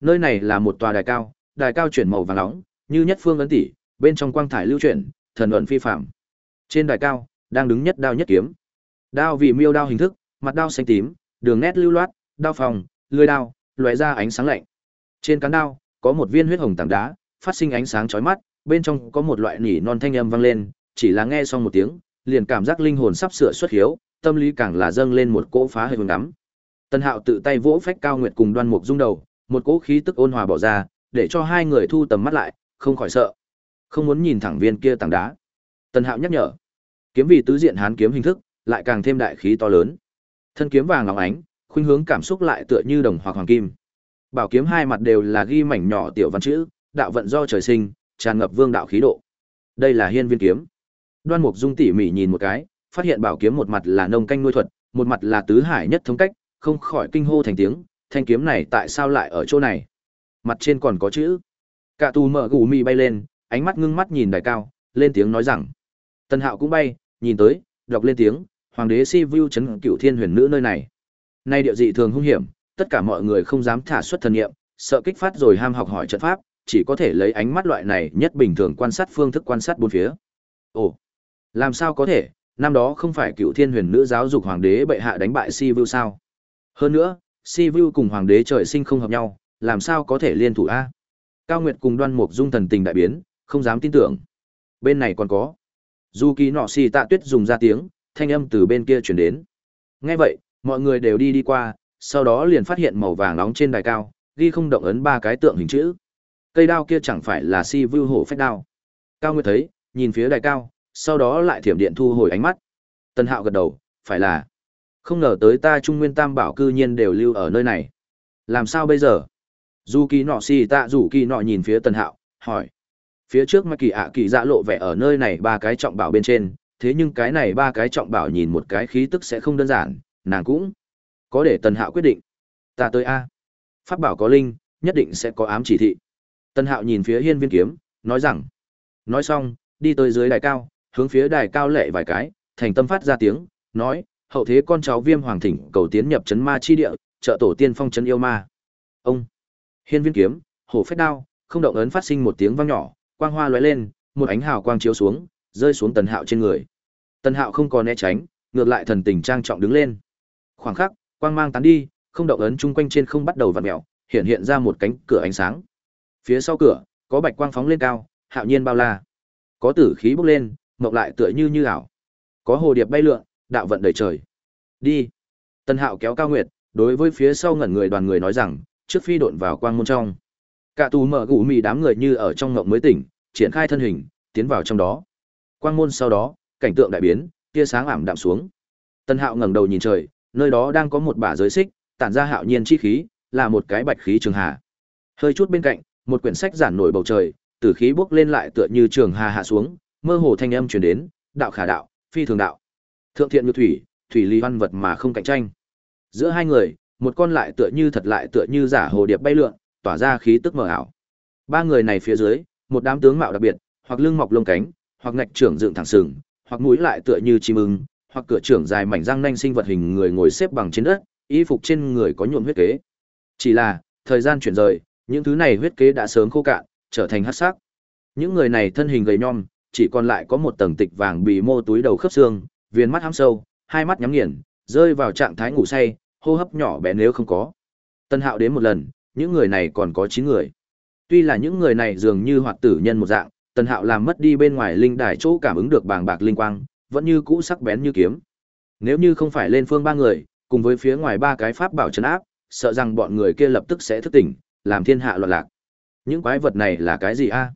Nơi này là một tòa đài cao, đài cao chuyển màu vàng nóng, như nhất phương ấn tỷ, bên trong quang thải lưu chuyển, thần ẩn phi phạm. Trên đài cao, đang đứng nhất đao nhất kiếm. Đao vì miêu đao hình thức, mặt đao xanh tím, đường nét lưu loát, đao phòng, lưỡi đao, lóe ra ánh sáng lạnh. Trên cán đao, có một viên huyết hồng tảng đá, phát sinh ánh sáng chói mắt, bên trong có một loại nỉ non thanh âm vang lên, chỉ là nghe xong một tiếng, liền cảm giác linh hồn sắp sửa xuất hiếu, tâm lý càng là dâng lên một cỗ phá hơi hồn đắm. Tân Hạo tự tay vỗ phách cao nguyệt cùng Đoan Mục rung đầu, một cỗ khí tức ôn hòa bỏ ra, để cho hai người thu tầm mắt lại, không khỏi sợ. Không muốn nhìn thẳng viên kia tảng đá. tần Hạo nhắc nhở. Kiếm vì tứ diện hán kiếm hình thức, lại càng thêm đại khí to lớn. Thân kiếm vàng óng ánh, khuynh hướng cảm xúc lại tựa như đồng hoặc hoàng kim. Bảo kiếm hai mặt đều là ghi mảnh nhỏ tiểu văn chữ, đạo vận do trời sinh, tràn ngập vương đạo khí độ. Đây là hiên viên kiếm. Đoan Mục Dung tỉ mỉ nhìn một cái, phát hiện bảo kiếm một mặt là nông canh nuôi thuật, một mặt là tứ hải nhất thống cách, không khỏi kinh hô thành tiếng, thanh kiếm này tại sao lại ở chỗ này? Mặt trên còn có chữ. Cả tù mở gù mi bay lên, ánh mắt ngưng mắt nhìn đài cao, lên tiếng nói rằng. Tần Hạo cũng bay, nhìn tới, đọc lên tiếng, Hoàng đế Si Vu chấn cửu thiên huyền nữ nơi này. Nay địa dị thường hung hiểm, tất cả mọi người không dám thả xuất thần nghiệm, sợ kích phát rồi ham học hỏi trận pháp, chỉ có thể lấy ánh mắt loại này nhất bình thường quan sát phương thức quan sát bốn phía. Ồ, làm sao có thể, năm đó không phải cựu thiên huyền nữ giáo dục hoàng đế bệ hạ đánh bại Si Vu sao? Hơn nữa, Si Vu cùng hoàng đế trời sinh không hợp nhau, làm sao có thể liên thủ a? Cao Nguyệt cùng Đoan Mục Dung thần tình đại biến, không dám tin tưởng. Bên này còn có. Du Kỳ nọ xì tạ tuyết dùng ra tiếng, thanh âm từ bên kia truyền đến. Nghe vậy, mọi người đều đi đi qua, sau đó liền phát hiện màu vàng nóng trên đài cao, ghi không động ấn ba cái tượng hình chữ. Cây đao kia chẳng phải là si vưu hổ phách đao. Cao Nguyệt thấy, nhìn phía đài cao, sau đó lại thiểm điện thu hồi ánh mắt. Tân Hạo gật đầu, phải là. Không ngờ tới ta Trung Nguyên Tam Bảo cư nhiên đều lưu ở nơi này. Làm sao bây giờ? Du kỳ nọ si tạ dù kỳ nọ nhìn phía Tân Hạo, hỏi. Phía trước mắc kỳ ạ kỳ dạ lộ vẻ ở nơi này ba cái trọng bảo bên trên, thế nhưng cái này ba cái trọng bảo nhìn một cái khí tức sẽ không đơn giản, nàng cũng có để Tần Hạo quyết định. Ta tới A. Pháp bảo có linh, nhất định sẽ có ám chỉ thị. Tần Hạo nhìn phía hiên viên kiếm, nói rằng. Nói xong, đi tới dưới đài cao, hướng phía đài cao lệ vài cái, thành tâm phát ra tiếng, nói, hậu thế con cháu viêm hoàng thỉnh cầu tiến nhập chấn ma chi địa, trợ tổ tiên phong chấn yêu ma. Ông. Hiên viên kiếm, hổ phách đao, không động ấn phát sinh một tiếng vang nhỏ, quang hoa lóe lên, một ánh hào quang chiếu xuống, rơi xuống Tần Hạo trên người. Tần Hạo không còn né tránh, ngược lại thần tình trang trọng đứng lên. Khoảng khắc, quang mang tán đi, không động ấn chung quanh trên không bắt đầu vặn mèo, hiện hiện ra một cánh cửa ánh sáng. Phía sau cửa, có bạch quang phóng lên cao, hạo nhiên bao la. Có tử khí bốc lên, mộng lại tựa như như ảo. Có hồ điệp bay lượn, đạo vận đầy trời. Đi. Tần Hạo kéo Cao Nguyệt, đối với phía sau ngẩn người đoàn người nói rằng, trước phi độn vào quang môn trong. Cả tù mở gù mì đám người như ở trong ngộng mới tỉnh, triển khai thân hình, tiến vào trong đó. Quang môn sau đó, cảnh tượng đại biến, tia sáng ảm đạm xuống. Tân Hạo ngẩng đầu nhìn trời, nơi đó đang có một bả giới xích, tản ra hạo nhiên chi khí, là một cái bạch khí trường hà. Hơi chút bên cạnh, một quyển sách giản nổi bầu trời, tử khí bốc lên lại tựa như trường hà hạ xuống, mơ hồ thanh âm truyền đến, đạo khả đạo, phi thường đạo. Thượng thiện như thủy, thủy lý văn vật mà không cạnh tranh. Giữa hai người, một con lại tựa như thật lại tựa như giả hồ điệp bay lượn, tỏa ra khí tức mờ ảo. Ba người này phía dưới, một đám tướng mạo đặc biệt, hoặc lưng mọc lông cánh, hoặc ngạch trưởng dựng thẳng sừng, hoặc mũi lại tựa như chim ưng, hoặc cửa trưởng dài mảnh răng nanh sinh vật hình người ngồi xếp bằng trên đất, y phục trên người có nhuộm huyết kế. Chỉ là, thời gian chuyển rời, những thứ này huyết kế đã sớm khô cạn, trở thành hắc sắc. Những người này thân hình gầy nhom, chỉ còn lại có một tầng tịch vàng bị mô túi đầu khớp xương, viên mắt hăm sâu, hai mắt nhắm nghiền, rơi vào trạng thái ngủ say, hô hấp nhỏ bé nếu không có. Tân Hạo đến một lần, những người này còn có 9 người. Tuy là những người này dường như hoạt tử nhân một dạng, Tần Hạo làm mất đi bên ngoài linh đài chỗ cảm ứng được bàng bạc linh quang, vẫn như cũ sắc bén như kiếm. Nếu như không phải lên phương ba người, cùng với phía ngoài ba cái pháp bảo trấn áp, sợ rằng bọn người kia lập tức sẽ thức tỉnh, làm thiên hạ loạn lạc. Những quái vật này là cái gì a?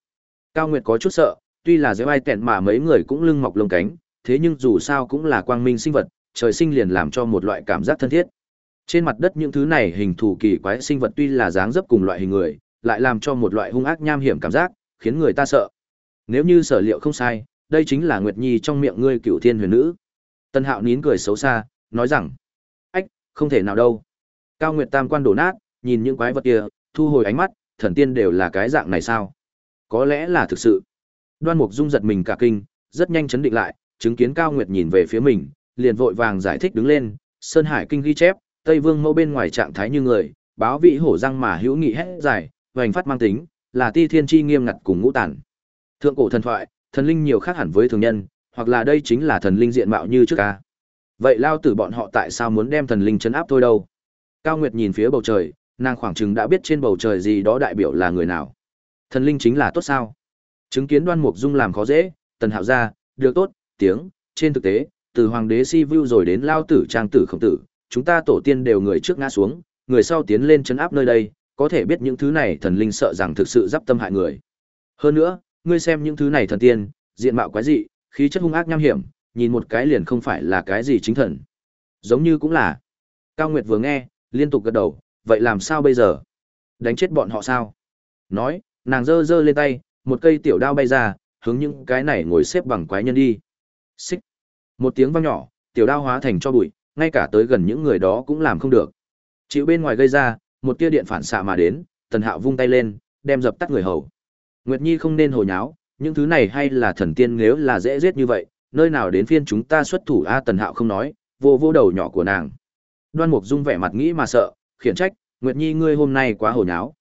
Cao Nguyệt có chút sợ, tuy là giễu ai tẹn mà mấy người cũng lưng mọc lông cánh, thế nhưng dù sao cũng là quang minh sinh vật, trời sinh liền làm cho một loại cảm giác thân thiết. Trên mặt đất những thứ này hình thù kỳ quái sinh vật tuy là dáng dấp cùng loại hình người, lại làm cho một loại hung ác nham hiểm cảm giác, khiến người ta sợ. Nếu như sở liệu không sai, đây chính là Nguyệt Nhi trong miệng ngươi cựu thiên huyền nữ. Tân Hạo nín cười xấu xa, nói rằng, ách, không thể nào đâu. Cao Nguyệt Tam quan đổ nát, nhìn những quái vật kia, thu hồi ánh mắt, thần tiên đều là cái dạng này sao? Có lẽ là thực sự. Đoan Mục Dung giật mình cả kinh, rất nhanh chấn định lại, chứng kiến Cao Nguyệt nhìn về phía mình, liền vội vàng giải thích đứng lên, Sơn Hải kinh ghi chép, Tây Vương mẫu bên ngoài trạng thái như người, báo vị hổ răng mà hữu nghị hết dài, vành phát mang tính, là ti thiên chi nghiêm ngặt cùng ngũ tản. Thượng cổ thần thoại, thần linh nhiều khác hẳn với thường nhân, hoặc là đây chính là thần linh diện mạo như trước ca. Vậy lao tử bọn họ tại sao muốn đem thần linh chấn áp thôi đâu? Cao Nguyệt nhìn phía bầu trời, nàng khoảng chừng đã biết trên bầu trời gì đó đại biểu là người nào. Thần linh chính là tốt sao? Chứng kiến Đoan Mục Dung làm khó dễ, Tần Hạo ra, được tốt, tiếng, trên thực tế, từ hoàng đế Si Vu rồi đến lao tử trang tử khổng tử, chúng ta tổ tiên đều người trước ngã xuống, người sau tiến lên chấn áp nơi đây, có thể biết những thứ này thần linh sợ rằng thực sự giáp tâm hại người. Hơn nữa, ngươi xem những thứ này thần tiên, diện mạo quái dị, khí chất hung ác nham hiểm, nhìn một cái liền không phải là cái gì chính thần. Giống như cũng là. Cao Nguyệt vừa nghe, liên tục gật đầu, vậy làm sao bây giờ? Đánh chết bọn họ sao? Nói, nàng giơ giơ lên tay, một cây tiểu đao bay ra, hướng những cái này ngồi xếp bằng quái nhân đi. Xích. Một tiếng vang nhỏ, tiểu đao hóa thành cho bụi, ngay cả tới gần những người đó cũng làm không được. Chịu bên ngoài gây ra, một tia điện phản xạ mà đến, Tần Hạo vung tay lên, đem dập tắt người hầu. Nguyệt Nhi không nên hồ nháo, những thứ này hay là thần tiên nếu là dễ giết như vậy, nơi nào đến phiên chúng ta xuất thủ a Tần Hạo không nói, vô vô đầu nhỏ của nàng. Đoan Mục Dung vẻ mặt nghĩ mà sợ, khiển trách, Nguyệt Nhi ngươi hôm nay quá hồ nháo.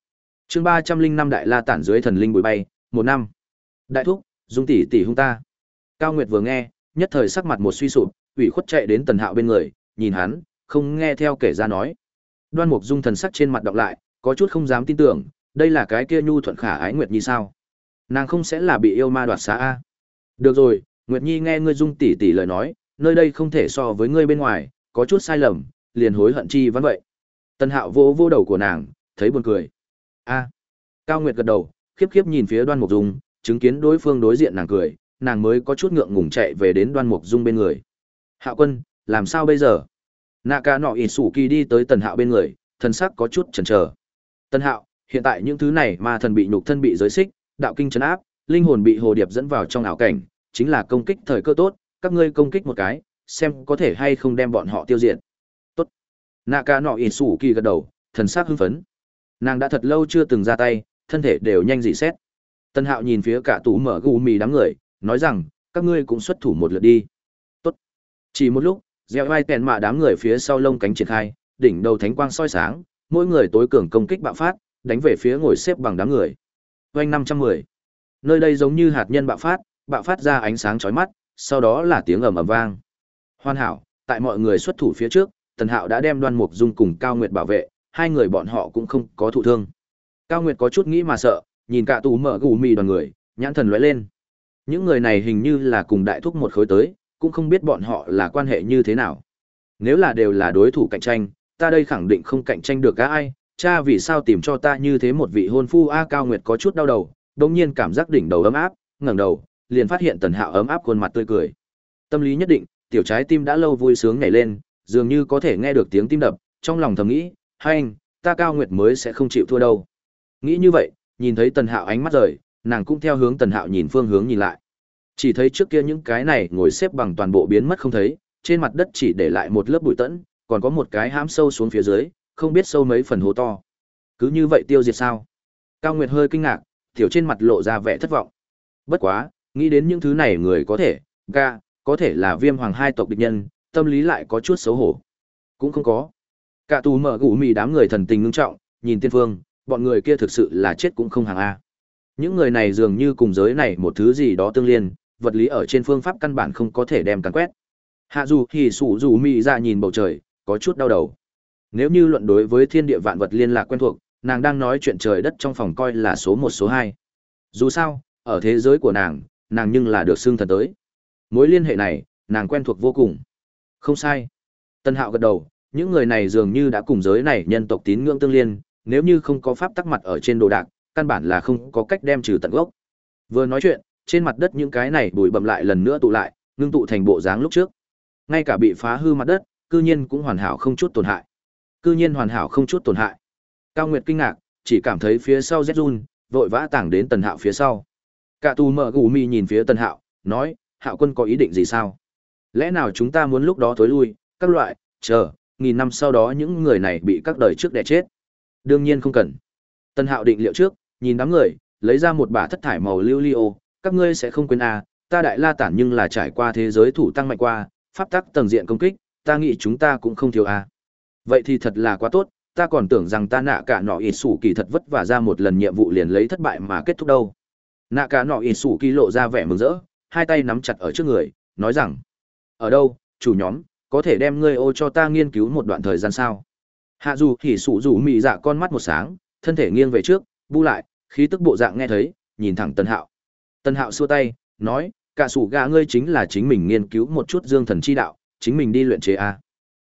Chương ba trăm linh năm đại la tản dưới thần linh bụi bay, một năm. Đại thúc, Dung tỷ tỷ hung ta. Cao Nguyệt vừa nghe, nhất thời sắc mặt một suy sụp, ủy khuất chạy đến Tần Hạo bên người, nhìn hắn, không nghe theo kể ra nói. Đoan Mục Dung thần sắc trên mặt đọc lại, có chút không dám tin tưởng, đây là cái kia nhu thuận khả ái Nguyệt Nhi sao? Nàng không sẽ là bị yêu ma đoạt xá a? Được rồi, Nguyệt Nhi nghe ngươi Dung tỷ tỷ lời nói, nơi đây không thể so với ngươi bên ngoài, có chút sai lầm, liền hối hận chi vẫn vậy. Tân Hạo vô vô đầu của nàng, thấy buồn cười. A. Cao Nguyệt gật đầu, khiếp khiếp nhìn phía Đoan Mục Dung, chứng kiến đối phương đối diện nàng cười, nàng mới có chút ngượng ngùng chạy về đến Đoan Mục Dung bên người. Hạo Quân, làm sao bây giờ? Naka nọ ỉ sủ kỳ đi tới Tần Hạo bên người, thân sắc có chút chần chờ. Tần Hạo, hiện tại những thứ này ma thần bị nhục thân bị giới xích, đạo kinh chấn áp, linh hồn bị hồ điệp dẫn vào trong ảo cảnh, chính là công kích thời cơ tốt, các ngươi công kích một cái, xem có thể hay không đem bọn họ tiêu diệt. Tốt. Naka nọ ỉ sủ kỳ gật đầu, thần sắc hưng phấn. Nàng đã thật lâu chưa từng ra tay, thân thể đều nhanh dị xét. Tân Hạo nhìn phía cả tủ mở gù mì đám người, nói rằng, các ngươi cũng xuất thủ một lượt đi. Tốt. Chỉ một lúc, gieo vai tèn mạ đám người phía sau lông cánh triển khai, đỉnh đầu thánh quang soi sáng, mỗi người tối cường công kích bạo phát, đánh về phía ngồi xếp bằng đám người. Oanh 510. Nơi đây giống như hạt nhân bạo phát, bạo phát ra ánh sáng chói mắt, sau đó là tiếng ầm ầm vang. Hoàn hảo, tại mọi người xuất thủ phía trước, Tần Hạo đã đem Đoan Mục Dung cùng Cao Nguyệt bảo vệ, hai người bọn họ cũng không có thụ thương. Cao Nguyệt có chút nghĩ mà sợ, nhìn cả tù mở gù mì đoàn người, nhãn thần lóe lên. Những người này hình như là cùng đại thúc một khối tới, cũng không biết bọn họ là quan hệ như thế nào. Nếu là đều là đối thủ cạnh tranh, ta đây khẳng định không cạnh tranh được cả ai, cha vì sao tìm cho ta như thế một vị hôn phu A Cao Nguyệt có chút đau đầu, đồng nhiên cảm giác đỉnh đầu ấm áp, ngẩng đầu, liền phát hiện Tần Hạo ấm áp khuôn mặt tươi cười. Tâm lý nhất định, tiểu trái tim đã lâu vui sướng nhảy lên, dường như có thể nghe được tiếng tim đập, trong lòng thầm nghĩ, hay anh, ta Cao Nguyệt mới sẽ không chịu thua đâu. Nghĩ như vậy, nhìn thấy Tần Hạo ánh mắt rời, nàng cũng theo hướng Tần Hạo nhìn phương hướng nhìn lại. Chỉ thấy trước kia những cái này ngồi xếp bằng toàn bộ biến mất không thấy, trên mặt đất chỉ để lại một lớp bụi tẫn, còn có một cái hãm sâu xuống phía dưới, không biết sâu mấy phần hố to. Cứ như vậy tiêu diệt sao? Cao Nguyệt hơi kinh ngạc, tiểu trên mặt lộ ra vẻ thất vọng. Bất quá, nghĩ đến những thứ này người có thể, ga, có thể là viêm hoàng hai tộc địch nhân, tâm lý lại có chút xấu hổ. Cũng không có. Cả tù mở gủ mì đám người thần tình ngưng trọng, nhìn tiên phương, bọn người kia thực sự là chết cũng không hàng A. Những người này dường như cùng giới này một thứ gì đó tương liên, vật lý ở trên phương pháp căn bản không có thể đem căn quét. Hạ dù thì sủ dù mì ra dạ nhìn bầu trời, có chút đau đầu. Nếu như luận đối với thiên địa vạn vật liên lạc quen thuộc, nàng đang nói chuyện trời đất trong phòng coi là số một số hai. Dù sao, ở thế giới của nàng, nàng nhưng là được xưng thần tới. Mối liên hệ này, nàng quen thuộc vô cùng. Không sai. Tân Hạo gật đầu, những người này dường như đã cùng giới này nhân tộc tín ngưỡng tương liên, nếu như không có pháp tắc mặt ở trên đồ đạc, căn bản là không có cách đem trừ tận gốc. Vừa nói chuyện, trên mặt đất những cái này bụi bậm lại lần nữa tụ lại, ngưng tụ thành bộ dáng lúc trước. Ngay cả bị phá hư mặt đất, cư nhiên cũng hoàn hảo không chút tổn hại. Cư nhiên hoàn hảo không chút tổn hại. Cao Nguyệt kinh ngạc, chỉ cảm thấy phía sau Zun vội vã tảng đến Tần Hạo phía sau. Cả tù mở gù mi nhìn phía Tần Hạo, nói, Hạo quân có ý định gì sao? Lẽ nào chúng ta muốn lúc đó tối lui, các loại, chờ, nghìn năm sau đó những người này bị các đời trước đẻ chết? Đương nhiên không cần. Tần Hạo định liệu trước, nhìn đám người, lấy ra một bả thất thải màu lưu ly ô, các ngươi sẽ không quên à, ta đại la tản nhưng là trải qua thế giới thủ tăng mạnh qua, pháp tắc tầng diện công kích, ta nghĩ chúng ta cũng không thiếu à. Vậy thì thật là quá tốt, ta còn tưởng rằng ta nạ cả nọ ít sủ kỳ thật vất vả ra một lần nhiệm vụ liền lấy thất bại mà kết thúc đâu. Nạ cả nọ ít sủ kỳ lộ ra vẻ mừng rỡ, hai tay nắm chặt ở trước người, nói rằng, ở đâu, chủ nhóm, có thể đem ngươi ô cho ta nghiên cứu một đoạn thời gian sao? Hạ dù thì sủ rủ mị dạ con mắt một sáng, thân thể nghiêng về trước, bu lại, khí tức bộ dạng nghe thấy, nhìn thẳng Tân Hạo. Tân Hạo xua tay, nói, cả sủ gà ngươi chính là chính mình nghiên cứu một chút dương thần chi đạo, chính mình đi luyện chế a.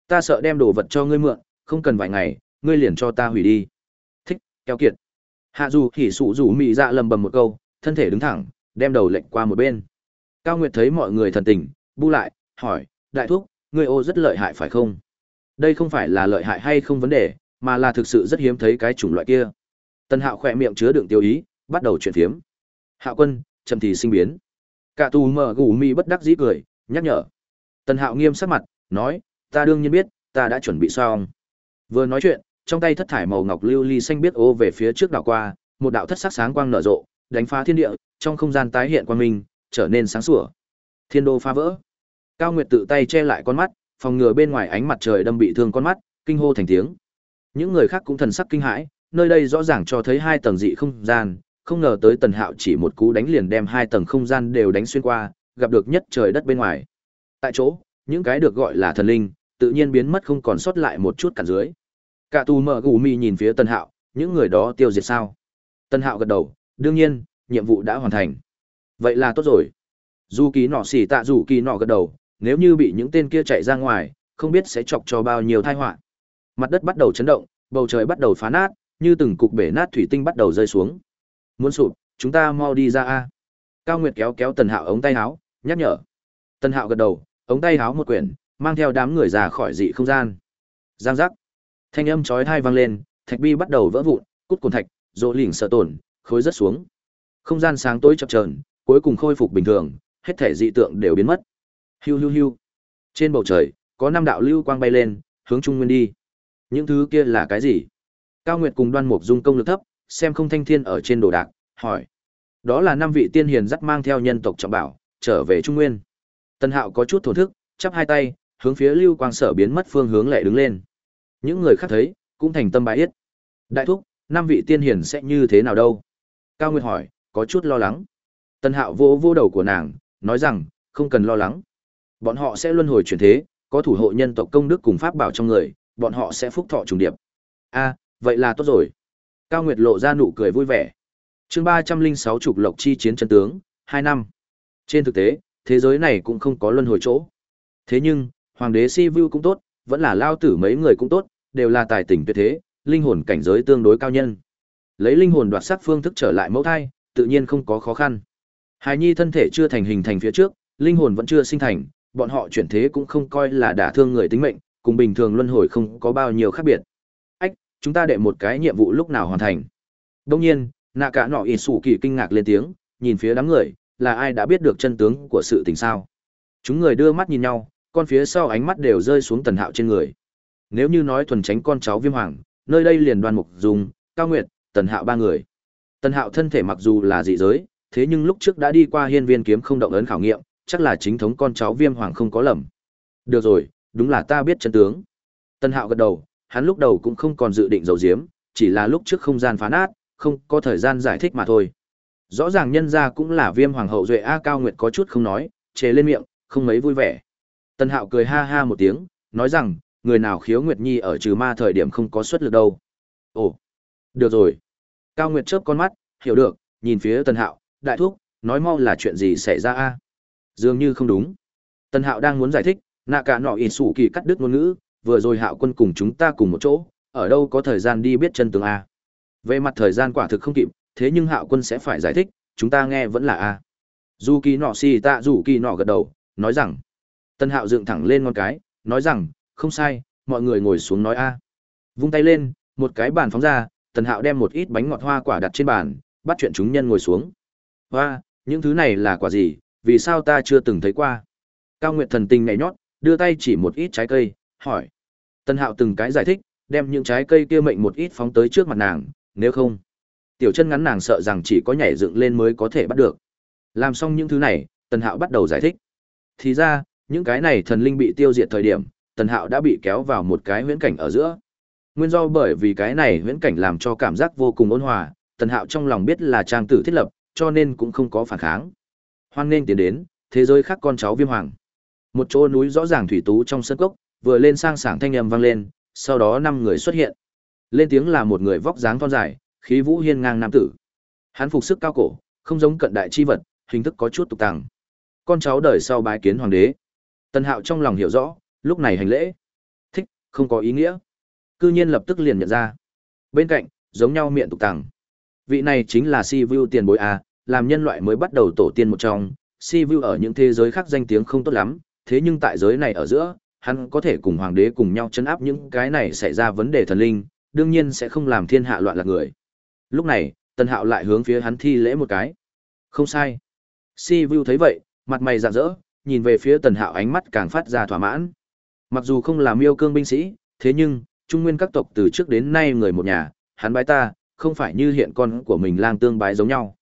Ta sợ đem đồ vật cho ngươi mượn, không cần vài ngày, ngươi liền cho ta hủy đi. Thích, kéo kiệt. Hạ dù hỉ sủ rủ mị dạ lầm bầm một câu, thân thể đứng thẳng, đem đầu lệnh qua một bên. Cao Nguyệt thấy mọi người thần tình, bu lại, hỏi, đại thúc, ngươi ô rất lợi hại phải không? Đây không phải là lợi hại hay không vấn đề, mà là thực sự rất hiếm thấy cái chủng loại kia. Tân Hạo khỏe miệng chứa đựng tiêu ý, bắt đầu chuyển phiếm. Hạo quân, chậm thì sinh biến. Cả tù mở gù mi bất đắc dĩ cười, nhắc nhở. tần Hạo nghiêm sắc mặt, nói, ta đương nhiên biết, ta đã chuẩn bị xong. Vừa nói chuyện, trong tay thất thải màu ngọc lưu ly xanh biết ô về phía trước đảo qua, một đạo thất sắc sáng quang nở rộ, đánh phá thiên địa, trong không gian tái hiện quang minh, trở nên sáng sủa. Thiên đô phá vỡ. Cao Nguyệt tự tay che lại con mắt, phòng ngừa bên ngoài ánh mặt trời đâm bị thương con mắt, kinh hô thành tiếng. Những người khác cũng thần sắc kinh hãi, nơi đây rõ ràng cho thấy hai tầng dị không gian, không ngờ tới Tần Hạo chỉ một cú đánh liền đem hai tầng không gian đều đánh xuyên qua, gặp được nhất trời đất bên ngoài. Tại chỗ, những cái được gọi là thần linh, tự nhiên biến mất không còn sót lại một chút cản dưới. Cả tù mở gù mì nhìn phía Tần Hạo, những người đó tiêu diệt sao? Tần Hạo gật đầu, đương nhiên, nhiệm vụ đã hoàn thành. Vậy là tốt rồi. Dù kỳ nọ xỉ tạ dù kỳ nọ gật đầu, nếu như bị những tên kia chạy ra ngoài, không biết sẽ chọc cho bao nhiêu tai họa. Mặt đất bắt đầu chấn động, bầu trời bắt đầu phá nát, như từng cục bể nát thủy tinh bắt đầu rơi xuống. Muốn sụp, chúng ta mau đi ra a. Cao Nguyệt kéo kéo Tần Hạo ống tay áo, nhắc nhở. Tần Hạo gật đầu, ống tay áo một quyển, mang theo đám người ra khỏi dị không gian. Giang giác. Thanh âm chói tai vang lên, thạch bi bắt đầu vỡ vụn, cút cồn thạch, rỗ lỉnh sợ tổn, khối rất xuống. Không gian sáng tối chập chờn, cuối cùng khôi phục bình thường, hết thể dị tượng đều biến mất. Hiu hiu hiu. Trên bầu trời, có năm đạo lưu quang bay lên, hướng trung nguyên đi. Những thứ kia là cái gì? Cao Nguyệt cùng Đoan Mục Dung công lực thấp, xem không thanh thiên ở trên đồ đạc, hỏi. Đó là năm vị tiên hiền dắt mang theo nhân tộc trọng bảo, trở về Trung Nguyên. Tân Hạo có chút thổ thức, chắp hai tay, hướng phía lưu quang sở biến mất phương hướng lại đứng lên. Những người khác thấy, cũng thành tâm bái yết. Đại thúc, năm vị tiên hiền sẽ như thế nào đâu? Cao Nguyệt hỏi, có chút lo lắng. Tân Hạo vô vô đầu của nàng, nói rằng, không cần lo lắng. Bọn họ sẽ luân hồi chuyển thế, có thủ hộ nhân tộc công đức cùng pháp bảo trong người, bọn họ sẽ phúc thọ trùng điệp. A, vậy là tốt rồi. Cao Nguyệt lộ ra nụ cười vui vẻ. Chương ba trăm linh sáu trục lộc chi chiến chân tướng, hai năm. Trên thực tế, thế giới này cũng không có luân hồi chỗ. Thế nhưng, hoàng đế Si Vu cũng tốt, vẫn là lao tử mấy người cũng tốt, đều là tài tình tuyệt thế, linh hồn cảnh giới tương đối cao nhân. Lấy linh hồn đoạt sắc phương thức trở lại mẫu thai, tự nhiên không có khó khăn. Hài Nhi thân thể chưa thành hình thành phía trước, linh hồn vẫn chưa sinh thành, bọn họ chuyển thế cũng không coi là đả thương người tính mệnh, cùng bình thường luân hồi không có bao nhiêu khác biệt. Chúng ta đệ một cái nhiệm vụ lúc nào hoàn thành. Đông nhiên, nạ cả nọ ỉ sủ kỳ kinh ngạc lên tiếng, nhìn phía đám người, là ai đã biết được chân tướng của sự tình sao. Chúng người đưa mắt nhìn nhau, con phía sau ánh mắt đều rơi xuống tần hạo trên người. Nếu như nói thuần tránh con cháu viêm hoàng, nơi đây liền đoan mục dùng, cao nguyệt, tần hạo ba người. Tần hạo thân thể mặc dù là dị giới, thế nhưng lúc trước đã đi qua hiên viên kiếm không động ấn khảo nghiệm, chắc là chính thống con cháu viêm hoàng không có lầm. Được rồi, đúng là ta biết chân tướng. Tần hạo gật đầu, hắn lúc đầu cũng không còn dự định dầu diếm, chỉ là lúc trước không gian phá nát, không có thời gian giải thích mà thôi. Rõ ràng nhân ra cũng là viêm hoàng hậu duệ A Cao Nguyệt có chút không nói, chế lên miệng, không mấy vui vẻ. Tân hạo cười ha ha một tiếng, nói rằng, người nào khiếu Nguyệt Nhi ở trừ ma thời điểm không có xuất lực đâu. Ồ, được rồi. Cao Nguyệt chớp con mắt, hiểu được, nhìn phía Tân hạo, đại thúc, nói mau là chuyện gì xảy ra a Dường như không đúng. Tân hạo đang muốn giải thích, nạ cả nọ ỉ sủ kỳ cắt đứt ngôn ngữ vừa rồi hạo quân cùng chúng ta cùng một chỗ ở đâu có thời gian đi biết chân tướng a. Về mặt thời gian quả thực không kịp thế nhưng hạo quân sẽ phải giải thích chúng ta nghe vẫn là a. Dù kỳ nọ xì tạ dù kỳ nọ gật đầu nói rằng tân hạo dựng thẳng lên ngón cái nói rằng không sai mọi người ngồi xuống nói a. Vung tay lên một cái bàn phóng ra tần hạo đem một ít bánh ngọt hoa quả đặt trên bàn bắt chuyện chúng nhân ngồi xuống. Hoa những thứ này là quả gì vì sao ta chưa từng thấy qua? Cao nguyện thần tình nhảy nhót đưa tay chỉ một ít trái cây, hỏi. Tân Hạo từng cái giải thích, đem những trái cây kia mệnh một ít phóng tới trước mặt nàng, nếu không, tiểu chân ngắn nàng sợ rằng chỉ có nhảy dựng lên mới có thể bắt được. Làm xong những thứ này, Tân Hạo bắt đầu giải thích. Thì ra, những cái này thần linh bị tiêu diệt thời điểm, Tân Hạo đã bị kéo vào một cái huyễn cảnh ở giữa. Nguyên do bởi vì cái này huyễn cảnh làm cho cảm giác vô cùng ôn hòa, Tân Hạo trong lòng biết là trang tử thiết lập, cho nên cũng không có phản kháng. Hoan nên tiến đến, thế giới khác con cháu Viêm Hoàng. Một chỗ núi rõ ràng thủy tú trong sân cốc, vừa lên sang sảng thanh âm vang lên, sau đó năm người xuất hiện. Lên tiếng là một người vóc dáng thon dài, khí vũ hiên ngang nam tử. Hắn phục sức cao cổ, không giống cận đại chi vật, hình thức có chút tục tàng. Con cháu đời sau bái kiến hoàng đế. Tân Hạo trong lòng hiểu rõ, lúc này hành lễ. Thích, không có ý nghĩa. Cư nhiên lập tức liền nhận ra. Bên cạnh, giống nhau miệng tục tàng. Vị này chính là Si Vu tiền bối a, làm nhân loại mới bắt đầu tổ tiên một trong. Si Vu ở những thế giới khác danh tiếng không tốt lắm, thế nhưng tại giới này ở giữa, hắn có thể cùng hoàng đế cùng nhau chấn áp những cái này xảy ra vấn đề thần linh, đương nhiên sẽ không làm thiên hạ loạn lạc người. Lúc này, Tần Hạo lại hướng phía hắn thi lễ một cái. Không sai. Si Vu thấy vậy, mặt mày rạng rỡ, nhìn về phía Tần Hạo ánh mắt càng phát ra thỏa mãn. Mặc dù không là miêu cương binh sĩ, thế nhưng, trung nguyên các tộc từ trước đến nay người một nhà, hắn bái ta, không phải như hiện con của mình lang tương bái giống nhau.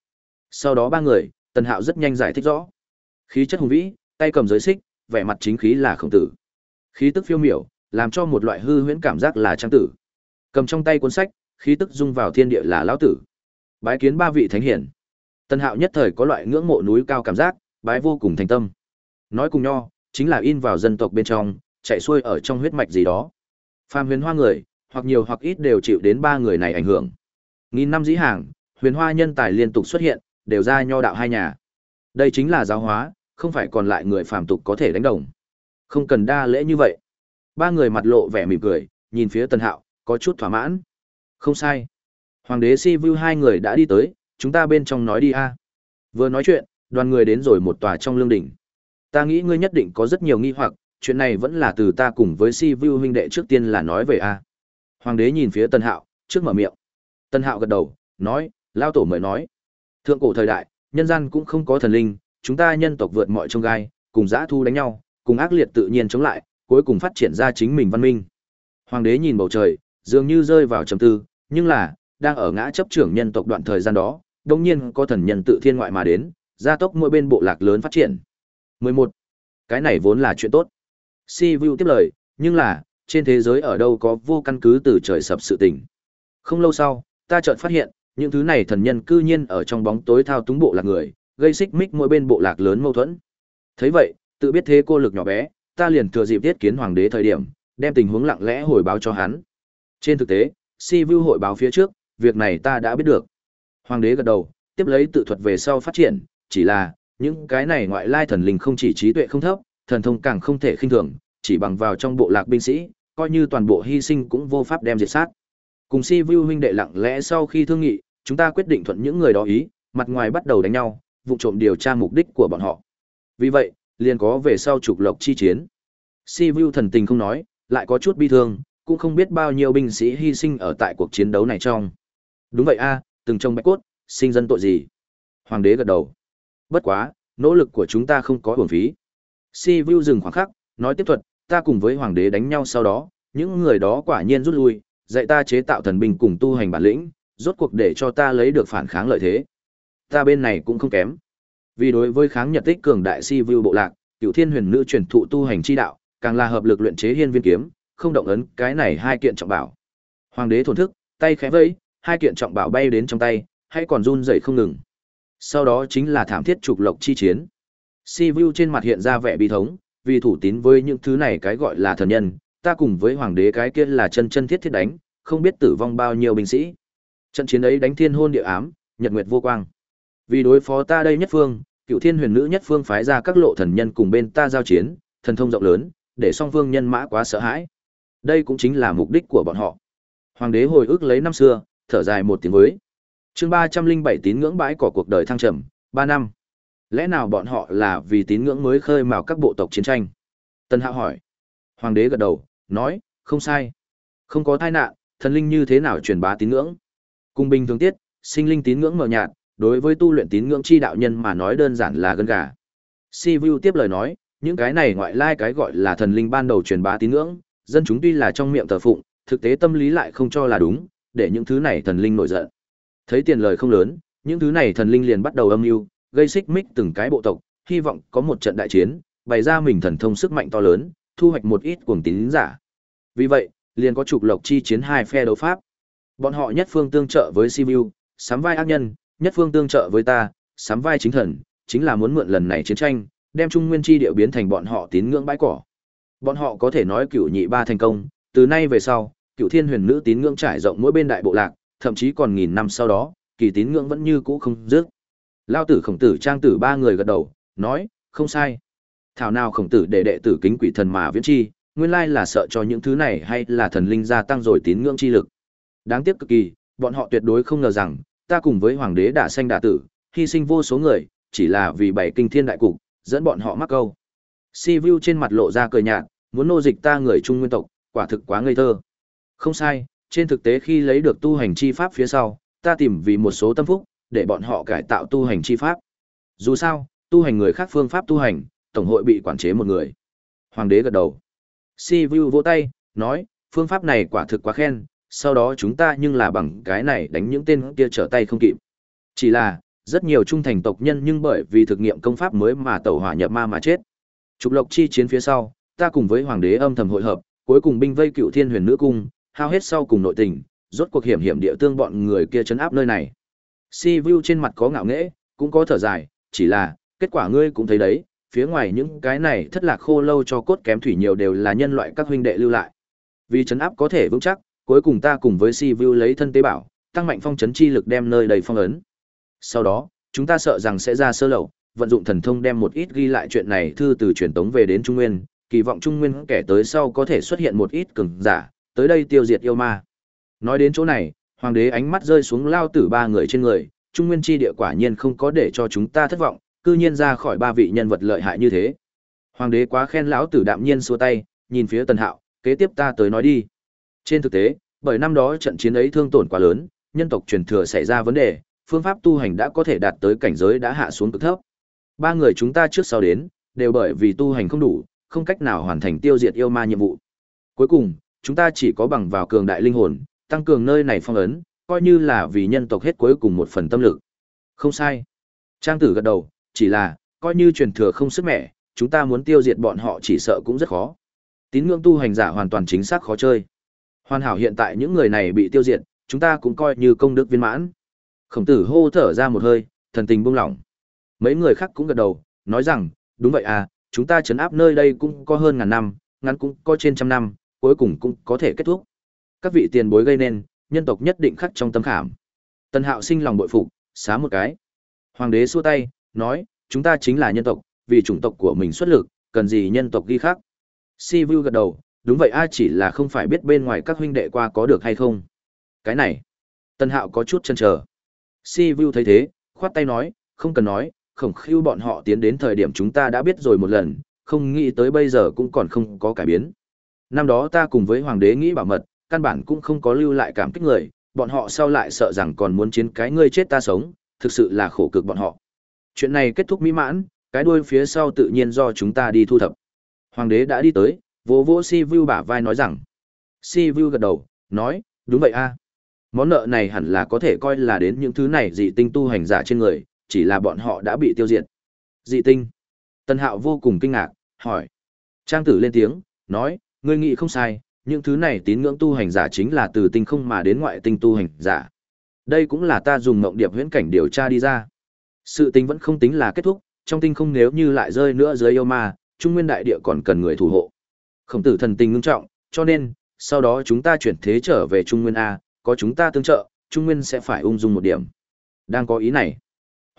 Sau đó ba người, Tần Hạo rất nhanh giải thích rõ. Khí chất hùng vĩ, tay cầm giới xích, vẻ mặt chính khí là khổng tử. Khí tức phiêu miểu, làm cho một loại hư huyễn cảm giác là trang tử. Cầm trong tay cuốn sách, khí tức dung vào thiên địa là lão tử. Bái kiến ba vị thánh hiển. Tân Hạo nhất thời có loại ngưỡng mộ núi cao cảm giác, bái vô cùng thành tâm. Nói cùng nho, chính là in vào dân tộc bên trong, chạy xuôi ở trong huyết mạch gì đó. Phàm huyền hoa người, hoặc nhiều hoặc ít đều chịu đến ba người này ảnh hưởng. Nghìn năm dĩ hàng, huyền hoa nhân tài liên tục xuất hiện, đều ra nho đạo hai nhà. Đây chính là giáo hóa, không phải còn lại người phàm tục có thể đánh đồng. Không cần đa lễ như vậy. Ba người mặt lộ vẻ mỉm cười, nhìn phía tần Hạo, có chút thỏa mãn. Không sai. Hoàng đế Si Vu hai người đã đi tới, chúng ta bên trong nói đi a. Vừa nói chuyện, đoàn người đến rồi một tòa trong lương đỉnh. Ta nghĩ ngươi nhất định có rất nhiều nghi hoặc, chuyện này vẫn là từ ta cùng với Si Vu huynh đệ trước tiên là nói về a. Hoàng đế nhìn phía tần Hạo, trước mở miệng. tần Hạo gật đầu, nói, lao tổ mời nói. Thượng cổ thời đại, nhân gian cũng không có thần linh, chúng ta nhân tộc vượt mọi trông gai, cùng dã thu đánh nhau, cùng ác liệt tự nhiên chống lại, cuối cùng phát triển ra chính mình văn minh. Hoàng đế nhìn bầu trời, dường như rơi vào trầm tư, nhưng là, đang ở ngã chấp trưởng nhân tộc đoạn thời gian đó, đồng nhiên có thần nhân tự thiên ngoại mà đến, gia tốc mỗi bên bộ lạc lớn phát triển. 11. Cái này vốn là chuyện tốt. Si Vu tiếp lời, nhưng là, trên thế giới ở đâu có vô căn cứ từ trời sập sự tình. Không lâu sau, ta chợt phát hiện, những thứ này thần nhân cư nhiên ở trong bóng tối thao túng bộ lạc người, gây xích mích mỗi bên bộ lạc lớn mâu thuẫn. Thấy vậy, tự biết thế cô lực nhỏ bé, ta liền thừa dịp tiết kiến hoàng đế thời điểm, đem tình huống lặng lẽ hồi báo cho hắn. Trên thực tế, Si Vu hội báo phía trước, việc này ta đã biết được. Hoàng đế gật đầu, tiếp lấy tự thuật về sau phát triển, chỉ là, những cái này ngoại lai thần linh không chỉ trí tuệ không thấp, thần thông càng không thể khinh thường, chỉ bằng vào trong bộ lạc binh sĩ, coi như toàn bộ hy sinh cũng vô pháp đem diệt sát. Cùng Si Vu huynh đệ lặng lẽ sau khi thương nghị, chúng ta quyết định thuận những người đó ý, mặt ngoài bắt đầu đánh nhau, vụ trộm điều tra mục đích của bọn họ. Vì vậy, liền có về sau trục lộc chi chiến. Si Vu thần tình không nói, lại có chút bi thương, cũng không biết bao nhiêu binh sĩ hy sinh ở tại cuộc chiến đấu này trong. Đúng vậy a, từng trong bạch cốt, sinh dân tội gì? Hoàng đế gật đầu. Bất quá, nỗ lực của chúng ta không có uổng phí. Si Vu dừng khoảng khắc, nói tiếp thuật, ta cùng với hoàng đế đánh nhau sau đó, những người đó quả nhiên rút lui, dạy ta chế tạo thần binh cùng tu hành bản lĩnh, rốt cuộc để cho ta lấy được phản kháng lợi thế. Ta bên này cũng không kém. Vì đối với kháng Nhật tích cường đại si view bộ lạc, Cửu Thiên Huyền Nữ truyền thụ tu hành chi đạo, càng là hợp lực luyện chế hiên viên kiếm, không động ấn cái này hai kiện trọng bảo. Hoàng đế thổn thức, tay khẽ vẫy, hai kiện trọng bảo bay đến trong tay, hay còn run rẩy không ngừng. Sau đó chính là thảm thiết trục lộc chi chiến. Si Vu trên mặt hiện ra vẻ bi thống, vì thủ tín với những thứ này cái gọi là thần nhân, ta cùng với hoàng đế cái kia là chân chân thiết thiết đánh, không biết tử vong bao nhiêu binh sĩ. Trận chiến ấy đánh thiên hôn địa ám, nhật nguyệt vô quang. Vì đối phó ta đây nhất phương, cựu thiên huyền nữ nhất phương phái ra các lộ thần nhân cùng bên ta giao chiến, thần thông rộng lớn, để song phương nhân mã quá sợ hãi. Đây cũng chính là mục đích của bọn họ. Hoàng đế hồi ức lấy năm xưa, thở dài một tiếng với. Chương ba trăm linh bảy tín ngưỡng bãi cỏ cuộc đời thăng trầm, ba năm. Lẽ nào bọn họ là vì tín ngưỡng mới khơi mào các bộ tộc chiến tranh? Tân Hạo hỏi. Hoàng đế gật đầu, nói, không sai. Không có tai nạn, thần linh như thế nào truyền bá tín ngưỡng? Cùng bình thường tiết, sinh linh tín ngưỡng mờ nhạt, đối với tu luyện tín ngưỡng chi đạo nhân mà nói đơn giản là gân gà. Si Vu tiếp lời nói, những cái này ngoại lai cái gọi là thần linh ban đầu truyền bá tín ngưỡng, dân chúng tuy là trong miệng thờ phụng, thực tế tâm lý lại không cho là đúng, để những thứ này thần linh nổi giận. Thấy tiền lời không lớn, những thứ này thần linh liền bắt đầu âm mưu, gây xích mích từng cái bộ tộc, hy vọng có một trận đại chiến, bày ra mình thần thông sức mạnh to lớn, thu hoạch một ít cuồng tín giả. Vì vậy, liền có trục lộc chi chiến hai phe đấu pháp. Bọn họ nhất phương tương trợ với Sibiu, sắm vai ác nhân, nhất phương tương trợ với ta, sắm vai chính thần, chính là muốn mượn lần này chiến tranh, đem Trung Nguyên chi địa biến thành bọn họ tín ngưỡng bãi cỏ. Bọn họ có thể nói cửu nhị ba thành công, từ nay về sau, cửu thiên huyền nữ tín ngưỡng trải rộng mỗi bên đại bộ lạc, thậm chí còn nghìn năm sau đó, kỳ tín ngưỡng vẫn như cũ không dứt. Lao tử khổng tử trang tử ba người gật đầu, nói, không sai. Thảo nào khổng tử để đệ tử kính quỷ thần mà viễn chi, nguyên lai là sợ cho những thứ này hay là thần linh gia tăng rồi tín ngưỡng chi lực. Đáng tiếc cực kỳ, bọn họ tuyệt đối không ngờ rằng, ta cùng với hoàng đế đả sanh đả tử, hy sinh vô số người, chỉ là vì bảy kinh thiên đại cục, dẫn bọn họ mắc câu. Si Vu trên mặt lộ ra cười nhạt, muốn nô dịch ta người Trung Nguyên tộc, quả thực quá ngây thơ. Không sai, trên thực tế khi lấy được tu hành chi pháp phía sau, ta tìm vì một số tâm phúc, để bọn họ cải tạo tu hành chi pháp. Dù sao, tu hành người khác phương pháp tu hành, tổng hội bị quản chế một người. Hoàng đế gật đầu. Si Vu vỗ tay, nói, phương pháp này quả thực quá khen, sau đó chúng ta nhưng là bằng cái này đánh những tên kia trở tay không kịp. Chỉ là, rất nhiều trung thành tộc nhân nhưng bởi vì thực nghiệm công pháp mới mà tẩu hỏa nhập ma mà chết. Trục lộc chi chiến phía sau, ta cùng với hoàng đế âm thầm hội hợp, cuối cùng binh vây cựu thiên huyền nữ cung, hao hết sau cùng nội tình, rốt cuộc hiểm hiểm địa tương bọn người kia chấn áp nơi này. Si Vu trên mặt có ngạo nghễ, cũng có thở dài, chỉ là, kết quả ngươi cũng thấy đấy, phía ngoài những cái này thất lạc khô lâu cho cốt kém thủy nhiều đều là nhân loại các huynh đệ lưu lại. Vì chấn áp có thể vững chắc, cuối cùng ta cùng với Si Vu lấy thân tế bảo, tăng mạnh phong chấn chi lực đem nơi đầy phong ấn. Sau đó, chúng ta sợ rằng sẽ ra sơ lậu, vận dụng thần thông đem một ít ghi lại chuyện này thư từ truyền tống về đến Trung Nguyên, kỳ vọng Trung Nguyên kẻ tới sau có thể xuất hiện một ít cường giả, tới đây tiêu diệt yêu ma. Nói đến chỗ này, Hoàng đế ánh mắt rơi xuống lao tử ba người trên người, trung nguyên chi địa quả nhiên không có để cho chúng ta thất vọng, cư nhiên ra khỏi ba vị nhân vật lợi hại như thế. Hoàng đế quá khen lão tử đạm nhiên xua tay, nhìn phía Tần Hạo, kế tiếp ta tới nói đi. Trên thực tế, bởi năm đó trận chiến ấy thương tổn quá lớn, nhân tộc truyền thừa xảy ra vấn đề, phương pháp tu hành đã có thể đạt tới cảnh giới đã hạ xuống cực thấp. Ba người chúng ta trước sau đến, đều bởi vì tu hành không đủ, không cách nào hoàn thành tiêu diệt yêu ma nhiệm vụ. Cuối cùng, chúng ta chỉ có bằng vào cường đại linh hồn, tăng cường nơi này phong ấn, coi như là vì nhân tộc hết cuối cùng một phần tâm lực. Không sai. Trang tử gật đầu, chỉ là, coi như truyền thừa không sức mẻ, chúng ta muốn tiêu diệt bọn họ chỉ sợ cũng rất khó. Tín ngưỡng tu hành giả hoàn toàn chính xác khó chơi. Hoàn hảo hiện tại những người này bị tiêu diệt, chúng ta cũng coi như công đức viên mãn. Khổng tử hô thở ra một hơi, thần tình buông lỏng. Mấy người khác cũng gật đầu, nói rằng, đúng vậy à, chúng ta chấn áp nơi đây cũng có hơn ngàn năm, ngắn cũng có trên trăm năm, cuối cùng cũng có thể kết thúc. Các vị tiền bối gây nên, nhân tộc nhất định khắc trong tâm khảm. Tần Hạo sinh lòng bội phục, xá một cái. Hoàng đế xua tay, nói, chúng ta chính là nhân tộc, vì chủng tộc của mình xuất lực, cần gì nhân tộc ghi khắc. Si Vu gật đầu, đúng vậy a chỉ là không phải biết bên ngoài các huynh đệ qua có được hay không. Cái này, tân Hạo có chút chần chờ. Si Vu thấy thế, khoát tay nói, không cần nói, khổng khiu bọn họ tiến đến thời điểm chúng ta đã biết rồi một lần, không nghĩ tới bây giờ cũng còn không có cải biến. Năm đó ta cùng với hoàng đế nghĩ bảo mật, căn bản cũng không có lưu lại cảm kích người, bọn họ sau lại sợ rằng còn muốn chiến cái ngươi chết ta sống, thực sự là khổ cực bọn họ. Chuyện này kết thúc mỹ mãn, cái đuôi phía sau tự nhiên do chúng ta đi thu thập. Hoàng đế đã đi tới, vỗ vỗ Si Vu bả vai nói rằng. Si Vu gật đầu, nói, đúng vậy a. Món nợ này hẳn là có thể coi là đến những thứ này dị tinh tu hành giả trên người, chỉ là bọn họ đã bị tiêu diệt. Dị tinh. Tân Hạo vô cùng kinh ngạc, hỏi. Trang tử lên tiếng, nói, ngươi nghĩ không sai, những thứ này tín ngưỡng tu hành giả chính là từ tinh không mà đến ngoại tinh tu hành giả. Đây cũng là ta dùng mộng điệp huyễn cảnh điều tra đi ra. Sự tình vẫn không tính là kết thúc, trong tinh không nếu như lại rơi nữa dưới yêu ma, trung nguyên đại địa còn cần người thủ hộ. Khổng tử thần tình ngưng trọng, cho nên, sau đó chúng ta chuyển thế trở về trung nguyên A, có chúng ta tương trợ, trung nguyên sẽ phải ung dung một điểm. Đang có ý này.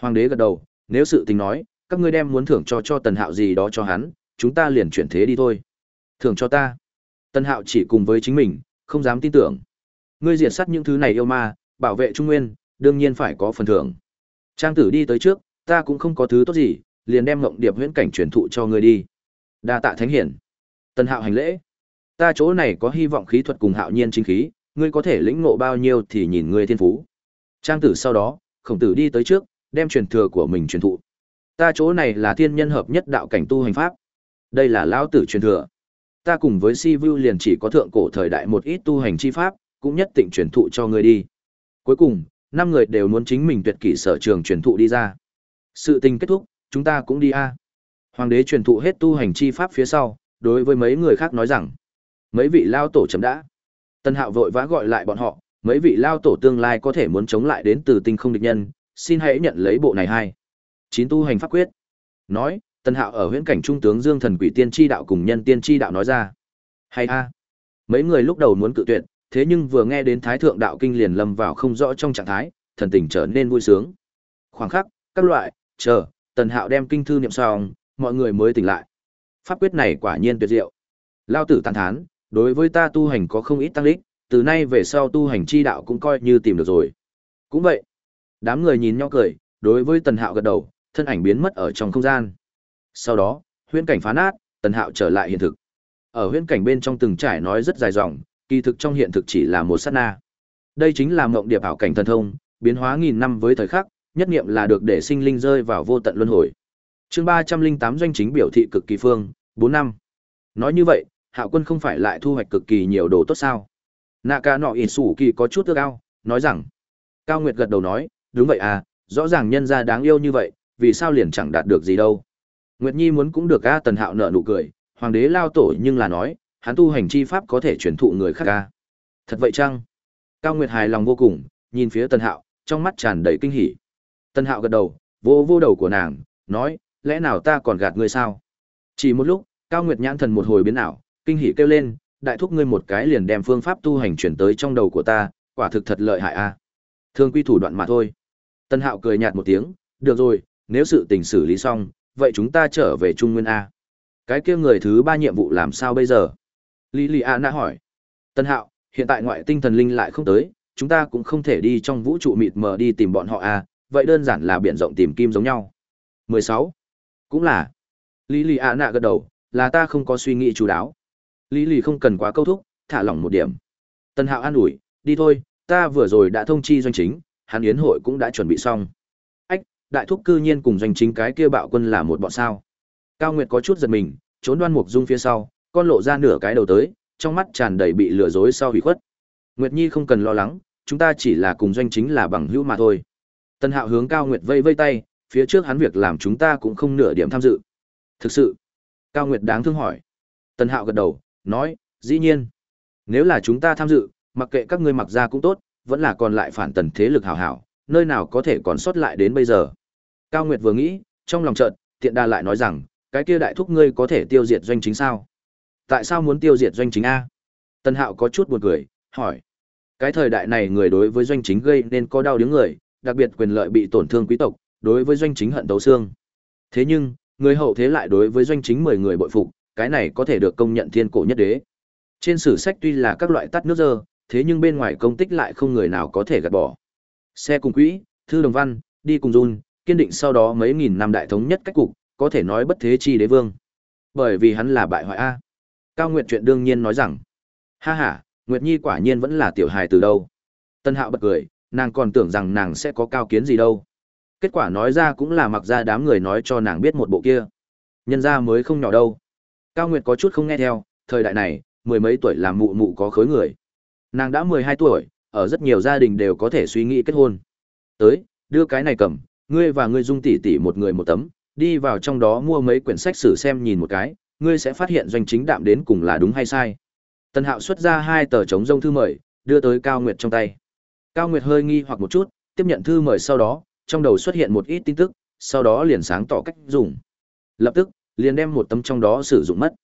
Hoàng đế gật đầu, nếu sự tình nói, các ngươi đem muốn thưởng cho cho tần hạo gì đó cho hắn, chúng ta liền chuyển thế đi thôi. Thưởng cho ta. Tần hạo chỉ cùng với chính mình, không dám tin tưởng. Ngươi diệt sát những thứ này yêu ma, bảo vệ trung nguyên, đương nhiên phải có phần thưởng. Trang tử đi tới trước, ta cũng không có thứ tốt gì, liền đem ngộng điệp huyễn cảnh truyền thụ cho ngươi đi. Đa tạ thánh hiển. Tần hạo hành lễ. Ta chỗ này có hy vọng khí thuật cùng hạo nhiên chính khí, ngươi có thể lĩnh ngộ bao nhiêu thì nhìn ngươi thiên phú. Trang tử sau đó, khổng tử đi tới trước, đem truyền thừa của mình truyền thụ. Ta chỗ này là thiên nhân hợp nhất đạo cảnh tu hành pháp. Đây là lão tử truyền thừa. Ta cùng với Si Vu liền chỉ có thượng cổ thời đại một ít tu hành chi pháp, cũng nhất định truyền thụ cho ngươi đi. Cuối cùng, năm người đều muốn chính mình tuyệt kỹ sở trường truyền thụ đi ra. Sự tình kết thúc, chúng ta cũng đi a. Hoàng đế truyền thụ hết tu hành chi pháp phía sau, đối với mấy người khác nói rằng, mấy vị lao tổ chấm đã. Tân Hạo vội vã gọi lại bọn họ, mấy vị lao tổ tương lai có thể muốn chống lại đến từ tinh không địch nhân, xin hãy nhận lấy bộ này hai. Chín tu hành pháp quyết. Nói, Tân Hạo ở huyễn cảnh trung tướng Dương Thần Quỷ Tiên chi đạo cùng Nhân Tiên chi đạo nói ra. Hay a. Mấy người lúc đầu muốn cự tuyệt, thế nhưng vừa nghe đến Thái thượng đạo kinh liền lâm vào không rõ trong trạng thái, thần tình trở nên vui sướng. Khoảng khắc, các loại, chờ, Tần Hạo đem kinh thư niệm xong, mọi người mới tỉnh lại. Pháp quyết này quả nhiên tuyệt diệu. Lao tử tán thán, đối với ta tu hành có không ít tăng lích, từ nay về sau tu hành chi đạo cũng coi như tìm được rồi. Cũng vậy. Đám người nhìn nhau cười, đối với Tần Hạo gật đầu, thân ảnh biến mất ở trong không gian. Sau đó, huyễn cảnh phá nát, Tần Hạo trở lại hiện thực. Ở huyễn cảnh bên trong từng trải nói rất dài dòng, kỳ thực trong hiện thực chỉ là một sát na. Đây chính là mộng điệp ảo cảnh thần thông, biến hóa nghìn năm với thời khắc, nhất niệm là được để sinh linh rơi vào vô tận luân hồi. Chương ba trăm linh tám doanh chính biểu thị cực kỳ phương, bốn năm. Nói như vậy, Hạo Quân không phải lại thu hoạch cực kỳ nhiều đồ tốt sao? Naka nọ ỉn sủ kỳ có chút ước ao, nói rằng. Cao Nguyệt gật đầu nói, đúng vậy à, rõ ràng nhân gia đáng yêu như vậy, vì sao liền chẳng đạt được gì đâu. Nguyệt Nhi muốn cũng được a Tần Hạo nợ nụ cười, hoàng đế lao tổ nhưng là nói, hắn tu hành chi pháp có thể truyền thụ người khác a. Thật vậy chăng? Cao Nguyệt hài lòng vô cùng, nhìn phía Tần Hạo, trong mắt tràn đầy kinh hỉ. Tần Hạo gật đầu, vô vô đầu của nàng, nói, lẽ nào ta còn gạt ngươi sao? Chỉ một lúc, Cao Nguyệt nhãn thần một hồi biến ảo, kinh hỉ kêu lên, đại thúc ngươi một cái liền đem phương pháp tu hành chuyển tới trong đầu của ta, quả thực thật lợi hại a. Thương quy thủ đoạn mà thôi. Tân Hạo cười nhạt một tiếng, được rồi, nếu sự tình xử lý xong, vậy chúng ta trở về Trung Nguyên A. Cái kia người thứ ba nhiệm vụ làm sao bây giờ? Lý A hỏi. Tân Hạo, hiện tại ngoại tinh thần linh lại không tới, chúng ta cũng không thể đi trong vũ trụ mịt mờ đi tìm bọn họ à, vậy đơn giản là biển rộng tìm kim giống nhau. 16. Cũng là. Lý lì ạ nạ gật đầu, là ta không có suy nghĩ chú đáo. Lý lì không cần quá câu thúc, thả lỏng một điểm. Tân hạo an ủi, đi thôi, ta vừa rồi đã thông chi doanh chính, hắn yến hội cũng đã chuẩn bị xong. Ách, đại thúc cư nhiên cùng doanh chính cái kia bạo quân là một bọn sao. Cao Nguyệt có chút giật mình, trốn đoan mục dung phía sau, con lộ ra nửa cái đầu tới, trong mắt tràn đầy bị lừa dối sau hủy khuất. Nguyệt Nhi không cần lo lắng, chúng ta chỉ là cùng doanh chính là bằng hữu mà thôi. Tân Hạo hướng Cao Nguyệt vây vây tay, phía trước hắn việc làm chúng ta cũng không nửa điểm tham dự. Thực sự? Cao Nguyệt đáng thương hỏi. tần Hạo gật đầu, nói, dĩ nhiên. Nếu là chúng ta tham dự, mặc kệ các ngươi mặc ra cũng tốt, vẫn là còn lại phản tần thế lực hảo hảo, nơi nào có thể còn sót lại đến bây giờ. Cao Nguyệt vừa nghĩ, trong lòng chợt, tiện đa lại nói rằng, cái kia đại thúc ngươi có thể tiêu diệt doanh chính sao? Tại sao muốn tiêu diệt doanh chính A? tần Hạo có chút buồn cười, hỏi. Cái thời đại này người đối với doanh chính gây nên có đau đứng người, đặc biệt quyền lợi bị tổn thương quý tộc, đối với doanh chính hận tấu xương. Thế nhưng, người hậu thế lại đối với doanh chính mười người bội phục, cái này có thể được công nhận thiên cổ nhất đế. Trên sử sách tuy là các loại tắt nước dơ, thế nhưng bên ngoài công tích lại không người nào có thể gạt bỏ. Xe cùng quỹ, thư đồng văn, đi cùng run, kiên định sau đó mấy nghìn năm đại thống nhất cách cục, có thể nói bất thế chi đế vương. Bởi vì hắn là bại hoại A. Cao Nguyệt chuyện đương nhiên nói rằng, ha ha, Nguyệt Nhi quả nhiên vẫn là tiểu hài từ đâu. Tân Hạo bật cười, nàng còn tưởng rằng nàng sẽ có cao kiến gì đâu. Kết quả nói ra cũng là mặc ra đám người nói cho nàng biết một bộ kia. Nhân ra mới không nhỏ đâu. Cao Nguyệt có chút không nghe theo, thời đại này, mười mấy tuổi làm mụ mụ có khối người. Nàng đã mười hai tuổi, ở rất nhiều gia đình đều có thể suy nghĩ kết hôn. Tới, đưa cái này cầm, ngươi và ngươi dung tỷ tỷ một người một tấm, đi vào trong đó mua mấy quyển sách sử xem nhìn một cái, ngươi sẽ phát hiện doanh chính đạm đến cùng là đúng hay sai. Tần Hạo xuất ra hai tờ chống rông thư mời, đưa tới Cao Nguyệt trong tay. Cao Nguyệt hơi nghi hoặc một chút, tiếp nhận thư mời sau đó, trong đầu xuất hiện một ít tin tức, sau đó liền sáng tỏ cách dùng. Lập tức, liền đem một tấm trong đó sử dụng mất.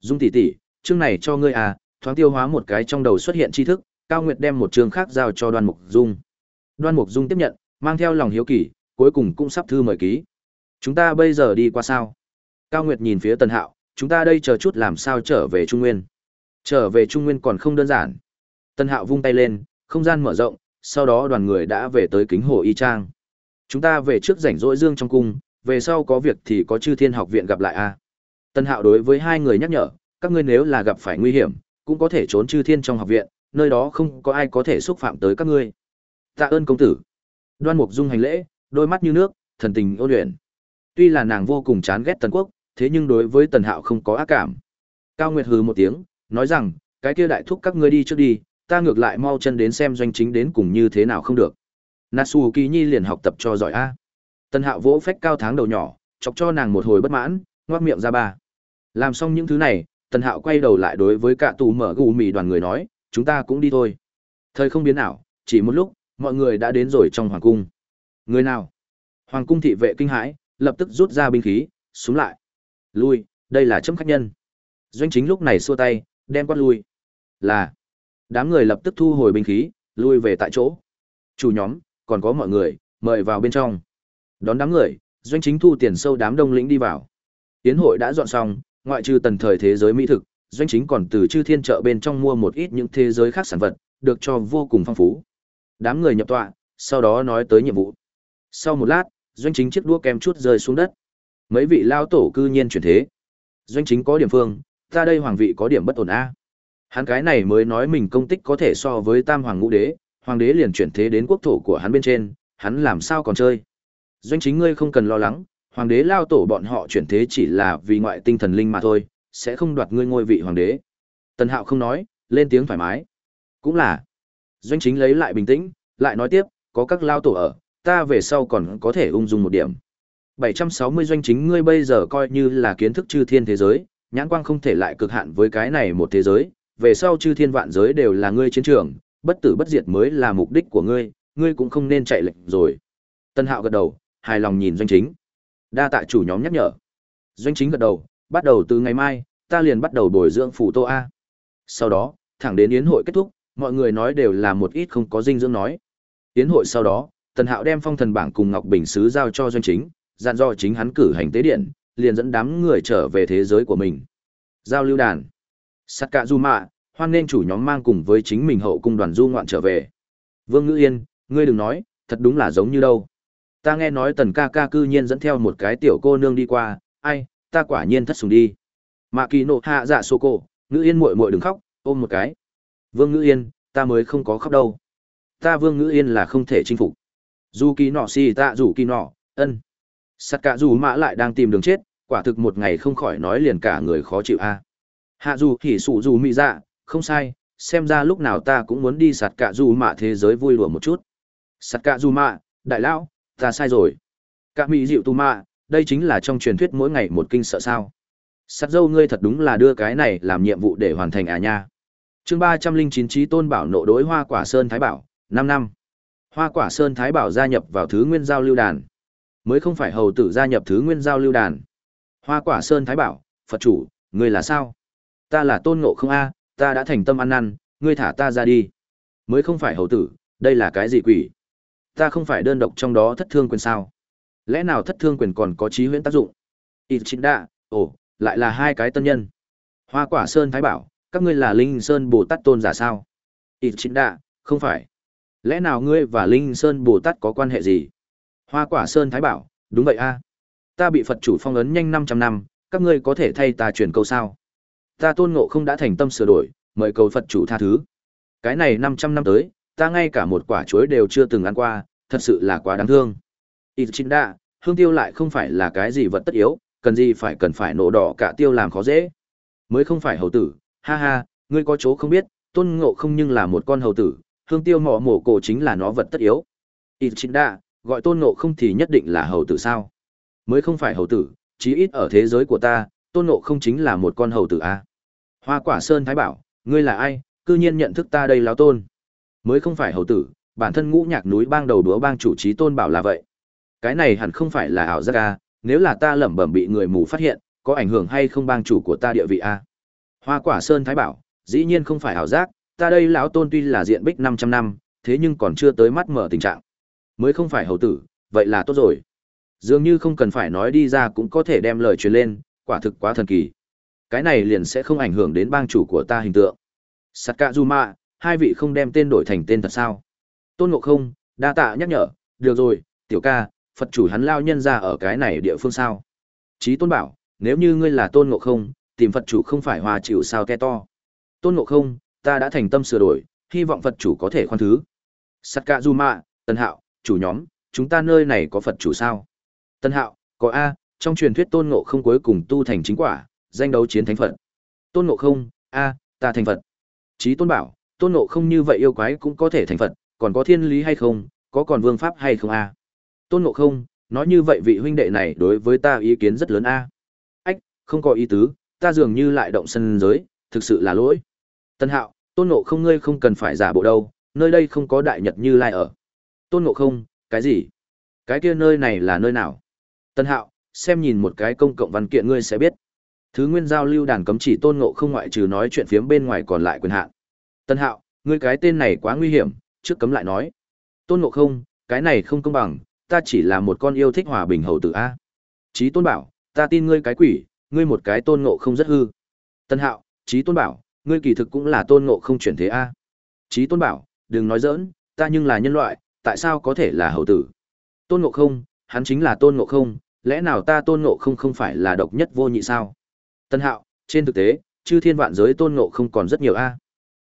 Dung tỷ tỷ, chương này cho ngươi à, thoáng tiêu hóa một cái trong đầu xuất hiện tri thức, Cao Nguyệt đem một chương khác giao cho Đoan Mục Dung. Đoan Mục Dung tiếp nhận, mang theo lòng hiếu kỳ, cuối cùng cũng sắp thư mời ký. Chúng ta bây giờ đi qua sao? Cao Nguyệt nhìn phía Tần Hạo, chúng ta đây chờ chút làm sao trở về Trung Nguyên. Trở về Trung Nguyên còn không đơn giản. Tần Hạo vung tay lên, không gian mở rộng, sau đó đoàn người đã về tới kính hồ y trang. Chúng ta về trước rảnh rỗi dương trong cung, về sau có việc thì có chư thiên học viện gặp lại a. Tân Hạo đối với hai người nhắc nhở, các ngươi nếu là gặp phải nguy hiểm, cũng có thể trốn chư thiên trong học viện, nơi đó không có ai có thể xúc phạm tới các ngươi. Tạ ơn công tử. Đoan Mục Dung hành lễ, đôi mắt như nước, thần tình ôn luyện. Tuy là nàng vô cùng chán ghét Tần Quốc, thế nhưng đối với Tần Hạo không có ác cảm. Cao Nguyệt hừ một tiếng, nói rằng, cái kia đại thúc các ngươi đi trước đi, ta ngược lại mau chân đến xem doanh chính đến cùng như thế nào không được. Natsu Kỳ Nhi liền học tập cho giỏi a. Tần Hạo vỗ phách cao tháng đầu nhỏ, chọc cho nàng một hồi bất mãn, ngoác miệng ra ba. Làm xong những thứ này, Tần Hạo quay đầu lại đối với cả tù mở gù mì đoàn người nói, chúng ta cũng đi thôi. Thời không biến ảo, chỉ một lúc, mọi người đã đến rồi trong hoàng cung. Người nào? Hoàng cung thị vệ kinh hãi, lập tức rút ra binh khí, xuống lại. Lui, đây là chấm khách nhân. Doanh chính lúc này xua tay, đem quát lui. Là. Đám người lập tức thu hồi binh khí, lui về tại chỗ. Chủ nhóm, còn có mọi người, mời vào bên trong. Đón đám người, doanh chính thu tiền sâu đám đông lĩnh đi vào. Tiến hội đã dọn xong, ngoại trừ tần thời thế giới mỹ thực, doanh chính còn từ chư thiên chợ bên trong mua một ít những thế giới khác sản vật, được cho vô cùng phong phú. Đám người nhập tọa, sau đó nói tới nhiệm vụ. Sau một lát, doanh chính chiếc đũa kem chút rơi xuống đất. Mấy vị lao tổ cư nhiên chuyển thế. Doanh chính có điểm phương, ta đây hoàng vị có điểm bất ổn a. Hắn cái này mới nói mình công tích có thể so với tam hoàng ngũ đế, hoàng đế liền chuyển thế đến quốc thổ của hắn bên trên, hắn làm sao còn chơi. Doanh chính ngươi không cần lo lắng, hoàng đế lao tổ bọn họ chuyển thế chỉ là vì ngoại tinh thần linh mà thôi, sẽ không đoạt ngươi ngôi vị hoàng đế. Tần Hạo không nói, lên tiếng thoải mái. Cũng là. Doanh chính lấy lại bình tĩnh, lại nói tiếp, có các lao tổ ở, ta về sau còn có thể ung dung một điểm. 760 doanh chính ngươi bây giờ coi như là kiến thức chư thiên thế giới, nhãn quang không thể lại cực hạn với cái này một thế giới, về sau chư thiên vạn giới đều là ngươi chiến trường, bất tử bất diệt mới là mục đích của ngươi, ngươi cũng không nên chạy lệch rồi. Tân Hạo gật đầu, hài lòng nhìn doanh chính. Đa tạ chủ nhóm nhắc nhở. Doanh chính gật đầu, bắt đầu từ ngày mai, ta liền bắt đầu bồi dưỡng phủ Tô A. Sau đó, thẳng đến yến hội kết thúc, mọi người nói đều là một ít không có dinh dưỡng nói. Yến hội sau đó, Tần Hạo đem phong thần bảng cùng Ngọc Bình Sứ giao cho doanh chính, dặn do chính hắn cử hành tế điện, liền dẫn đám người trở về thế giới của mình. Giao lưu đàn. Sakazuma, hoan nên chủ nhóm mang cùng với chính mình hậu cung đoàn du ngoạn trở về. Vương Ngữ Yên, ngươi đừng nói, thật đúng là giống như đâu. Ta nghe nói tần ca ca cư nhiên dẫn theo một cái tiểu cô nương đi qua, ai, ta quả nhiên thất sùng đi. Mạ kỳ nộ hạ dạ sô cổ, Ngữ Yên muội muội đừng khóc, ôm một cái. Vương Ngữ Yên, ta mới không có khóc đâu. Ta Vương Ngữ Yên là không thể chinh phục. Dù kỳ nọ si ta rủ kỳ nọ, ân. Sắt cả dù mã lại đang tìm đường chết, quả thực một ngày không khỏi nói liền cả người khó chịu a. Hạ dù hỉ sụ dù mị dạ, không sai, xem ra lúc nào ta cũng muốn đi sạt cạ dù mạ thế giới vui đùa một chút. Sạt cạ dù mạ, đại lão, ta sai rồi. Cạ mỹ dịu tu mạ, đây chính là trong truyền thuyết mỗi ngày một kinh sợ sao. Sạt dâu ngươi thật đúng là đưa cái này làm nhiệm vụ để hoàn thành à nha. chương ba trăm linh chín trí tôn bảo nộ đối hoa quả sơn thái bảo, năm năm. Hoa quả sơn thái bảo gia nhập vào thứ nguyên giao lưu đàn. Mới không phải hầu tử gia nhập thứ nguyên giao lưu đàn. Hoa quả sơn thái bảo, Phật chủ, người là sao? Ta là tôn ngộ không a, ta đã thành tâm ăn năn, ngươi thả ta ra đi. Mới không phải hầu tử, đây là cái gì quỷ? Ta không phải đơn độc trong đó thất thương quyền sao? Lẽ nào thất thương quyền còn có trí huyễn tác dụng? Ít chính đạ ồ, lại là hai cái tân nhân. Hoa quả sơn thái bảo, các ngươi là linh sơn bồ tát tôn giả sao? Ít chính đạ không phải. Lẽ nào ngươi và linh sơn bồ tát có quan hệ gì? Hoa quả sơn thái bảo, đúng vậy a. Ta bị Phật chủ phong ấn nhanh 500 năm, các ngươi có thể thay ta truyền câu sao? Ta tôn ngộ không đã thành tâm sửa đổi, mời cầu Phật chủ tha thứ. Cái này 500 năm tới, ta ngay cả một quả chuối đều chưa từng ăn qua, thật sự là quá đáng thương. Ít chính đa, hương tiêu lại không phải là cái gì vật tất yếu, cần gì phải cần phải nổ đỏ cả tiêu làm khó dễ. Mới không phải hầu tử, ha ha, ngươi có chỗ không biết, tôn ngộ không nhưng là một con hầu tử, hương tiêu mỏ mổ cổ chính là nó vật tất yếu. Ít chính đa, gọi tôn ngộ không thì nhất định là hầu tử sao? Mới không phải hầu tử, chí ít ở thế giới của ta, tôn ngộ không chính là một con hầu tử a. Hoa quả sơn thái bảo, ngươi là ai, cư nhiên nhận thức ta đây láo tôn. Mới không phải hầu tử, bản thân ngũ nhạc núi bang đầu đúa bang chủ trí tôn bảo là vậy. Cái này hẳn không phải là ảo giác a, nếu là ta lẩm bẩm bị người mù phát hiện, có ảnh hưởng hay không bang chủ của ta địa vị a? Hoa quả sơn thái bảo, dĩ nhiên không phải ảo giác, ta đây lão tôn tuy là diện bích 500 năm, thế nhưng còn chưa tới mắt mở tình trạng. Mới không phải hầu tử, vậy là tốt rồi. Dường như không cần phải nói đi ra cũng có thể đem lời truyền lên, quả thực quá thần kỳ. Cái này liền sẽ không ảnh hưởng đến bang chủ của ta hình tượng. Sakazuma, hai vị không đem tên đổi thành tên thật sao? Tôn Ngộ Không, đa tạ nhắc nhở, được rồi, tiểu ca, Phật chủ hắn lao nhân ra ở cái này địa phương sao? Chí Tôn bảo, nếu như ngươi là Tôn Ngộ Không, tìm Phật chủ không phải hòa chịu sao ke to. Tôn Ngộ Không, ta đã thành tâm sửa đổi, hy vọng Phật chủ có thể khoan thứ. Sakazuma, Tân Hạo, chủ nhóm, chúng ta nơi này có Phật chủ sao? Tân Hạo, có A, trong truyền thuyết Tôn Ngộ Không cuối cùng tu thành chính quả, danh đấu chiến thánh Phật. Tôn Ngộ Không, A, ta thành Phật. trí Tôn bảo, Tôn Ngộ Không như vậy yêu quái cũng có thể thành Phật, còn có thiên lý hay không, có còn vương pháp hay không A? Tôn Ngộ Không, nói như vậy vị huynh đệ này đối với ta ý kiến rất lớn A. Ách, không có ý tứ, ta dường như lại động sân giới, thực sự là lỗi. Tân Hạo, Tôn Ngộ Không ngươi không cần phải giả bộ đâu, nơi đây không có đại nhật như lai ở. Tôn Ngộ Không, cái gì? Cái kia nơi này là nơi nào? Tân Hạo, xem nhìn một cái công cộng văn kiện ngươi sẽ biết. Thứ nguyên giao lưu đàn cấm chỉ Tôn Ngộ Không ngoại trừ nói chuyện phiếm bên ngoài còn lại quyền hạn. Tân Hạo, ngươi cái tên này quá nguy hiểm, trước cấm lại nói. Tôn Ngộ Không, cái này không công bằng, ta chỉ là một con yêu thích hòa bình hầu tử a. Chí Tôn bảo, ta tin ngươi cái quỷ, ngươi một cái Tôn Ngộ Không rất hư. Tân Hạo, Chí Tôn bảo, ngươi kỳ thực cũng là Tôn Ngộ Không chuyển thế a. Chí Tôn bảo, đừng nói giỡn, ta nhưng là nhân loại, tại sao có thể là hầu tử? Tôn Ngộ Không, hắn chính là Tôn Ngộ Không, lẽ nào ta Tôn Ngộ Không không phải là độc nhất vô nhị sao? Tân Hạo, trên thực tế, chư thiên vạn giới Tôn Ngộ Không còn rất nhiều a.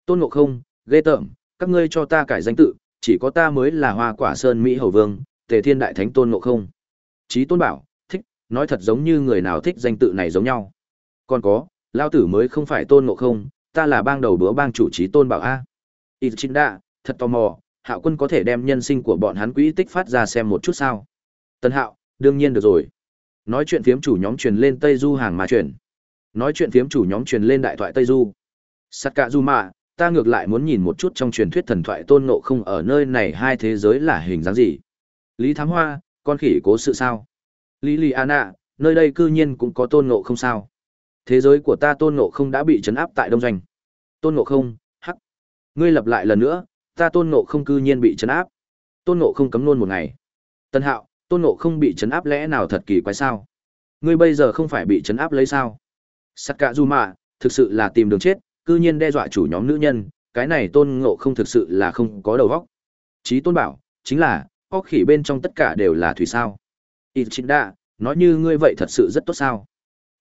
Tôn Ngộ Không, ghê tởm, các ngươi cho ta cải danh tự, chỉ có ta mới là Hoa Quả Sơn Mỹ Hầu Vương, Tề Thiên Đại Thánh Tôn Ngộ Không. Chí Tôn bảo, thích, nói thật giống như người nào thích danh tự này giống nhau. Còn có, lao tử mới không phải Tôn Ngộ Không, ta là bang đầu bữa bang chủ Chí Tôn bảo a. Đa, thật tò mò, Hạo Quân có thể đem nhân sinh của bọn hắn quỹ tích phát ra xem một chút sao? Tân Hạo, đương nhiên được rồi. Nói chuyện phiếm chủ nhóm truyền lên Tây Du hàng mà truyền. Nói chuyện phiếm chủ nhóm truyền lên đại thoại Tây Du. sắt cạ du mạ ta ngược lại muốn nhìn một chút trong truyền thuyết thần thoại tôn ngộ không ở nơi này hai thế giới là hình dáng gì. Lý Thám Hoa, con khỉ cố sự sao? Lý Lì Anna, nơi đây cư nhiên cũng có tôn ngộ không sao? Thế giới của ta tôn ngộ không đã bị chấn áp tại đông doanh. Tôn ngộ không, hắc. Ngươi lập lại lần nữa, ta tôn ngộ không cư nhiên bị chấn áp. Tôn ngộ không cấm luôn một ngày. Tân hạo, tôn ngộ không bị chấn áp lẽ nào thật kỳ quái sao? Ngươi bây giờ không phải bị chấn áp lấy sao? Sắt cả du mà, thực sự là tìm đường chết, cư nhiên đe dọa chủ nhóm nữ nhân, cái này tôn ngộ không thực sự là không có đầu vóc. trí tôn bảo, chính là, óc khỉ bên trong tất cả đều là thủy sao. Ít chính đa, nói như ngươi vậy thật sự rất tốt sao.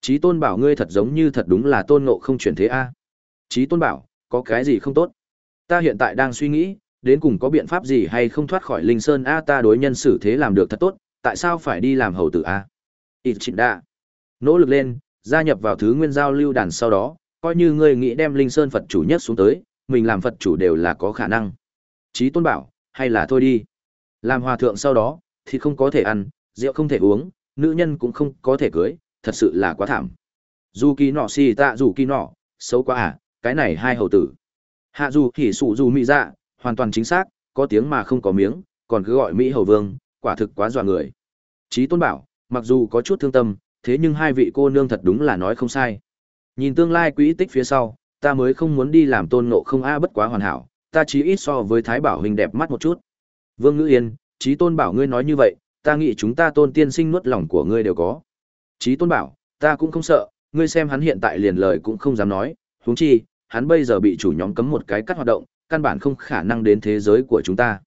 trí tôn bảo ngươi thật giống như thật đúng là tôn ngộ không chuyển thế a. trí tôn bảo, có cái gì không tốt? Ta hiện tại đang suy nghĩ, đến cùng có biện pháp gì hay không thoát khỏi linh sơn a ta đối nhân xử thế làm được thật tốt, tại sao phải đi làm hầu tử a? Ít chính đa. Nỗ lực lên, gia nhập vào thứ nguyên giao lưu đàn sau đó, coi như ngươi nghĩ đem linh sơn Phật chủ nhất xuống tới, mình làm Phật chủ đều là có khả năng. Chí tôn bảo, hay là thôi đi. Làm hòa thượng sau đó, thì không có thể ăn, rượu không thể uống, nữ nhân cũng không có thể cưới, thật sự là quá thảm. Dù kỳ nọ xì tạ dù kỳ nọ, xấu quá à, cái này hai hầu tử. Hạ dù thì sụ dù mỹ dạ, hoàn toàn chính xác, có tiếng mà không có miếng, còn cứ gọi Mỹ hầu vương, quả thực quá dọa người. Chí tôn bảo, mặc dù có chút thương tâm, thế nhưng hai vị cô nương thật đúng là nói không sai. Nhìn tương lai quỹ tích phía sau, ta mới không muốn đi làm tôn ngộ không a bất quá hoàn hảo, ta chí ít so với Thái Bảo huynh đẹp mắt một chút. Vương Ngữ Yên, Chí Tôn Bảo ngươi nói như vậy, ta nghĩ chúng ta Tôn tiên sinh nuốt lòng của ngươi đều có. Chí Tôn Bảo, ta cũng không sợ, ngươi xem hắn hiện tại liền lời cũng không dám nói, huống chi, hắn bây giờ bị chủ nhóm cấm một cái cắt hoạt động, căn bản không khả năng đến thế giới của chúng ta.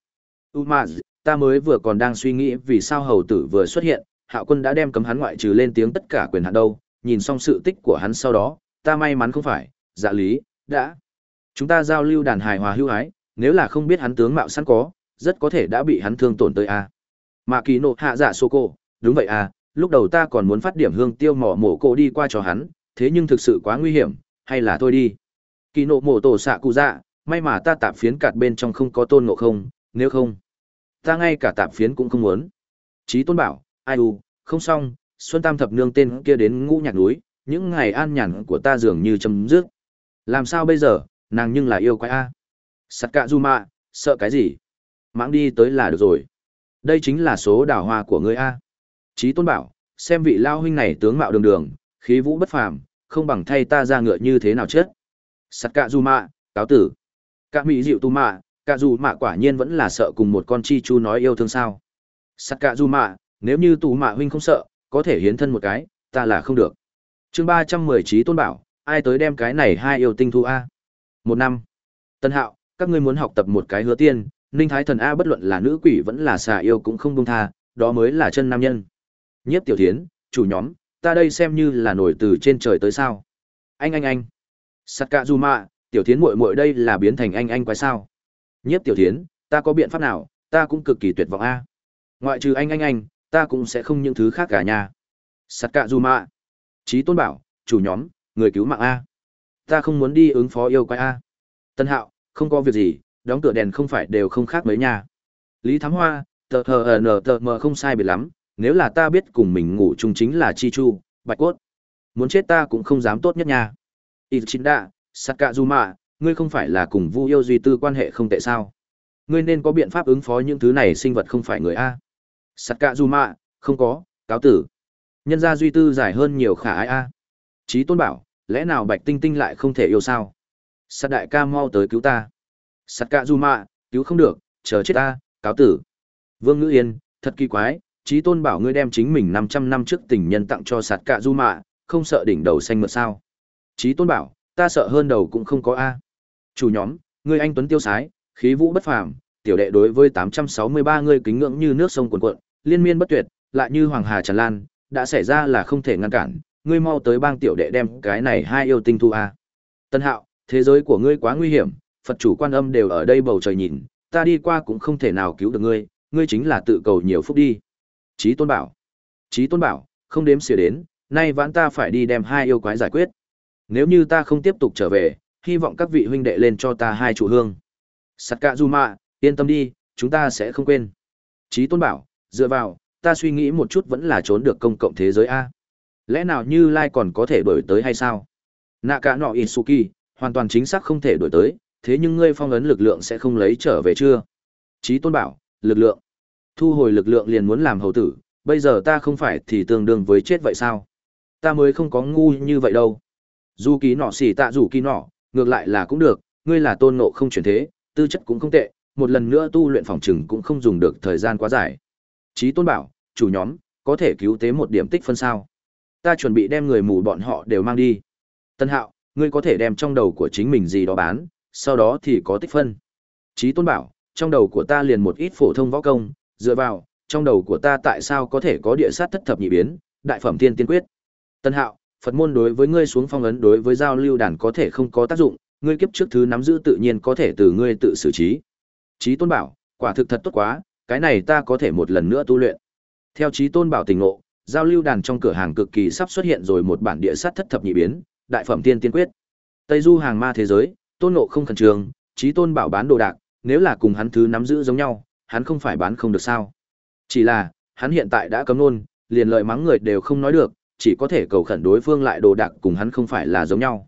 Umaz, ta mới vừa còn đang suy nghĩ vì sao hầu tử vừa xuất hiện, Hạo Quân đã đem cấm hắn ngoại trừ lên tiếng tất cả quyền hạn đâu, nhìn xong sự tích của hắn sau đó, ta may mắn không phải, dạ lý, đã. Chúng ta giao lưu đàn hài hòa hữu ái, nếu là không biết hắn tướng mạo sẵn có, rất có thể đã bị hắn thương tổn tới a. mà Kỳ nộ hạ dạ sô cô, đúng vậy à, lúc đầu ta còn muốn phát điểm hương tiêu mỏ mổ cô đi qua cho hắn, thế nhưng thực sự quá nguy hiểm, hay là thôi đi. Kỳ nộ mổ tổ xạ cụ dạ, may mà ta tạp phiến cạt bên trong không có tôn ngộ không, nếu không, ta ngay cả tạp phiến cũng không muốn. Chí tôn bảo, ai u, không xong, Xuân Tam thập nương tên kia đến ngũ nhạc núi, những ngày an nhàn của ta dường như chấm dứt. Làm sao bây giờ, nàng nhưng là yêu quái a. Sắt cạ du mạ, sợ cái gì? Mãng đi tới là được rồi. Đây chính là số đảo hoa của ngươi a. Chí tôn bảo, xem vị lao huynh này tướng mạo đường đường, khí vũ bất phàm, không bằng thay ta ra ngựa như thế nào chết. Sắt cạ du mạ, cáo tử. Cả mỹ dịu tu mạ, cạ du mạ quả nhiên vẫn là sợ cùng một con chi chu nói yêu thương sao. Sắt cạ du mạ, nếu như tù mạ huynh không sợ, có thể hiến thân một cái, ta là không được. chương ba trăm mười trí tôn bảo, ai tới đem cái này hai yêu tinh thu A. Một năm. Tân hạo, các ngươi muốn học tập một cái hứa tiên, ninh thái thần A bất luận là nữ quỷ vẫn là xà yêu cũng không buông tha, đó mới là chân nam nhân. Nhiếp tiểu thiến, chủ nhóm, ta đây xem như là nổi từ trên trời tới sao. Anh anh anh. Sắt cạ dù mạ, tiểu thiến muội muội đây là biến thành anh anh quái sao. Nhiếp tiểu thiến, ta có biện pháp nào, ta cũng cực kỳ tuyệt vọng A. Ngoại trừ anh anh anh, ta cũng sẽ không những thứ khác cả nhà. Sắt cạ dù mạ. Trí tôn bảo, chủ nhóm, người cứu mạng A. Ta không muốn đi ứng phó yêu quái A. Tân hạo, không có việc gì, đóng cửa đèn không phải đều không khác mấy nhà. Lý Thám Hoa, tờ hờ ờ, nờ tờ mờ không sai biệt lắm, nếu là ta biết cùng mình ngủ chung chính là Chi Chu, Bạch Cốt. Muốn chết ta cũng không dám tốt nhất nha. Ít chín đạ, mạ ngươi không phải là cùng Vu yêu duy tư quan hệ không tệ sao? Ngươi nên có biện pháp ứng phó những thứ này sinh vật không phải người A. Sakazuma, không có, cáo tử. Nhân gia duy tư giải hơn nhiều khả ai A. Chí tôn bảo, lẽ nào bạch tinh tinh lại không thể yêu sao? sắt đại ca mau tới cứu ta. sắt cạ Dù mạ, cứu không được, chờ chết ta, cáo tử. Vương Ngữ Yên, thật kỳ quái, trí tôn bảo ngươi đem chính mình 500 năm trước tình nhân tặng cho sạt cạ du mạ, không sợ đỉnh đầu xanh mượt sao. Trí tôn bảo, ta sợ hơn đầu cũng không có A. Chủ nhóm, ngươi anh Tuấn tiêu sái, khí vũ bất phàm, tiểu đệ đối với 863 ngươi kính ngưỡng như nước sông cuồn cuộn, liên miên bất tuyệt, lại như hoàng hà tràn lan, đã xảy ra là không thể ngăn cản, ngươi mau tới bang tiểu đệ đem cái này hai yêu tinh thu a. Tân Hạo, thế giới của ngươi quá nguy hiểm, Phật chủ quan âm đều ở đây bầu trời nhìn, ta đi qua cũng không thể nào cứu được ngươi, ngươi chính là tự cầu nhiều phúc đi. Chí Tôn bảo, Chí Tôn bảo, không đếm xỉa đến, nay vãn ta phải đi đem hai yêu quái giải quyết. Nếu như ta không tiếp tục trở về, hy vọng các vị huynh đệ lên cho ta hai trụ hương. Sắt cạ mạ, yên tâm đi, chúng ta sẽ không quên. Chí Tôn bảo, dựa vào, ta suy nghĩ một chút vẫn là trốn được công cộng thế giới a. Lẽ nào như lai còn có thể đổi tới hay sao? Nạ cả nọ isuki hoàn toàn chính xác không thể đổi tới thế nhưng ngươi phong ấn lực lượng sẽ không lấy trở về chưa? Trí tôn bảo lực lượng. Thu hồi lực lượng liền muốn làm hầu tử bây giờ ta không phải thì tương đương với chết vậy sao? Ta mới không có ngu như vậy đâu. Dù ký nọ xỉ tạ dù ký nọ ngược lại là cũng được ngươi là tôn nộ không chuyển thế tư chất cũng không tệ một lần nữa tu luyện phòng trừng cũng không dùng được thời gian quá dài trí tôn bảo chủ nhóm có thể cứu tế một điểm tích phân sao ta chuẩn bị đem người mù bọn họ đều mang đi. Tân hạo, ngươi có thể đem trong đầu của chính mình gì đó bán, sau đó thì có tích phân. Chí tôn bảo, trong đầu của ta liền một ít phổ thông võ công, dựa vào, trong đầu của ta tại sao có thể có địa sát thất thập nhị biến, đại phẩm tiên tiên quyết. Tân Hạo, Phật môn đối với ngươi xuống phong ấn đối với giao lưu đàn có thể không có tác dụng, ngươi kiếp trước thứ nắm giữ tự nhiên có thể từ ngươi tự xử trí. Chí Tôn bảo, quả thực thật tốt quá, cái này ta có thể một lần nữa tu luyện. Theo Chí Tôn bảo tình ngộ, giao lưu đàn trong cửa hàng cực kỳ sắp xuất hiện rồi một bản địa sát thất thập nhị biến, đại phẩm tiên tiên quyết. Tây du hàng ma thế giới, Tôn Ngộ không khẩn trường, Chí Tôn bảo bán đồ đạc, nếu là cùng hắn thứ nắm giữ giống nhau, hắn không phải bán không được sao? Chỉ là, hắn hiện tại đã cấm luôn, liền lợi mắng người đều không nói được, chỉ có thể cầu khẩn đối phương lại đồ đạc cùng hắn không phải là giống nhau.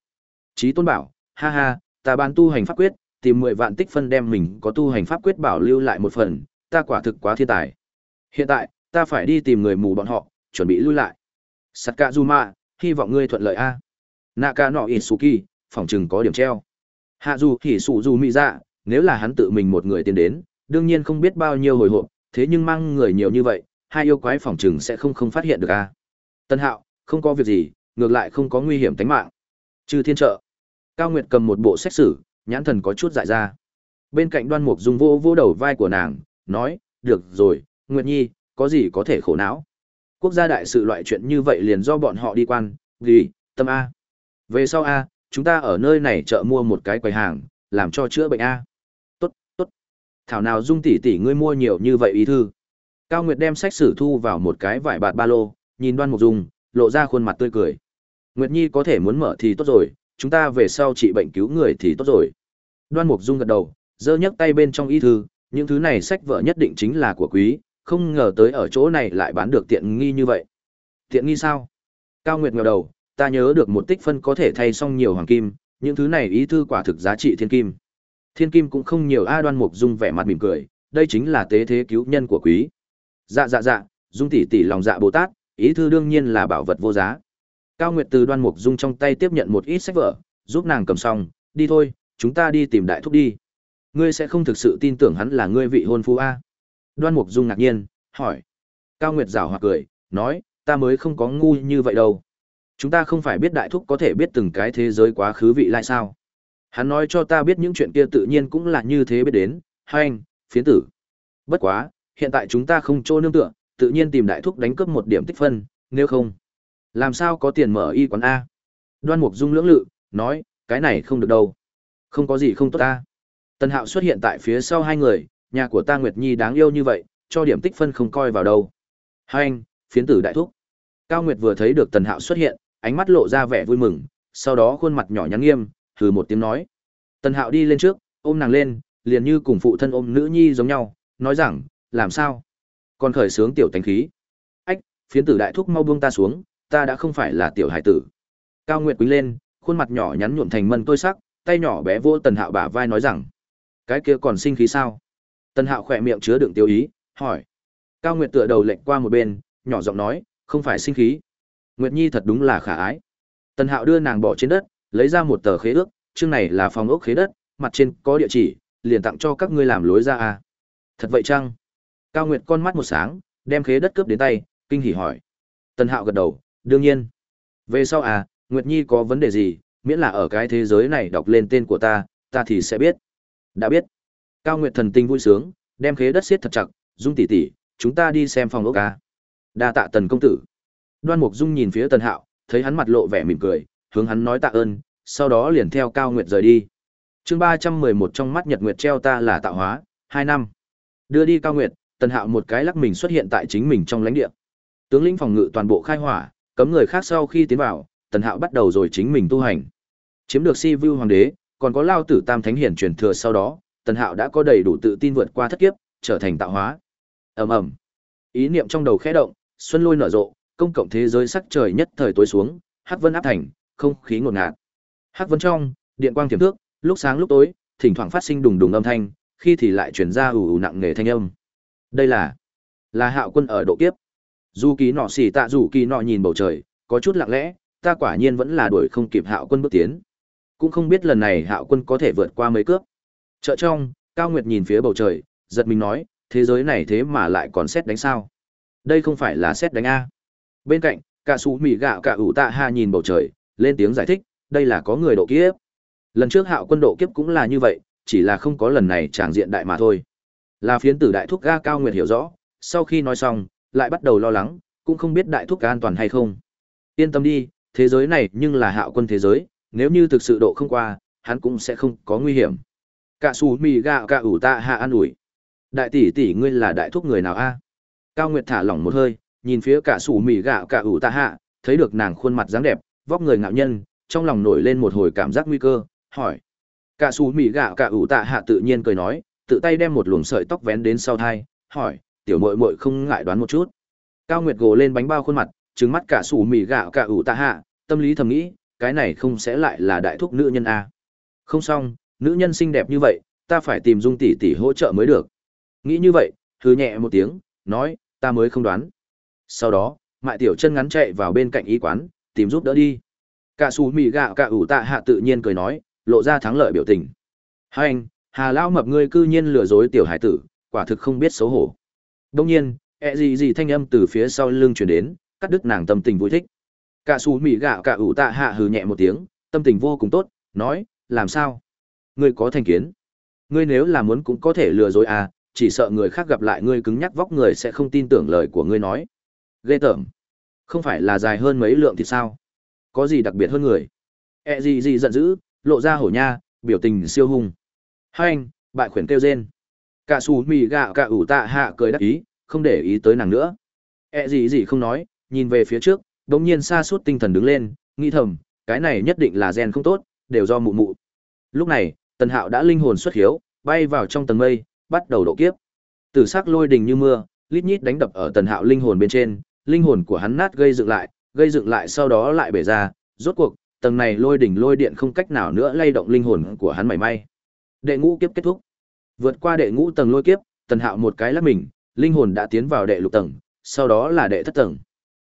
Chí Tôn bảo, ha ha, ta bán tu hành pháp quyết, tìm 10 vạn tích phân đem mình có tu hành pháp quyết bảo lưu lại một phần, ta quả thực quá thiên tài. Hiện tại, ta phải đi tìm người mù bọn họ, chuẩn bị lui lại. Sakazuma, hy vọng ngươi thuận lợi a. Naka no Isuki, phòng trừng có điểm treo. Hạ dù thì sụ dù mỹ dạ, nếu là hắn tự mình một người tiến đến, đương nhiên không biết bao nhiêu hồi hộp, thế nhưng mang người nhiều như vậy, hai yêu quái phòng trừng sẽ không không phát hiện được a. Tân Hạo, không có việc gì, ngược lại không có nguy hiểm tính mạng. Trừ thiên trợ. Cao Nguyệt cầm một bộ xét xử, nhãn thần có chút dại ra. Bên cạnh Đoan Mục Dung vô vô đầu vai của nàng, nói, "Được rồi, Nguyệt Nhi, có gì có thể khổ não? Quốc gia đại sự loại chuyện như vậy liền do bọn họ đi quan, gì, tâm a. Về sau a, chúng ta ở nơi này chợ mua một cái quầy hàng, làm cho chữa bệnh a." "Tốt, tốt." Thảo nào Dung tỷ tỷ ngươi mua nhiều như vậy ý thư. Cao Nguyệt đem sách sử thu vào một cái vải bạt ba lô, nhìn Đoan Mục Dung, lộ ra khuôn mặt tươi cười. Nguyệt Nhi có thể muốn mở thì tốt rồi, chúng ta về sau trị bệnh cứu người thì tốt rồi. Đoan Mục Dung gật đầu, giơ nhấc tay bên trong y thư, những thứ này sách vở nhất định chính là của quý, không ngờ tới ở chỗ này lại bán được tiện nghi như vậy. Tiện nghi sao? Cao Nguyệt ngẩng đầu, ta nhớ được một tích phân có thể thay xong nhiều hoàng kim, những thứ này ý thư quả thực giá trị thiên kim. Thiên kim cũng không nhiều a Đoan Mục Dung vẻ mặt mỉm cười, đây chính là tế thế cứu nhân của quý. Dạ dạ dạ, Dung tỷ tỷ lòng dạ Bồ Tát, ý thư đương nhiên là bảo vật vô giá. Cao Nguyệt từ Đoan Mục Dung trong tay tiếp nhận một ít sách vở, giúp nàng cầm xong, đi thôi, chúng ta đi tìm đại thúc đi. Ngươi sẽ không thực sự tin tưởng hắn là ngươi vị hôn phu a? Đoan Mục Dung ngạc nhiên, hỏi. Cao Nguyệt giảo hoặc cười, nói, ta mới không có ngu như vậy đâu. Chúng ta không phải biết đại thúc có thể biết từng cái thế giới quá khứ vị lại sao? Hắn nói cho ta biết những chuyện kia tự nhiên cũng là như thế biết đến, hai anh, phiến tử. Bất quá, hiện tại chúng ta không chỗ nương tựa, tự nhiên tìm đại thúc đánh cướp một điểm tích phân, nếu không, làm sao có tiền mở y quán A? Đoan Mục Dung lưỡng lự, nói, cái này không được đâu. Không có gì không tốt ta. Tần Hạo xuất hiện tại phía sau hai người, nhà của ta Nguyệt Nhi đáng yêu như vậy, cho điểm tích phân không coi vào đâu. Hai anh, phiến tử đại thúc. Cao Nguyệt vừa thấy được Tần Hạo xuất hiện, ánh mắt lộ ra vẻ vui mừng, sau đó khuôn mặt nhỏ nhắn nghiêm, hừ một tiếng nói. Tần Hạo đi lên trước, ôm nàng lên, liền như cùng phụ thân ôm nữ nhi giống nhau, nói rằng, làm sao? Còn khởi sướng tiểu tánh khí. Ách, phiến tử đại thúc mau buông ta xuống, ta đã không phải là tiểu hải tử. Cao Nguyệt quỳ lên, khuôn mặt nhỏ nhắn nhuộm thành mân tôi sắc, tay nhỏ bé vô Tần Hạo bả vai nói rằng, cái kia còn sinh khí sao? Tần Hạo khỏe miệng chứa đựng tiêu ý, hỏi. Cao Nguyệt tựa đầu lệnh qua một bên, nhỏ giọng nói, không phải sinh khí. Nguyệt Nhi thật đúng là khả ái. Tần Hạo đưa nàng bỏ trên đất, lấy ra một tờ khế ước, chương này là phòng ốc khế đất, mặt trên có địa chỉ, liền tặng cho các ngươi làm lối ra à. Thật vậy chăng? Cao Nguyệt con mắt một sáng, đem khế đất cướp đến tay, kinh hỉ hỏi. Tần Hạo gật đầu, đương nhiên. Về sau à, Nguyệt Nhi có vấn đề gì, miễn là ở cái thế giới này đọc lên tên của ta, ta thì sẽ biết. Đã biết. Cao Nguyệt thần tinh vui sướng, đem khế đất siết thật chặt, Dung tỉ tỉ. chúng ta đi xem phòng ốc ca. Đa tạ Tần công tử. Đoan Mục Dung nhìn phía Tần Hạo, thấy hắn mặt lộ vẻ mỉm cười, hướng hắn nói tạ ơn, sau đó liền theo Cao Nguyệt rời đi. Chương ba trăm mười một trong mắt Nhật Nguyệt treo ta là tạo hóa, hai năm. Đưa đi Cao Nguyệt, Tần Hạo một cái lắc mình xuất hiện tại chính mình trong lãnh địa. Tướng lĩnh phòng ngự toàn bộ khai hỏa, cấm người khác sau khi tiến vào, Tần Hạo bắt đầu rồi chính mình tu hành. Chiếm được Si Vu hoàng đế, còn có Lao tử Tam Thánh Hiển truyền thừa sau đó, Tần Hạo đã có đầy đủ tự tin vượt qua thất kiếp, trở thành tạo hóa. Ầm ầm. Ý niệm trong đầu khẽ động, xuân lôi nở rộ, công cộng thế giới sắc trời nhất thời tối xuống, hắc vân áp thành, không khí ngột ngạt. Hắc vân trong, điện quang tiềm thước, lúc sáng lúc tối, thỉnh thoảng phát sinh đùng đùng âm thanh, khi thì lại truyền ra ù ù nặng nề thanh âm. Đây là là Hạo Quân ở độ kiếp. Dù Kỳ nọ xỉ tạ dù Kỳ nọ nhìn bầu trời, có chút lặng lẽ, ta quả nhiên vẫn là đuổi không kịp Hạo Quân bước tiến. Cũng không biết lần này Hạo Quân có thể vượt qua mấy cướp. Chợ trong, Cao Nguyệt nhìn phía bầu trời, giật mình nói, thế giới này thế mà lại còn xét đánh sao? Đây không phải là xét đánh a. Bên cạnh, cả sú mì gạo cả ủ tạ ha nhìn bầu trời, lên tiếng giải thích, đây là có người độ kiếp. Lần trước Hạo Quân độ kiếp cũng là như vậy, chỉ là không có lần này tràng diện đại mà thôi. Là phiến tử đại thúc ga cao nguyệt hiểu rõ, sau khi nói xong, lại bắt đầu lo lắng, cũng không biết đại thúc an toàn hay không. Yên tâm đi, thế giới này nhưng là hạo quân thế giới, nếu như thực sự độ không qua, hắn cũng sẽ không có nguy hiểm. Cả xù mì gạo cả ủ ta hạ an ủi. Đại tỷ tỷ ngươi là đại thúc người nào a? Cao Nguyệt thả lỏng một hơi, nhìn phía cả xù mì gạo cả ủ ta hạ, thấy được nàng khuôn mặt dáng đẹp, vóc người ngạo nhân, trong lòng nổi lên một hồi cảm giác nguy cơ, hỏi. Cả xù mì gạo cả ủ tạ hạ tự nhiên cười nói, tự tay đem một luồng sợi tóc vén đến sau thai, hỏi, tiểu muội muội không ngại đoán một chút. Cao Nguyệt gồ lên bánh bao khuôn mặt, trừng mắt cả xù mì gạo cả ủ tạ hạ, tâm lý thầm nghĩ, cái này không sẽ lại là đại thúc nữ nhân a? Không xong, nữ nhân xinh đẹp như vậy, ta phải tìm Dung tỷ tỷ hỗ trợ mới được. Nghĩ như vậy, hừ nhẹ một tiếng, nói, ta mới không đoán. Sau đó, Mại Tiểu Chân ngắn chạy vào bên cạnh y quán, tìm giúp đỡ đi. Cả xù mì gạo cả ủ tạ hạ tự nhiên cười nói, lộ ra thắng lợi biểu tình. Hai anh, Hà lão mập ngươi cư nhiên lừa dối tiểu hải tử, quả thực không biết xấu hổ. đông nhiên, ẹ gì gì thanh âm từ phía sau lưng truyền đến, cắt đứt nàng tâm tình vui thích. Cả xù mì gạo cả ủ tạ hạ hừ nhẹ một tiếng, tâm tình vô cùng tốt, nói, làm sao? Ngươi có thành kiến? Ngươi nếu là muốn cũng có thể lừa dối à, chỉ sợ người khác gặp lại ngươi cứng nhắc vóc người sẽ không tin tưởng lời của ngươi nói. Ghê tởm. Không phải là dài hơn mấy lượng thì sao? Có gì đặc biệt hơn người? E gì gì giận dữ, lộ ra hổ nha, biểu tình siêu hung. Hai anh, bại khuyển kêu rên. Cả xù mì gạo cả ủ tạ hạ cười đắc ý, không để ý tới nàng nữa. E gì gì không nói, nhìn về phía trước, đống nhiên xa suốt tinh thần đứng lên, nghĩ thầm, cái này nhất định là gen không tốt, đều do mụ mụ. Lúc này, Tần Hạo đã linh hồn xuất hiếu, bay vào trong tầng mây, bắt đầu độ kiếp. Tử sắc lôi đình như mưa, lít nhít đánh đập ở Tần Hạo linh hồn bên trên, linh hồn của hắn nát gây dựng lại, gây dựng lại sau đó lại bể ra, rốt cuộc, tầng này lôi đỉnh lôi điện không cách nào nữa lay động linh hồn của hắn mảy may. Đệ ngũ kiếp kết thúc. Vượt qua đệ ngũ tầng lôi kiếp, Tần Hạo một cái lắc mình, linh hồn đã tiến vào đệ lục tầng, sau đó là đệ thất tầng.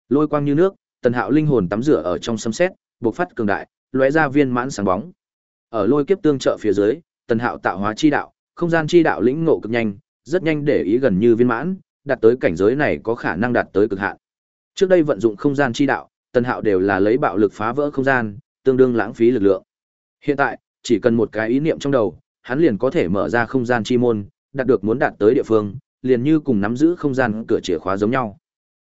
Lôi quang như nước, Tần Hạo linh hồn tắm rửa ở trong sấm sét, bộc phát cường đại, lóe ra viên mãn sáng bóng. Ở lôi kiếp tương trợ phía dưới, Tần Hạo tạo hóa chi đạo, không gian chi đạo lĩnh ngộ cực nhanh, rất nhanh để ý gần như viên mãn, đạt tới cảnh giới này có khả năng đạt tới cực hạn. Trước đây vận dụng không gian chi đạo, Tần Hạo đều là lấy bạo lực phá vỡ không gian, tương đương lãng phí lực lượng. Hiện tại, chỉ cần một cái ý niệm trong đầu, hắn liền có thể mở ra không gian chi môn, đạt được muốn đạt tới địa phương, liền như cùng nắm giữ không gian cửa chìa khóa giống nhau.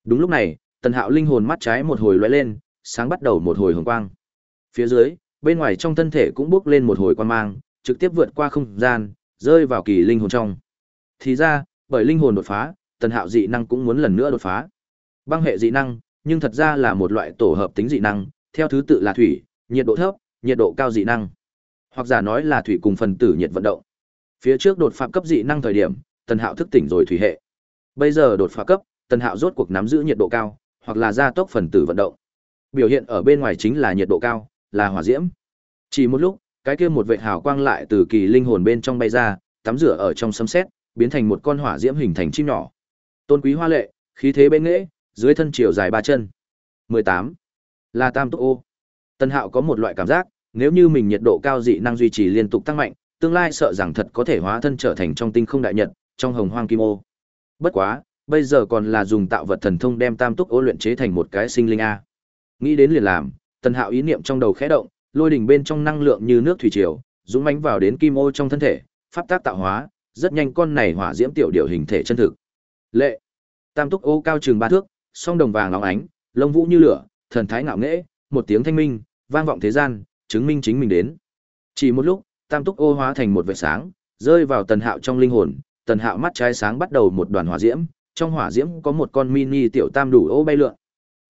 Đúng lúc này, Tần Hạo linh hồn mắt trái một hồi lóe lên, sáng bắt đầu một hồi hồng quang. Phía dưới, bên ngoài trong thân thể cũng bốc lên một hồi quang mang, trực tiếp vượt qua không gian, rơi vào kỳ linh hồn trong. Thì ra, bởi linh hồn đột phá, Tần Hạo dị năng cũng muốn lần nữa đột phá. Băng hệ dị năng, nhưng thật ra là một loại tổ hợp tính dị năng, theo thứ tự là thủy, nhiệt độ thấp, nhiệt độ cao dị năng. Hoặc giả nói là thủy cùng phần tử nhiệt vận động. Phía trước đột phá cấp dị năng thời điểm, Tần Hạo thức tỉnh rồi thủy hệ. Bây giờ đột phá cấp, Tần Hạo rốt cuộc nắm giữ nhiệt độ cao, hoặc là gia tốc phần tử vận động. Biểu hiện ở bên ngoài chính là nhiệt độ cao, là hỏa diễm. Chỉ một lúc, cái kia một vệt hào quang lại từ kỳ linh hồn bên trong bay ra, tắm rửa ở trong sấm sét, biến thành một con hỏa diễm hình thành chim nhỏ. Tôn quý hoa lệ, khí thế bên nghệ, dưới thân chiều dài ba chân. 18. Là tam túc ô. Tân Hạo có một loại cảm giác, nếu như mình nhiệt độ cao dị năng duy trì liên tục tăng mạnh, tương lai sợ rằng thật có thể hóa thân trở thành trong tinh không đại nhật, trong hồng hoang kim ô. Bất quá, bây giờ còn là dùng tạo vật thần thông đem tam túc ô luyện chế thành một cái sinh linh a. Nghĩ đến liền làm, tần Hạo ý niệm trong đầu khẽ động, lôi đỉnh bên trong năng lượng như nước thủy triều, dũng mãnh vào đến kim ô trong thân thể, pháp tác tạo hóa, rất nhanh con này hỏa diễm tiểu điều hình thể chân thực. Lệ. Tam túc ô cao trường ba thước, song đồng vàng óng ánh, lông vũ như lửa, thần thái ngạo nghễ, một tiếng thanh minh, vang vọng thế gian, chứng minh chính mình đến. Chỉ một lúc, tam túc ô hóa thành một vệt sáng, rơi vào tần hạo trong linh hồn, tần hạo mắt trái sáng bắt đầu một đoàn hỏa diễm, trong hỏa diễm có một con mini tiểu tam đủ ô bay lượn.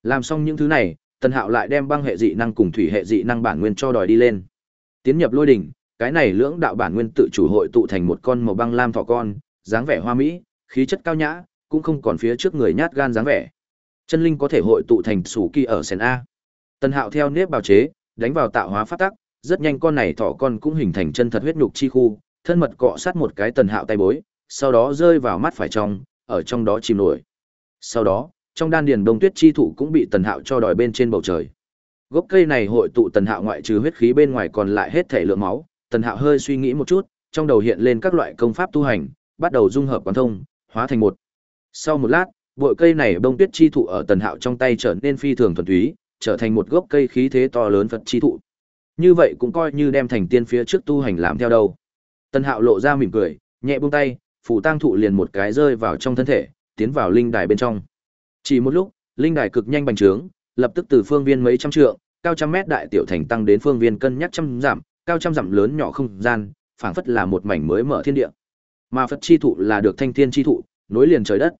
Làm xong những thứ này, tần hạo lại đem băng hệ dị năng cùng thủy hệ dị năng bản nguyên cho đòi đi lên. Tiến nhập lôi đỉnh, cái này lưỡng đạo bản nguyên tự chủ hội tụ thành một con màu băng lam thỏ con, dáng vẻ hoa mỹ, khí chất cao nhã, cũng không còn phía trước người nhát gan dáng vẻ. Chân linh có thể hội tụ thành sủ kỳ ở sen A. Tần Hạo theo nếp bào chế, đánh vào tạo hóa phát tắc, rất nhanh con này thỏ con cũng hình thành chân thật huyết nhục chi khu, thân mật cọ sát một cái Tần Hạo tay bối, sau đó rơi vào mắt phải trong, ở trong đó chìm nổi. Sau đó, trong đan điền đông tuyết chi thụ cũng bị Tần Hạo cho đòi bên trên bầu trời. Gốc cây này hội tụ Tần Hạo ngoại trừ huyết khí bên ngoài còn lại hết thể lượng máu, Tần Hạo hơi suy nghĩ một chút, trong đầu hiện lên các loại công pháp tu hành, bắt đầu dung hợp quán thông, hóa thành một. Sau một lát, bội cây này bông tuyết chi thụ ở tần hạo trong tay trở nên phi thường thuần túy, trở thành một gốc cây khí thế to lớn Phật chi thụ. Như vậy cũng coi như đem thành tiên phía trước tu hành làm theo đâu. Tần hạo lộ ra mỉm cười, nhẹ buông tay, phủ tang thụ liền một cái rơi vào trong thân thể, tiến vào linh đài bên trong. Chỉ một lúc, linh đài cực nhanh bành trướng, lập tức từ phương viên mấy trăm trượng, cao trăm mét đại tiểu thành tăng đến phương viên cân nhắc trăm giảm, cao trăm dặm lớn nhỏ không gian, phảng phất là một mảnh mới mở thiên địa. Mà Phật chi thụ là được thanh thiên chi thụ, nối liền trời đất.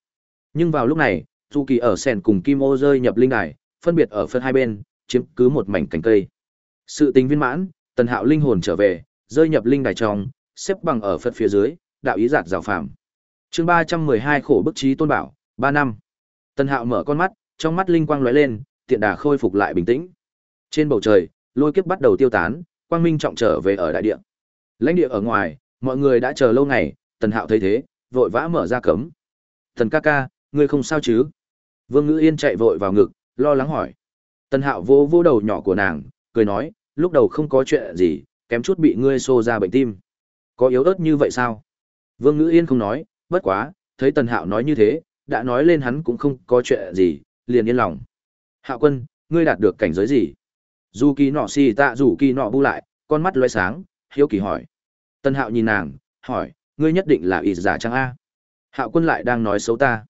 Nhưng vào lúc này, Chu Kỳ ở sèn cùng Kim Ô rơi nhập linh đài, phân biệt ở Phật hai bên, chiếm cứ một mảnh cành cây. Sự tình viên mãn, Tần Hạo linh hồn trở về, rơi nhập linh đài trong, xếp bằng ở Phật phía dưới, đạo ý giạt rào phàm. Chương ba trăm mười hai khổ bức trí tôn bảo, ba năm. Tần Hạo mở con mắt, trong mắt linh quang lóe lên, tiện đà khôi phục lại bình tĩnh. Trên bầu trời, lôi kiếp bắt đầu tiêu tán, quang minh trọng trở về ở đại địa. Lãnh địa ở ngoài, mọi người đã chờ lâu ngày, Tần Hạo thấy thế, vội vã mở ra cấm. "Tần ca ca, ngươi không sao chứ?" Vương Ngữ Yên chạy vội vào ngực, lo lắng hỏi. Tần Hạo vô vô đầu nhỏ của nàng, cười nói, "Lúc đầu không có chuyện gì, kém chút bị ngươi xô ra bệnh tim. Có yếu ớt như vậy sao?" Vương Ngữ Yên không nói, bất quá, thấy Tần Hạo nói như thế, đã nói lên hắn cũng không có chuyện gì, liền yên lòng. "Hạo Quân, ngươi đạt được cảnh giới gì?" Dù kỳ nọ xì tạ dù kỳ nọ bu lại, con mắt loe sáng, hiếu kỳ hỏi. Tần hạo nhìn nàng, hỏi, ngươi nhất định là ít giả chăng a? Hạo quân lại đang nói xấu ta.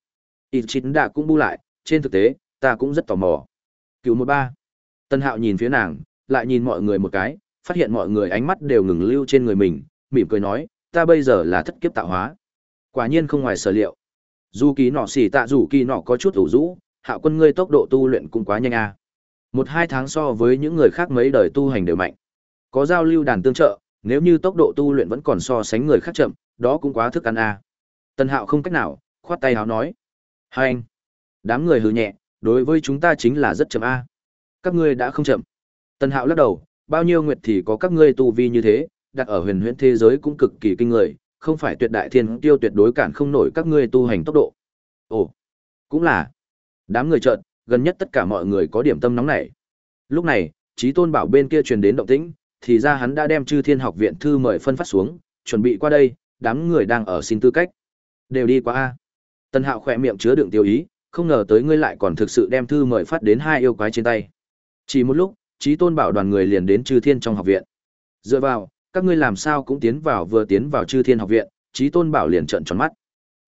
Ít chín đã cũng bu lại, trên thực tế, ta cũng rất tò mò. Cứu một ba. Tân hạo nhìn phía nàng, lại nhìn mọi người một cái, phát hiện mọi người ánh mắt đều ngừng lưu trên người mình, mỉm cười nói, ta bây giờ là thất kiếp tạo hóa. Quả nhiên không ngoài sở liệu. Dù kỳ nọ xì tạ rủ kỳ nọ có chút ủ rũ, hạo quân ngươi tốc độ tu luyện cũng quá nhanh a. Một hai tháng so với những người khác mấy đời tu hành đều mạnh. Có giao lưu đàn tương trợ, nếu như tốc độ tu luyện vẫn còn so sánh người khác chậm, đó cũng quá thức ăn a. À. Tân Hạo không cách nào, khoát tay háo nói. Hai anh. Đám người hừ nhẹ, đối với chúng ta chính là rất chậm a. Các ngươi đã không chậm. Tân Hạo lắc đầu, bao nhiêu nguyệt thì có các ngươi tu vi như thế, đặt ở huyền huyễn thế giới cũng cực kỳ kinh người, không phải tuyệt đại thiên tiêu tuyệt đối cản không nổi các ngươi tu hành tốc độ. Ồ, cũng là. Đám người chợt, gần nhất tất cả mọi người có điểm tâm nóng nảy. Lúc này, Chí Tôn Bảo bên kia truyền đến động tĩnh, thì ra hắn đã đem Chư Thiên Học viện thư mời phân phát xuống, chuẩn bị qua đây, đám người đang ở xin tư cách. Đều đi qua a. Tân Hạo khỏe miệng chứa đựng tiêu ý, không ngờ tới ngươi lại còn thực sự đem thư mời phát đến hai yêu quái trên tay. Chỉ một lúc, Chí Tôn Bảo đoàn người liền đến Chư Thiên trong học viện. Dựa vào, các ngươi làm sao cũng tiến vào vừa tiến vào Chư Thiên học viện, Chí Tôn Bảo liền trợn tròn mắt.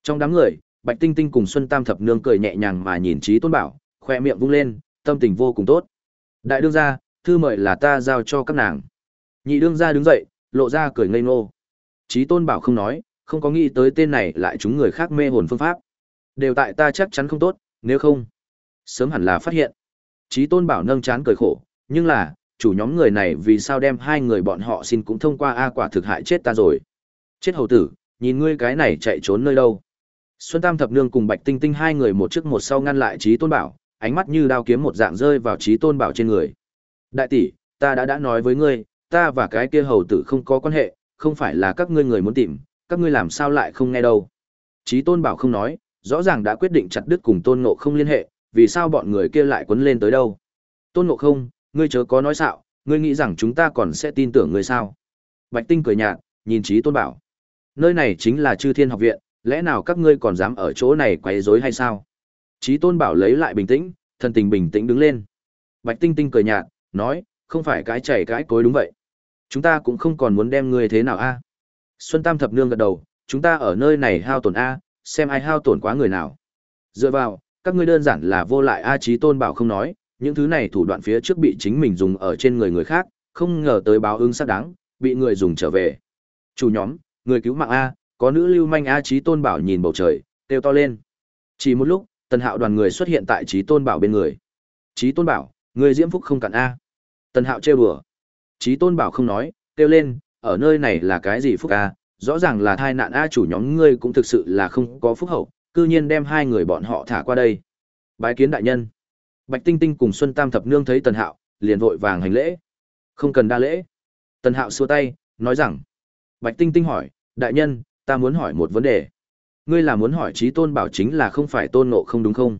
Trong đám người, Bạch Tinh Tinh cùng Xuân Tam thập nương cười nhẹ nhàng mà nhìn Chí Tôn Bảo, khoe miệng vung lên, tâm tình vô cùng tốt. Đại đương gia, thư mời là ta giao cho các nàng. Nhị đương gia đứng dậy, lộ ra cười ngây ngô. Chí Tôn Bảo không nói, không có nghĩ tới tên này lại chúng người khác mê hồn phương pháp. Đều tại ta chắc chắn không tốt, nếu không, sớm hẳn là phát hiện. Chí Tôn Bảo nâng chán cười khổ, nhưng là, chủ nhóm người này vì sao đem hai người bọn họ xin cũng thông qua A quả thực hại chết ta rồi. Chết hầu tử, nhìn ngươi cái này chạy trốn nơi đâu. Xuân Tam Thập Nương cùng Bạch Tinh Tinh hai người một trước một sau ngăn lại Chí Tôn Bảo, ánh mắt như đao kiếm một dạng rơi vào Chí Tôn Bảo trên người. Đại tỷ, ta đã đã nói với ngươi, ta và cái kia hầu tử không có quan hệ, không phải là các ngươi người muốn tìm, các ngươi làm sao lại không nghe đâu. Chí Tôn Bảo không nói, rõ ràng đã quyết định chặt đứt cùng Tôn Ngộ không liên hệ, vì sao bọn người kia lại quấn lên tới đâu. Tôn Ngộ không, ngươi chớ có nói xạo, ngươi nghĩ rằng chúng ta còn sẽ tin tưởng ngươi sao. Bạch Tinh cười nhạt, nhìn Chí Tôn Bảo. Nơi này chính là Chư Thiên học viện, lẽ nào các ngươi còn dám ở chỗ này quấy rối hay sao? Chí Tôn Bảo lấy lại bình tĩnh, thân tình bình tĩnh đứng lên. Bạch Tinh Tinh cười nhạt, nói, không phải cái chảy cái cối đúng vậy. Chúng ta cũng không còn muốn đem ngươi thế nào a. Xuân Tam thập nương gật đầu, chúng ta ở nơi này hao tổn a, xem ai hao tổn quá người nào. Dựa vào, các ngươi đơn giản là vô lại a Chí Tôn Bảo không nói, những thứ này thủ đoạn phía trước bị chính mình dùng ở trên người người khác, không ngờ tới báo ứng xác đáng, bị người dùng trở về. Chủ nhóm, người cứu mạng a, có nữ lưu manh a trí Tôn Bảo nhìn bầu trời, kêu to lên. Chỉ một lúc, Tần Hạo đoàn người xuất hiện tại trí Tôn Bảo bên người. Trí Tôn Bảo, người diễm phúc không cạn a. Tần Hạo trêu đùa. Trí Tôn Bảo không nói, kêu lên, ở nơi này là cái gì phúc a? Rõ ràng là thai nạn a chủ nhóm ngươi cũng thực sự là không có phúc hậu, cư nhiên đem hai người bọn họ thả qua đây. Bái kiến đại nhân. Bạch Tinh Tinh cùng Xuân Tam thập nương thấy Tần Hạo, liền vội vàng hành lễ. Không cần đa lễ. Tần Hạo xua tay, nói rằng. Bạch Tinh Tinh hỏi, đại nhân, ta muốn hỏi một vấn đề. Ngươi là muốn hỏi trí tôn bảo chính là không phải tôn ngộ không đúng không?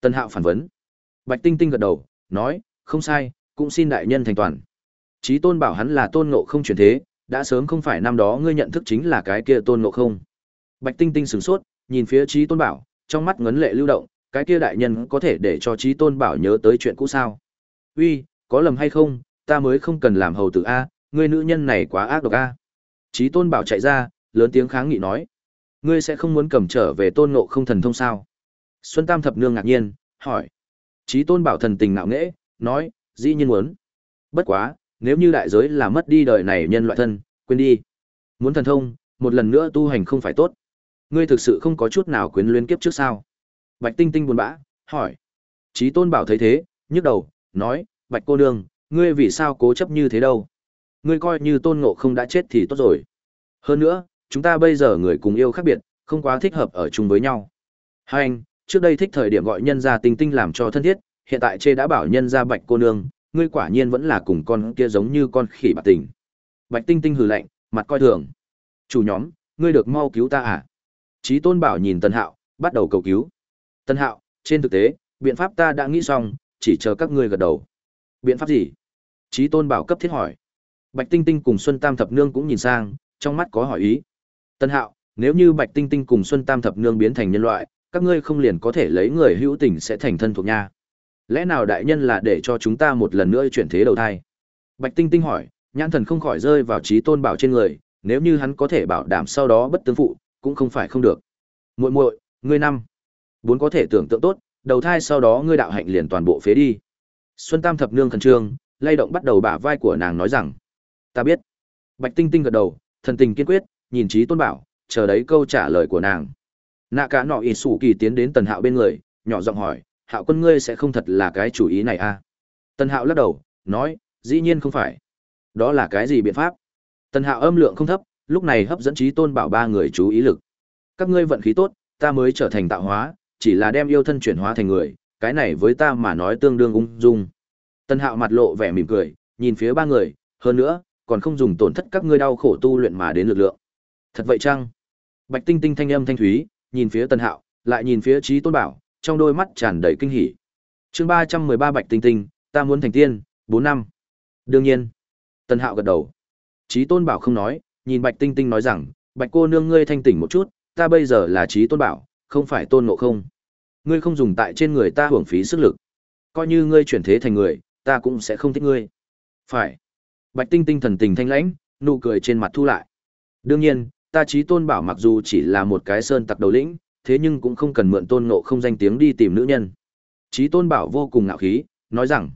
Tần hạo phản vấn. Bạch Tinh Tinh gật đầu, nói, không sai, cũng xin đại nhân thành toàn. Trí tôn bảo hắn là tôn ngộ không chuyển thế, đã sớm không phải năm đó ngươi nhận thức chính là cái kia tôn ngộ không. Bạch Tinh Tinh sửng sốt, nhìn phía trí tôn bảo, trong mắt ngấn lệ lưu động, cái kia đại nhân có thể để cho trí tôn bảo nhớ tới chuyện cũ sao? Uy, có lầm hay không, ta mới không cần làm hầu tử A, ngươi nữ nhân này quá ác độc A. Trí tôn bảo chạy ra, lớn tiếng kháng nghị nói. Ngươi sẽ không muốn cầm trở về tôn ngộ không thần thông sao? Xuân Tam thập nương ngạc nhiên, hỏi. Chí tôn bảo thần tình ngạo nghễ, nói, dĩ nhiên muốn. Bất quá, nếu như đại giới là mất đi đời này nhân loại thân, quên đi. Muốn thần thông, một lần nữa tu hành không phải tốt. Ngươi thực sự không có chút nào quyến luyến kiếp trước sao? Bạch Tinh Tinh buồn bã, hỏi. Chí tôn bảo thấy thế, nhức đầu, nói, Bạch cô nương, ngươi vì sao cố chấp như thế đâu? Ngươi coi như tôn ngộ không đã chết thì tốt rồi. Hơn nữa, chúng ta bây giờ người cùng yêu khác biệt, không quá thích hợp ở chung với nhau. Hành, trước đây thích thời điểm gọi nhân gia tinh tinh làm cho thân thiết, hiện tại chê đã bảo nhân gia bạch cô nương, ngươi quả nhiên vẫn là cùng con kia giống như con khỉ bạc tình. Bạch tinh tinh hừ lạnh, mặt coi thường. Chủ nhóm, ngươi được mau cứu ta à? Chí tôn bảo nhìn Tân Hạo, bắt đầu cầu cứu. Tân Hạo, trên thực tế, biện pháp ta đã nghĩ xong, chỉ chờ các ngươi gật đầu. Biện pháp gì? Chí tôn bảo cấp thiết hỏi. Bạch tinh tinh cùng Xuân Tam Thập Nương cũng nhìn sang, trong mắt có hỏi ý. Tân Hạo, nếu như Bạch Tinh Tinh cùng Xuân Tam Thập Nương biến thành nhân loại, các ngươi không liền có thể lấy người hữu tình sẽ thành thân thuộc nha. Lẽ nào đại nhân là để cho chúng ta một lần nữa chuyển thế đầu thai? Bạch Tinh Tinh hỏi, nhãn thần không khỏi rơi vào trí tôn bảo trên người, nếu như hắn có thể bảo đảm sau đó bất tương phụ, cũng không phải không được. Muội muội, ngươi năm, bốn có thể tưởng tượng tốt, đầu thai sau đó ngươi đạo hạnh liền toàn bộ phế đi. Xuân Tam thập nương khẩn trương, lay động bắt đầu bả vai của nàng nói rằng, ta biết. Bạch Tinh Tinh gật đầu, thần tình kiên quyết, nhìn trí tôn bảo, chờ đấy câu trả lời của nàng. Nạ cả nọ ỉ sủ kỳ tiến đến tần hạo bên người nhỏ giọng hỏi hạo quân ngươi sẽ không thật là cái chủ ý này à? Tần hạo lắc đầu nói dĩ nhiên không phải. Đó là cái gì biện pháp? Tần hạo âm lượng không thấp lúc này hấp dẫn trí tôn bảo ba người chú ý lực. Các ngươi vận khí tốt ta mới trở thành tạo hóa chỉ là đem yêu thân chuyển hóa thành người cái này với ta mà nói tương đương ung dung tần hạo mặt lộ vẻ mỉm cười nhìn phía ba người hơn nữa còn không dùng tổn thất các ngươi đau khổ tu luyện mà đến lực lượng thật vậy chăng bạch tinh tinh thanh âm thanh thúy nhìn phía Tân Hạo, lại nhìn phía Chí Tôn Bảo, trong đôi mắt tràn đầy kinh hỉ. Chương ba trăm mười ba Bạch Tinh Tinh, ta muốn thành tiên, bốn năm. Đương nhiên. Tân Hạo gật đầu. Chí Tôn Bảo không nói, nhìn Bạch Tinh Tinh nói rằng, Bạch cô nương ngươi thanh tỉnh một chút, ta bây giờ là Chí Tôn Bảo, không phải Tôn Ngộ Không. Ngươi không dùng tại trên người ta hưởng phí sức lực. Coi như ngươi chuyển thế thành người, ta cũng sẽ không thích ngươi. Phải. Bạch Tinh Tinh thần tình thanh lãnh, nụ cười trên mặt thu lại. Đương nhiên, ta trí tôn bảo mặc dù chỉ là một cái sơn tặc đầu lĩnh, thế nhưng cũng không cần mượn tôn ngộ không danh tiếng đi tìm nữ nhân. Trí tôn bảo vô cùng ngạo khí, nói rằng,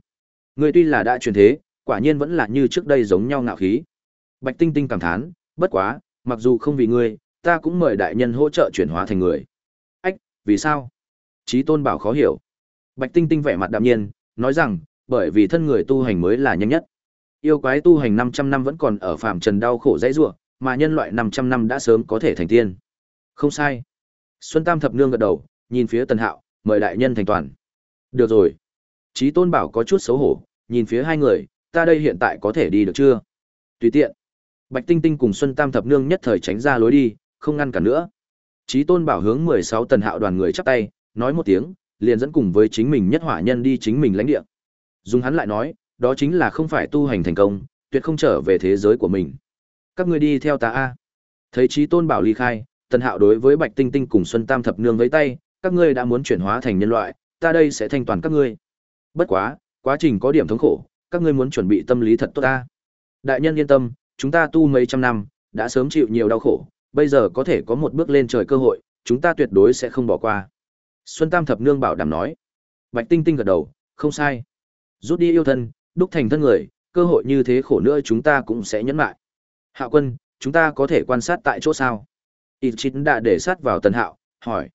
người tuy là đã truyền thế, quả nhiên vẫn là như trước đây giống nhau ngạo khí. Bạch Tinh Tinh cảm thán, bất quá, mặc dù không vì ngươi, ta cũng mời đại nhân hỗ trợ chuyển hóa thành người. Ách, vì sao? Trí tôn bảo khó hiểu. Bạch Tinh Tinh vẻ mặt đạm nhiên, nói rằng, bởi vì thân người tu hành mới là nhanh nhất. Yêu quái tu hành 500 năm vẫn còn ở phàm trần đau khổ dãy rủa, mà nhân loại 500 năm đã sớm có thể thành tiên. Không sai. Xuân Tam thập nương gật đầu, nhìn phía Tần Hạo, mời đại nhân thành toàn. Được rồi. Chí Tôn Bảo có chút xấu hổ, nhìn phía hai người, ta đây hiện tại có thể đi được chưa? Tùy tiện. Bạch Tinh Tinh cùng Xuân Tam thập nương nhất thời tránh ra lối đi, không ngăn cản nữa. Chí Tôn Bảo hướng 16 Tần Hạo đoàn người chắp tay, nói một tiếng, liền dẫn cùng với chính mình nhất hỏa nhân đi chính mình lãnh địa. Dùng hắn lại nói, đó chính là không phải tu hành thành công, tuyệt không trở về thế giới của mình. Các ngươi đi theo ta a. Thấy Chí tôn bảo ly khai tần hạo đối với bạch tinh tinh cùng xuân tam thập nương với tay các ngươi đã muốn chuyển hóa thành nhân loại ta đây sẽ thanh toàn các ngươi. Bất quá quá trình có điểm thống khổ các ngươi muốn chuẩn bị tâm lý thật tốt ta. Đại nhân yên tâm chúng ta tu mấy trăm năm đã sớm chịu nhiều đau khổ bây giờ có thể có một bước lên trời cơ hội chúng ta tuyệt đối sẽ không bỏ qua xuân tam thập nương bảo đảm nói bạch tinh tinh gật đầu không sai rút đi yêu thân đúc thành thân người cơ hội như thế khổ nữa chúng ta cũng sẽ nhẫn lại Hạo quân, chúng ta có thể quan sát tại chỗ sao? Ít chín đã để sát vào Tần Hạo, hỏi.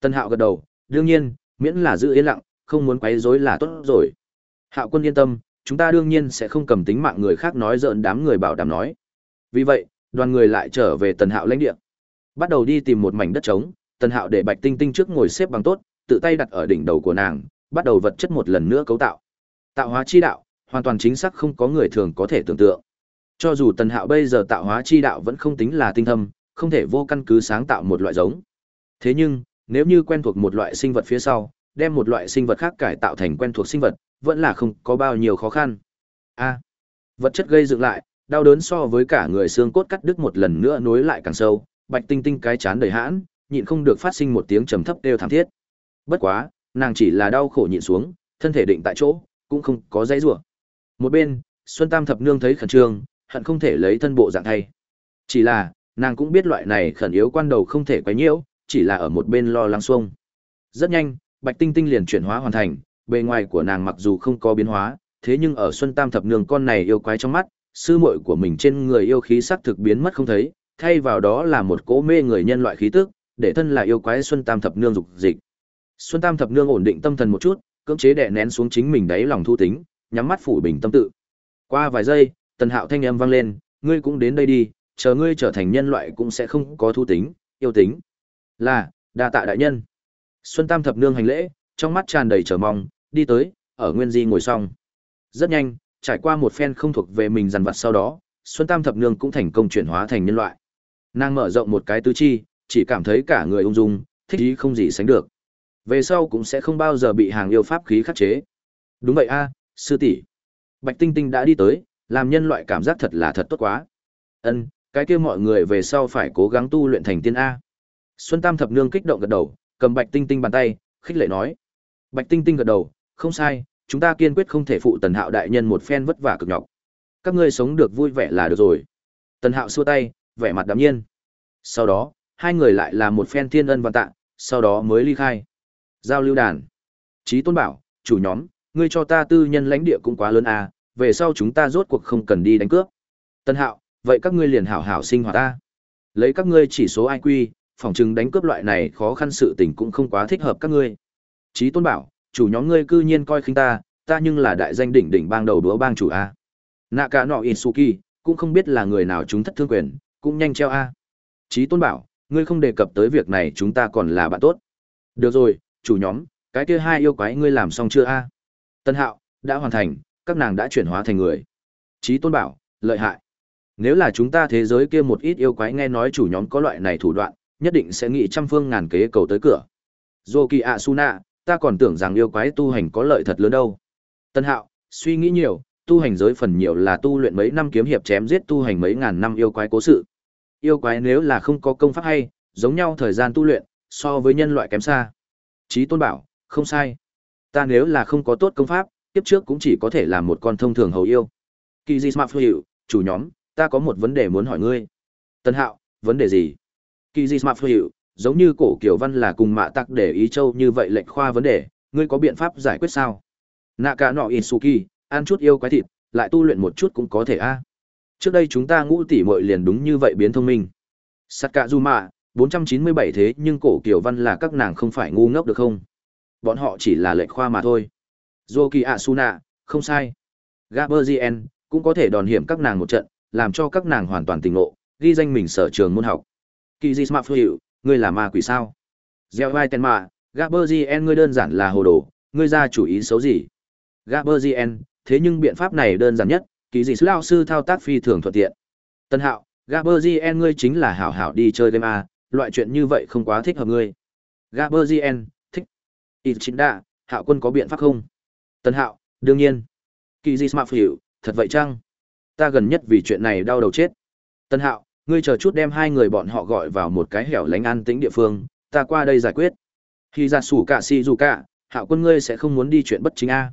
Tần Hạo gật đầu, đương nhiên, miễn là giữ yên lặng, không muốn quấy rối là tốt rồi. Hạo quân yên tâm, chúng ta đương nhiên sẽ không cầm tính mạng người khác nói giỡn đám người bảo đảm nói. Vì vậy, đoàn người lại trở về Tần Hạo lãnh địa. Bắt đầu đi tìm một mảnh đất trống, Tần Hạo để Bạch Tinh Tinh trước ngồi xếp bằng tốt, tự tay đặt ở đỉnh đầu của nàng, bắt đầu vật chất một lần nữa cấu tạo. Tạo hóa chi đạo, hoàn toàn chính xác không có người thường có thể tưởng tượng. Cho dù Tần Hạo bây giờ tạo hóa chi đạo vẫn không tính là tinh thâm, không thể vô căn cứ sáng tạo một loại giống. Thế nhưng, nếu như quen thuộc một loại sinh vật phía sau, đem một loại sinh vật khác cải tạo thành quen thuộc sinh vật, vẫn là không có bao nhiêu khó khăn. A. vật chất gây dựng lại, đau đớn so với cả người xương cốt cắt đứt một lần nữa nối lại càng sâu, Bạch Tinh Tinh cái chán đầy hãn, nhịn không được phát sinh một tiếng trầm thấp đều thảm thiết. Bất quá, nàng chỉ là đau khổ nhịn xuống, thân thể định tại chỗ, cũng không có dãy rủa. Một bên, Xuân Tam thập nương thấy khẩn trương, hận không thể lấy thân bộ dạng thay. Chỉ là, Nàng cũng biết loại này khẩn yếu quan đầu không thể quấy nhiễu, chỉ là ở một bên lo lắng xuông. Rất nhanh, Bạch Tinh Tinh liền chuyển hóa hoàn thành, bề ngoài của nàng mặc dù không có biến hóa, thế nhưng ở Xuân Tam thập nương con này yêu quái trong mắt, sư muội của mình trên người yêu khí sắc thực biến mất không thấy, thay vào đó là một cỗ mê người nhân loại khí tức, để thân là yêu quái Xuân Tam thập nương dục dịch. Xuân Tam thập nương ổn định tâm thần một chút, cưỡng chế đè nén xuống chính mình đáy lòng thu tính, nhắm mắt phủ bình tâm tự. Qua vài giây, Tần Hạo thanh âm vang lên, ngươi cũng đến đây đi, chờ ngươi trở thành nhân loại cũng sẽ không có thu tính, yêu tính. Là, đa tạ đại nhân. Xuân Tam thập nương hành lễ, trong mắt tràn đầy chờ mong, đi tới, ở nguyên di ngồi xong. Rất nhanh, trải qua một phen không thuộc về mình dằn vặt sau đó, Xuân Tam thập nương cũng thành công chuyển hóa thành nhân loại. Nàng mở rộng một cái tứ chi, chỉ cảm thấy cả người ung dung, thích ý không gì sánh được. Về sau cũng sẽ không bao giờ bị hàng yêu pháp khí khắc chế. Đúng vậy a, sư tỷ. Bạch Tinh Tinh đã đi tới, làm nhân loại cảm giác thật là thật tốt quá. Ân, cái kia mọi người về sau phải cố gắng tu luyện thành tiên a. Xuân Tam thập nương kích động gật đầu, cầm Bạch Tinh Tinh bàn tay, khích lệ nói. Bạch Tinh Tinh gật đầu, không sai, chúng ta kiên quyết không thể phụ Tần Hạo đại nhân một phen vất vả cực nhọc. Các ngươi sống được vui vẻ là được rồi. Tần Hạo xua tay, vẻ mặt đạm nhiên. Sau đó, hai người lại là một phen thiên ân văn tạ, sau đó mới ly khai. Giao lưu đàn. Chí Tôn bảo, chủ nhóm, ngươi cho ta tư nhân lãnh địa cũng quá lớn à, về sau chúng ta rốt cuộc không cần đi đánh cướp. Tân Hạo, vậy các ngươi liền hảo hảo sinh hoạt ta. Lấy các ngươi chỉ số IQ, phòng chừng đánh cướp loại này khó khăn sự tình cũng không quá thích hợp các ngươi. Chí Tôn bảo, chủ nhóm ngươi cư nhiên coi khinh ta, ta nhưng là đại danh đỉnh đỉnh bang đầu đúa bang chủ a. Nạ cả nọ Isuki, cũng không biết là người nào chúng thất thương quyền, cũng nhanh treo a. Chí Tôn bảo, ngươi không đề cập tới việc này chúng ta còn là bạn tốt. Được rồi, chủ nhóm, cái kia hai yêu quái ngươi làm xong chưa a? Tân Hạo, đã hoàn thành, các nàng đã chuyển hóa thành người. Chí Tôn bảo, lợi hại. Nếu là chúng ta thế giới kia một ít yêu quái nghe nói chủ nhóm có loại này thủ đoạn, nhất định sẽ nghĩ trăm phương ngàn kế cầu tới cửa. Zoki Asuna, ta còn tưởng rằng yêu quái tu hành có lợi thật lớn đâu. Tân Hạo, suy nghĩ nhiều, tu hành giới phần nhiều là tu luyện mấy năm kiếm hiệp chém giết tu hành mấy ngàn năm yêu quái cố sự. Yêu quái nếu là không có công pháp hay, giống nhau thời gian tu luyện, so với nhân loại kém xa. Chí Tôn bảo, không sai. Ta nếu là không có tốt công pháp, tiếp trước cũng chỉ có thể là một con thông thường hầu yêu. Kỳ Di Smart Hiệu, chủ nhóm, ta có một vấn đề muốn hỏi ngươi. Tân Hạo, vấn đề gì? Kỳ Di Smart Hiệu, giống như cổ kiểu văn là cùng mạ tắc để ý châu như vậy lệnh khoa vấn đề, ngươi có biện pháp giải quyết sao? Nạ cả nọ Isuki, ăn chút yêu quái thịt, lại tu luyện một chút cũng có thể a. Trước đây chúng ta ngũ tỷ muội liền đúng như vậy biến thông minh. Sakazuma, 497 thế nhưng cổ kiểu văn là các nàng không phải ngu ngốc được không? Bọn họ chỉ là lệnh khoa mà thôi. Zoki Asuna, không sai. Gaberzien, cũng có thể đòn hiểm các nàng một trận, làm cho các nàng hoàn toàn tỉnh ngộ, ghi danh mình sở trường môn học. Kỳ Di Smart Hiệu, ngươi là ma quỷ sao? Gieo vai tên mà, Gaberzien ngươi đơn giản là hồ đồ, ngươi ra chủ ý xấu gì? Gaberzien, thế nhưng biện pháp này đơn giản nhất, kỳ gì lao sư thao tác phi thường thuận tiện. Tân Hạo, Gaberzien ngươi chính là hảo hảo đi chơi game a, loại chuyện như vậy không quá thích hợp ngươi. Gaberzien, thích. Ít chính đa, Hạo quân có biện pháp không? Tân Hạo, đương nhiên. Kỳ dị smart phiểu thật vậy chăng? Ta gần nhất vì chuyện này đau đầu chết. Tân Hạo, ngươi chờ chút đem hai người bọn họ gọi vào một cái hẻo lánh an tĩnh địa phương, ta qua đây giải quyết. Khi ra sủ cả si dù cả, Hạo quân ngươi sẽ không muốn đi chuyện bất chính a.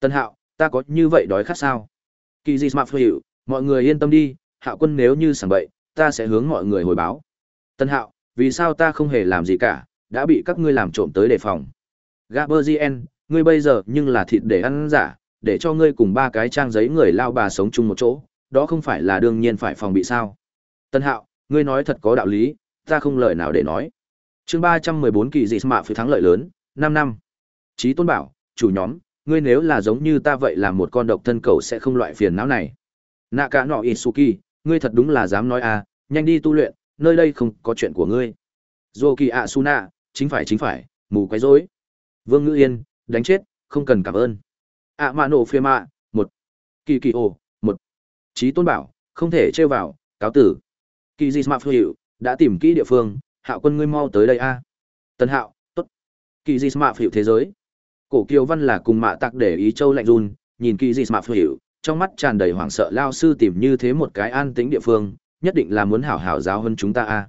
Tân Hạo, ta có như vậy đói khát sao? Kỳ gì smart hiểu, mọi người yên tâm đi, Hạo quân nếu như sảng bậy, ta sẽ hướng mọi người hồi báo. Tân Hạo, vì sao ta không hề làm gì cả, đã bị các ngươi làm trộm tới đề phòng. Gaberzien, ngươi bây giờ nhưng là thịt để ăn giả, để cho ngươi cùng ba cái trang giấy người lao bà sống chung một chỗ, đó không phải là đương nhiên phải phòng bị sao. Tân Hạo, ngươi nói thật có đạo lý, ta không lời nào để nói. chương ba trăm mười bốn kỳ dị mạ phải thắng lợi lớn, năm năm. Chí Tôn bảo, chủ nhóm, ngươi nếu là giống như ta vậy là một con độc thân cầu sẽ không loại phiền não này. Nạ cả nọ Isuki, ngươi thật đúng là dám nói à, nhanh đi tu luyện, nơi đây không có chuyện của ngươi. Zoki Asuna, chính phải chính phải, mù quấy rối. Vương Ngữ Yên, đánh chết, không cần cảm ơn. ạ mạ nổ phê mạ một kỳ kỳ ồ một trí tôn bảo không thể trêu vào cáo tử kỳ di smart hiệu đã tìm kỹ địa phương hạo quân ngươi mau tới đây a à. tân hạo t ố t kỳ di smart hiệu thế giới cổ kiều văn là cùng mạ tặc để ý châu lạnh run nhìn kỳ Mạ Phù hiệu trong mắt tràn đầy hoảng sợ lao sư tìm như thế một cái an tĩnh địa phương nhất định là muốn hảo hảo giáo hơn chúng ta a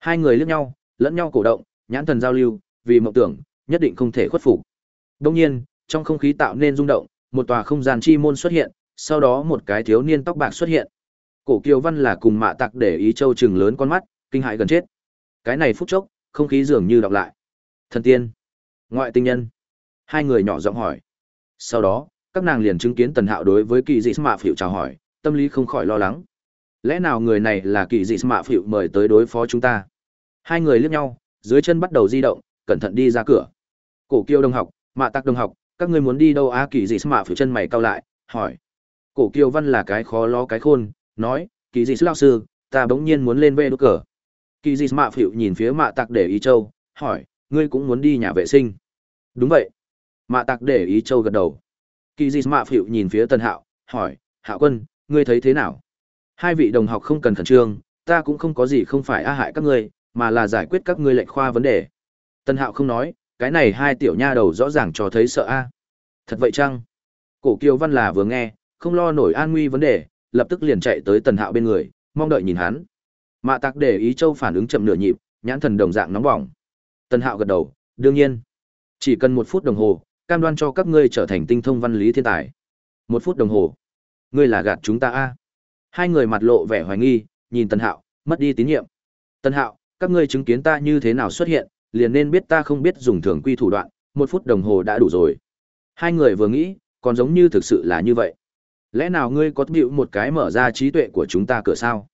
hai người liếc nhau lẫn nhau cổ động nhãn thần giao lưu vì mộng tưởng nhất định không thể khuất phục đông nhiên trong không khí tạo nên rung động, một tòa không gian chi môn xuất hiện, sau đó một cái thiếu niên tóc bạc xuất hiện. Cổ Kiều Văn là cùng mạ tặc để ý châu trừng lớn con mắt, kinh hại gần chết. Cái này phút chốc, không khí dường như đọc lại. Thần tiên, ngoại tinh nhân. Hai người nhỏ giọng hỏi. Sau đó, các nàng liền chứng kiến Tần Hạo đối với kỳ dị mạ phịu chào hỏi, tâm lý không khỏi lo lắng. Lẽ nào người này là kỳ dị mạ phịu mời tới đối phó chúng ta? Hai người liếc nhau, dưới chân bắt đầu di động, cẩn thận đi ra cửa. Cổ Kiêu đồng học, mạ tắc đồng học, các ngươi muốn đi đâu á kỳ dị mạ phịu chân mày cau lại, hỏi. Cổ Kiêu Văn là cái khó lo cái khôn, nói, kỳ dị lao sư, ta bỗng nhiên muốn lên về đốt cờ. Kỳ dị mạ phịu nhìn phía mạ tặc để ý châu, hỏi, ngươi cũng muốn đi nhà vệ sinh. Đúng vậy. Mạ Tạc để ý châu gật đầu. Kỳ di mạ phịu nhìn phía Tân Hạo, hỏi, Hạo quân, ngươi thấy thế nào? Hai vị đồng học không cần khẩn trương, ta cũng không có gì không phải a hại các ngươi, mà là giải quyết các ngươi lệnh khoa vấn đề. Tân Hạo không nói, cái này hai tiểu nha đầu rõ ràng cho thấy sợ a. Thật vậy chăng? Cổ Kiều Văn là vừa nghe, không lo nổi an nguy vấn đề, lập tức liền chạy tới Tần Hạo bên người, mong đợi nhìn hắn. Mạ Tạc để ý Châu phản ứng chậm nửa nhịp, nhãn thần đồng dạng nóng bỏng. Tần Hạo gật đầu, đương nhiên, chỉ cần một phút đồng hồ, cam đoan cho các ngươi trở thành tinh thông văn lý thiên tài. Một phút đồng hồ, ngươi là gạt chúng ta a? Hai người mặt lộ vẻ hoài nghi, nhìn Tần Hạo, mất đi tín nhiệm. Tần Hạo, các ngươi chứng kiến ta như thế nào xuất hiện, liền nên biết ta không biết dùng thường quy thủ đoạn, một phút đồng hồ đã đủ rồi. Hai người vừa nghĩ, còn giống như thực sự là như vậy. Lẽ nào ngươi có bịu một cái mở ra trí tuệ của chúng ta cửa sao?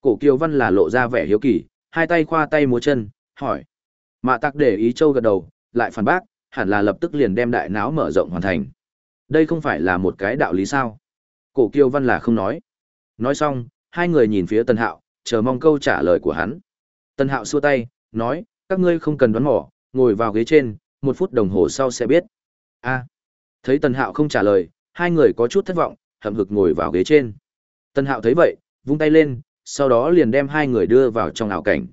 Cổ Kiều Văn là lộ ra vẻ hiếu kỳ, hai tay khoa tay múa chân, hỏi. Mạ tặc để ý châu gật đầu, lại phản bác, hẳn là lập tức liền đem đại náo mở rộng hoàn thành. Đây không phải là một cái đạo lý sao? Cổ Kiều Văn là không nói. Nói xong, hai người nhìn phía Tân Hạo, chờ mong câu trả lời của hắn. Tân Hạo xua tay, nói, các ngươi không cần đoán mò, ngồi vào ghế trên, một phút đồng hồ sau sẽ biết. A. Thấy Tân Hạo không trả lời, hai người có chút thất vọng, hậm hực ngồi vào ghế trên. Tân Hạo thấy vậy, vung tay lên, sau đó liền đem hai người đưa vào trong ảo cảnh.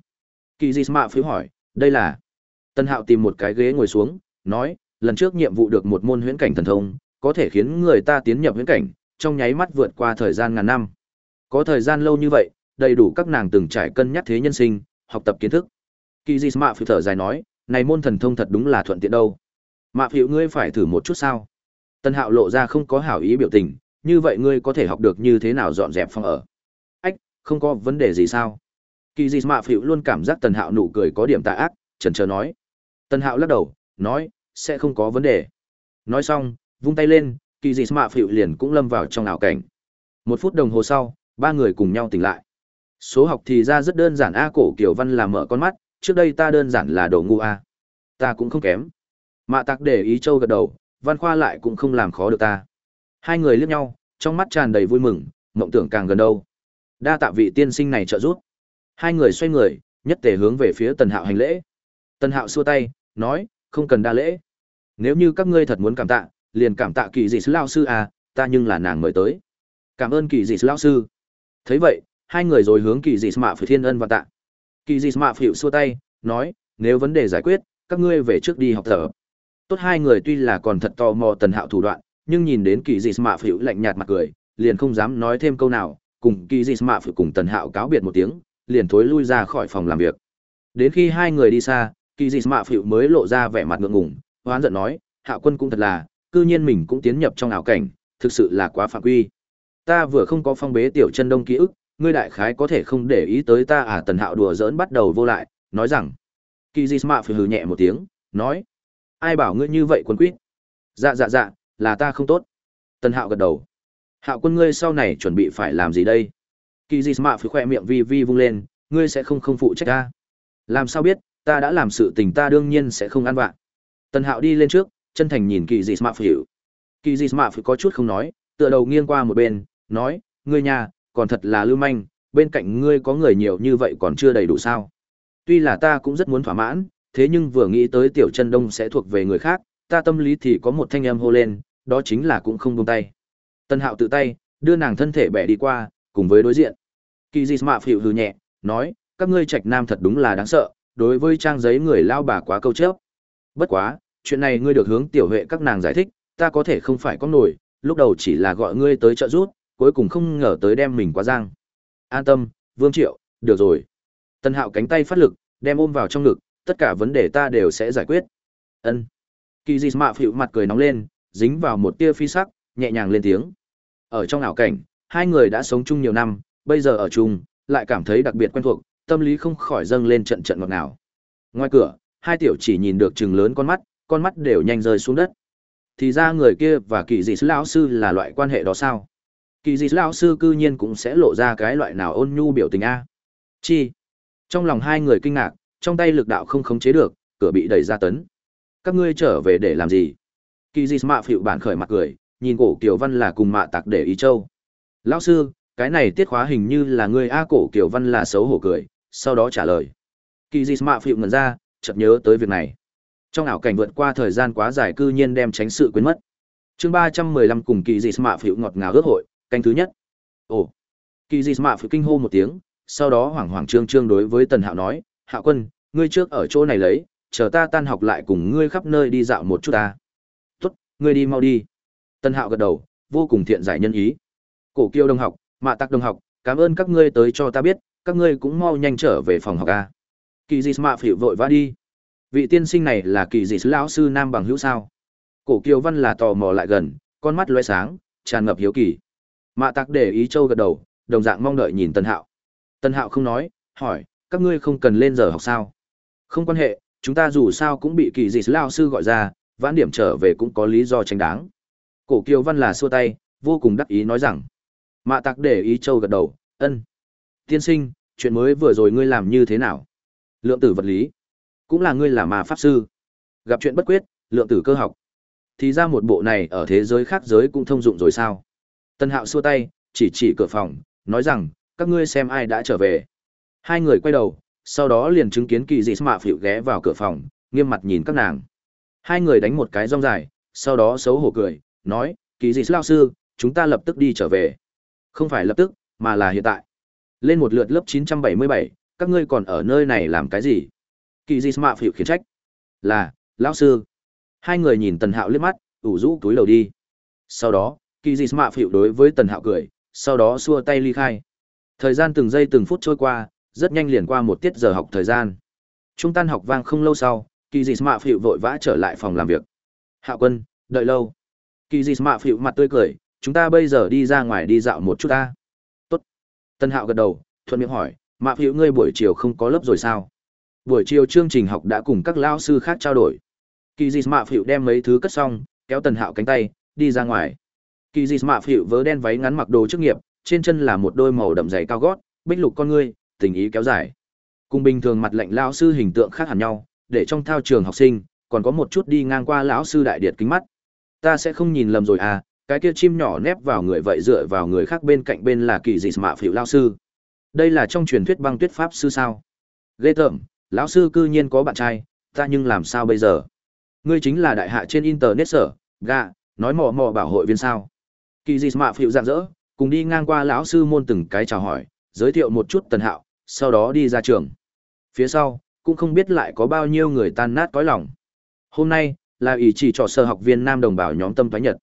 Kỳ Dị Mạ phiếu hỏi, đây là... Tân Hạo tìm một cái ghế ngồi xuống, nói, lần trước nhiệm vụ được một môn huyễn cảnh thần thông, có thể khiến người ta tiến nhập huyễn cảnh, trong nháy mắt vượt qua thời gian ngàn năm. Có thời gian lâu như vậy, đầy đủ các nàng từng trải cân nhắc thế nhân sinh, học tập kiến thức. Kỳ Dị Mạ phiếu thở dài nói, này môn thần thông thật đúng là thuận tiện đâu. Mạ phiếu ngươi phải thử một chút sao? Tân Hạo lộ ra không có hảo ý biểu tình, như vậy ngươi có thể học được như thế nào dọn dẹp phòng ở. Ách, không có vấn đề gì sao? Kỳ Dị Mạ Phịu luôn cảm giác Tần Hạo nụ cười có điểm tà ác, chần chờ nói. Tần Hạo lắc đầu, nói, sẽ không có vấn đề. Nói xong, vung tay lên, Kỳ Dị Mạ Phịu liền cũng lâm vào trong ảo cảnh. Một phút đồng hồ sau, ba người cùng nhau tỉnh lại. Số học thì ra rất đơn giản a cổ Kiều Văn là mở con mắt, trước đây ta đơn giản là đồ ngu a. Ta cũng không kém. Mạ Tạc để ý châu gật đầu, Văn Khoa lại cũng không làm khó được ta. Hai người liếc nhau, trong mắt tràn đầy vui mừng, mộng tưởng càng gần đâu. Đa tạ vị tiên sinh này trợ giúp. Hai người xoay người, nhất tề hướng về phía Tần Hạo hành lễ. Tần Hạo xua tay, nói, không cần đa lễ. Nếu như các ngươi thật muốn cảm tạ, liền cảm tạ kỳ dị sư lao sư à, ta nhưng là nàng mời tới. Cảm ơn kỳ dị sư lao sư. thấy vậy, hai người rồi hướng kỳ dị mạ phải thiên ân và tạ. Kỳ dị mạ phịu xua tay, nói, nếu vấn đề giải quyết, các ngươi về trước đi học thở. Tốt hai người tuy là còn thật tò mò Tần Hạo thủ đoạn, nhưng nhìn đến kỳ dị mạ phịu lạnh nhạt mặt cười liền không dám nói thêm câu nào cùng kỳ dị mạ phịu cùng tần hạo cáo biệt một tiếng liền thối lui ra khỏi phòng làm việc đến khi hai người đi xa kỳ dị mạ phịu mới lộ ra vẻ mặt ngượng ngùng hoán giận nói hạo quân cũng thật là, cư nhiên mình cũng tiến nhập trong ảo cảnh, thực sự là quá phạm quy. Ta vừa không có phong bế tiểu chân đông ký ức, ngươi đại khái có thể không để ý tới ta à? Tần hạo đùa giỡn bắt đầu vô lại, nói rằng, kỳ dị mạ phịu hừ nhẹ một tiếng, nói, ai bảo ngươi như vậy quân quýt? Dạ dạ dạ là ta không tốt. Tần hạo gật đầu hạo quân ngươi sau này chuẩn bị phải làm gì đây? Kỳ dị mạ phịu khoe miệng vi vi vung lên, ngươi sẽ không không phụ trách ta. Làm sao biết? Ta đã làm sự tình ta đương nhiên sẽ không ăn vạ Tần hạo đi lên trước chân thành nhìn kỳ dị smart hiểu kỳ dị smart phải có chút không nói tựa đầu nghiêng qua một bên nói ngươi nhà còn thật là lưu manh bên cạnh ngươi có người nhiều như vậy còn chưa đầy đủ sao tuy là ta cũng rất muốn thỏa mãn thế nhưng vừa nghĩ tới tiểu chân đông sẽ thuộc về người khác ta tâm lý thì có một thanh âm hô lên, đó chính là cũng không buông tay. Tân Hạo tự tay, đưa nàng thân thể bẻ đi qua, cùng với đối diện. Kỳ Dị Mạ phịu hừ nhẹ, nói, các ngươi trạch nam thật đúng là đáng sợ, đối với trang giấy người lao bà quá câu chấp. Bất quá, chuyện này ngươi được hướng tiểu huệ các nàng giải thích, ta có thể không phải có nổi, lúc đầu chỉ là gọi ngươi tới trợ giúp, cuối cùng không ngờ tới đem mình quá giang. An tâm, Vương Triệu, được rồi. Tân Hạo cánh tay phát lực, đem ôm vào trong ngực, tất cả vấn đề ta đều sẽ giải quyết. Ân kỳ dị mạ phịu mặt cười nóng lên dính vào một tia phi sắc nhẹ nhàng lên tiếng ở trong ảo cảnh hai người đã sống chung nhiều năm bây giờ ở chung, lại cảm thấy đặc biệt quen thuộc, tâm lý không khỏi dâng lên trận trận ngọt ngào. Ngoài cửa, hai tiểu chỉ nhìn được trừng lớn con mắt, con mắt đều nhanh rơi xuống đất. Thì ra người kia và kỳ dị lão sư là loại quan hệ đó sao? Kỳ dị lão sư cư nhiên cũng sẽ lộ ra cái loại nào ôn nhu biểu tình a. Chi? Trong lòng hai người kinh ngạc, trong tay lực đạo không khống chế được, cửa bị đẩy ra tấn. Các ngươi trở về để làm gì? Kỳ dị mạ phịu bản khởi mặt cười, nhìn cổ Kiều Văn là cùng mạ tặc để ý châu. Lão sư, cái này tiết khóa hình như là ngươi A cổ Kiều Văn là xấu hổ cười, sau đó trả lời. Kỳ dị mạ phịu ngẩn ra, chợt nhớ tới việc này. Trong ảo cảnh vượt qua thời gian quá dài cư nhiên đem tránh sự quên mất. Chương ba trăm mười lăm cùng kỳ dị mạ phịu ngọt ngào ước hội, canh thứ nhất. Ồ. Kỳ dị mạ phịu kinh hô một tiếng, sau đó hoảng hoảng trương trương đối với Tần Hạo nói, "Hạo quân, ngươi trước ở chỗ này lấy, chờ ta tan học lại cùng ngươi khắp nơi đi dạo một chút ta." "Tốt, ngươi đi mau đi." Tần Hạo gật đầu, vô cùng thiện giải nhân ý. Cổ Kiêu đồng học, Mạ Tắc đồng học, cảm ơn các ngươi tới cho ta biết, các ngươi cũng mau nhanh trở về phòng học a. Kỳ Dị Mạ phịu vội vã đi. Vị tiên sinh này là Kỳ Dị lão sư nam bằng hữu sao? Cổ Kiều Văn là tò mò lại gần, con mắt lóe sáng, tràn ngập hiếu kỳ. Mạ tặc để ý châu gật đầu, đồng dạng mong đợi nhìn Tân Hạo. Tân Hạo không nói, hỏi, các ngươi không cần lên giờ học sao? Không quan hệ, chúng ta dù sao cũng bị Kỳ Dị lão sư gọi ra, vãn điểm trở về cũng có lý do chính đáng. Cổ Kiều Văn là xua tay, vô cùng đắc ý nói rằng. Mạ tặc để ý châu gật đầu, ân. Tiên sinh, chuyện mới vừa rồi ngươi làm như thế nào? Lượng tử vật lý, cũng là ngươi là ma pháp sư. Gặp chuyện bất quyết, lượng tử cơ học. Thì ra một bộ này ở thế giới khác giới cũng thông dụng rồi sao? Tân Hạo xua tay, chỉ chỉ cửa phòng, nói rằng, các ngươi xem ai đã trở về. Hai người quay đầu, sau đó liền chứng kiến kỳ dị mạ phịu ghé vào cửa phòng, nghiêm mặt nhìn các nàng. Hai người đánh một cái rong dài, sau đó xấu hổ cười, nói, kỳ dị lao sư, chúng ta lập tức đi trở về. Không phải lập tức, mà là hiện tại. Lên một lượt lớp 977, các ngươi còn ở nơi này làm cái gì? Kỳ dị mạ phịu khiển trách. Là, lão sư. Hai người nhìn tần hạo liếc mắt, ủ rũ túi lầu đi. Sau đó, kỳ dị mạ phịu đối với tần hạo cười, sau đó xua tay ly khai. Thời gian từng giây từng phút trôi qua, rất nhanh liền qua một tiết giờ học thời gian. Trung tan học vang không lâu sau, kỳ dị mạ phịu vội vã trở lại phòng làm việc. Hạo quân, đợi lâu. Kỳ dị mạ phịu mặt tươi cười, chúng ta bây giờ đi ra ngoài đi dạo một chút ta. Tân hạo gật đầu, thuận miệng hỏi, "Mạc Hữu ngươi buổi chiều không có lớp rồi sao? Buổi chiều chương trình học đã cùng các lao sư khác trao đổi. Kỳ Dịch Mạc Hữu đem mấy thứ cất xong kéo tần hạo cánh tay đi ra ngoài. Kỳ Dịch Mạc Hữu vớ đen váy ngắn mặc đồ chức nghiệp trên chân là một đôi màu đậm giày cao gót bích lục con ngươi tình ý kéo dài. Cùng bình thường mặt lạnh lao sư hình tượng khác hẳn nhau để trong thao trường học sinh còn có một chút đi ngang qua lão sư đại điệt kính mắt. Ta sẽ không nhìn lầm rồi à cái kia chim nhỏ nép vào người vậy dựa vào người khác bên cạnh bên là kỳ dị mạ phiệu lao sư. Đây là trong truyền thuyết băng tuyết pháp sư sao? Ghê tởm, lão sư cư nhiên có bạn trai, ta nhưng làm sao bây giờ? Ngươi chính là đại hạ trên internet sở, gà, nói mò mò bảo hội viên sao? Kỳ dị mạ phiệu dạng dỡ cùng đi ngang qua lão sư môn từng cái chào hỏi, giới thiệu một chút tần hạo, sau đó đi ra trường. Phía sau, cũng không biết lại có bao nhiêu người tan nát cõi lòng. Hôm nay, là ý chỉ trò sơ học viên nam đồng bào nhóm tâm thoái nhật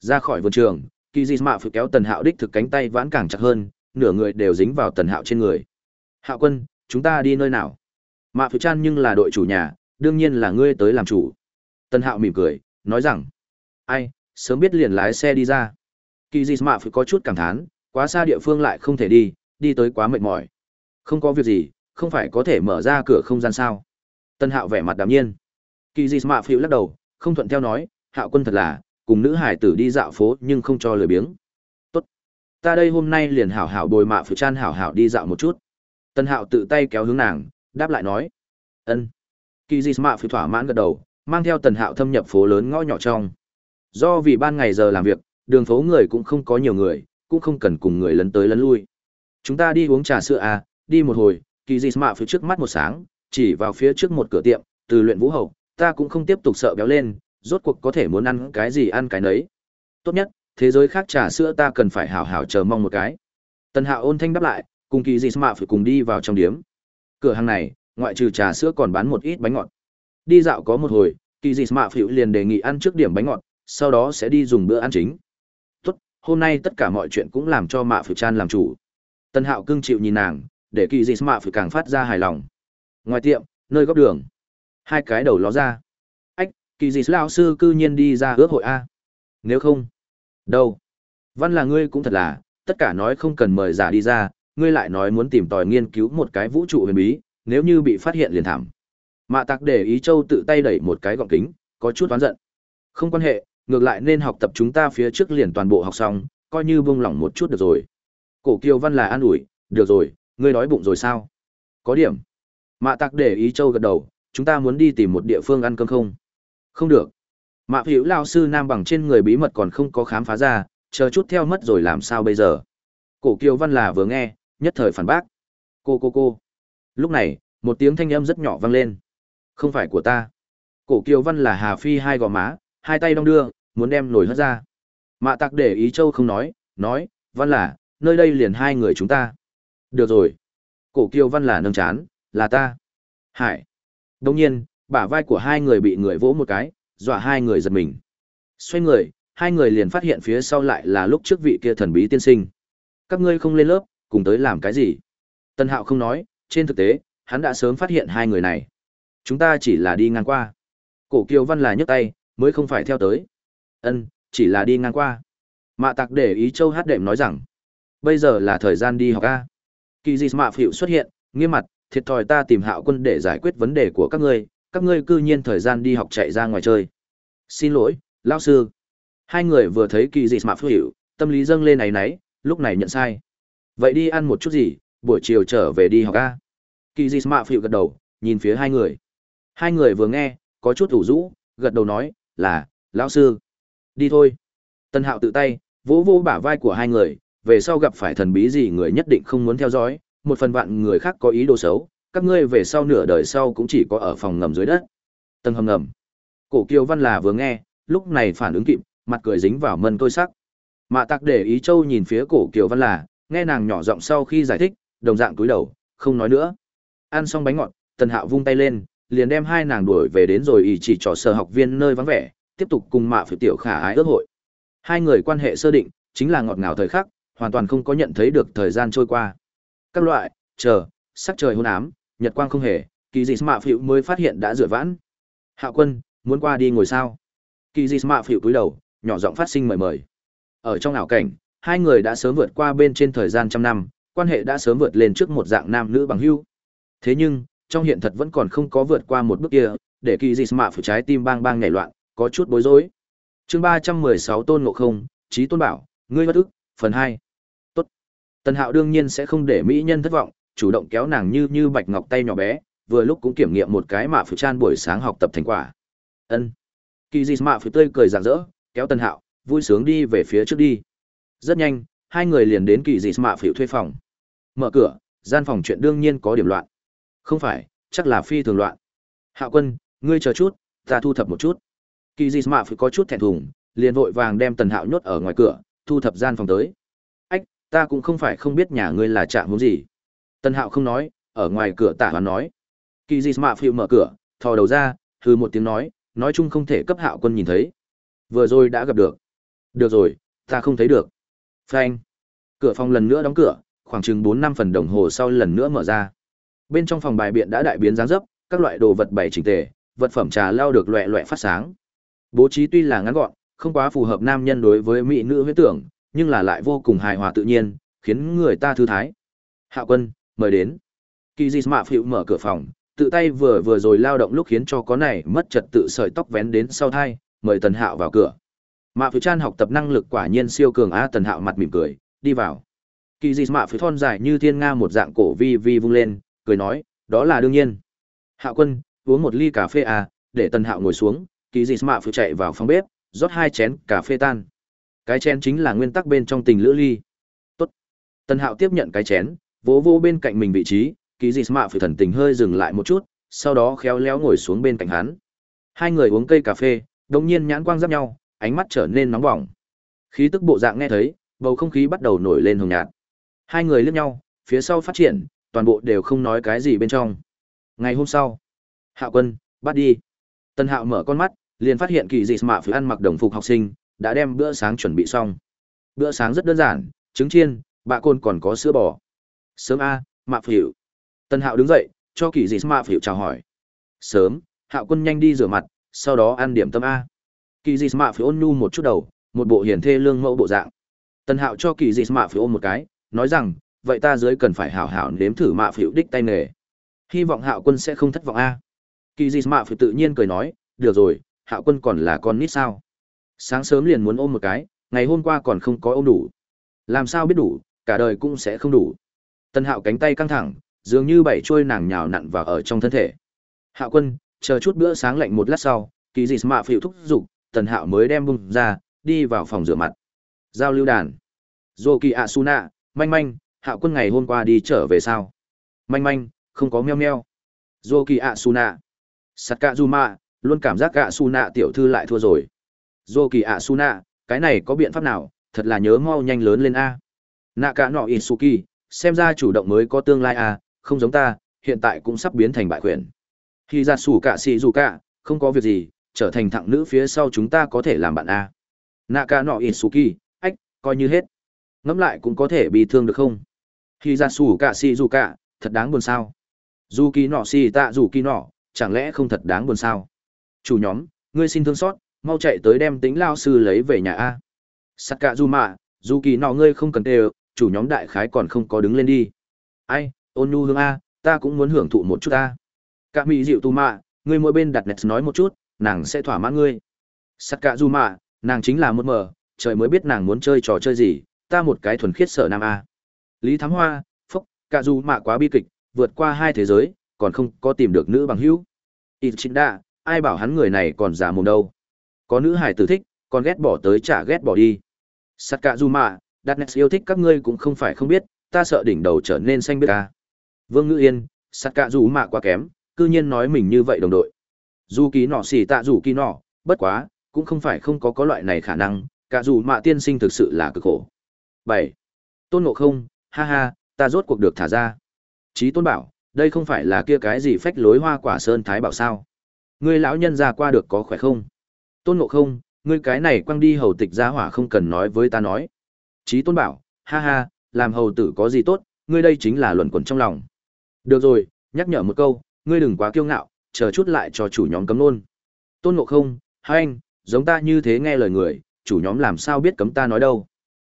ra khỏi vườn trường, kỳ dị mạ phụ kéo tần hạo đích thực cánh tay vãn càng chặt hơn, nửa người đều dính vào tần hạo trên người. Hạo quân, chúng ta đi nơi nào? Mạ phụ chan nhưng là đội chủ nhà, đương nhiên là ngươi tới làm chủ. Tần hạo mỉm cười, nói rằng, ai, sớm biết liền lái xe đi ra. Kỳ dị mạ phụ có chút cảm thán, quá xa địa phương lại không thể đi đi tới quá mệt mỏi. Không có việc gì, không phải có thể mở ra cửa không gian sao? Tân hạo vẻ mặt đ ạ m nhiên. Kỳ dị mạ phiêu lắc đầu, không thuận theo nói, hạo quân thật là cùng nữ hải tử đi dạo phố nhưng không cho lười biếng. Tốt, ta đây hôm nay liền hảo hảo bồi mạ phụ chan hảo hảo đi dạo một chút. Tân hạo tự tay kéo hướng nàng, đáp lại nói, ân. Kỳ gì mạ phụ thỏa mãn gật đầu, mang theo tần hạo thâm nhập phố lớn ngõ nhỏ trong. Do vì ban ngày giờ làm việc, đường phố người cũng không có nhiều người, cũng không cần cùng người lấn tới lấn lui. Chúng ta đi uống trà sữa à đi một hồi. Kỳ gì mạ phía trước mắt một sáng, chỉ vào phía trước một cửa tiệm, từ luyện vũ hậu, ta cũng không tiếp tục sợ béo lên rốt cuộc có thể muốn ăn cái gì ăn cái nấy tốt nhất thế giới khác trà sữa ta cần phải hảo hảo chờ mong một cái. Tần Hạo ôn thanh đáp lại, cùng kỳ gì mà phải cùng đi vào trong điếm. Cửa hàng này, ngoại trừ trà sữa còn bán một ít bánh ngọt. Đi dạo có một hồi, kỳ gì mà phiểu liền đề nghị ăn trước điểm bánh ngọt, sau đó sẽ đi dùng bữa ăn chính. Tốt, hôm nay tất cả mọi chuyện cũng làm cho mạ phiểu chan làm chủ. Tần Hạo cưng chịu nhìn nàng, để kỳ gì mà phiểu càng phát ra hài lòng. Ngoài tiệm, nơi góc đường, hai cái đầu ló ra. Kỳ dị lão sư cư nhiên đi ra ước hội a. Nếu không, Đâu? Văn là ngươi cũng thật là, tất cả nói không cần mời giả đi ra, ngươi lại nói muốn tìm tòi nghiên cứu một cái vũ trụ huyền bí, nếu như bị phát hiện liền thảm. Mạ Tạc để ý Châu tự tay đẩy một cái gọng kính, có chút oán giận. Không quan hệ, ngược lại nên học tập chúng ta phía trước liền toàn bộ học xong, coi như buông lỏng một chút được rồi. Cổ Kiều Văn là an ủi, được rồi, ngươi đói bụng rồi sao? Có điểm. Mạ Tạc để ý Châu gật đầu, chúng ta muốn đi tìm một địa phương ăn cơm không? Không được. Mạ Hữu lao sư nam bằng trên người bí mật còn không có khám phá ra, chờ chút theo mất rồi làm sao bây giờ? Cổ Kiều Văn là vừa nghe, nhất thời phản bác. Cô cô cô. Lúc này, một tiếng thanh âm rất nhỏ vang lên. Không phải của ta. Cổ Kiều Văn là Hà Phi hai gò má, hai tay đong đưa, muốn đem nổi hất ra. Mạ Tạc để ý Châu không nói, nói, Văn là, nơi đây liền hai người chúng ta. Được rồi. Cổ Kiều Văn là nâng chán, là ta. Hải. Đồng nhiên, bả vai của hai người bị người vỗ một cái, dọa hai người giật mình. Xoay người, hai người liền phát hiện phía sau lại là lúc trước vị kia thần bí tiên sinh. Các ngươi không lên lớp, cùng tới làm cái gì? Tân Hạo không nói, trên thực tế, hắn đã sớm phát hiện hai người này. Chúng ta chỉ là đi ngang qua. Cổ Kiều Văn là nhấc tay, mới không phải theo tới. Ân, chỉ là đi ngang qua. Mạ Tạc để ý Châu Hát đệm nói rằng, bây giờ là thời gian đi học a. Kỳ Dị Mạ Phịu xuất hiện, nghiêm mặt, thiệt thòi ta tìm Hạo Quân để giải quyết vấn đề của các ngươi, các ngươi cư nhiên thời gian đi học chạy ra ngoài chơi. Xin lỗi, lão sư. Hai người vừa thấy Kỳ Dị Mạ hiểu tâm lý dâng lên này nấy, lúc này nhận sai. Vậy đi ăn một chút gì, buổi chiều trở về đi học a. Kỳ Dị Mạ Phịu gật đầu, nhìn phía hai người. Hai người vừa nghe, có chút ủ rũ, gật đầu nói, là, lão sư. Đi thôi. Tân hạo tự tay, vỗ vỗ bả vai của hai người, về sau gặp phải thần bí gì người nhất định không muốn theo dõi, một phần vạn người khác có ý đồ xấu, các ngươi về sau nửa đời sau cũng chỉ có ở phòng ngầm dưới đất. Tầng hầm ngầm. Cổ Kiều Văn là vừa nghe, lúc này phản ứng kịp, mặt cười dính vào mân tôi sắc. Mạ tặc để ý Châu nhìn phía Cổ Kiều Văn là, nghe nàng nhỏ giọng sau khi giải thích, đồng dạng cúi đầu, không nói nữa. Ăn xong bánh ngọt, Tần Hạo vung tay lên, liền đem hai nàng đuổi về đến rồi ỷ chỉ trò sở học viên nơi vắng vẻ, tiếp tục cùng Mạ Phỉ Tiểu Khả ái ước hội. Hai người quan hệ sơ định, chính là ngọt ngào thời khắc, hoàn toàn không có nhận thấy được thời gian trôi qua. Các loại, chờ, sắc trời hôn ám, nhật quang không hề, kỳ dị Mạ Phỉ mới phát hiện đã rửa vãn. Hạo Quân, muốn qua đi ngồi sao? Kỳ dị Mạ Phỉ cúi đầu, nhỏ giọng phát sinh mời mời. Ở trong ảo cảnh, hai người đã sớm vượt qua bên trên thời gian trăm năm, quan hệ đã sớm vượt lên trước một dạng nam nữ bằng hữu. Thế nhưng, trong hiện thật vẫn còn không có vượt qua một bước kia, để kỳ dị mạ phủ trái tim bang bang nhảy loạn, có chút bối rối. Chương ba trăm mười sáu Tôn Ngộ Không, Chí Tôn Bảo, ngươi bất ức, phần hai. Tốt. Tần Hạo đương nhiên sẽ không để mỹ nhân thất vọng, chủ động kéo nàng như như bạch ngọc tay nhỏ bé, vừa lúc cũng kiểm nghiệm một cái mạ phủ chan buổi sáng học tập thành quả. Ân. Kỳ dị mạ phủ tươi cười rạng rỡ, kéo Tần Hạo, vui sướng đi về phía trước đi. Rất nhanh, hai người liền đến kỳ dị mạ phủ thuê phòng. Mở cửa, gian phòng chuyện đương nhiên có điểm loạn. Không phải, chắc là phi thường loạn. Hạo quân, ngươi chờ chút, ta thu thập một chút. Kỳ dị mạ phụ có chút thẹn thùng, liền vội vàng đem tần hạo nhốt ở ngoài cửa, thu thập gian phòng tới. Ách, ta cũng không phải không biết nhà ngươi là trạng muốn gì. Tân hạo không nói, ở ngoài cửa tả hoán nói. Kỳ dị mạ phiêu mở cửa, thò đầu ra, hừ một tiếng nói, nói chung không thể cấp hạo quân nhìn thấy. Vừa rồi đã gặp được. Được rồi, ta không thấy được. Phanh. Cửa phòng lần nữa đóng cửa, khoảng chừng bốn năm phần đồng hồ sau lần nữa mở ra. Bên trong phòng bài biện đã đại biến dáng dấp, các loại đồ vật bày chỉnh tề, vật phẩm trà lao được loẻ loẻ phát sáng. Bố trí tuy là ngắn gọn, không quá phù hợp nam nhân đối với mỹ nữ huyết tưởng, nhưng là lại vô cùng hài hòa tự nhiên, khiến người ta thư thái. Hạo quân, mời đến. Kỳ di Mạ Phiu mở cửa phòng, tự tay vừa vừa rồi lao động lúc khiến cho có này mất trật tự sợi tóc vén đến sau thai, mời Tần Hạo vào cửa. Mạ Phiu Chan học tập năng lực quả nhiên siêu cường á Tần Hạo mặt mỉm cười, đi vào. Kỳ di Mạ Phiu thon dài như thiên nga một dạng cổ vi vi vung lên, cười nói, đó là đương nhiên. Hạo quân, uống một ly cà phê à, để Tần Hạo ngồi xuống, kỳ di mạ phụ chạy vào phòng bếp, rót hai chén cà phê tan. Cái chén chính là nguyên tắc bên trong tình lữ ly. Tốt. Tần Hạo tiếp nhận cái chén, vỗ vỗ bên cạnh mình vị trí, kỳ dị mạ phải thần tình hơi dừng lại một chút, sau đó khéo léo ngồi xuống bên cạnh hắn. Hai người uống cây cà phê, đồng nhiên nhãn quang giáp nhau, ánh mắt trở nên nóng bỏng. Khí tức bộ dạng nghe thấy, bầu không khí bắt đầu nổi lên hồng nhạt. Hai người liếc nhau, phía sau phát triển, toàn bộ đều không nói cái gì bên trong. Ngày hôm sau, Hạ Quân, bắt đi. Tân Hạo mở con mắt, liền phát hiện kỳ dị mạ phải ăn mặc đồng phục học sinh, đã đem bữa sáng chuẩn bị xong. Bữa sáng rất đơn giản, trứng chiên, bạ côn còn có sữa bò. Sớm a, mạ phỉu. Tân Hạo đứng dậy, cho kỳ dị mạ phỉu chào hỏi. Sớm, Hạo Quân nhanh đi rửa mặt, sau đó ăn điểm tâm a. Kỳ dị mạ phỉu ôn nhu một chút đầu, một bộ hiền thê lương mẫu bộ dạng. tân Hạo cho kỳ dị mạ phiếu ôm một cái, nói rằng, vậy ta dưới cần phải hảo hảo nếm thử mạ phiếu đích tay nghề. Hy vọng Hạo quân sẽ không thất vọng a. Kỳ dị mạ phiếu tự nhiên cười nói, được rồi, Hạo quân còn là con nít sao? Sáng sớm liền muốn ôm một cái, ngày hôm qua còn không có ôm đủ. Làm sao biết đủ, cả đời cũng sẽ không đủ. Tần Hạo cánh tay căng thẳng, dường như bảy trôi nàng nhào nặn vào ở trong thân thể. Hạo quân, chờ chút bữa sáng lạnh một lát sau, kỳ dị mạ phiếu thúc giục, Tần Hạo mới đem bung ra, đi vào phòng rửa mặt. Giao lưu đàn. Zoki Asuna, manh manh, Hạo quân ngày hôm qua đi trở về sao? Manh manh, không có meo meo. Zoki Asuna. Sakazuma, cạ luôn cảm giác Asuna tiểu thư lại thua rồi. Zoki Asuna, cái này có biện pháp nào, thật là nhớ mau nhanh lớn lên A. Nạ no nọ Isuki, xem ra chủ động mới có tương lai à? không giống ta, hiện tại cũng sắp biến thành bại quyền. Khi ra sủ cả xì dù cả, không có việc gì, trở thành thẳng nữ phía sau chúng ta có thể làm bạn à? Nạ cả nọ Isuki, ách, coi như hết. ngắm lại cũng có thể bị thương được không? Khi ra sủ cả xì dù cả, thật đáng buồn sao. Dù kỳ nọ xì tạ dù kỳ nọ, chẳng lẽ không thật đáng buồn sao? Chủ nhóm, ngươi xin thương xót, mau chạy tới đem tính lao sư lấy về nhà A. Sắc cả dù mà, dù kỳ nọ ngươi không cần đều, chủ nhóm đại khái còn không có đứng lên đi. Ai, ôn nhu hương A, ta cũng muốn hưởng thụ một chút ta Cả mỹ dịu tu mạ, ngươi mỗi bên đặt nét nói một chút, nàng sẽ thỏa mãn ngươi. sắt cả du mạ, nàng chính là một mờ, trời mới biết nàng muốn chơi trò chơi gì, ta một cái thuần khiết sở nam A. Lý Thám Hoa, phúc, cả du mạ quá bi kịch, vượt qua hai thế giới, còn không có tìm được nữ bằng hữu. Ít chính đa, ai bảo hắn người này còn già mồm đâu. Có nữ hải tử thích, còn ghét bỏ tới chả ghét bỏ đi. Sắt cả du mạ, đặt nét yêu thích các ngươi cũng không phải không biết, ta sợ đỉnh đầu trở nên xanh biết ta. Vương Ngữ Yên, sắt cạ dù mạ quá kém, cư nhiên nói mình như vậy đồng đội. Dù ký nọ xỉ tạ dù ký nọ, bất quá, cũng không phải không có có loại này khả năng, cả dù mạ tiên sinh thực sự là cực khổ. Bảy, Tôn Ngộ Không, ha ha, ta rốt cuộc được thả ra. Chí Tôn bảo, đây không phải là kia cái gì phách lối hoa quả sơn thái bảo sao? Ngươi lão nhân ra qua được có khỏe không? Tôn Ngộ Không, ngươi cái này quăng đi hầu tịch gia hỏa không cần nói với ta nói. Chí Tôn bảo, ha ha, làm hầu tử có gì tốt, ngươi đây chính là luẩn quẩn trong lòng. Được rồi, nhắc nhở một câu, ngươi đừng quá kiêu ngạo, chờ chút lại cho chủ nhóm cấm luôn. Tôn Ngộ Không, hai anh, giống ta như thế nghe lời người, chủ nhóm làm sao biết cấm ta nói đâu.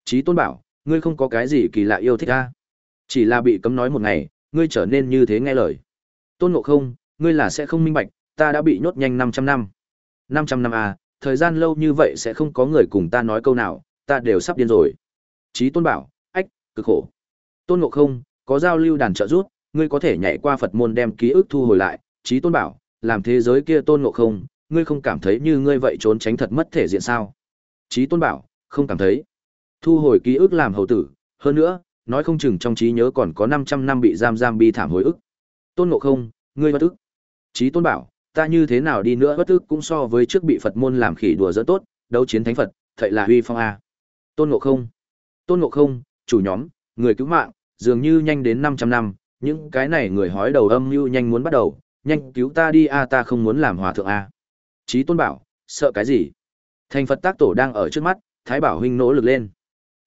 Chí Tôn bảo, ngươi không có cái gì kỳ lạ yêu thích a? Chỉ là bị cấm nói một ngày, ngươi trở nên như thế nghe lời. Tôn Ngộ Không, ngươi là sẽ không minh bạch, ta đã bị nhốt nhanh 500 năm. 500 năm à, thời gian lâu như vậy sẽ không có người cùng ta nói câu nào, ta đều sắp điên rồi. Chí Tôn bảo, ách, cực khổ. Tôn Ngộ Không, có giao lưu đàn trợ giúp, ngươi có thể nhảy qua Phật môn đem ký ức thu hồi lại. Chí Tôn bảo, làm thế giới kia Tôn Ngộ Không, ngươi không cảm thấy như ngươi vậy trốn tránh thật mất thể diện sao? Chí Tôn bảo, không cảm thấy. Thu hồi ký ức làm hầu tử, hơn nữa, nói không chừng trong trí nhớ còn có 500 năm bị giam giam bi thảm hồi ức. Tôn Ngộ Không, ngươi bất ức. Chí Tôn bảo, ta như thế nào đi nữa bất ức cũng so với trước bị Phật môn làm khỉ đùa dỡ tốt, đấu chiến thánh Phật, thật là huy phong a. Tôn Ngộ Không. Tôn Ngộ Không, chủ nhóm, người cứu mạng, dường như nhanh đến 500 năm, những cái này người hói đầu âm mưu nhanh muốn bắt đầu, nhanh cứu ta đi a ta không muốn làm hòa thượng a. Chí Tôn bảo, sợ cái gì? Thành Phật tác tổ đang ở trước mắt, Thái Bảo huynh nỗ lực lên.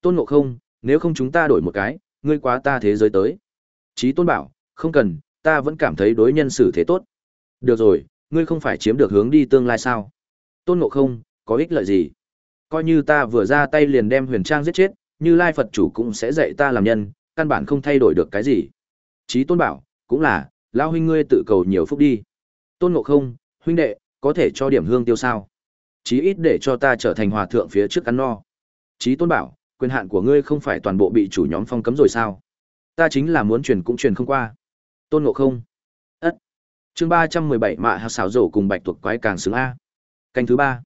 Tôn Ngộ Không, nếu không chúng ta đổi một cái, ngươi quá ta thế giới tới. Chí Tôn bảo, không cần, ta vẫn cảm thấy đối nhân xử thế tốt. Được rồi, ngươi không phải chiếm được hướng đi tương lai sao? Tôn Ngộ Không, có ích lợi gì? Coi như ta vừa ra tay liền đem Huyền Trang giết chết, như Lai Phật chủ cũng sẽ dạy ta làm nhân, căn bản không thay đổi được cái gì. Chí Tôn bảo, cũng là, lão huynh ngươi tự cầu nhiều phúc đi. Tôn Ngộ Không, huynh đệ, có thể cho điểm hương tiêu sao? Chí ít để cho ta trở thành hòa thượng phía trước ăn no. Chí Tôn bảo, quyền hạn của ngươi không phải toàn bộ bị chủ nhóm phong cấm rồi sao? Ta chính là muốn truyền cũng truyền không qua. Tôn Ngộ Không. Ất. Chương ba trăm mười bảy Mạ Hạ xảo rổ cùng Bạch tuộc quái càng xứng a. Canh thứ ba.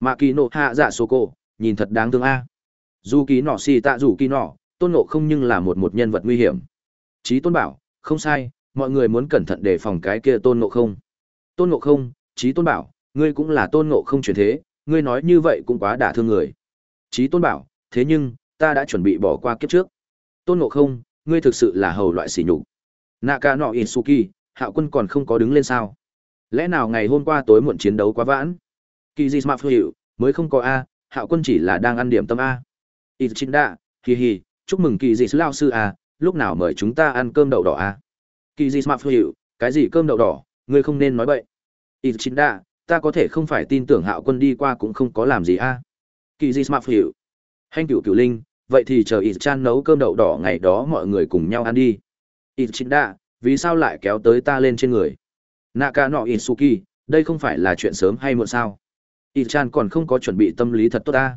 Mạ Kỳ nộ hạ dạ số cổ, nhìn thật đáng thương a. Dù ký nọ xì tạ rủ kỳ nọ, Tôn Ngộ Không nhưng là một một nhân vật nguy hiểm. Chí Tôn bảo, không sai, mọi người muốn cẩn thận đề phòng cái kia Tôn Ngộ Không. Tôn Ngộ Không, Chí Tôn bảo, ngươi cũng là Tôn Ngộ Không truyền thế, ngươi nói như vậy cũng quá đả thương người. Chí Tôn bảo, thế nhưng, ta đã chuẩn bị bỏ qua kiếp trước. Tôn Ngộ Không, ngươi thực sự là hầu loại sỉ nhục. nạ ca nọ in suki Hạo Quân còn không có đứng lên sao? Lẽ nào ngày hôm qua tối muộn chiến đấu quá vãn? Kỳ di smart hữu mới không có a, Hạo Quân chỉ là đang ăn điểm tâm a. Ichinda, hi hi, chúc mừng Kỳ dị lao sư à, lúc nào mời chúng ta ăn cơm đậu đỏ à? Kỳ dị mà hiệu, cái gì cơm đậu đỏ, ngươi không nên nói bậy. Ichinda, ta có thể không phải tin tưởng Hạo Quân đi qua cũng không có làm gì a. Kỳ dị mà hiệu. Hành cửu cửu linh, vậy thì chờ Ichan nấu cơm đậu đỏ ngày đó mọi người cùng nhau ăn đi Ichinda, chính đa vì sao lại kéo tới ta lên trên người naka nọ ít đây không phải là chuyện sớm hay muộn sao Ichan còn không có chuẩn bị tâm lý thật tốt ta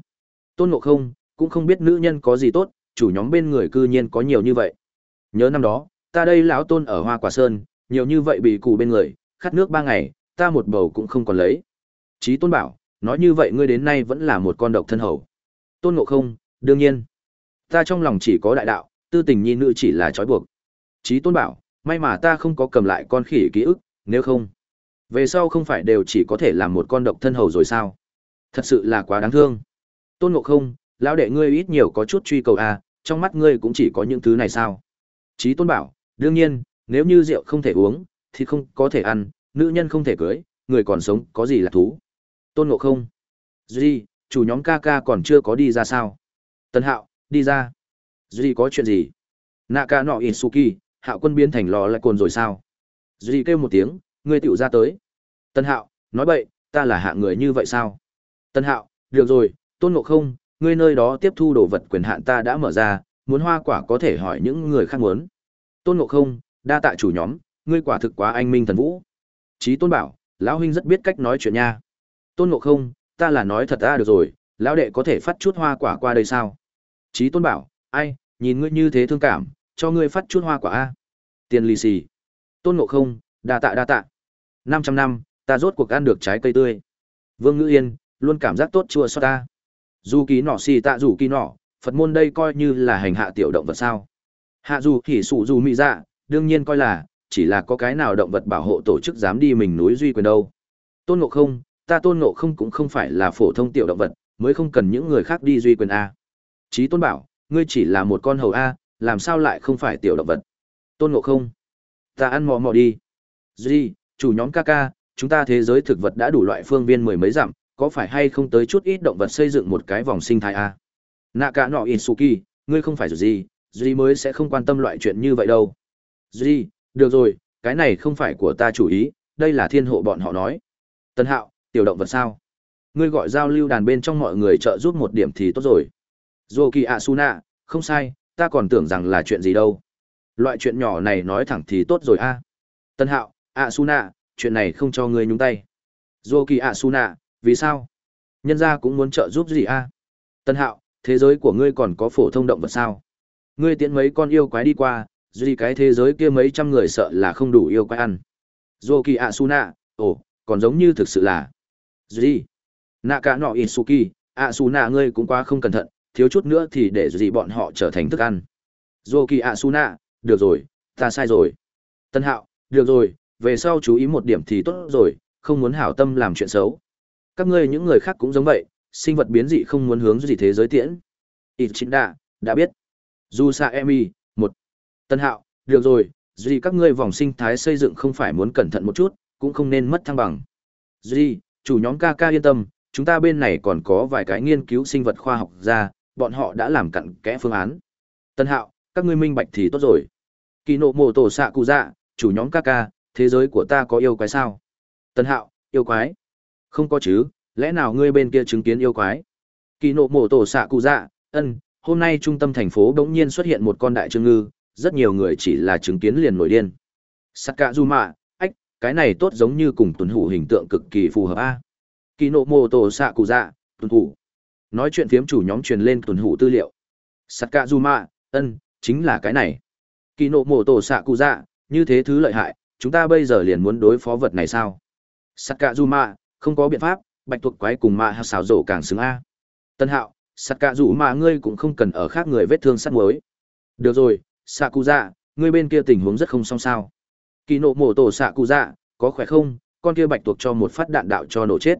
tôn ngộ không cũng không biết nữ nhân có gì tốt, chủ nhóm bên người cư nhiên có nhiều như vậy. Nhớ năm đó, ta đây lão tôn ở hoa quả sơn, nhiều như vậy bị cụ bên người, khát nước ba ngày, ta một bầu cũng không còn lấy. Chí tôn bảo, nói như vậy ngươi đến nay vẫn là một con độc thân hầu. Tôn ngộ không, đương nhiên. Ta trong lòng chỉ có đại đạo, tư tình nhi nữ chỉ là trói buộc. Chí tôn bảo, may mà ta không có cầm lại con khỉ ký ức, nếu không, về sau không phải đều chỉ có thể làm một con độc thân hầu rồi sao? Thật sự là quá đáng thương. Tôn ngộ không lão đệ ngươi ít nhiều có chút truy cầu à, trong mắt ngươi cũng chỉ có những thứ này sao? Chí tôn bảo đương nhiên nếu như rượu không thể uống thì không có thể ăn nữ nhân không thể cưới người còn sống có gì là thú? Tôn ngộ không duy chủ nhóm ca ca còn chưa có đi ra sao? Tân hạo đi ra. Duy có chuyện gì? Naka nọ isuki hạo quân biến thành lò lại cồn rồi sao? Duy kêu một tiếng ngươi tiểu ra tới. Tân hạo nói bậy ta là hạ người như vậy sao? Tân hạo được rồi tôn ngộ không ngươi nơi đó tiếp thu đồ vật quyền hạn ta đã mở ra, muốn hoa quả có thể hỏi những người khác muốn. Tôn ngộ không, đa tạ chủ nhóm, ngươi quả thực quá anh minh thần vũ. Chí tôn bảo, lão huynh rất biết cách nói chuyện nha. Tôn ngộ không, ta là nói thật ta được rồi, lão đệ có thể phát chút hoa quả qua đây sao? Chí tôn bảo, ai, nhìn ngươi như thế thương cảm, cho ngươi phát chút hoa quả a. Tiền lì xì. Tôn ngộ không, đa tạ đa tạ. Năm trăm năm, ta rốt cuộc ăn được trái cây tươi. Vương ngữ yên, luôn cảm giác tốt chua xót ta dù ký nọ xì tạ dù ký nọ, phật môn đây coi như là hành hạ tiểu động vật sao? Hạ dù hỉ sụ dù mỹ dạ đương nhiên coi là, chỉ là có cái nào động vật bảo hộ tổ chức dám đi mình núi duy quyền đâu. Tôn ngộ không, ta tôn ngộ không cũng không phải là phổ thông tiểu động vật, mới không cần những người khác đi duy quyền a. Trí tôn bảo, ngươi chỉ là một con hầu a, làm sao lại không phải tiểu động vật? Tôn ngộ không, ta ăn mò mò đi. Duy, chủ nhóm ca ca, chúng ta thế giới thực vật đã đủ loại phương viên mười mấy dặm có phải hay không tới chút ít động vật xây dựng một cái vòng sinh thái à? a nạ cả nọ isuki ngươi không phải gì duy mới sẽ không quan tâm loại chuyện như vậy đâu. Duy được rồi, cái này không phải của ta chủ ý, đây là thiên hộ bọn họ nói. Tân hạo, tiểu động vật sao? Ngươi gọi giao lưu đàn bên trong mọi người trợ giúp một điểm thì tốt rồi. Dô kỳ ạ su nạ không sai, ta còn tưởng rằng là chuyện gì đâu. Loại chuyện nhỏ này nói thẳng thì tốt rồi a. Tân hạo ạ su nạ chuyện này không cho ngươi nhúng tay. Dô kỳ ạ su nạ vì sao? Nhân gia cũng muốn trợ giúp gì a? Tân hạo, thế giới của ngươi còn có phổ thông động vật sao? Ngươi tiễn mấy con yêu quái đi qua, duy cái thế giới kia mấy trăm người sợ là không đủ yêu quái ăn. Dô kỳ ạ su nạ ồ, còn giống như thực sự là. Duy. Nạ cả nọ isuki ạ su nạ ngươi cũng quá không cẩn thận, thiếu chút nữa thì để gì bọn họ trở thành thức ăn. Dô kỳ ạ su nạ được rồi, ta sai rồi. Tân hạo, được rồi, về sau chú ý một điểm thì tốt rồi, không muốn hảo tâm làm chuyện xấu các ngươi những người khác cũng giống vậy, sinh vật biến dị không muốn hướng gì thế giới tiễn. Ít chính đạ đã biết. Du sa emi, một. Tân hạo, được rồi duy các ngươi vòng sinh thái xây dựng không phải muốn cẩn thận một chút, cũng không nên mất thăng bằng. Duy chủ nhóm kk yên tâm, chúng ta bên này còn có vài cái nghiên cứu sinh vật khoa học ra bọn họ đã làm cặn kẽ phương án. Tân hạo, các ngươi minh bạch thì tốt rồi. Kỳ nộ mộ tổ xạ cụ dạ chủ nhóm kk thế giới của ta có yêu quái sao? Tân hạo, yêu quái không có chứ, lẽ nào ngươi bên kia chứng kiến yêu quái? Kỳ nộ mổ tổ xạ cụ dạ ân, hôm nay trung tâm thành phố bỗng nhiên xuất hiện một con đại trương ngư, rất nhiều người chỉ là chứng kiến liền nổi điên. Sắt cạ du mạ ách, cái này tốt giống như cùng tuần hủ hình tượng cực kỳ phù hợp a. Kỳ nộ mổ tổ xạ cụ dạ tuần hủ. Nói chuyện phiếm chủ nhóm truyền lên tuần hủ tư liệu. Sắt cạ du mạ ân, chính là cái này. Kỳ nộ mổ tổ xạ cụ dạ như thế thứ lợi hại, chúng ta bây giờ liền muốn đối phó vật này sao? Sắt cạ du mạ không có biện pháp, bạch tuộc quái cùng mạ hạt xào rổ càng xứng a. Tân hạo sắt cạ rủ mà ngươi cũng không cần ở khác người vết thương sắt muối. Được rồi xạ cụ dạ ngươi bên kia tình huống rất không xong sao. Kỳ nộ mổ tổ xạ cụ dạ có khỏe không? Con kia bạch tuộc cho một phát đạn đạo cho nổ chết.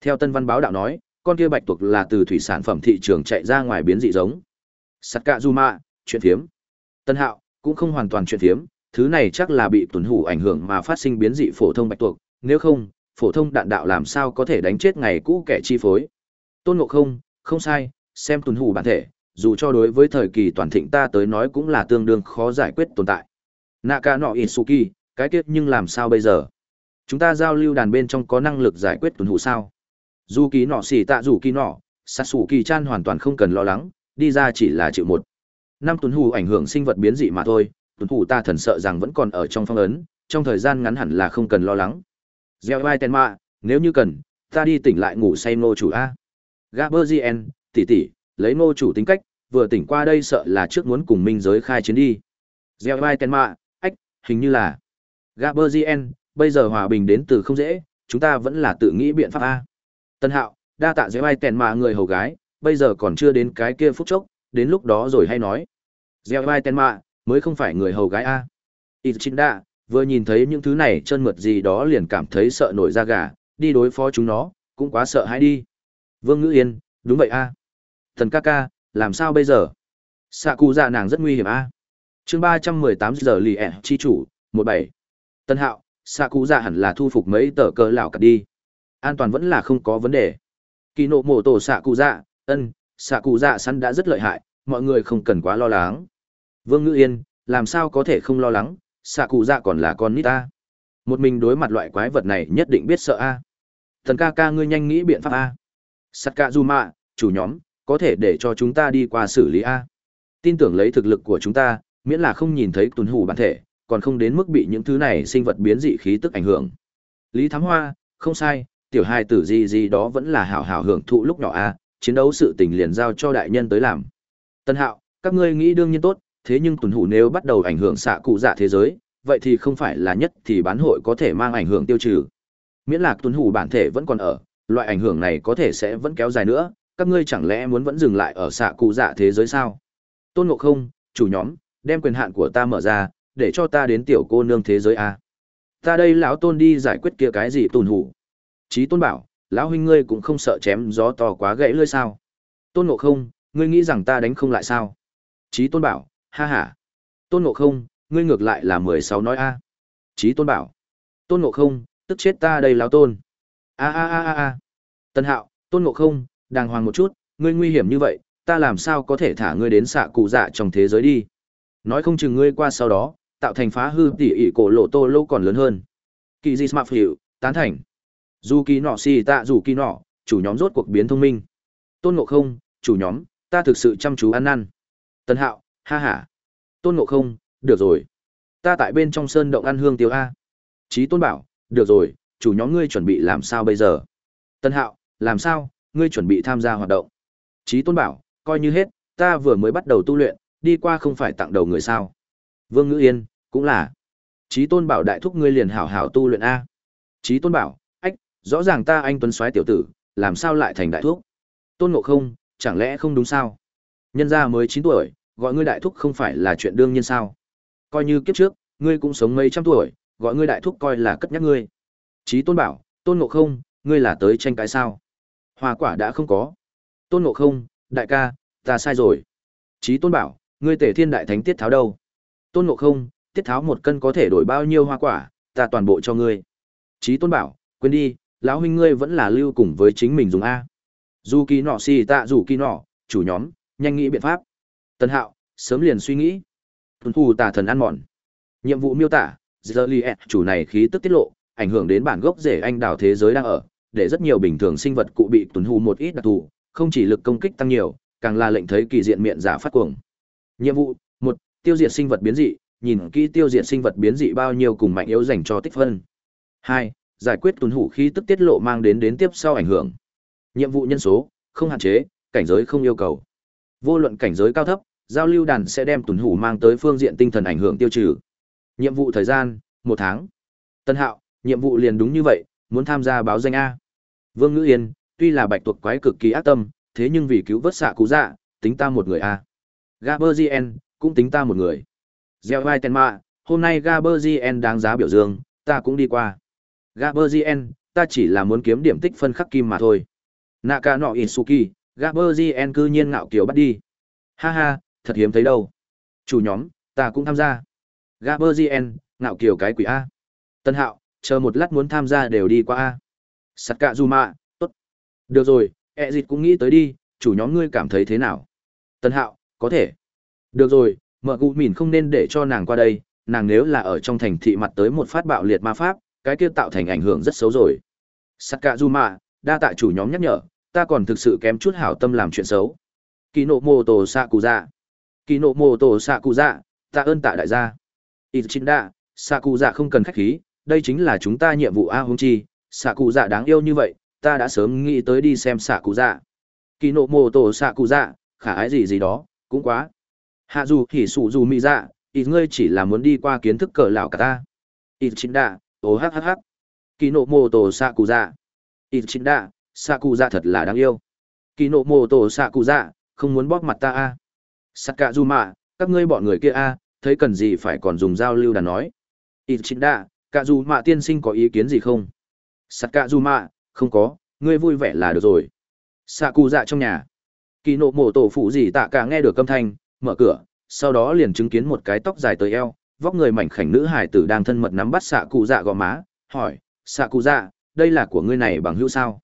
Theo tân văn báo đạo nói, con kia bạch tuộc là từ thủy sản phẩm thị trường chạy ra ngoài biến dị giống. Sắt cạ du mạ chuyện phiếm. Tân hạo, cũng không hoàn toàn chuyện phiếm, thứ này chắc là bị tuần hủ ảnh hưởng mà phát sinh biến dị phổ thông bạch tuộc, nếu không phổ thông đạn đạo làm sao có thể đánh chết ngày cũ kẻ chi phối tôn ngộ không không sai xem tuần hủ bản thể dù cho đối với thời kỳ toàn thịnh ta tới nói cũng là tương đương khó giải quyết tồn tại. Naka nọ Isuki, cái tiết nhưng làm sao bây giờ? Chúng ta giao lưu đàn bên trong có năng lực giải quyết tuần hủ sao? Dù kỳ nọ xỉ tạ dù kỳ nọ, sát sủ kỳ chan hoàn toàn không cần lo lắng, đi ra chỉ là chịu một năm tuần hù ảnh hưởng sinh vật biến dị mà thôi tuần hù ta thần sợ rằng vẫn còn ở trong phong ấn trong thời gian ngắn hẳn là không cần lo lắng gieo vai tên mạ nếu như cần, ta đi tỉnh lại ngủ say ngô chủ a. Gaberzien tỉ tỉ, lấy ngô chủ tính cách, vừa tỉnh qua đây sợ là trước muốn cùng minh giới khai chiến đi. Gieo vai tên mạ ách, hình như là. Gaberzien bây giờ hòa bình đến từ không dễ, chúng ta vẫn là tự nghĩ biện pháp a. Tân hạo, đa tạ gieo vai tên mạ người hầu gái, bây giờ còn chưa đến cái kia phút chốc, đến lúc đó rồi hay nói. Gieo vai tên mạ mới không phải người hầu gái a. Ít chính đa vừa nhìn thấy những thứ này chân mượt gì đó liền cảm thấy sợ nổi da gà, đi đối phó chúng nó, cũng quá sợ hãi đi. Vương ngữ yên, đúng vậy a. Thần ca ca, làm sao bây giờ? Xạ cụ dạ nàng rất nguy hiểm a. Chương ba trăm mười tám giờ lì ẹ chi chủ, một bảy. Tân hạo, xạ cụ dạ hẳn là thu phục mấy tờ cờ lào cặt đi. An toàn vẫn là không có vấn đề. Kỳ nộ mổ tổ xạ cụ dạ ân, xạ cụ dạ săn đã rất lợi hại, mọi người không cần quá lo lắng. Vương ngữ yên, làm sao có thể không lo lắng? Xạ cụ dạ còn là con nít ta. Một mình đối mặt loại quái vật này nhất định biết sợ a. Thần ca ca ngươi nhanh nghĩ biện pháp a. Sắt ca du mạ chủ nhóm, có thể để cho chúng ta đi qua xử lý a. Tin tưởng lấy thực lực của chúng ta, miễn là không nhìn thấy tuần hủ bản thể, còn không đến mức bị những thứ này sinh vật biến dị khí tức ảnh hưởng. Lý thám hoa, không sai, tiểu hai tử gì gì đó vẫn là hảo hảo hưởng thụ lúc nhỏ a, chiến đấu sự tình liền giao cho đại nhân tới làm. Tân hạo, các ngươi nghĩ đương nhiên tốt thế nhưng tuần hủ nếu bắt đầu ảnh hưởng xạ cụ dạ thế giới, vậy thì không phải là nhất thì bán hội có thể mang ảnh hưởng tiêu trừ. Miễn là tuần hủ bản thể vẫn còn ở, loại ảnh hưởng này có thể sẽ vẫn kéo dài nữa, các ngươi chẳng lẽ muốn vẫn dừng lại ở xạ cụ dạ thế giới sao? Tôn ngộ không, chủ nhóm, đem quyền hạn của ta mở ra, để cho ta đến tiểu cô nương thế giới a. Ta đây lão tôn đi giải quyết kia cái gì tùn hủ? Trí tôn bảo, lão huynh ngươi cũng không sợ chém gió to quá gãy lơi sao? Tôn ngộ không, ngươi nghĩ rằng ta đánh không lại sao? Trí tôn bảo ha ha. Tôn ngộ không, ngươi ngược lại là mười sáu nói a. Chí tôn bảo. Tôn ngộ không, tức chết ta đây lão tôn. A a a a a. Tân hạo, tôn ngộ không, đàng hoàng một chút, ngươi nguy hiểm như vậy, ta làm sao có thể thả ngươi đến xạ cụ dạ trong thế giới đi? Nói không chừng ngươi qua sau đó, tạo thành phá hư tỉ ỉ cổ lộ tô lâu còn lớn hơn. Kỳ gì smart hiệu tán thành. Dù kỳ nọ xì tạ dù kỳ nọ, chủ nhóm rốt cuộc biến thông minh. Tôn ngộ không, chủ nhóm, ta thực sự chăm chú ăn năn. Tân hạo ha ha. Tôn ngộ không, được rồi. Ta tại bên trong sơn động ăn hương tiêu a. Trí tôn bảo, được rồi, chủ nhóm ngươi chuẩn bị làm sao bây giờ? Tân hạo, làm sao? Ngươi chuẩn bị tham gia hoạt động. Trí tôn bảo, coi như hết, ta vừa mới bắt đầu tu luyện, đi qua không phải tặng đầu người sao? Vương ngữ yên, cũng là. Trí tôn bảo đại thúc ngươi liền hảo hảo tu luyện a. Trí tôn bảo, ách, rõ ràng ta anh tuấn soái tiểu tử, làm sao lại thành đại thúc? Tôn ngộ không, chẳng lẽ không đúng sao? Nhân gia mới chín tuổi gọi ngươi đại thúc không phải là chuyện đương nhiên sao? Coi như kiếp trước, ngươi cũng sống mấy trăm tuổi, gọi ngươi đại thúc coi là cất nhắc ngươi. Trí tôn bảo, tôn ngộ không, ngươi là tới tranh cái sao? Hoa quả đã không có. Tôn ngộ không, đại ca, ta sai rồi. Trí tôn bảo, ngươi tể thiên đại thánh tiết tháo đâu? Tôn ngộ không, tiết tháo một cân có thể đổi bao nhiêu hoa quả, ta toàn bộ cho ngươi. Trí tôn bảo, quên đi, lão huynh ngươi vẫn là lưu cùng với chính mình dùng a. Dù kỳ nọ xì tạ dù kỳ nọ, chủ nhóm, nhanh nghĩ biện pháp tân hạo, sớm liền suy nghĩ. Tuần thu tà thần ăn mòn. Nhiệm vụ miêu tả Zerliet chủ này khí tức tiết lộ, ảnh hưởng đến bản gốc rễ anh đào thế giới đang ở, để rất nhiều bình thường sinh vật cụ bị tuần hù một ít đặc thù, không chỉ lực công kích tăng nhiều, càng là lệnh thấy kỳ diện miệng giả phát cuồng. Nhiệm vụ, một, tiêu diệt sinh vật biến dị, nhìn kỹ tiêu diệt sinh vật biến dị bao nhiêu cùng mạnh yếu dành cho tích phân. Hai, giải quyết tuần hủ khi tức tiết lộ mang đến đến tiếp sau ảnh hưởng. Nhiệm vụ nhân số, không hạn chế, cảnh giới không yêu cầu vô luận cảnh giới cao thấp giao lưu đàn sẽ đem tuần hủ mang tới phương diện tinh thần ảnh hưởng tiêu trừ. Nhiệm vụ thời gian một tháng. Tân hạo nhiệm vụ liền đúng như vậy muốn tham gia báo danh a. Vương ngữ yên tuy là bạch tuộc quái cực kỳ ác tâm thế nhưng vì cứu vớt xạ cú dạ tính ta một người a. Gaberzien cũng tính ta một người. Gieo vai Tenma, hôm nay gaberzien đáng giá biểu dương ta cũng đi qua. Gaberzien ta chỉ là muốn kiếm điểm tích phân khắc kim mà thôi. Naka no isuki gaberzien cư nhiên ngạo kiều bắt đi. Ha ha thật hiếm thấy đâu. Chủ nhóm ta cũng tham gia. Gaberzien ngạo kiều cái quỷ a. Tân hạo chờ một lát muốn tham gia đều đi qua a. Sakazuma, tốt. Được rồi e dịt cũng nghĩ tới đi chủ nhóm ngươi cảm thấy thế nào? Tân hạo có thể. Được rồi mợ cụ mìn không nên để cho nàng qua đây nàng nếu là ở trong thành thị mặt tới một phát bạo liệt ma pháp cái kia tạo thành ảnh hưởng rất xấu rồi. Sakazuma, đa tạ chủ nhóm nhắc nhở ta còn thực sự kém chút hảo tâm làm chuyện xấu. Kỳ nộ mô tổ xạ cụ dạ kỳ nộ mô tổ xạ cụ dạ tạ ơn tạ đại gia. Ít chính đa xạ cụ dạ không cần khách khí, đây chính là chúng ta nhiệm vụ a hung chi. Xạ cụ dạ đáng yêu như vậy, ta đã sớm nghĩ tới đi xem xạ cụ dạ kỳ nộ mô tổ xạ cụ dạ khả ái gì gì đó, cũng quá. Hạ dù thì sụ dù mỹ dạ ít ngươi chỉ là muốn đi qua kiến thức cờ lão cả ta. Ít chính đa Ô hắc hắc hắc kỳ nộ mô tổ xạ cụ dạ ít chính đa xạ cụ dạ thật là đáng yêu. Kỳ nộ mô tổ xạ cụ dạ không muốn bóp mặt ta a. Sắt cạ du mạ các ngươi bọn người kia a, thấy cần gì phải còn dùng giao lưu đàn nói. Ít chính đa cạ du mạ tiên sinh có ý kiến gì không? Sắt cạ du mạ không có, ngươi vui vẻ là được rồi. Xạ cụ dạ trong nhà. Kỳ nộ mô tổ phụ gì tạ cả nghe được âm thanh, mở cửa, sau đó liền chứng kiến một cái tóc dài tới eo, vóc người mảnh khảnh nữ hải tử đang thân mật nắm bắt xạ cụ dạ gò má, hỏi xạ cụ dạ đây là của ngươi này bằng hữu sao?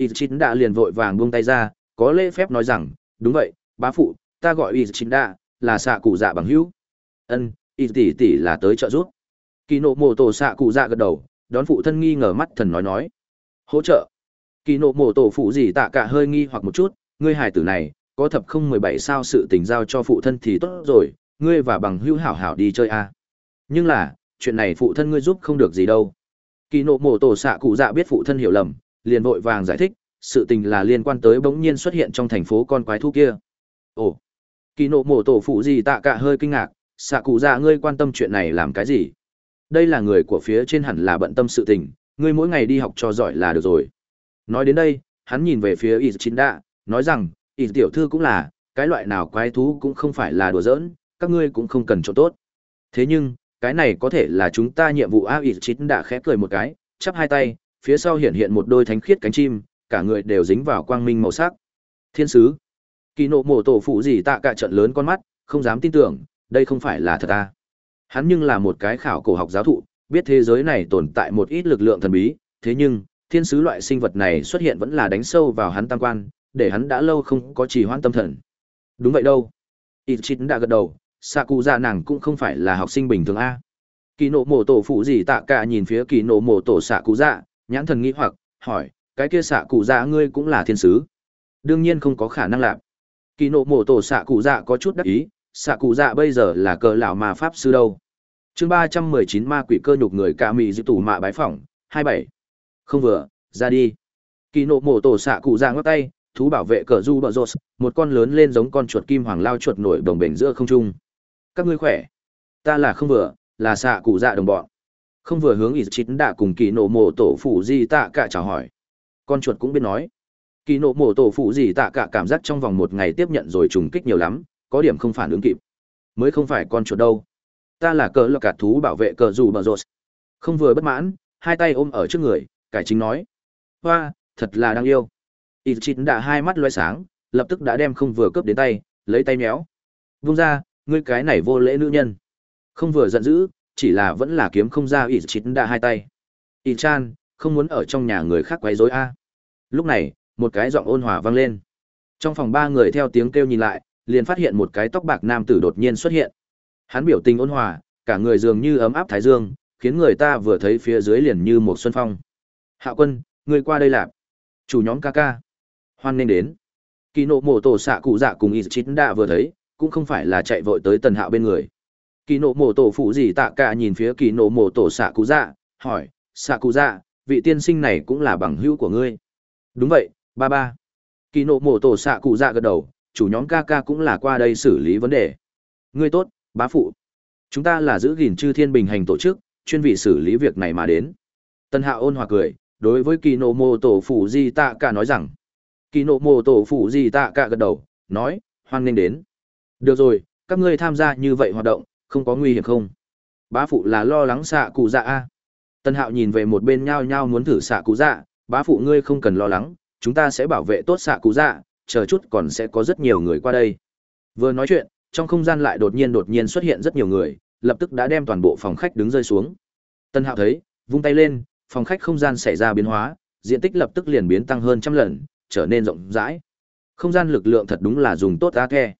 Ít chín đã liền vội vàng buông tay ra, có lễ phép nói rằng, đúng vậy, bá phụ, ta gọi ít chín đã, là xạ cụ dạ bằng hữu. Ân ít tỷ tỷ là tới trợ giúp. Kỳ nộ mổ tổ xạ cụ dạ gật đầu, đón phụ thân nghi ngờ mắt thần nói nói. Hỗ trợ. Kỳ nộ mổ tổ phụ gì tạ cả hơi nghi hoặc một chút, ngươi hài tử này, có thập không mười bảy sao sự tình giao cho phụ thân thì tốt rồi, ngươi và bằng hữu hảo hảo đi chơi a. À. nhưng là, chuyện này phụ thân ngươi giúp không được gì đâu. Kỳ nộ mổ tổ xạ cụ dạ biết phụ thân hiểu lầm liền vội vàng giải thích, sự tình là liên quan tới bỗng nhiên xuất hiện trong thành phố con quái thú kia. Ồ, kỳ nộ mổ tổ phụ gì tạ cả hơi kinh ngạc, xạ cụ dạ ngươi quan tâm chuyện này làm cái gì? Đây là người của phía trên hẳn là bận tâm sự tình, ngươi mỗi ngày đi học cho giỏi là được rồi. Nói đến đây, hắn nhìn về phía ít chín đạ nói rằng ít tiểu thư cũng là, cái loại nào quái thú cũng không phải là đùa giỡn, các ngươi cũng không cần chỗ tốt. Thế nhưng, cái này có thể là chúng ta nhiệm vụ a ít chín Đạ khẽ cười một cái, chắp hai tay phía sau hiện hiện một đôi thánh khiết cánh chim, cả người đều dính vào quang minh màu sắc. Thiên sứ, kỳ nộ mổ tổ phụ gì tạ cả trận lớn con mắt, không dám tin tưởng, đây không phải là thật ta hắn nhưng là một cái khảo cổ học giáo thụ, biết thế giới này tồn tại một ít lực lượng thần bí, thế nhưng, thiên sứ loại sinh vật này xuất hiện vẫn là đánh sâu vào hắn tam quan, để hắn đã lâu không có trì hoãn tâm thần. Đúng vậy đâu. Ít chín đã gật đầu xạ cụ dạ nàng cũng không phải là học sinh bình thường a. Kỳ nộ mổ tổ phụ gì tạ cả nhìn phía kỳ nộ mổ tổ xạ cụ dạ nhãn thần nghĩ hoặc, hỏi, cái kia xạ cụ dạ ngươi cũng là thiên sứ? Đương nhiên không có khả năng lạp. Kỳ nộ mổ tổ xạ cụ dạ có chút đắc ý, xạ cụ dạ bây giờ là cờ lão mà pháp sư đâu? Chương ba trăm mười chín ma quỷ cơ nhục người ca mị dư tù mạ bái phỏng, hai bảy. Không vừa, ra đi. Kỳ nộ mổ tổ xạ cụ dạ ngót tay, thú bảo vệ cờ du bờ rột một con lớn lên giống con chuột kim hoàng lao chuột nổi đồng bền giữa không trung. Các ngươi khỏe? Ta là không vừa, là xạ cụ dạ đồng bọn không vừa hướng ít chín đã cùng kỳ nộ mổ tổ phụ di tạ cả chào hỏi. Con chuột cũng biết nói. Kỳ nộ mổ tổ phụ gì tạ cả cảm giác trong vòng một ngày tiếp nhận rồi trùng kích nhiều lắm, có điểm không phản ứng kịp. Mới không phải con chuột đâu. Ta là cờ lọc cả thú bảo vệ cờ dù bờ rột. Không vừa bất mãn, hai tay ôm ở trước người, cải chính nói. Hoa, thật là đáng yêu. Ít chín đã hai mắt loay sáng, lập tức đã đem không vừa cướp đến tay, lấy tay méo. Vung ra, ngươi cái này vô lễ nữ nhân. Không vừa giận dữ chỉ là vẫn là kiếm không ra ỷ chín đã hai tay. Ỷ chan không muốn ở trong nhà người khác quấy rối a. Lúc này, một cái giọng ôn hòa vang lên. Trong phòng ba người theo tiếng kêu nhìn lại, liền phát hiện một cái tóc bạc nam tử đột nhiên xuất hiện. Hắn biểu tình ôn hòa, cả người dường như ấm áp thái dương, khiến người ta vừa thấy phía dưới liền như một xuân phong. Hạ quân người qua đây lạp chủ nhóm ca ca. Hoan nghênh đến. Kỳ nộ mổ tổ xạ cụ dạ cùng y chín đã vừa thấy, cũng không phải là chạy vội tới tần hạo bên người kỳ nộ mổ tổ phụ gì tạ cả nhìn phía kỳ nộ mổ tổ xạ cụ dạ hỏi, xạ cụ dạ vị tiên sinh này cũng là bằng hữu của ngươi? Đúng vậy, ba ba. Kỳ nộ mổ tổ xạ cụ dạ gật đầu, chủ nhóm ca ca cũng là qua đây xử lý vấn đề. Ngươi tốt, bá phụ. Chúng ta là giữ gìn chư thiên bình hành tổ chức, chuyên vị xử lý việc này mà đến. Tân hạ ôn hòa cười, đối với kỳ nộ mô tổ phụ di tạ cả nói rằng. Kỳ nộ mô tổ phụ di tạ cả gật đầu, nói, hoan nghênh đến. Được rồi, các ngươi tham gia như vậy hoạt động không có nguy hiểm không? Bá phụ là lo lắng xạ cụ dạ a. Tân hạo nhìn về một bên nhao nhao muốn thử xạ cụ dạ. Bá phụ ngươi không cần lo lắng, chúng ta sẽ bảo vệ tốt xạ cụ dạ chờ chút còn sẽ có rất nhiều người qua đây. Vừa nói chuyện, trong không gian lại đột nhiên đột nhiên xuất hiện rất nhiều người, lập tức đã đem toàn bộ phòng khách đứng rơi xuống. Tân hạo thấy, vung tay lên, phòng khách không gian xảy ra biến hóa, diện tích lập tức liền biến tăng hơn trăm lần, trở nên rộng rãi. Không gian lực lượng thật đúng là dùng tốt a the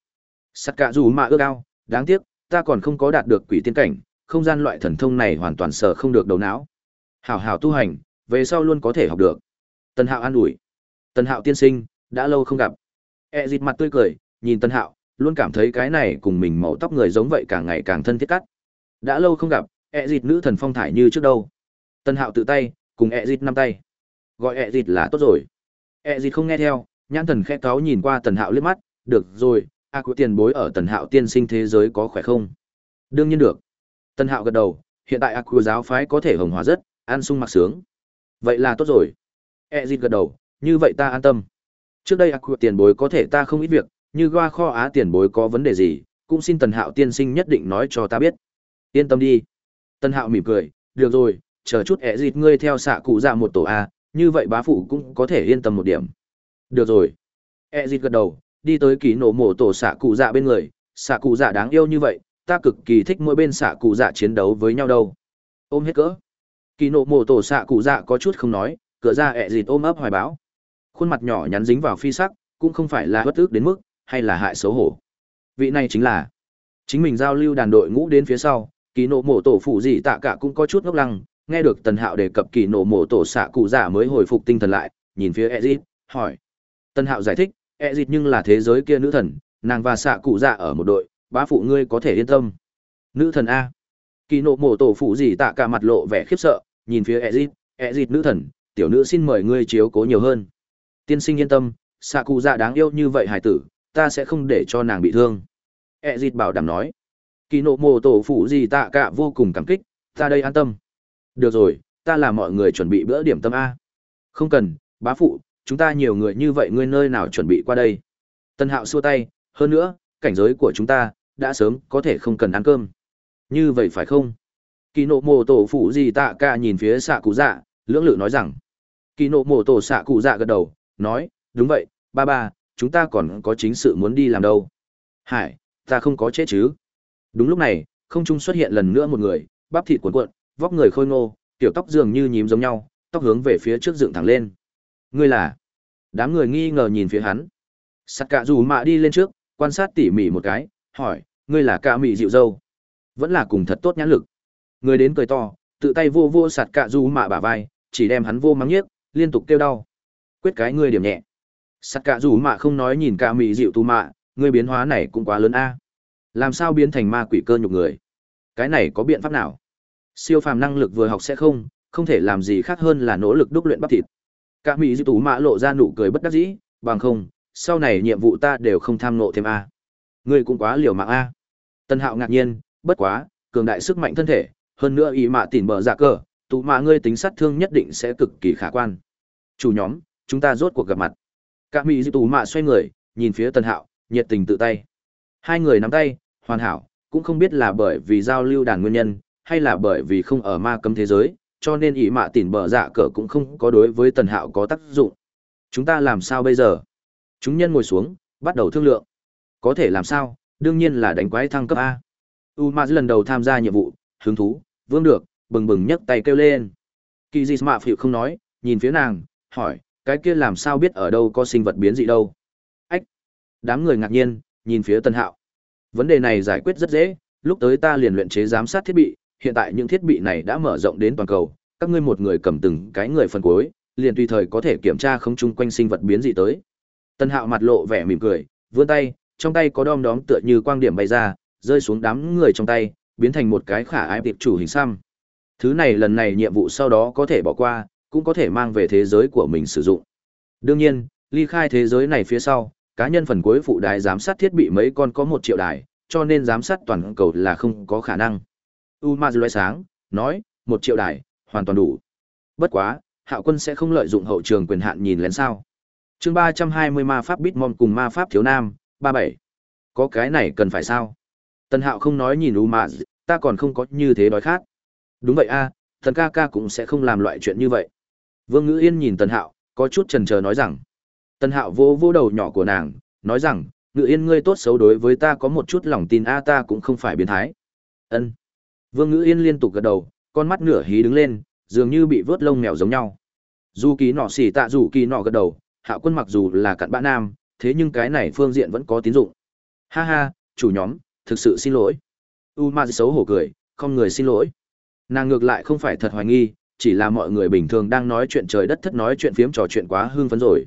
sắt cả dù mà ước ao, đáng tiếc ta còn không có đạt được quỷ tiên cảnh không gian loại thần thông này hoàn toàn sở không được đầu não hảo hảo tu hành về sau luôn có thể học được Tần hạo an ủi Tần hạo tiên sinh đã lâu không gặp e dịt mặt tươi cười nhìn Tần Hạo, luôn cảm thấy cái này cùng mình màu tóc người giống vậy càng ngày càng thân thiết cắt. Đã lâu không gặp, E dịt nữ thần phong thải như trước đâu. Tần Hạo tự tay, cùng E dịt năm tay. Gọi E dịt là tốt rồi. E dịt không nghe theo, nhãn thần khẽ cáo nhìn qua Tần Hạo liếc mắt, được rồi, a cụ tiền bối ở Tần Hạo tiên sinh thế giới có khỏe không? Đương nhiên được. Tần Hạo gật đầu, hiện tại a cụ giáo phái có thể hồng hòa rất, an sung mặc sướng. Vậy là tốt rồi. E Ezit gật đầu, như vậy ta an tâm. Trước đây a cụ tiền bối có thể ta không ít việc, như qua kho á tiền bối có vấn đề gì, cũng xin Tần Hạo tiên sinh nhất định nói cho ta biết. Yên tâm đi. Tần Hạo mỉm cười, được rồi, chờ chút E Ezit ngươi theo xạ cụ ra một tổ A, như vậy bá phụ cũng có thể yên tâm một điểm. Được rồi. E Ezit gật đầu, đi tới kỳ nổ mổ tổ xạ cụ dạ bên người, xạ cụ dạ đáng yêu như vậy, ta cực kỳ thích mỗi bên xạ cụ dạ chiến đấu với nhau đâu. Ôm hết cỡ. Kỳ nổ mổ tổ xạ cụ dạ có chút không nói, cửa ra ẹ dịt ôm ấp hoài báo. Khuôn mặt nhỏ nhắn dính vào phi sắc, cũng không phải là bất ước đến mức, hay là hại xấu hổ. Vị này chính là chính mình giao lưu đàn đội ngũ đến phía sau, kỳ nổ mổ tổ phụ gì tạ cả cũng có chút ngốc lăng, nghe được tần hạo đề cập kỳ nổ mổ tổ xạ cụ dạ mới hồi phục tinh thần lại, nhìn phía Ezit, hỏi. Tần hạo giải thích, Ezit nhưng là thế giới kia nữ thần, nàng và xạ cụ dạ ở một đội, bá phụ ngươi có thể yên tâm. Nữ thần A. Kỳ nộ mổ tổ phụ gì tạ cả mặt lộ vẻ khiếp sợ, nhìn phía Ezit, e dịt nữ thần, tiểu nữ xin mời ngươi chiếu cố nhiều hơn. Tiên sinh yên tâm, xạ cụ dạ đáng yêu như vậy hải tử, ta sẽ không để cho nàng bị thương. Ezit bảo đảm nói. Kỳ nộ mổ tổ phụ gì tạ cả vô cùng cảm kích, ta đây an tâm. Được rồi, ta làm mọi người chuẩn bị bữa điểm tâm A. Không cần, bá phụ, chúng ta nhiều người như vậy ngươi nơi nào chuẩn bị qua đây. Tân hạo xua tay, hơn nữa, cảnh giới của chúng ta, đã sớm có thể không cần ăn cơm. Như vậy phải không? Kỳ nộ mồ tổ phụ gì tạ ca nhìn phía xạ cụ dạ, lưỡng lự nói rằng. Kỳ nộ mồ tổ xạ cụ dạ gật đầu, nói, đúng vậy, ba ba, chúng ta còn có chính sự muốn đi làm đâu. Hải, ta không có chết chứ. Đúng lúc này, không trung xuất hiện lần nữa một người, bắp thịt cuộn cuộn, vóc người khôi ngô, tiểu tóc dường như nhím giống nhau, tóc hướng về phía trước dựng thẳng lên. Ngươi là? Đám người nghi ngờ nhìn phía hắn. Sắt cả dù mạ đi lên trước, quan sát tỉ mỉ một cái, hỏi, ngươi là ca mị dịu dâu. Vẫn là cùng thật tốt nhãn lực. Người đến cười to, tự tay vô vô sạt cả dù mạ bả vai, chỉ đem hắn vô mắng nhiếc, liên tục kêu đau. Quyết cái ngươi điểm nhẹ. Sạt cả dù mạ không nói nhìn ca mị dịu tu mạ, ngươi biến hóa này cũng quá lớn a. Làm sao biến thành ma quỷ cơ nhục người? Cái này có biện pháp nào? Siêu phàm năng lực vừa học sẽ không, không thể làm gì khác hơn là nỗ lực đúc luyện bắp thịt. Cả mỹ dư tú mã lộ ra nụ cười bất đắc dĩ, bằng không, sau này nhiệm vụ ta đều không tham nộ thêm a. Ngươi cũng quá liều mạng a. Tân Hạo ngạc nhiên, bất quá, cường đại sức mạnh thân thể, hơn nữa ý mạ tỉn bờ dạ cờ, tú mã ngươi tính sát thương nhất định sẽ cực kỳ khả quan. Chủ nhóm, chúng ta rốt cuộc gặp mặt. Cả mỹ dư tú mã xoay người, nhìn phía Tân Hạo, nhiệt tình tự tay. Hai người nắm tay, hoàn hảo, cũng không biết là bởi vì giao lưu đàn nguyên nhân, hay là bởi vì không ở ma cấm thế giới, cho nên ỷ mạ tỉn bờ dạ cờ cũng không có đối với tần hạo có tác dụng. Chúng ta làm sao bây giờ? Chúng nhân ngồi xuống, bắt đầu thương lượng. Có thể làm sao? Đương nhiên là đánh quái thăng cấp a. U ma lần đầu tham gia nhiệm vụ, hứng thú, vương được, bừng bừng nhấc tay kêu lên. Kỳ dị mạ phịu không nói, nhìn phía nàng, hỏi, cái kia làm sao biết ở đâu có sinh vật biến dị đâu? Ách! Đám người ngạc nhiên, nhìn phía tân hạo. Vấn đề này giải quyết rất dễ, lúc tới ta liền luyện chế giám sát thiết bị hiện tại những thiết bị này đã mở rộng đến toàn cầu, các ngươi một người cầm từng cái người phần cuối, liền tùy thời có thể kiểm tra không chung quanh sinh vật biến dị tới. Tân Hạo mặt lộ vẻ mỉm cười, vươn tay, trong tay có đom đóm tựa như quang điểm bay ra, rơi xuống đám người trong tay, biến thành một cái khả ái tiệp chủ hình xăm. Thứ này lần này nhiệm vụ sau đó có thể bỏ qua, cũng có thể mang về thế giới của mình sử dụng. Đương nhiên, ly khai thế giới này phía sau, cá nhân phần cuối phụ đài giám sát thiết bị mấy con có một triệu đài, cho nên giám sát toàn cầu là không có khả năng. U Ma loé sáng, nói, một triệu đài, hoàn toàn đủ. Bất quá, hạo quân sẽ không lợi dụng hậu trường quyền hạn nhìn lén sao. chương ba trăm hai mươi ma pháp Bitmon cùng ma pháp thiếu nam, ba bảy Có cái này cần phải sao? Tần hạo không nói nhìn U Ma, ta còn không có như thế đói khát. Đúng vậy a, thần ca ca cũng sẽ không làm loại chuyện như vậy. Vương Ngữ Yên nhìn Tần Hạo, có chút chần chờ nói rằng. Tần Hạo vô vô đầu nhỏ của nàng, nói rằng, Ngữ Yên ngươi tốt xấu đối với ta có một chút lòng tin a ta cũng không phải biến thái. Ân. Vương Ngữ Yên liên tục gật đầu, con mắt nửa hí đứng lên, dường như bị vớt lông mèo giống nhau. Dù kỳ nọ xỉ tạ dù kỳ nọ gật đầu, Hạo Quân mặc dù là cặn bã nam, thế nhưng cái này phương diện vẫn có tín dụng. Ha ha, chủ nhóm, thực sự xin lỗi. U Ma xấu hổ cười, không người xin lỗi. Nàng ngược lại không phải thật hoài nghi, chỉ là mọi người bình thường đang nói chuyện trời đất thất nói chuyện phiếm trò chuyện quá hưng phấn rồi.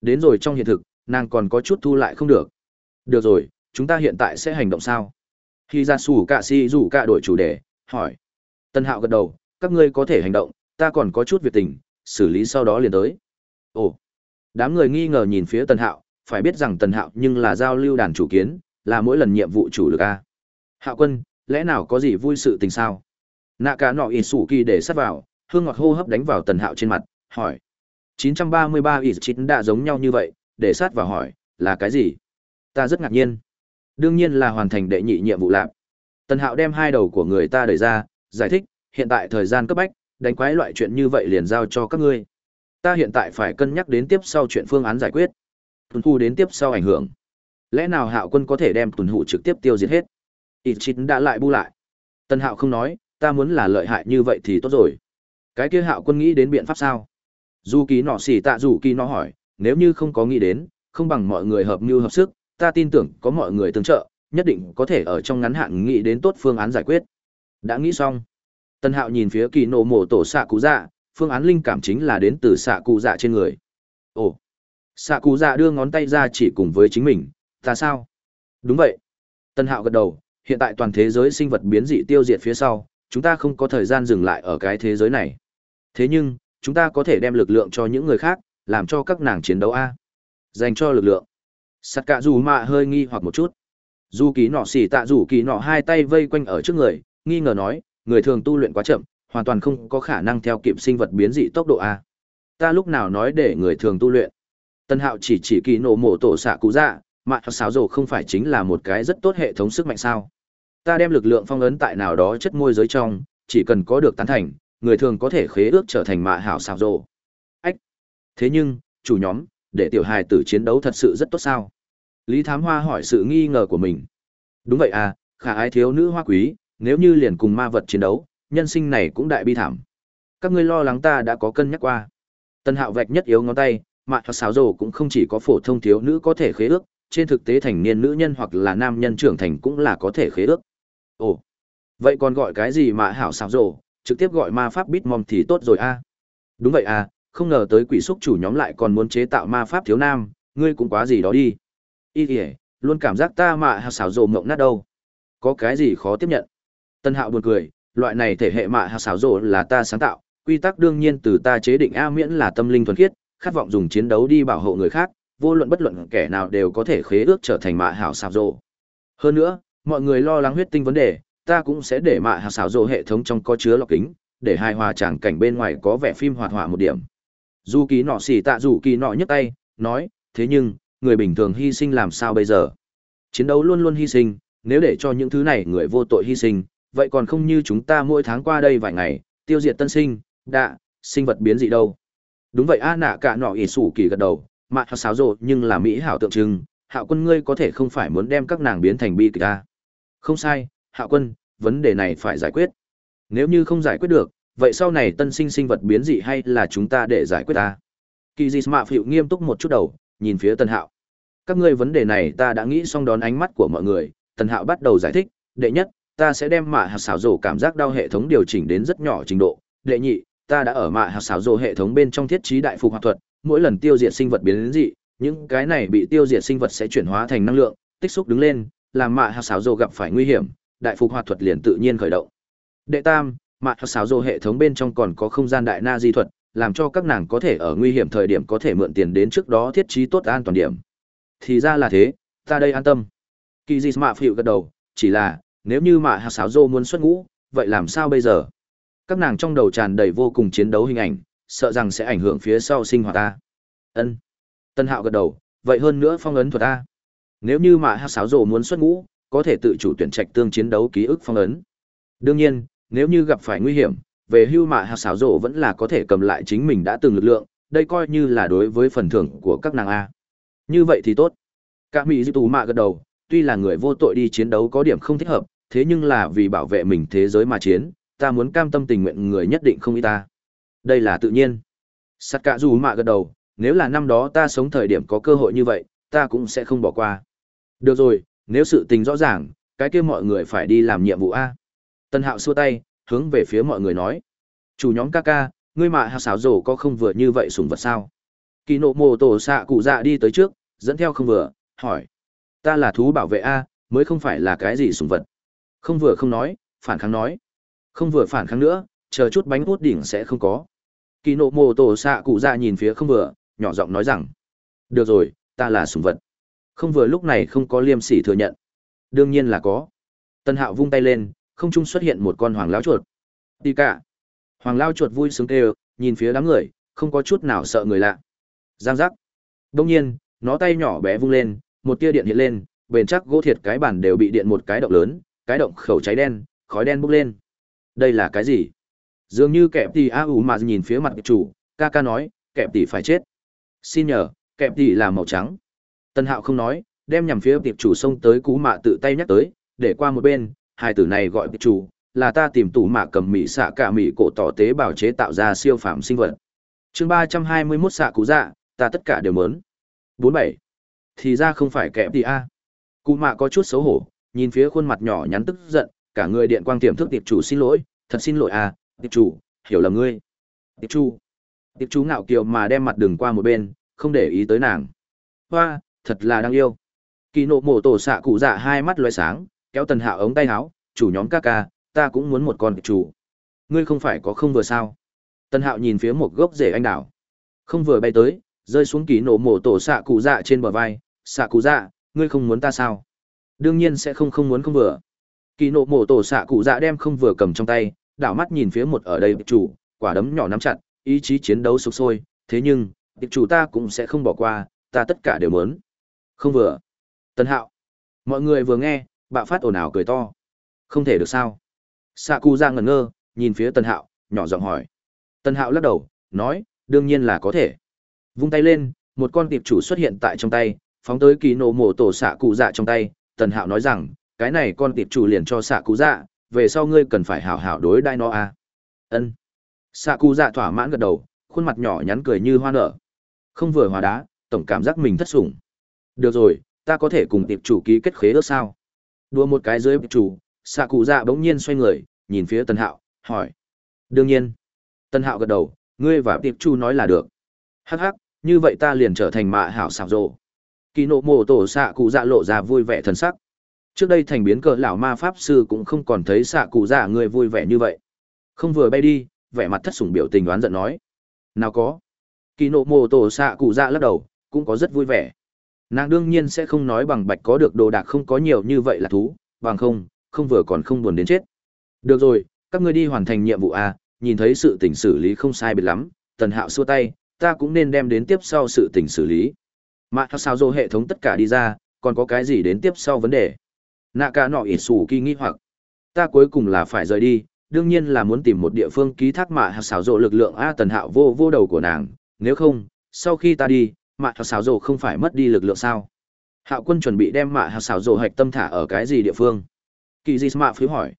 Đến rồi trong hiện thực, nàng còn có chút thu lại không được. Được rồi, chúng ta hiện tại sẽ hành động sao? Khi ra sủ cả si rủ cả đổi chủ đề, hỏi. Tân hạo gật đầu, các ngươi có thể hành động, ta còn có chút việc tình, xử lý sau đó liền tới. Ồ, đám người nghi ngờ nhìn phía Tân hạo, phải biết rằng Tần hạo nhưng là giao lưu đàn chủ kiến, là mỗi lần nhiệm vụ chủ lực A. Hạo quân, lẽ nào có gì vui sự tình sao? Nạ cả nọ ịt sủ kỳ để sát vào, hương ngọt hô hấp đánh vào Tần hạo trên mặt, hỏi. 933 ịt chín đã giống nhau như vậy, để sát vào hỏi, là cái gì? Ta rất ngạc nhiên. Đương nhiên là hoàn thành đệ nhị nhiệm vụ lạc. Tần Hạo đem hai đầu của người ta đẩy ra, giải thích, hiện tại thời gian cấp bách, đánh quái loại chuyện như vậy liền giao cho các ngươi. Ta hiện tại phải cân nhắc đến tiếp sau chuyện phương án giải quyết. Tuần thu đến tiếp sau ảnh hưởng. Lẽ nào Hạo quân có thể đem tuần hụ trực tiếp tiêu diệt hết? Ít chín đã lại bu lại. Tần Hạo không nói, ta muốn là lợi hại như vậy thì tốt rồi. Cái kia Hạo quân nghĩ đến biện pháp sao? Du kỳ nọ xỉ tạ dù kỳ nó hỏi, nếu như không có nghĩ đến, không bằng mọi người hợp mưu hợp sức, ta tin tưởng có mọi người tương trợ, nhất định có thể ở trong ngắn hạn nghĩ đến tốt phương án giải quyết. Đã nghĩ xong. Tân Hạo nhìn phía kỳ nổ mổ tổ xạ cụ dạ, phương án linh cảm chính là đến từ xạ cụ dạ trên người. Ồ. Xạ cụ dạ đưa ngón tay ra chỉ cùng với chính mình, ta sao? Đúng vậy. Tân Hạo gật đầu, hiện tại toàn thế giới sinh vật biến dị tiêu diệt phía sau, chúng ta không có thời gian dừng lại ở cái thế giới này. Thế nhưng, chúng ta có thể đem lực lượng cho những người khác, làm cho các nàng chiến đấu a dành cho lực lượng sắt cạ dù mạ hơi nghi hoặc một chút. Dù kỳ nọ xỉ tạ dù kỳ nọ hai tay vây quanh ở trước người, nghi ngờ nói, người thường tu luyện quá chậm, hoàn toàn không có khả năng theo kịp sinh vật biến dị tốc độ a. Ta lúc nào nói để người thường tu luyện? Tân hạo chỉ chỉ kỳ nổ mổ tổ xạ cụ dạ mạ xáo rổ không phải chính là một cái rất tốt hệ thống sức mạnh sao? Ta đem lực lượng phong ấn tại nào đó chất môi giới trong, chỉ cần có được tán thành, người thường có thể khế ước trở thành mạ hảo xáo rổ ách! Thế nhưng, chủ nhóm để tiểu hài tử chiến đấu thật sự rất tốt sao? Lý thám hoa hỏi sự nghi ngờ của mình. Đúng vậy à khả ái thiếu nữ hoa quý, nếu như liền cùng ma vật chiến đấu, nhân sinh này cũng đại bi thảm. Các ngươi lo lắng ta đã có cân nhắc qua. Tân hạo vạch nhất yếu ngón tay mạ hoặc xáo rồ cũng không chỉ có phổ thông thiếu nữ có thể khế ước, trên thực tế thành niên nữ nhân hoặc là nam nhân trưởng thành cũng là có thể khế ước. Ồ, vậy còn gọi cái gì mà hảo xáo rồ trực tiếp gọi ma pháp bít mom thì tốt rồi a. À? đúng vậy à không ngờ tới quỷ xúc chủ nhóm lại còn muốn chế tạo ma pháp thiếu nam, ngươi cũng quá gì đó đi. Ý kìa, luôn cảm giác ta mạ hạt xảo rồ mộng nát đâu. Có cái gì khó tiếp nhận. Tân hạo buồn cười, loại này thể hệ mạ hạt xảo rồ là ta sáng tạo, quy tắc đương nhiên từ ta chế định A miễn là tâm linh thuần khiết, khát vọng dùng chiến đấu đi bảo hộ người khác, vô luận bất luận kẻ nào đều có thể khế ước trở thành mạ hảo xảo rồ. Hơn nữa, mọi người lo lắng huyết tinh vấn đề, ta cũng sẽ để mạ hạt xảo rồ hệ thống trong có chứa lọc kính, để hài hòa tràng cảnh bên ngoài có vẻ phim hoạt họa một điểm dù kỳ nọ xỉ tạ dù kỳ nọ nhấc tay, nói, thế nhưng, người bình thường hy sinh làm sao bây giờ? Chiến đấu luôn luôn hy sinh, nếu để cho những thứ này người vô tội hy sinh, vậy còn không như chúng ta mỗi tháng qua đây vài ngày, tiêu diệt tân sinh, đạ, sinh vật biến dị đâu? Đúng vậy, a nạ cả nọ ỉ sủ kỳ gật đầu mạ hoặc xáo rộ nhưng là mỹ hảo tượng trưng, hạo quân ngươi có thể không phải muốn đem các nàng biến thành bi kịch ta? Không sai, hạo quân, vấn đề này phải giải quyết. Nếu như không giải quyết được vậy sau này tân sinh sinh vật biến dị hay là chúng ta để giải quyết ta? Kỳ dị mạ phịu nghiêm túc một chút đầu, nhìn phía tân hạo. Các ngươi vấn đề này ta đã nghĩ xong đón ánh mắt của mọi người tân hạo bắt đầu giải thích, đệ nhất, ta sẽ đem mạ hạt xảo rổ cảm giác đau hệ thống điều chỉnh đến rất nhỏ trình độ. Đệ nhị, ta đã ở mạ hạt xảo rổ hệ thống bên trong thiết trí đại phục hoạt thuật, mỗi lần tiêu diệt sinh vật biến dị, những cái này bị tiêu diệt sinh vật sẽ chuyển hóa thành năng lượng, tích xúc đứng lên, làm mạ hạt xảo rổ gặp phải nguy hiểm, đại phục hoạt thuật liền tự nhiên khởi động. Đệ tam mạ hoặc xáo rô hệ thống bên trong còn có không gian đại na di thuật, làm cho các nàng có thể ở nguy hiểm thời điểm có thể mượn tiền đến trước đó thiết trí tốt an toàn điểm. Thì ra là thế, ta đây an tâm. Kỳ dị mạ phịu gật đầu, chỉ là, nếu như mạ Hạc xáo rô muốn xuất ngũ, vậy làm sao bây giờ? Các nàng trong đầu tràn đầy vô cùng chiến đấu hình ảnh, sợ rằng sẽ ảnh hưởng phía sau sinh hoạt ta. Ân. Tân hạo gật đầu, vậy hơn nữa phong ấn thuật ta. Nếu như mạ Hạc sáo Dô muốn xuất ngũ, có thể tự chủ tuyển trạch tương chiến đấu ký ức phong ấn. Đương nhiên nếu như gặp phải nguy hiểm, về hưu mạ hạt xảo rộ vẫn là có thể cầm lại chính mình đã từng lực lượng, đây coi như là đối với phần thưởng của các nàng A. Như vậy thì tốt. Các mỹ dư tù mạ gật đầu, tuy là người vô tội đi chiến đấu có điểm không thích hợp, thế nhưng là vì bảo vệ mình thế giới mà chiến, ta muốn cam tâm tình nguyện người nhất định không y ta. Đây là tự nhiên. Sát cả dù mạ gật đầu, nếu là năm đó ta sống thời điểm có cơ hội như vậy, ta cũng sẽ không bỏ qua. Được rồi, nếu sự tình rõ ràng, cái kia mọi người phải đi làm nhiệm vụ A. Tân Hạo xua tay, hướng về phía mọi người nói. Chủ nhóm ca ca, ngươi mạ hạt xảo rổ có không vừa như vậy sủng vật sao? Kỳ nộ mồ tổ xạ cụ dạ đi tới trước, dẫn theo không vừa, hỏi. Ta là thú bảo vệ A, mới không phải là cái gì sủng vật. Không vừa không nói, phản kháng nói. Không vừa phản kháng nữa, chờ chút bánh hút đỉnh sẽ không có. Kỳ nộ mồ tổ xạ cụ dạ nhìn phía không vừa, nhỏ giọng nói rằng. Được rồi, ta là sủng vật. Không vừa lúc này không có liêm sỉ thừa nhận. Đương nhiên là có. Tân hạo vung tay lên, không trung xuất hiện một con hoàng lão chuột. Đi cả. Hoàng lao chuột vui sướng kêu, nhìn phía đám người, không có chút nào sợ người lạ. Giang giác. Đông nhiên, nó tay nhỏ bé vung lên, một tia điện hiện lên, bền chắc gỗ thiệt cái bản đều bị điện một cái động lớn, cái động khẩu cháy đen, khói đen bốc lên. Đây là cái gì? Dường như kẹp tỷ a u mà nhìn phía mặt chủ, ca ca nói, kẹp tỷ phải chết. Xin nhờ, kẹp tỷ là màu trắng. Tân Hạo không nói, đem nhằm phía tiệp chủ xông tới cú mạ tự tay nhắc tới, để qua một bên, hai tử này gọi tiệp chủ, là ta tìm tủ mạ cầm mỹ xạ cả mỹ cổ tỏ tế bào chế tạo ra siêu phạm sinh vật. Chương ba trăm hai mươi 321 xạ cụ dạ, ta tất cả đều mớn. bảy Thì ra không phải kẹp đi a. Cụ mạ có chút xấu hổ, nhìn phía khuôn mặt nhỏ nhắn tức giận, cả người điện quang tiềm thức tiệp chủ xin lỗi, thật xin lỗi à, tiệp chủ, hiểu lầm ngươi. Tiệp chủ. Tiệp chủ ngạo kiều mà đem mặt đường qua một bên, không để ý tới nàng. Hoa, thật là đáng yêu. Kỳ nộ mổ tổ xạ cụ dạ hai mắt loé sáng, kéo tần hạo ống tay áo, chủ nhóm ca ca, ta cũng muốn một con chủ. Ngươi không phải có không vừa sao? Tần hạo nhìn phía một gốc rễ anh đảo, Không vừa bay tới, rơi xuống ký nộ mổ tổ xạ cụ dạ trên bờ vai, xạ cụ dạ, ngươi không muốn ta sao? Đương nhiên sẽ không không muốn không vừa. Kỳ nộ mổ tổ xạ cụ dạ đem không vừa cầm trong tay, đảo mắt nhìn phía một ở đây chủ, quả đấm nhỏ nắm chặt, ý chí chiến đấu sục sôi, thế nhưng, địch chủ ta cũng sẽ không bỏ qua, ta tất cả đều muốn. Không vừa. tần hạo. Mọi người vừa nghe, bạo phát ồn ào cười to. Không thể được sao. Xạ cụ ra ngẩn ngơ, nhìn phía tân hạo, nhỏ giọng hỏi. Tân hạo lắc đầu, nói, đương nhiên là có thể. Vung tay lên, một con tiệp chủ xuất hiện tại trong tay, phóng tới kỳ nổ mổ tổ xạ cụ dạ trong tay, tần hạo nói rằng cái này con tiệp chủ liền cho xạ cụ dạ về sau ngươi cần phải hảo hảo đối đai nó à. ân xạ cụ dạ thỏa mãn gật đầu khuôn mặt nhỏ nhắn cười như hoa nở không vừa hòa đá tổng cảm giác mình thất sủng được rồi ta có thể cùng tiệp chủ ký kết khế ước sao đua một cái dưới chủ, xạ cụ dạ bỗng nhiên xoay người, nhìn phía tần hạo, hỏi. Đương nhiên. Tân hạo gật đầu, ngươi và tiệp chu nói là được. Hắc hắc, như vậy ta liền trở thành mạ hảo xảo rộ. Kỳ nộ mộ tổ xạ cụ dạ lộ ra vui vẻ thân sắc. Trước đây thành biến cỡ lão ma pháp sư cũng không còn thấy xạ cụ dạ người vui vẻ như vậy. Không vừa bay đi, vẻ mặt thất sủng biểu tình đoán giận nói. Nào có. Kỳ nộ mộ tổ xạ cụ dạ lắc đầu, cũng có rất vui vẻ nàng đương nhiên sẽ không nói bằng bạch có được đồ đạc không có nhiều như vậy là thú bằng không không vừa còn không buồn đến chết được rồi các ngươi đi hoàn thành nhiệm vụ a nhìn thấy sự tình xử lý không sai biệt lắm tần hạo xua tay ta cũng nên đem đến tiếp sau sự tình xử lý Mà sao dô hệ thống tất cả đi ra, còn có cái gì đến tiếp sau vấn đề? Nạ cả nọ ỉ sủ kỳ nghi hoặc. Ta cuối cùng là phải rời đi, đương nhiên là muốn tìm một địa phương ký thác mạ hạt xảo rộ lực lượng A tần hạo vô vô đầu của nàng, nếu không, sau khi ta đi, mạ hạt xảo rồ không phải mất đi lực lượng sao? Hạo quân chuẩn bị đem mạ hạt xảo rồ hạch tâm thả ở cái gì địa phương? Kỳ di mạ phiếu hỏi.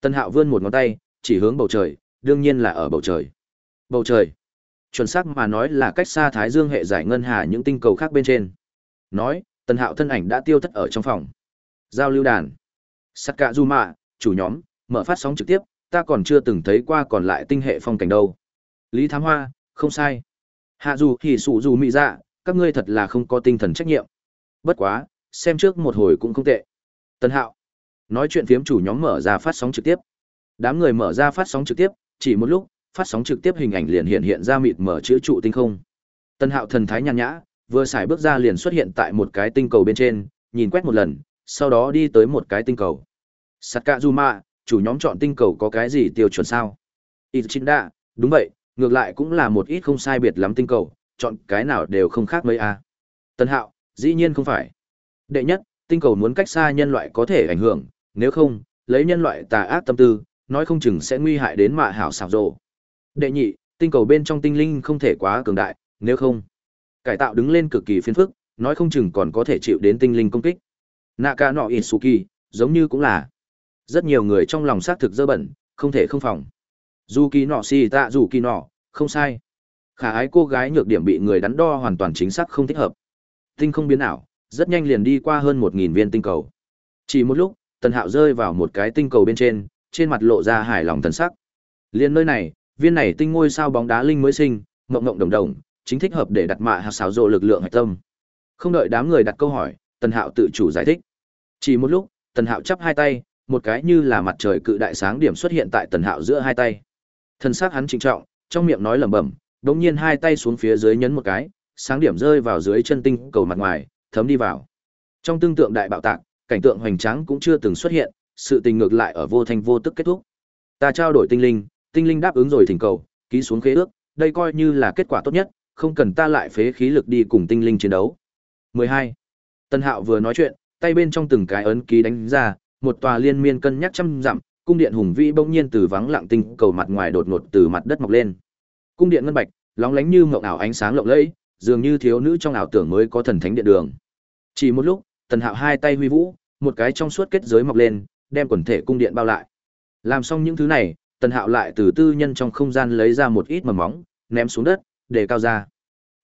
Tần hạo vươn một ngón tay, chỉ hướng bầu trời, đương nhiên là ở bầu trời. Bầu trời chuẩn xác mà nói là cách xa thái dương hệ giải ngân hà những tinh cầu khác bên trên nói tần hạo thân ảnh đã tiêu thất ở trong phòng giao lưu đàn Sắt cạ du mạ chủ nhóm mở phát sóng trực tiếp ta còn chưa từng thấy qua còn lại tinh hệ phong cảnh đâu lý thám hoa không sai hạ dù thì sụ dù mị dạ các ngươi thật là không có tinh thần trách nhiệm bất quá xem trước một hồi cũng không tệ tân hạo nói chuyện phiếm chủ nhóm mở ra phát sóng trực tiếp đám người mở ra phát sóng trực tiếp chỉ một lúc phát sóng trực tiếp hình ảnh liền hiện hiện ra mịt mở chữ trụ tinh không. Tân Hạo thần thái nhàn nhã, vừa xài bước ra liền xuất hiện tại một cái tinh cầu bên trên, nhìn quét một lần, sau đó đi tới một cái tinh cầu. Sakazuma, chủ nhóm chọn tinh cầu có cái gì tiêu chuẩn sao? Ichinda, đúng vậy, ngược lại cũng là một ít không sai biệt lắm tinh cầu, chọn cái nào đều không khác mấy a. Tân Hạo, dĩ nhiên không phải. Đệ nhất, tinh cầu muốn cách xa nhân loại có thể ảnh hưởng, nếu không, lấy nhân loại tà ác tâm tư, nói không chừng sẽ nguy hại đến mạ hảo xảo rộ Đệ nhị, tinh cầu bên trong tinh linh không thể quá cường đại, nếu không, cải tạo đứng lên cực kỳ phiền phức, nói không chừng còn có thể chịu đến tinh linh công kích. Naka su Isuki, giống như cũng là. Rất nhiều người trong lòng xác thực dơ bẩn, không thể không phòng. Dù kỳ nọ si tạ dù kỳ nọ, không sai. Khả ái cô gái nhược điểm bị người đắn đo hoàn toàn chính xác không thích hợp. Tinh không biến ảo, rất nhanh liền đi qua hơn một nghìn viên tinh cầu. Chỉ một lúc, Tần Hạo rơi vào một cái tinh cầu bên trên, trên mặt lộ ra hài lòng thần sắc. Liên nơi này, viên này tinh ngôi sao bóng đá linh mới sinh, mộng mộng đồng đồng, chính thích hợp để đặt mạ hạt xáo rộ lực lượng hạch tâm. Không đợi đám người đặt câu hỏi, Tần Hạo tự chủ giải thích. Chỉ một lúc, Tần Hạo chắp hai tay, một cái như là mặt trời cự đại sáng điểm xuất hiện tại Tần Hạo giữa hai tay. Thân xác hắn trịnh trọng, trong miệng nói lẩm bẩm, đống nhiên hai tay xuống phía dưới nhấn một cái, sáng điểm rơi vào dưới chân tinh cầu mặt ngoài, thấm đi vào. Trong tương tượng đại bạo tạc, cảnh tượng hoành tráng cũng chưa từng xuất hiện, sự tình ngược lại ở vô thanh vô tức kết thúc. Ta trao đổi tinh linh, tinh linh đáp ứng rồi thỉnh cầu, ký xuống khế ước, đây coi như là kết quả tốt nhất, không cần ta lại phế khí lực đi cùng tinh linh chiến đấu. 12. Tân Hạo vừa nói chuyện, tay bên trong từng cái ấn ký đánh ra, một tòa liên miên cân nhắc trăm dặm, cung điện hùng vĩ bỗng nhiên từ vắng lặng tinh cầu mặt ngoài đột ngột từ mặt đất mọc lên. Cung điện ngân bạch, lóng lánh như mộng ảo ánh sáng lộng lẫy, dường như thiếu nữ trong ảo tưởng mới có thần thánh điện đường. Chỉ một lúc, Tần Hạo hai tay huy vũ, một cái trong suốt kết giới mọc lên, đem quần thể cung điện bao lại. Làm xong những thứ này, Tần Hạo lại từ tư nhân trong không gian lấy ra một ít mầm móng, ném xuống đất, để cao ra.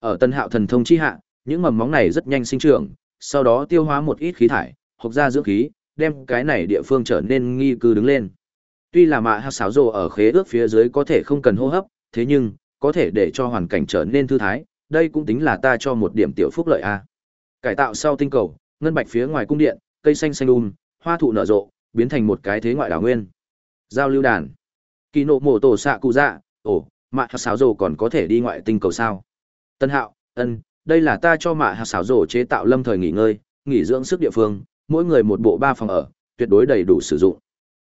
Ở Tần Hạo thần thông chi hạ, những mầm móng này rất nhanh sinh trưởng, sau đó tiêu hóa một ít khí thải, hoặc ra dưỡng khí, đem cái này địa phương trở nên nghi cư đứng lên. Tuy là mạ hát xáo rồ ở khế ước phía dưới có thể không cần hô hấp, thế nhưng, có thể để cho hoàn cảnh trở nên thư thái, đây cũng tính là ta cho một điểm tiểu phúc lợi a. Cải tạo sau tinh cầu, ngân bạch phía ngoài cung điện, cây xanh xanh um, hoa thụ nở rộ, biến thành một cái thế ngoại đảo nguyên. Giao lưu đàn. Kỳ nộ mổ tổ xạ cụ dạ, ồ, mạ hạt xáo rồ còn có thể đi ngoại tinh cầu sao? Tân Hạo, ân, đây là ta cho mạ hạt xáo rồ chế tạo lâm thời nghỉ ngơi, nghỉ dưỡng sức địa phương, mỗi người một bộ ba phòng ở, tuyệt đối đầy đủ sử dụng.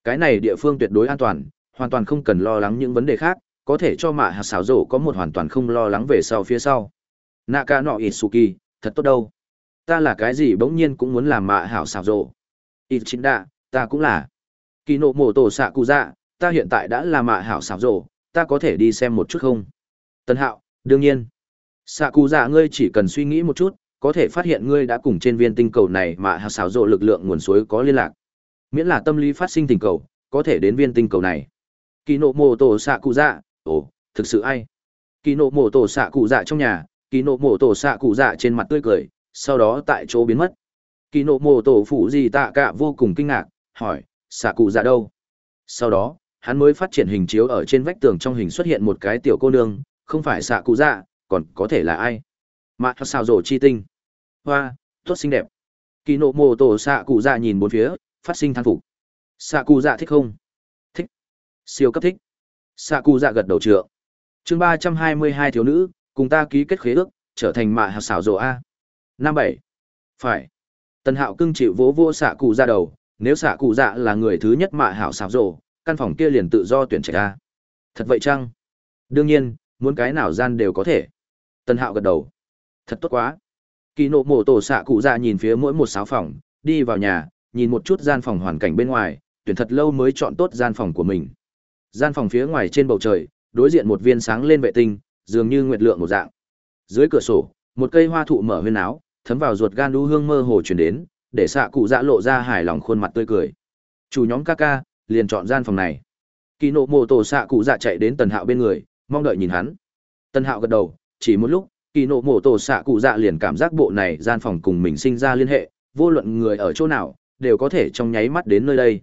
Cái này địa phương tuyệt đối an toàn, hoàn toàn không cần lo lắng những vấn đề khác, có thể cho mạ hạt xáo rổ có một hoàn toàn không lo lắng về sau phía sau. nạ ca nọ ít su kỳ thật tốt đâu. Ta là cái gì bỗng nhiên cũng muốn làm mạ hảo xảo rổ. đạ ta cũng là. Kỳ nộ mổ tổ xạ cụ dạ, ta hiện tại đã là mạ hảo xảo rổ, ta có thể đi xem một chút không? Tân hạo, đương nhiên. Xạ cụ dạ ngươi chỉ cần suy nghĩ một chút, có thể phát hiện ngươi đã cùng trên viên tinh cầu này mạ hảo xảo rộ lực lượng nguồn suối có liên lạc miễn là tâm lý phát sinh tình cầu có thể đến viên tinh cầu này kỳ nộ mổ tổ xạ cụ dạ ồ, thực sự ai? Kỳ nộ mổ tổ xạ cụ dạ trong nhà kỳ nộ mổ tổ xạ cụ dạ trên mặt tươi cười, sau đó tại chỗ biến mất. Kỳ nộ mổ tổ phụ gì tạ cả vô cùng kinh ngạc, hỏi, xạ cụ dạ đâu? Sau đó, hắn mới phát triển hình chiếu ở trên vách tường trong hình xuất hiện một cái tiểu cô nương, không phải xạ cụ dạ còn có thể là ai? Mà sao rổ chi tinh? Hoa, tốt xinh đẹp. Kỳ nộ mô tổ xạ cụ dạ nhìn bốn phía, phát sinh thán phục. Xạ cụ dạ thích không? Thích. Siêu cấp thích xạ cụ dạ gật đầu trượng. Chương ba trăm hai mươi hai thiếu nữ, cùng ta ký kết khế ước, trở thành mạ hạt xảo rộ a. Năm bảy. Phải. Tần hạo cưng chịu vỗ vô xạ cụ dạ đầu, nếu xạ cụ dạ là người thứ nhất mạ hảo xảo rộ căn phòng kia liền tự do tuyển trạch a. Thật vậy chăng? Đương nhiên, muốn cái nào gian đều có thể. Tần hạo gật đầu. Thật tốt quá. Kỳ nộ mổ tổ xạ cụ dạ nhìn phía mỗi một sáu phòng, đi vào nhà, nhìn một chút gian phòng hoàn cảnh bên ngoài, tuyển thật lâu mới chọn tốt gian phòng của mình gian phòng phía ngoài trên bầu trời, đối diện một viên sáng lên vệ tinh, dường như nguyệt lượng một dạng. Dưới cửa sổ, một cây hoa thụ mở huyên áo, thấm vào ruột gan đu hương mơ hồ chuyển đến, để xạ cụ dạ lộ ra hài lòng khuôn mặt tươi cười. Chủ nhóm ca ca, liền chọn gian phòng này. Kỳ nộ mô tổ xạ cụ dạ chạy đến tần hạo bên người, mong đợi nhìn hắn. Tần hạo gật đầu, chỉ một lúc, kỳ nộ mô tổ xạ cụ dạ liền cảm giác bộ này gian phòng cùng mình sinh ra liên hệ, vô luận người ở chỗ nào, đều có thể trong nháy mắt đến nơi đây.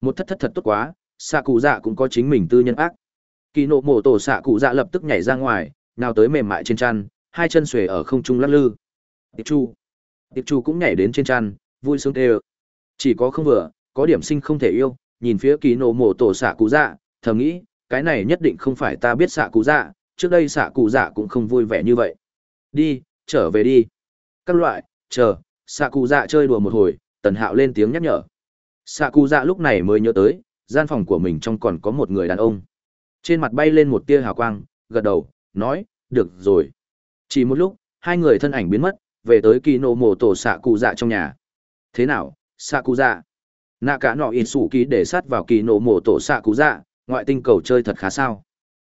Một thất thất thật tốt quá xạ cụ dạ cũng có chính mình tư nhân ác. Kỳ nộ mổ tổ xạ cụ dạ lập tức nhảy ra ngoài, nào tới mềm mại trên chăn, hai chân xuề ở không trung lắc lư. Tiệp chu. Tiệp chu cũng nhảy đến trên chăn, vui sướng tê chỉ có không vừa, có điểm sinh không thể yêu, nhìn phía kỳ nộ mổ tổ xạ cụ dạ thầm nghĩ, cái này nhất định không phải ta biết xạ cụ dạ trước đây xạ cụ dạ cũng không vui vẻ như vậy. Đi, trở về đi. Các loại, chờ, xạ cụ dạ chơi đùa một hồi, tần hạo lên tiếng nhắc nhở. Xạ cụ dạ lúc này mới nhớ tới gian phòng của mình trong còn có một người đàn ông. Trên mặt bay lên một tia hào quang gật đầu nói được rồi. Chỉ một lúc hai người thân ảnh biến mất về tới kỳ nộ mổ tổ xạ cụ dạ trong nhà. Thế nào xạ cụ dạ nạ cả nọ in sủ ký để sát vào kỳ nộ mổ tổ xạ cụ dạ ngoại tinh cầu chơi thật khá sao?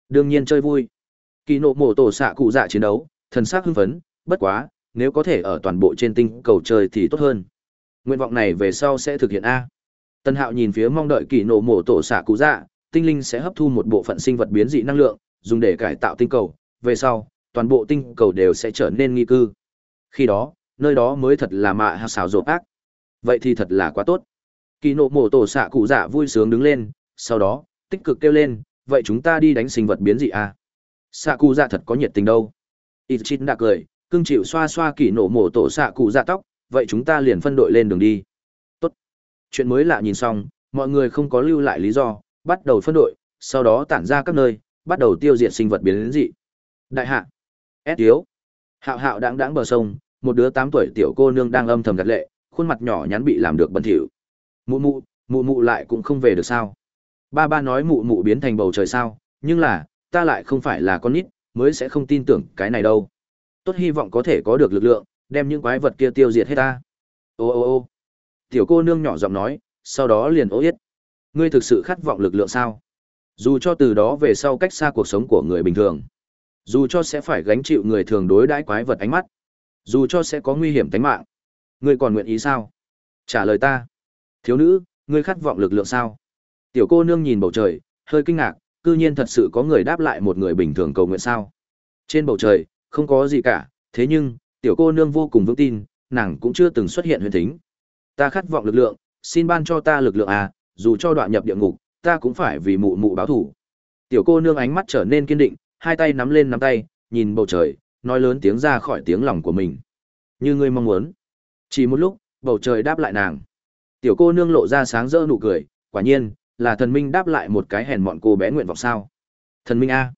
Đương nhiên chơi vui. Kỳ nộ mổ tổ xạ cụ dạ chiến đấu thần sắc hưng phấn, bất quá, nếu có thể ở toàn bộ trên tinh cầu chơi thì tốt hơn. Nguyện vọng này về sau sẽ thực hiện A. Tân Hạo nhìn phía mong đợi kỳ nổ mổ tổ xạ cụ dạ, tinh linh sẽ hấp thu một bộ phận sinh vật biến dị năng lượng, dùng để cải tạo tinh cầu, về sau, toàn bộ tinh cầu đều sẽ trở nên nghi cư. Khi đó, nơi đó mới thật là mạ hạ xảo rộp ác. Vậy thì thật là quá tốt. Kỳ nộ mổ tổ xạ cụ dạ vui sướng đứng lên, sau đó, tích cực kêu lên, vậy chúng ta đi đánh sinh vật biến dị à? Xạ cụ dạ thật có nhiệt tình đâu ít chít đã cười cưng chịu xoa xoa kỳ nổ mổ tổ xạ cụ dạ tóc vậy chúng ta liền phân đội lên đường đi. Chuyện mới lạ nhìn xong, mọi người không có lưu lại lý do, bắt đầu phân đội, sau đó tản ra các nơi, bắt đầu tiêu diệt sinh vật biến đến dị. Đại hạ. Ét yếu. Hạo hạo đáng đáng bờ sông, một đứa 8 tuổi tiểu cô nương đang âm thầm gật lệ, khuôn mặt nhỏ nhắn bị làm được bẩn thỉu. Mụ mụ, mụ mụ lại cũng không về được sao? Ba ba nói mụ mụ biến thành bầu trời sao, nhưng là, ta lại không phải là con nít, mới sẽ không tin tưởng cái này đâu. Tốt hy vọng có thể có được lực lượng, đem những quái vật kia tiêu diệt hết ta. Ô ô ô. Tiểu cô nương nhỏ giọng nói, sau đó liền ố yết. Ngươi thực sự khát vọng lực lượng sao? Dù cho từ đó về sau cách xa cuộc sống của người bình thường, dù cho sẽ phải gánh chịu người thường đối đãi quái vật ánh mắt, dù cho sẽ có nguy hiểm tính mạng, ngươi còn nguyện ý sao? Trả lời ta. Thiếu nữ, ngươi khát vọng lực lượng sao? Tiểu cô nương nhìn bầu trời, hơi kinh ngạc, cư nhiên thật sự có người đáp lại một người bình thường cầu nguyện sao? Trên bầu trời, không có gì cả, thế nhưng, tiểu cô nương vô cùng vững tin, nàng cũng chưa từng xuất hiện huyền thính. Ta khát vọng lực lượng, xin ban cho ta lực lượng à, dù cho đoạn nhập địa ngục, ta cũng phải vì mụ mụ báo thủ. Tiểu cô nương ánh mắt trở nên kiên định, hai tay nắm lên nắm tay, nhìn bầu trời, nói lớn tiếng ra khỏi tiếng lòng của mình. Như ngươi mong muốn. Chỉ một lúc, bầu trời đáp lại nàng. Tiểu cô nương lộ ra sáng rỡ nụ cười, quả nhiên, là thần minh đáp lại một cái hèn mọn cô bé nguyện vọng sao. Thần minh A.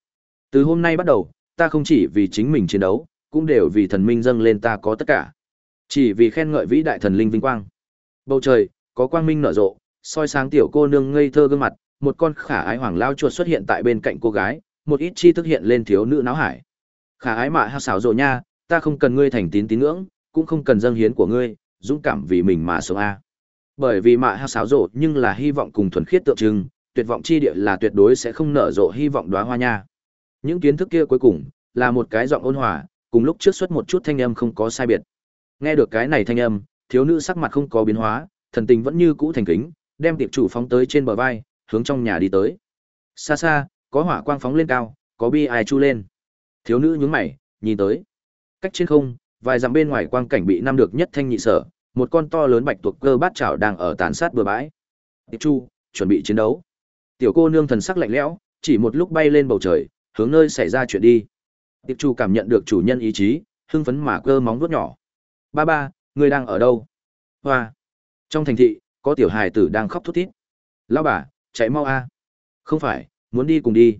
Từ hôm nay bắt đầu, ta không chỉ vì chính mình chiến đấu, cũng đều vì thần minh dâng lên ta có tất cả. Chỉ vì khen ngợi vĩ đại thần linh vinh quang. Bầu trời, có quang minh nở rộ, soi sáng tiểu cô nương ngây thơ gương mặt, một con khả ái hoàng lao chuột xuất hiện tại bên cạnh cô gái, một ít chi thức hiện lên thiếu nữ náo hải. Khả ái mạ ha xảo rộ nha, ta không cần ngươi thành tín tín ngưỡng, cũng không cần dâng hiến của ngươi, dũng cảm vì mình mà sống a. Bởi vì mạ ha xảo rộ nhưng là hy vọng cùng thuần khiết tượng trưng, tuyệt vọng chi địa là tuyệt đối sẽ không nở rộ hy vọng đóa hoa nha. Những kiến thức kia cuối cùng là một cái giọng ôn hòa, cùng lúc trước xuất một chút thanh âm không có sai biệt. Nghe được cái này thanh âm, thiếu nữ sắc mặt không có biến hóa, thần tình vẫn như cũ thành kính, đem tiệp chủ phóng tới trên bờ vai, hướng trong nhà đi tới. Xa xa, có hỏa quang phóng lên cao, có bi ai chu lên. Thiếu nữ nhướng mày, nhìn tới. Cách trên không, vài dặm bên ngoài quang cảnh bị năm được nhất thanh nhị sở, một con to lớn bạch tuộc cơ bát chảo đang ở tàn sát bừa bãi. Tiệp chu, chuẩn bị chiến đấu. Tiểu cô nương thần sắc lạnh lẽo, chỉ một lúc bay lên bầu trời, hướng nơi xảy ra chuyện đi. Tiệp chu cảm nhận được chủ nhân ý chí, hưng phấn mà cơ móng vuốt nhỏ. Ba ba, ngươi đang ở đâu? Hoa. Trong thành thị, có tiểu hài tử đang khóc thút thít. Lão bà, chạy mau a. Không phải, muốn đi cùng đi.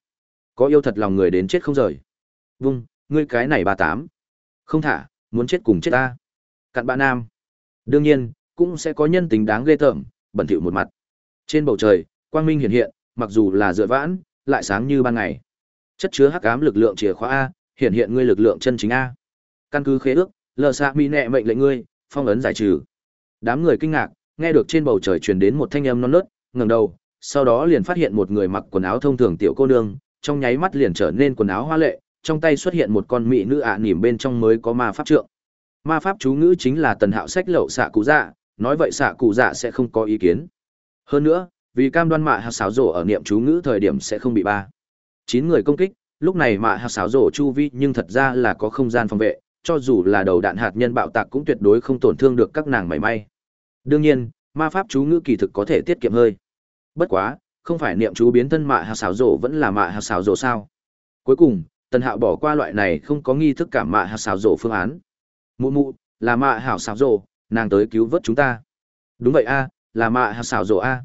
Có yêu thật lòng người đến chết không rời. Vung, ngươi cái này ba tám. Không thả, muốn chết cùng chết ta. Cặn bạn nam. Đương nhiên, cũng sẽ có nhân tính đáng ghê tởm, bẩn thỉu một mặt. Trên bầu trời, quang minh hiện hiện, mặc dù là dựa vãn, lại sáng như ban ngày. Chất chứa hắc ám lực lượng chìa khóa A, hiện hiện ngươi lực lượng chân chính A. Căn cứ khế ước, lờ xạ mỹ nẹ mệnh lệnh ngươi, phong ấn giải trừ. Đám người kinh ngạc, nghe được trên bầu trời truyền đến một thanh âm non nớt, ngẩng đầu, sau đó liền phát hiện một người mặc quần áo thông thường tiểu cô nương, trong nháy mắt liền trở nên quần áo hoa lệ, trong tay xuất hiện một con mỹ nữ ạ à nỉm bên trong mới có ma pháp trượng. Ma pháp chú ngữ chính là tần hạo sách lậu xạ cụ dạ, nói vậy xạ cụ dạ sẽ không có ý kiến. Hơn nữa, vì cam đoan mạ hạt xáo rổ ở niệm chú ngữ thời điểm sẽ không bị ba. Chín người công kích, lúc này mạ hạt xáo rổ chu vi nhưng thật ra là có không gian phòng vệ, cho dù là đầu đạn hạt nhân bạo tạc cũng tuyệt đối không tổn thương được các nàng mảy may. Đương nhiên, ma pháp chú ngữ kỳ thực có thể tiết kiệm hơi. Bất quá, không phải niệm chú biến thân mạ hạt xảo rổ vẫn là mạ hạt xảo rổ sao? Cuối cùng, Tần Hạo bỏ qua loại này không có nghi thức cảm mạ hạt xảo rổ phương án. Mụ mụ, là mạ hảo xảo rổ, nàng tới cứu vớt chúng ta. Đúng vậy a, là mạ hạt xảo rổ a.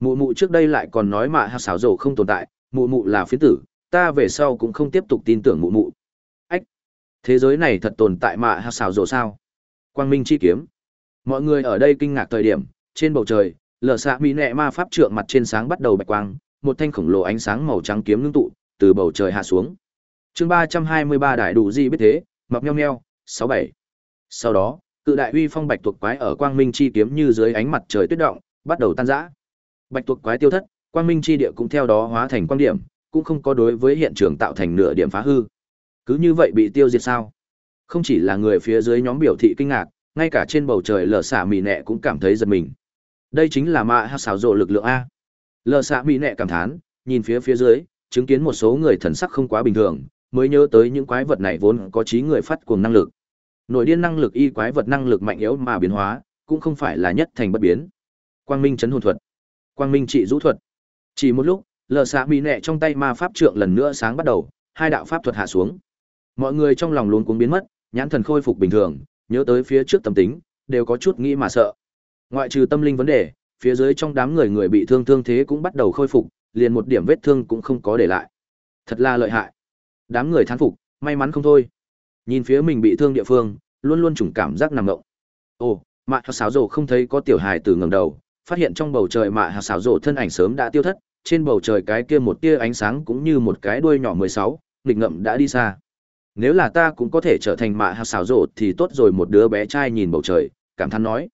Mụ mụ trước đây lại còn nói mạ hạt xảo rổ không tồn tại, mụ mụ là phiến tử, ta về sau cũng không tiếp tục tin tưởng mụ mụ. Thế giới này thật tồn tại mạ hạ xảo rồ sao? Quang Minh chi kiếm. Mọi người ở đây kinh ngạc thời điểm, trên bầu trời, lở xạ mỹ nệ ma pháp trượng mặt trên sáng bắt đầu bạch quang, một thanh khổng lồ ánh sáng màu trắng kiếm ngưng tụ, từ bầu trời hạ xuống. Chương ba trăm hai mươi ba đại đủ gì biết thế, mập nheo nheo, sáu bảy. Sau đó, cự đại uy phong bạch tuộc quái ở quang minh chi kiếm như dưới ánh mặt trời tuyết động, bắt đầu tan rã. Bạch tuộc quái tiêu thất, quang minh chi địa cũng theo đó hóa thành quang điểm, cũng không có đối với hiện trường tạo thành nửa điểm phá hư. Cứ như vậy bị tiêu diệt sao? Không chỉ là người phía dưới nhóm biểu thị kinh ngạc, ngay cả trên bầu trời lở xạ mì nẹ cũng cảm thấy giật mình. Đây chính là mạ hát xảo rộ lực lượng a. Lở xạ mì nẹ cảm thán nhìn phía phía dưới chứng kiến một số người thần sắc không quá bình thường mới nhớ tới những quái vật này vốn có trí người phát cuồng năng lực. Nội điên năng lực y quái vật năng lực mạnh yếu mà biến hóa cũng không phải là nhất thành bất biến. Quang minh chấn hồn thuật. Quang minh trị rũ thuật. Chỉ một lúc lờ xạ mỹ nẹ trong tay ma pháp trượng lần nữa sáng bắt đầu hai đạo pháp thuật hạ xuống mọi người trong lòng luôn cuống biến mất nhãn thần khôi phục bình thường nhớ tới phía trước tâm tính, đều có chút nghĩ mà sợ. Ngoại trừ tâm linh vấn đề, phía dưới trong đám người người bị thương thương thế cũng bắt đầu khôi phục, liền một điểm vết thương cũng không có để lại. Thật là lợi hại. Đám người thán phục, may mắn không thôi. Nhìn phía mình bị thương địa phương, luôn luôn trùng cảm giác nằm ngộng. Ồ, mạ sáo rổ không thấy có tiểu hài từ ngầm đầu, phát hiện trong bầu trời mạ sáo rổ thân ảnh sớm đã tiêu thất, trên bầu trời cái kia một tia ánh sáng cũng như một cái đuôi nhỏ 16, nghịch ngậm đã đi xa. Nếu là ta cũng có thể trở thành mạ hạt xảo rộ thì tốt rồi một đứa bé trai nhìn bầu trời, cảm thán nói.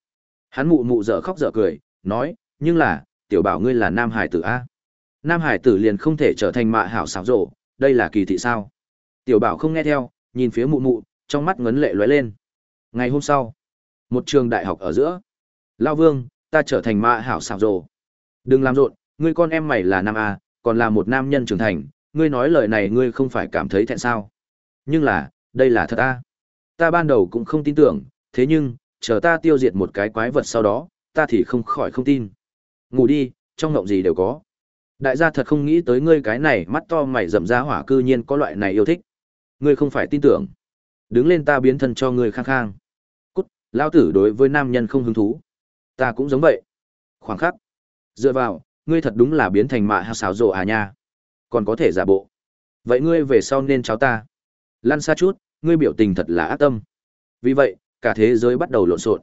Hắn mụ mụ dở khóc dở cười, nói, nhưng là, tiểu bảo ngươi là nam hải tử A. Nam hải tử liền không thể trở thành mạ hảo xảo rộ, đây là kỳ thị sao. Tiểu bảo không nghe theo, nhìn phía mụ mụ, trong mắt ngấn lệ lóe lên. Ngày hôm sau, một trường đại học ở giữa. Lao vương, ta trở thành mạ hảo xảo rộ. Đừng làm rộn, ngươi con em mày là nam A, còn là một nam nhân trưởng thành, ngươi nói lời này ngươi không phải cảm thấy thẹn sao. Nhưng là, đây là thật à? Ta ban đầu cũng không tin tưởng, thế nhưng, chờ ta tiêu diệt một cái quái vật sau đó, ta thì không khỏi không tin. Ngủ đi, trong ngộng gì đều có. Đại gia thật không nghĩ tới ngươi cái này mắt to mày rậm ra hỏa cư nhiên có loại này yêu thích. Ngươi không phải tin tưởng. Đứng lên ta biến thân cho ngươi khang khang. Cút, lao tử đối với nam nhân không hứng thú. Ta cũng giống vậy. Khoảng khắc. Dựa vào, ngươi thật đúng là biến thành mạ hào xáo rộ à nha. Còn có thể giả bộ. Vậy ngươi về sau nên cháu ta. Lăn xa chút, ngươi biểu tình thật là ác tâm. Vì vậy, cả thế giới bắt đầu lộn xộn.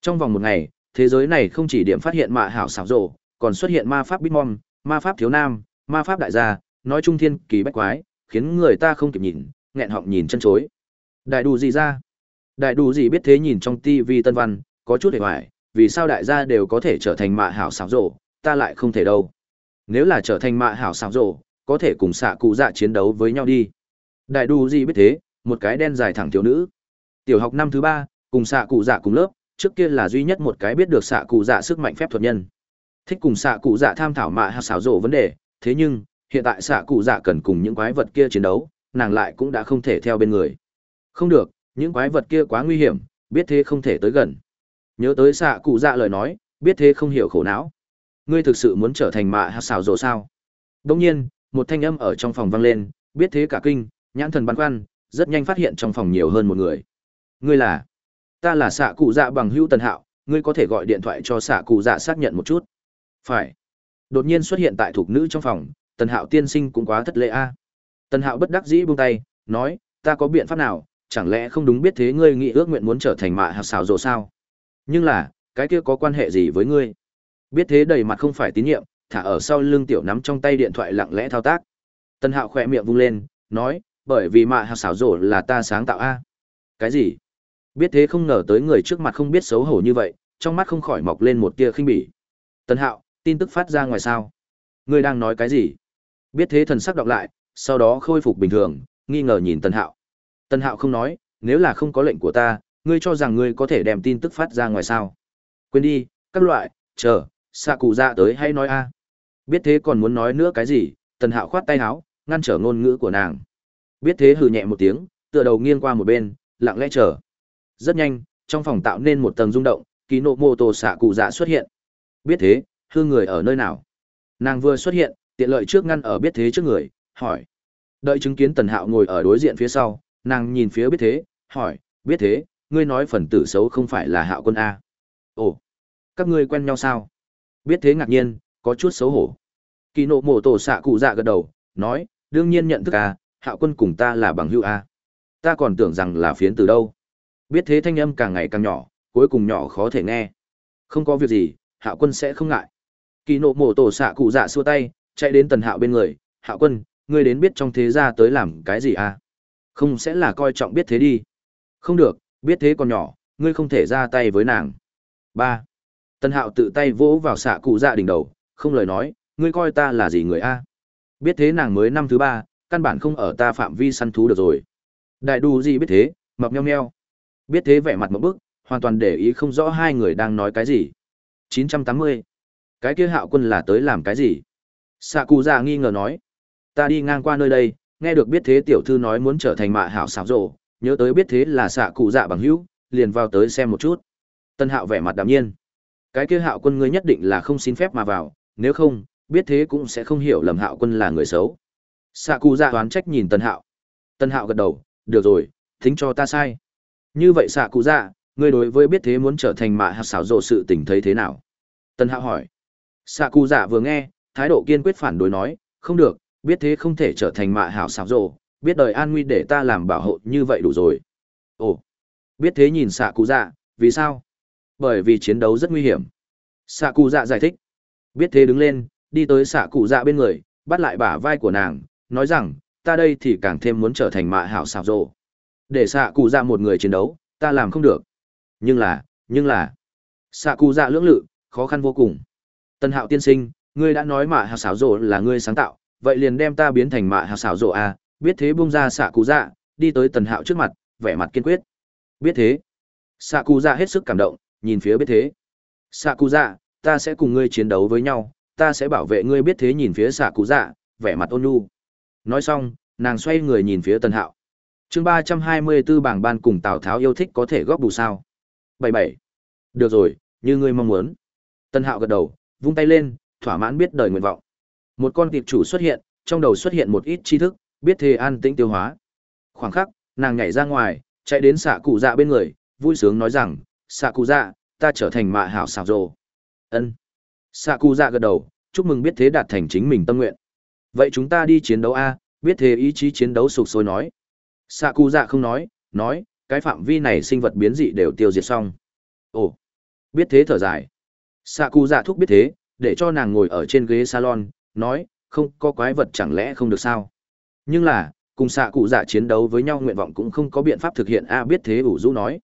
Trong vòng một ngày, thế giới này không chỉ điểm phát hiện mạ hảo xảo rộ, còn xuất hiện ma pháp bitmom, ma pháp thiếu nam, ma pháp đại gia, nói chung thiên kỳ bách quái, khiến người ta không kịp nhìn, nghẹn họng nhìn chân chối. Đại đủ gì ra? Đại đủ gì biết thế nhìn trong tivi tân văn, có chút hề hoài, vì sao đại gia đều có thể trở thành mạ hảo xảo rộ, ta lại không thể đâu. Nếu là trở thành mạ hảo xảo rộ, có thể cùng xạ cụ dạ chiến đấu với nhau đi. Đại đủ gì biết thế, một cái đen dài thẳng thiếu nữ. Tiểu học năm thứ ba, cùng xạ cụ dạ cùng lớp, trước kia là duy nhất một cái biết được xạ cụ dạ sức mạnh phép thuật nhân. Thích cùng xạ cụ dạ tham thảo mạ hạt xảo rộ vấn đề, thế nhưng, hiện tại xạ cụ dạ cần cùng những quái vật kia chiến đấu, nàng lại cũng đã không thể theo bên người. Không được, những quái vật kia quá nguy hiểm, biết thế không thể tới gần. Nhớ tới xạ cụ dạ lời nói, biết thế không hiểu khổ não. Ngươi thực sự muốn trở thành mạ hạt xảo rộ sao? Đông nhiên, một thanh âm ở trong phòng vang lên, biết thế cả kinh, nhãn thần băn khoăn, rất nhanh phát hiện trong phòng nhiều hơn một người. Ngươi là? Ta là xạ cụ dạ bằng hữu tần hạo, ngươi có thể gọi điện thoại cho xạ cụ dạ xác nhận một chút. Phải. Đột nhiên xuất hiện tại thuộc nữ trong phòng, tần hạo tiên sinh cũng quá thất lễ a. Tần hạo bất đắc dĩ buông tay, nói, ta có biện pháp nào, chẳng lẽ không đúng biết thế ngươi nghĩ ước nguyện muốn trở thành mạ hạt xào rộ sao? Nhưng là, cái kia có quan hệ gì với ngươi? Biết thế đầy mặt không phải tín nhiệm, thả ở sau lưng tiểu nắm trong tay điện thoại lặng lẽ thao tác. Tần hạo khỏe miệng vung lên, nói, bởi vì mạ hạt xảo rổ là ta sáng tạo a. Cái gì? Biết thế không ngờ tới người trước mặt không biết xấu hổ như vậy, trong mắt không khỏi mọc lên một tia khinh bỉ. Tần Hạo, tin tức phát ra ngoài sao? Ngươi đang nói cái gì? Biết thế thần sắc đọc lại, sau đó khôi phục bình thường, nghi ngờ nhìn Tần Hạo. Tần Hạo không nói, nếu là không có lệnh của ta, ngươi cho rằng ngươi có thể đem tin tức phát ra ngoài sao? Quên đi, các loại, chờ, xạ cụ ra tới hay nói a. Biết thế còn muốn nói nữa cái gì, Tần Hạo khoát tay háo ngăn trở ngôn ngữ của nàng. Biết thế hừ nhẹ một tiếng, tựa đầu nghiêng qua một bên, lặng lẽ chờ. Rất nhanh, trong phòng tạo nên một tầng rung động, kỳ nộ mô tô xạ cụ dạ xuất hiện. Biết thế, hư người ở nơi nào? Nàng vừa xuất hiện, tiện lợi trước ngăn ở biết thế trước người, hỏi. Đợi chứng kiến tần hạo ngồi ở đối diện phía sau, nàng nhìn phía biết thế, hỏi, biết thế, ngươi nói phần tử xấu không phải là hạo quân A. Ồ, các ngươi quen nhau sao? Biết thế ngạc nhiên, có chút xấu hổ. Kỳ nộ mổ tổ xạ cụ dạ gật đầu, nói, đương nhiên nhận thức A, hạo quân cùng ta là bằng hữu A. Ta còn tưởng rằng là phiến từ đâu. Biết thế thanh âm càng ngày càng nhỏ, cuối cùng nhỏ khó thể nghe. Không có việc gì, Hạo Quân sẽ không ngại. Kỳ nộ mổ tổ xạ cụ dạ xua tay, chạy đến Tần Hạo bên người, "Hạo Quân, ngươi đến biết trong thế gia tới làm cái gì à? Không sẽ là coi trọng biết thế đi." "Không được, biết thế còn nhỏ, ngươi không thể ra tay với nàng." ba Tần Hạo tự tay vỗ vào xạ cụ dạ đỉnh đầu, không lời nói, "Ngươi coi ta là gì người a?" Biết thế nàng mới năm thứ ba, căn bản không ở ta phạm vi săn thú được rồi. Đại đu gì biết thế, mập nheo nheo. Biết thế vẻ mặt một bức, hoàn toàn để ý không rõ hai người đang nói cái gì. 980. Cái kia hạo quân là tới làm cái gì? Sạ cụ già nghi ngờ nói. Ta đi ngang qua nơi đây, nghe được biết thế tiểu thư nói muốn trở thành mạ hảo xảo rộ, nhớ tới biết thế là sạ cụ dạ bằng hữu, liền vào tới xem một chút. Tân hạo vẻ mặt đạm nhiên. Cái kia hạo quân ngươi nhất định là không xin phép mà vào, nếu không, biết thế cũng sẽ không hiểu lầm hạo quân là người xấu. Sạ cụ dạ đoán trách nhìn tân hạo. Tân hạo gật đầu, được rồi, tính cho ta sai. Như vậy xạ cụ dạ, ngươi đối với biết thế muốn trở thành mạ hạt xảo rộ sự tình thấy thế nào? Tân hạo hỏi. Xạ cụ dạ vừa nghe thái độ kiên quyết phản đối nói không được biết thế không thể trở thành mạ hảo xảo rộ biết đời an nguy để ta làm bảo hộ như vậy đủ rồi. Ồ biết thế nhìn xạ cụ dạ vì sao? Bởi vì chiến đấu rất nguy hiểm. Xạ cụ dạ giải thích. Biết thế đứng lên đi tới xạ cụ dạ bên người bắt lại bả vai của nàng nói rằng ta đây thì càng thêm muốn trở thành mạ hảo xảo rộ. Để xạ cụ dạ một người chiến đấu ta làm không được. Nhưng là nhưng là. Xạ cụ dạ lưỡng lự khó khăn vô cùng. Tân hạo tiên sinh ngươi đã nói mạ hảo xảo rộ là ngươi sáng tạo vậy liền đem ta biến thành mạ hảo xảo rộ à, biết thế bung ra xạ cụ dạ đi tới tần hạo trước mặt vẻ mặt kiên quyết. Biết thế. Xạ cụ dạ hết sức cảm động nhìn phía biết thế. Xạ cụ dạ ta sẽ cùng ngươi chiến đấu với nhau ta sẽ bảo vệ ngươi biết thế nhìn phía xạ cụ dạ vẻ mặt ôn nhu nói xong, nàng xoay người nhìn phía tần hạo. Chương ba trăm hai mươi b ố bảng ban cùng tào tháo yêu thích có thể góp bù sao? Bảy bảy. Được rồi, như ngươi mong muốn. Tần hạo gật đầu, vung tay lên, thỏa mãn biết đời nguyện vọng. Một con kịp chủ xuất hiện, trong đầu xuất hiện một ít tri thức, biết thề an tĩnh tiêu hóa. Khoảng khắc, nàng nhảy ra ngoài, chạy đến xạ cụ dạ bên người, vui sướng nói rằng, xạ cụ dạ ta trở thành mạ hảo xảo rồ. Ân. Xạ cụ dạ gật đầu, chúc mừng biết thế đạt thành chính mình tâm nguyện vậy chúng ta đi chiến đấu a, biết thế ý chí chiến đấu sục sôi nói. Xạ cụ dạ không nói nói, cái phạm vi này sinh vật biến dị đều tiêu diệt xong. Ồ, biết thế thở dài. Xạ cụ dạ thúc biết thế, để cho nàng ngồi ở trên ghế salon, nói, không, có quái vật chẳng lẽ không được sao? Nhưng là, cùng xạ cụ dạ chiến đấu với nhau nguyện vọng cũng không có biện pháp thực hiện a biết thế ủ rũ nói.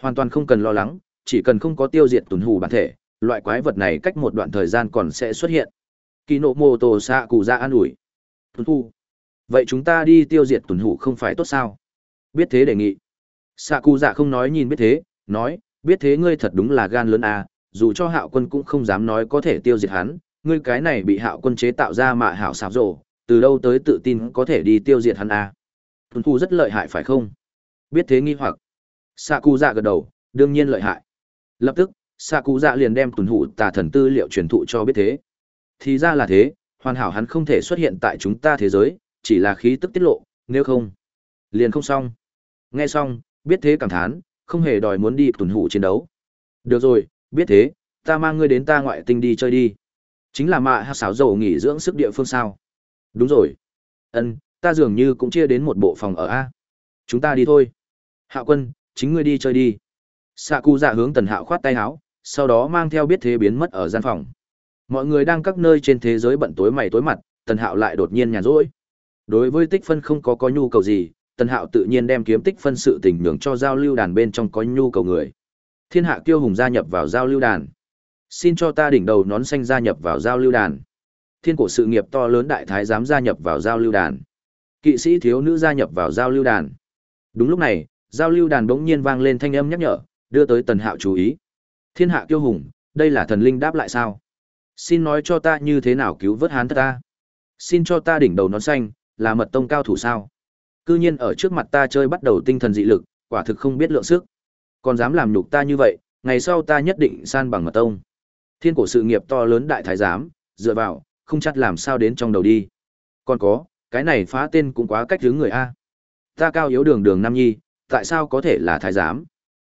Hoàn toàn không cần lo lắng, chỉ cần không có tiêu diệt tuần hù bản thể, loại quái vật này cách một đoạn thời gian còn sẽ xuất hiện kỳ nộ mô tô xạ cụ dạ an ủi. Tuân thu vậy chúng ta đi tiêu diệt tuần hủ không phải tốt sao? Biết thế đề nghị. Xạ cụ dạ không nói nhìn biết thế nói biết thế ngươi thật đúng là gan lớn à, dù cho hạo quân cũng không dám nói có thể tiêu diệt hắn ngươi cái này bị hạo quân chế tạo ra mạ hảo xáo rộ từ đâu tới tự tin có thể đi tiêu diệt hắn à? tuần thu rất lợi hại phải không? Biết thế nghi hoặc. Xạ cụ dạ gật đầu đương nhiên lợi hại. Lập tức xạ cụ dạ liền đem tuần hủ tà thần tư liệu truyền thụ cho biết thế thì ra là thế, hoàn hảo hắn không thể xuất hiện tại chúng ta thế giới, chỉ là khí tức tiết lộ, nếu không, liền không xong. Nghe xong, biết thế cảm thán, không hề đòi muốn đi tuần hủ chiến đấu. Được rồi, biết thế, ta mang ngươi đến ta ngoại tinh đi chơi đi. Chính là mạ hát xáo dầu nghỉ dưỡng sức địa phương sao? Đúng rồi. Ân, ta dường như cũng chia đến một bộ phòng ở a. Chúng ta đi thôi. Hạ quân, chính ngươi đi chơi đi. Xạ cụ dạ hướng tần hạo khoát tay áo, sau đó mang theo biết thế biến mất ở gian phòng mọi người đang các nơi trên thế giới bận tối mày tối mặt, tần hạo lại đột nhiên nhàn rỗi. Đối với tích phân không có có nhu cầu gì, tần hạo tự nhiên đem kiếm tích phân sự tình nhường cho giao lưu đàn bên trong có nhu cầu người. Thiên hạ kiêu hùng gia nhập vào giao lưu đàn. Xin cho ta đỉnh đầu nón xanh gia nhập vào giao lưu đàn. Thiên cổ sự nghiệp to lớn đại thái giám gia nhập vào giao lưu đàn. Kỵ sĩ thiếu nữ gia nhập vào giao lưu đàn. Đúng lúc này, giao lưu đàn bỗng nhiên vang lên thanh âm nhắc nhở, đưa tới tần hạo chú ý. Thiên hạ kiêu hùng, đây là thần linh đáp lại sao? Xin nói cho ta như thế nào cứu vớt hán thất ta xin cho ta đỉnh đầu nón xanh là mật tông cao thủ sao c ư nhiên ở trước mặt ta chơi bắt đầu tinh thần dị lực quả thực không biết lượng sức còn dám làm nhục ta như vậy ngày sau ta nhất định san bằng mật tông thiên cổ sự nghiệp to lớn đại thái giám dựa vào không chắc làm sao đến trong đầu đi còn có cái này phá tên cũng quá cách hướng người a ta cao yếu đường đường nam nhi tại sao có thể là thái giám?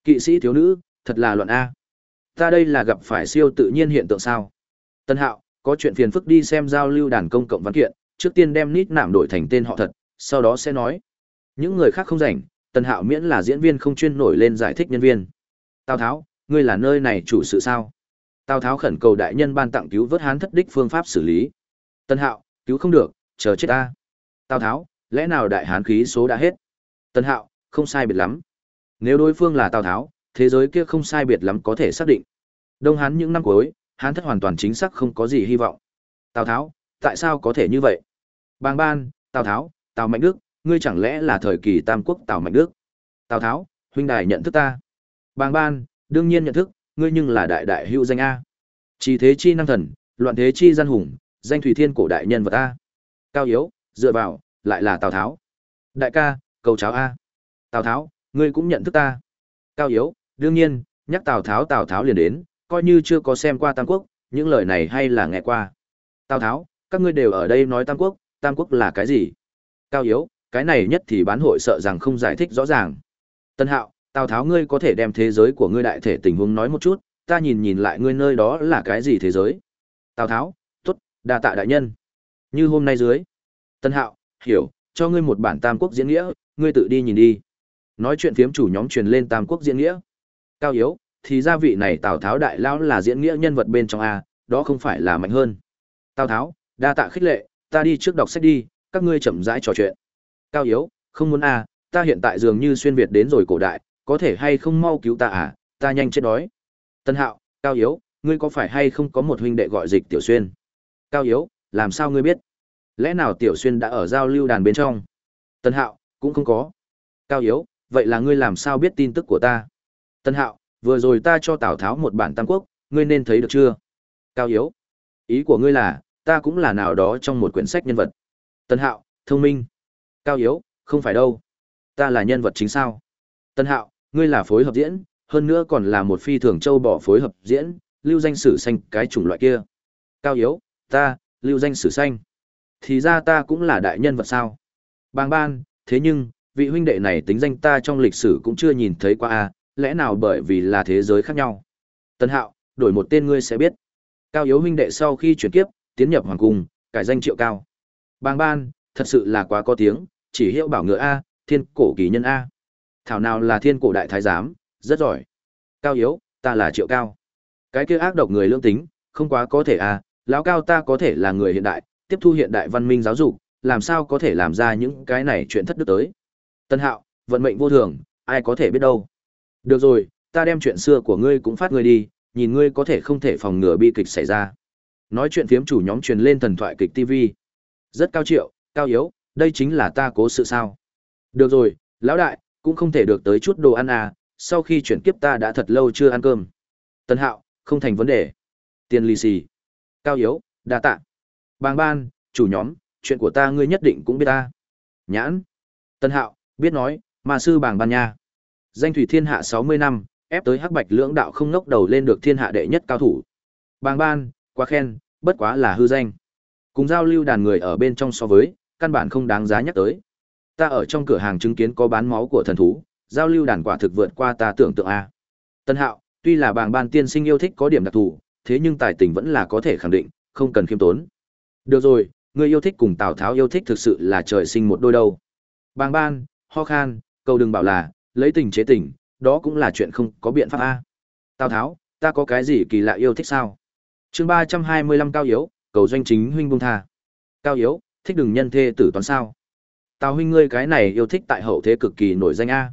Kỵ sĩ thiếu nữ, thật là loạn A. Ta đây là gặp phải siêu tự nhiên hiện tượng sao? Tân Hạo, có chuyện phiền phức đi xem giao lưu đàn công cộng văn kiện, trước tiên đem nít nạm đổi thành tên họ thật, sau đó sẽ nói. Những người khác không rảnh, Tân Hạo miễn là diễn viên không chuyên nổi lên giải thích nhân viên. Tào Tháo, ngươi là nơi này chủ sự sao? Tào Tháo khẩn cầu đại nhân ban tặng cứu vớt hán thất đích phương pháp xử lý. Tân Hạo, cứu không được, chờ chết ta. Tào Tháo, lẽ nào đại hán khí số đã hết? Tân Hạo, không sai biệt lắm. Nếu đối phương là Tào Tháo, thế giới kia không sai biệt lắm có thể xác định. Đông Hán những năm cuối, Hán thất hoàn toàn chính xác không có gì hy vọng. Tào Tháo, tại sao có thể như vậy? Bàng Ban, Tào Tháo, Tào Mạnh Đức, ngươi chẳng lẽ là thời kỳ Tam Quốc Tào Mạnh Đức? Tào Tháo, huynh đài nhận thức ta. Bàng Ban, đương nhiên nhận thức, ngươi nhưng là đại đại hữu danh a. Chỉ thế chi năng thần, loạn thế chi gian hùng, danh thủy thiên cổ đại nhân vật a. Cao yếu, dựa vào, lại là Tào Tháo. Đại ca, cầu cháo a. Tào Tháo, ngươi cũng nhận thức ta. Cao Yếu, đương nhiên, nhắc Tào Tháo Tào Tháo liền đến, coi như chưa có xem qua Tam Quốc, những lời này hay là nghe qua. Tào Tháo, các ngươi đều ở đây nói Tam Quốc, Tam Quốc là cái gì? Cao Yếu, cái này nhất thì bán hội sợ rằng không giải thích rõ ràng. Tân Hạo, Tào Tháo ngươi có thể đem thế giới của ngươi đại thể tình huống nói một chút, ta nhìn nhìn lại ngươi nơi đó là cái gì thế giới. Tào Tháo, tốt, đa tạ đại nhân. Như hôm nay dưới. Tân Hạo, hiểu, cho ngươi một bản Tam Quốc diễn nghĩa, ngươi tự đi nhìn đi. Nói chuyện phiếm chủ nhóm truyền lên Tam Quốc diễn nghĩa. Cao yếu, thì gia vị này Tào Tháo đại lão là diễn nghĩa nhân vật bên trong a, đó không phải là mạnh hơn. Tào Tháo, đa tạ khích lệ, ta đi trước đọc sách đi, các ngươi chậm rãi trò chuyện. Cao yếu, không muốn a, ta hiện tại dường như xuyên việt đến rồi cổ đại, có thể hay không mau cứu ta à, ta nhanh chết đói. Tân Hạo, Cao yếu, ngươi có phải hay không có một huynh đệ gọi Dịch Tiểu Xuyên? Cao yếu, làm sao ngươi biết? Lẽ nào Tiểu Xuyên đã ở giao lưu đàn bên trong? Tân Hạo, cũng không có. Cao yếu, vậy là ngươi làm sao biết tin tức của ta? Tân Hạo, vừa rồi ta cho Tào Tháo một bản Tam Quốc, ngươi nên thấy được chưa? Cao yếu, ý của ngươi là, ta cũng là nào đó trong một quyển sách nhân vật. Tân Hạo, thông minh. Cao yếu, không phải đâu. Ta là nhân vật chính sao? Tân Hạo, ngươi là phối hợp diễn, hơn nữa còn là một phi thường châu bỏ phối hợp diễn, lưu danh sử xanh cái chủng loại kia. Cao yếu, ta, lưu danh sử xanh. Thì ra ta cũng là đại nhân vật sao? Bàng ban, thế nhưng, vị huynh đệ này tính danh ta trong lịch sử cũng chưa nhìn thấy qua a, lẽ nào bởi vì là thế giới khác nhau? Tân Hạo, đổi một tên ngươi sẽ biết. Cao yếu huynh đệ sau khi chuyển kiếp, tiến nhập hoàng cung, cải danh triệu cao. Bàng ban, thật sự là quá có tiếng, chỉ hiệu bảo ngựa A, thiên cổ kỳ nhân A. Thảo nào là thiên cổ đại thái giám, rất giỏi. Cao yếu, ta là triệu cao. Cái kia ác độc người lương tính, không quá có thể A, lão cao ta có thể là người hiện đại, tiếp thu hiện đại văn minh giáo dục, làm sao có thể làm ra những cái này chuyện thất đức tới. Tân hạo, vận mệnh vô thường, ai có thể biết đâu. Được rồi, ta đem chuyện xưa của ngươi cũng phát ngươi đi, nhìn ngươi có thể không thể phòng ngừa bi kịch xảy ra. Nói chuyện phiếm chủ nhóm truyền lên thần thoại kịch TV. Rất cao triệu, cao yếu, đây chính là ta cố sự sao. Được rồi, lão đại, cũng không thể được tới chút đồ ăn à, sau khi chuyển kiếp ta đã thật lâu chưa ăn cơm. Tân hạo, không thành vấn đề. Tiền lì xì. Cao yếu, đa tạ. Bàng ban, chủ nhóm, chuyện của ta ngươi nhất định cũng biết ta. Nhãn. Tân hạo, biết nói, mà sư bàng ban nha. Danh thủy thiên hạ 60 năm, ép tới hắc bạch lưỡng đạo không ngốc đầu lên được thiên hạ đệ nhất cao thủ. Bàng ban, quá khen, bất quá là hư danh. Cùng giao lưu đàn người ở bên trong so với, căn bản không đáng giá nhắc tới. Ta ở trong cửa hàng chứng kiến có bán máu của thần thú, giao lưu đàn quả thực vượt qua ta tưởng tượng a. Tân Hạo, tuy là bàng ban tiên sinh yêu thích có điểm đặc thù, thế nhưng tài tình vẫn là có thể khẳng định, không cần khiêm tốn. Được rồi, người yêu thích cùng Tào Tháo yêu thích thực sự là trời sinh một đôi đâu. Bàng ban, ho khan, Cầu đừng bảo là, lấy tình chế tình, đó cũng là chuyện không có biện pháp a. Tào Tháo, ta có cái gì kỳ lạ yêu thích sao? chương ba trăm hai mươi lăm cao yếu, cầu doanh chính huynh bung tha. Cao yếu, thích đừng nhân thê tử toán sao? Tào huynh ngươi cái này yêu thích tại hậu thế cực kỳ nổi danh a.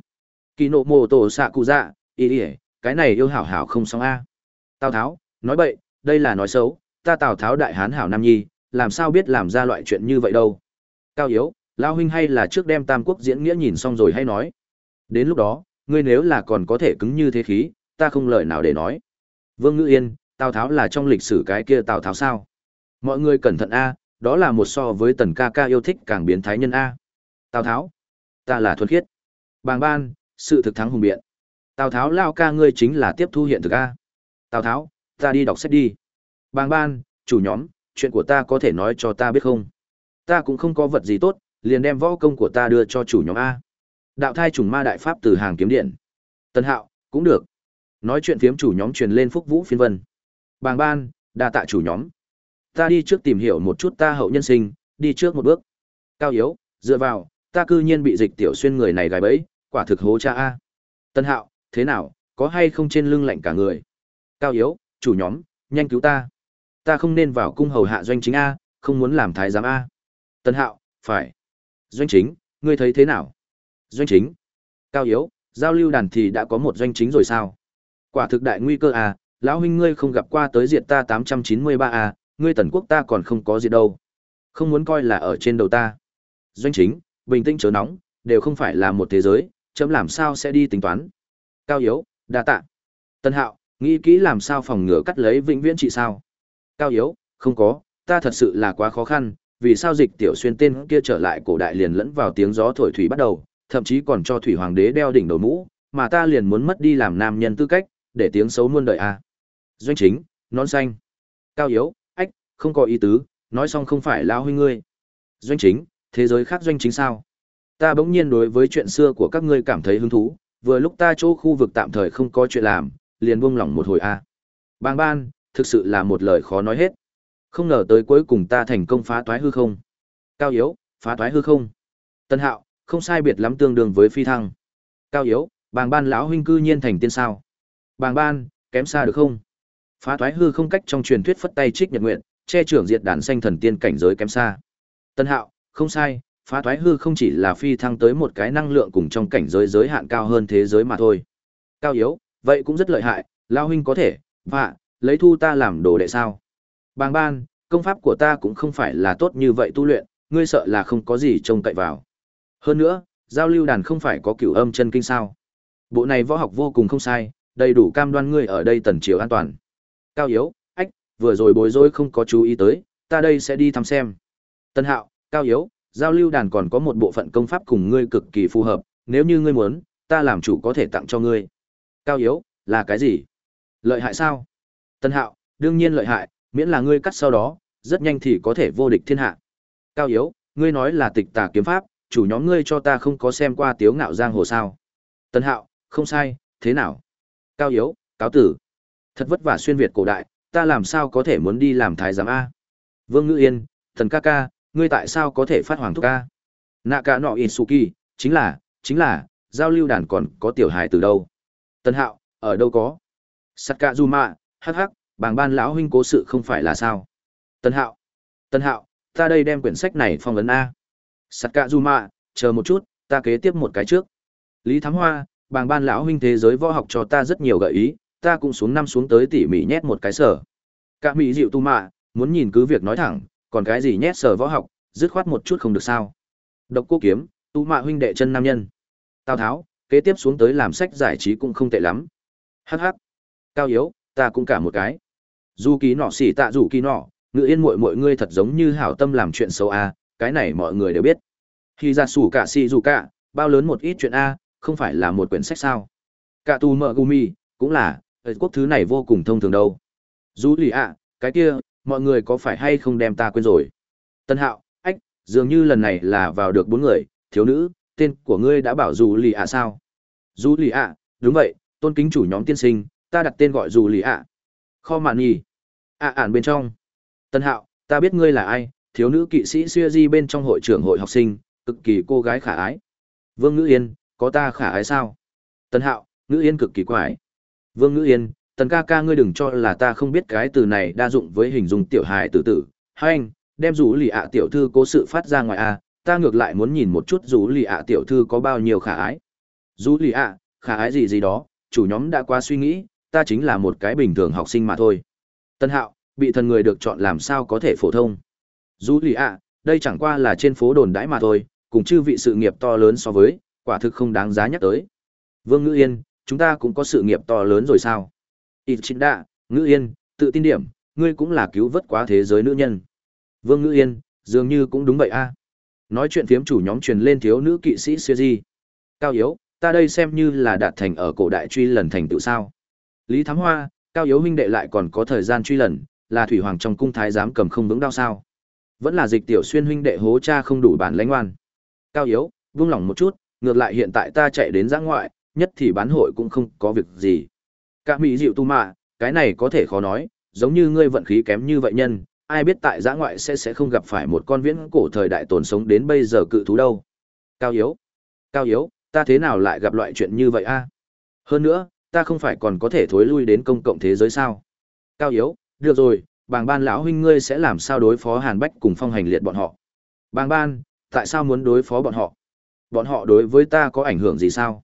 Kỳ nộ mồ tổ xạ cụ dạ, ý ý, cái này yêu hảo hảo không xong a. Tào Tháo, nói bậy, đây là nói xấu, ta Tào Tháo đại hán hảo nam nhi, làm sao biết làm ra loại chuyện như vậy đâu. Cao yếu, lao huynh hay là trước đem Tam Quốc diễn nghĩa nhìn xong rồi hay nói. Đến lúc đó, ngươi nếu là còn có thể cứng như thế khí, ta không lời nào để nói. Vương Ngữ Yên, Tào Tháo là trong lịch sử cái kia Tào Tháo sao? Mọi người cẩn thận a, đó là một so với tần ca ca yêu thích càng biến thái nhân a. Tào Tháo, ta là thuần khiết. Bàng ban, sự thực thắng hùng biện. Tào Tháo lao ca ngươi chính là tiếp thu hiện thực a. Tào Tháo, ta đi đọc sách đi. Bàng ban, chủ nhóm, chuyện của ta có thể nói cho ta biết không? Ta cũng không có vật gì tốt, liền đem võ công của ta đưa cho chủ nhóm a. Đạo thai trùng ma đại pháp từ hàng kiếm điện. Tân Hạo, cũng được. Nói chuyện phiếm chủ nhóm truyền lên Phúc Vũ phiên vân. Bàng ban, đa tạ chủ nhóm. Ta đi trước tìm hiểu một chút ta hậu nhân sinh, đi trước một bước. Cao yếu, dựa vào, ta cư nhiên bị dịch tiểu xuyên người này gài bẫy, quả thực hố cha a. Tân Hạo, thế nào, có hay không trên lưng lạnh cả người? Cao yếu, chủ nhóm, nhanh cứu ta. Ta không nên vào cung hầu hạ doanh chính a, không muốn làm thái giám a. Tân Hạo, phải. Doanh chính, ngươi thấy thế nào? Doanh chính. Cao yếu, giao lưu đàn thì đã có một doanh chính rồi sao? Quả thực đại nguy cơ à, lão huynh ngươi không gặp qua tới diệt ta 893 à, ngươi tần quốc ta còn không có gì đâu. Không muốn coi là ở trên đầu ta. Doanh chính, bình tĩnh chớ nóng, đều không phải là một thế giới, chấm làm sao sẽ đi tính toán. Cao yếu, đa tạ. Tân hạo, nghĩ kỹ làm sao phòng ngừa cắt lấy vĩnh viễn trị sao. Cao yếu, không có, ta thật sự là quá khó khăn, vì sao dịch tiểu xuyên tên kia trở lại cổ đại liền lẫn vào tiếng gió thổi thủy bắt đầu, thậm chí còn cho thủy hoàng đế đeo đỉnh đầu mũ, mà ta liền muốn mất đi làm nam nhân tư cách, để tiếng xấu muôn đời a. À. Doanh chính, nón xanh. Cao yếu, ách, không có ý tứ, nói xong không phải lao huy ngươi. Doanh chính, thế giới khác doanh chính sao? Ta bỗng nhiên đối với chuyện xưa của các ngươi cảm thấy hứng thú, vừa lúc ta chỗ khu vực tạm thời không có chuyện làm, liền buông lỏng một hồi à. a. Bang ban, thực sự là một lời khó nói hết. Không ngờ tới cuối cùng ta thành công phá toái hư không. Cao yếu, phá toái hư không. Tân Hạo, không sai biệt lắm tương đương với phi thăng. Cao yếu, bàng ban lão huynh cư nhiên thành tiên sao. Bàng ban, kém xa được không? Phá thoái hư không cách trong truyền thuyết phất tay trích nhật nguyện, che trưởng diệt đàn xanh thần tiên cảnh giới kém xa. Tân Hạo, không sai, phá thoái hư không chỉ là phi thăng tới một cái năng lượng cùng trong cảnh giới giới hạn cao hơn thế giới mà thôi. Cao yếu, vậy cũng rất lợi hại, lão huynh có thể, vạ, lấy thu ta làm đồ đệ sao? Bàng ban, công pháp của ta cũng không phải là tốt như vậy tu luyện, ngươi sợ là không có gì trông cậy vào. Hơn nữa, giao lưu đàn không phải có cửu âm chân kinh sao? Bộ này võ học vô cùng không sai, đầy đủ cam đoan ngươi ở đây tần triều an toàn. Cao yếu, ách, vừa rồi bối rối không có chú ý tới, ta đây sẽ đi thăm xem. Tân Hạo, Cao yếu, giao lưu đàn còn có một bộ phận công pháp cùng ngươi cực kỳ phù hợp, nếu như ngươi muốn, ta làm chủ có thể tặng cho ngươi. Cao yếu, là cái gì? Lợi hại sao? Tân Hạo, đương nhiên lợi hại, miễn là ngươi cắt sau đó, rất nhanh thì có thể vô địch thiên hạ. Cao yếu, ngươi nói là tịch tà kiếm pháp, chủ nhóm ngươi cho ta không có xem qua tiếu ngạo giang hồ sao. Tân Hạo, không sai, thế nào? Cao yếu, cáo tử. Thật vất vả xuyên Việt cổ đại, ta làm sao có thể muốn đi làm thái giám A. Vương Ngữ Yên, thần ca ca, ngươi tại sao có thể phát hoàng thúc ca? Nạ cả nọ In Suki, chính là, chính là, giao lưu đàn còn có tiểu hài từ đâu? Tân Hạo, ở đâu có? Sakazuma, hắc hắc, bàng ban lão huynh cố sự không phải là sao? Tân Hạo, Tân Hạo, ta đây đem quyển sách này phong ấn A. Sakazuma, chờ một chút, ta kế tiếp một cái trước. Lý Thám Hoa, bàng ban lão huynh thế giới võ học cho ta rất nhiều gợi ý, ta cũng xuống năm xuống tới tỉ mỉ nhét một cái sở. cạ mỹ dịu tu mạ, muốn nhìn cứ việc nói thẳng, còn cái gì nhét sở võ học, dứt khoát một chút không được sao. Độc cô kiếm, tu mạ huynh đệ chân nam nhân. Tào tháo, kế tiếp xuống tới làm sách giải trí cũng không tệ lắm. Hắc hắc. Cao yếu, ta cũng cả một cái. Du ký nọ xỉ tạ rủ ký nọ, ngự yên muội muội ngươi thật giống như hảo tâm làm chuyện xấu à? Cái này mọi người đều biết. Khi ra sủ cả si dù cả, bao lớn một ít chuyện a, không phải là một quyển sách sao? Cả tu mợ gumi, cũng là, quốc thứ này vô cùng thông thường đâu. dù lì ạ, cái kia, mọi người có phải hay không đem ta quên rồi? Tân hạo, ách, dường như lần này là vào được bốn người, thiếu nữ, tên của ngươi đã bảo dù lì ạ sao? dù lì ạ, đúng vậy, tôn kính chủ nhóm tiên sinh, ta đặt tên gọi dù lì ạ. Kho mạn nhì. ạ ản bên trong. Tân hạo, ta biết ngươi là ai, thiếu nữ kỵ sĩ xuya di bên trong hội trưởng hội học sinh, cực kỳ cô gái khả ái. Vương Ngữ Yên, có ta khả ái sao? Tân hạo, Ngữ Yên cực kỳ quái. Vương Ngữ Yên, tần ca ca ngươi đừng cho là ta không biết cái từ này đa dụng với hình dung tiểu hài tử tử. Hai anh, đem rủ lì ạ tiểu thư cố sự phát ra ngoài a, ta ngược lại muốn nhìn một chút rủ lì ạ tiểu thư có bao nhiêu khả ái. Rủ lì ạ, khả ái gì gì đó, chủ nhóm đã qua suy nghĩ, ta chính là một cái bình thường học sinh mà thôi. Tân hạo, bị thần người được chọn làm sao có thể phổ thông. Dù lì ạ, đây chẳng qua là trên phố đồn đãi mà thôi, cùng chư vị sự nghiệp to lớn so với, quả thực không đáng giá nhắc tới. Vương Ngữ Yên, chúng ta cũng có sự nghiệp to lớn rồi sao? Đa, Ngữ Yên, tự tin điểm, ngươi cũng là cứu vớt quá thế giới nữ nhân. Vương Ngữ Yên, dường như cũng đúng vậy a. Nói chuyện phiếm chủ nhóm truyền lên thiếu nữ kỵ sĩ siêu di. Cao Yếu, ta đây xem như là đạt thành ở cổ đại truy lần thành tựu sao. Lý Thám Hoa, Cao Yếu huynh đệ lại còn có thời gian truy lần, là thủy hoàng trong cung thái giám cầm không vững đau sao. Vẫn là dịch tiểu xuyên huynh đệ hố cha không đủ bản lãnh oan Cao Yếu, vung lòng một chút, ngược lại hiện tại ta chạy đến giã ngoại, nhất thì bán hội cũng không có việc gì. Cả mỹ dịu tu mạ, cái này có thể khó nói, giống như ngươi vận khí kém như vậy nhân, ai biết tại giã ngoại sẽ sẽ không gặp phải một con viễn cổ thời đại tồn sống đến bây giờ cự thú đâu. Cao yếu, cao yếu, ta thế nào lại gặp loại chuyện như vậy a? Hơn nữa, ta không phải còn có thể thối lui đến công cộng thế giới sao? Cao yếu, được rồi, bàng ban lão huynh ngươi sẽ làm sao đối phó Hàn Bách cùng phong hành liệt bọn họ? Bàng ban, tại sao muốn đối phó bọn họ? bọn họ đối với ta có ảnh hưởng gì sao?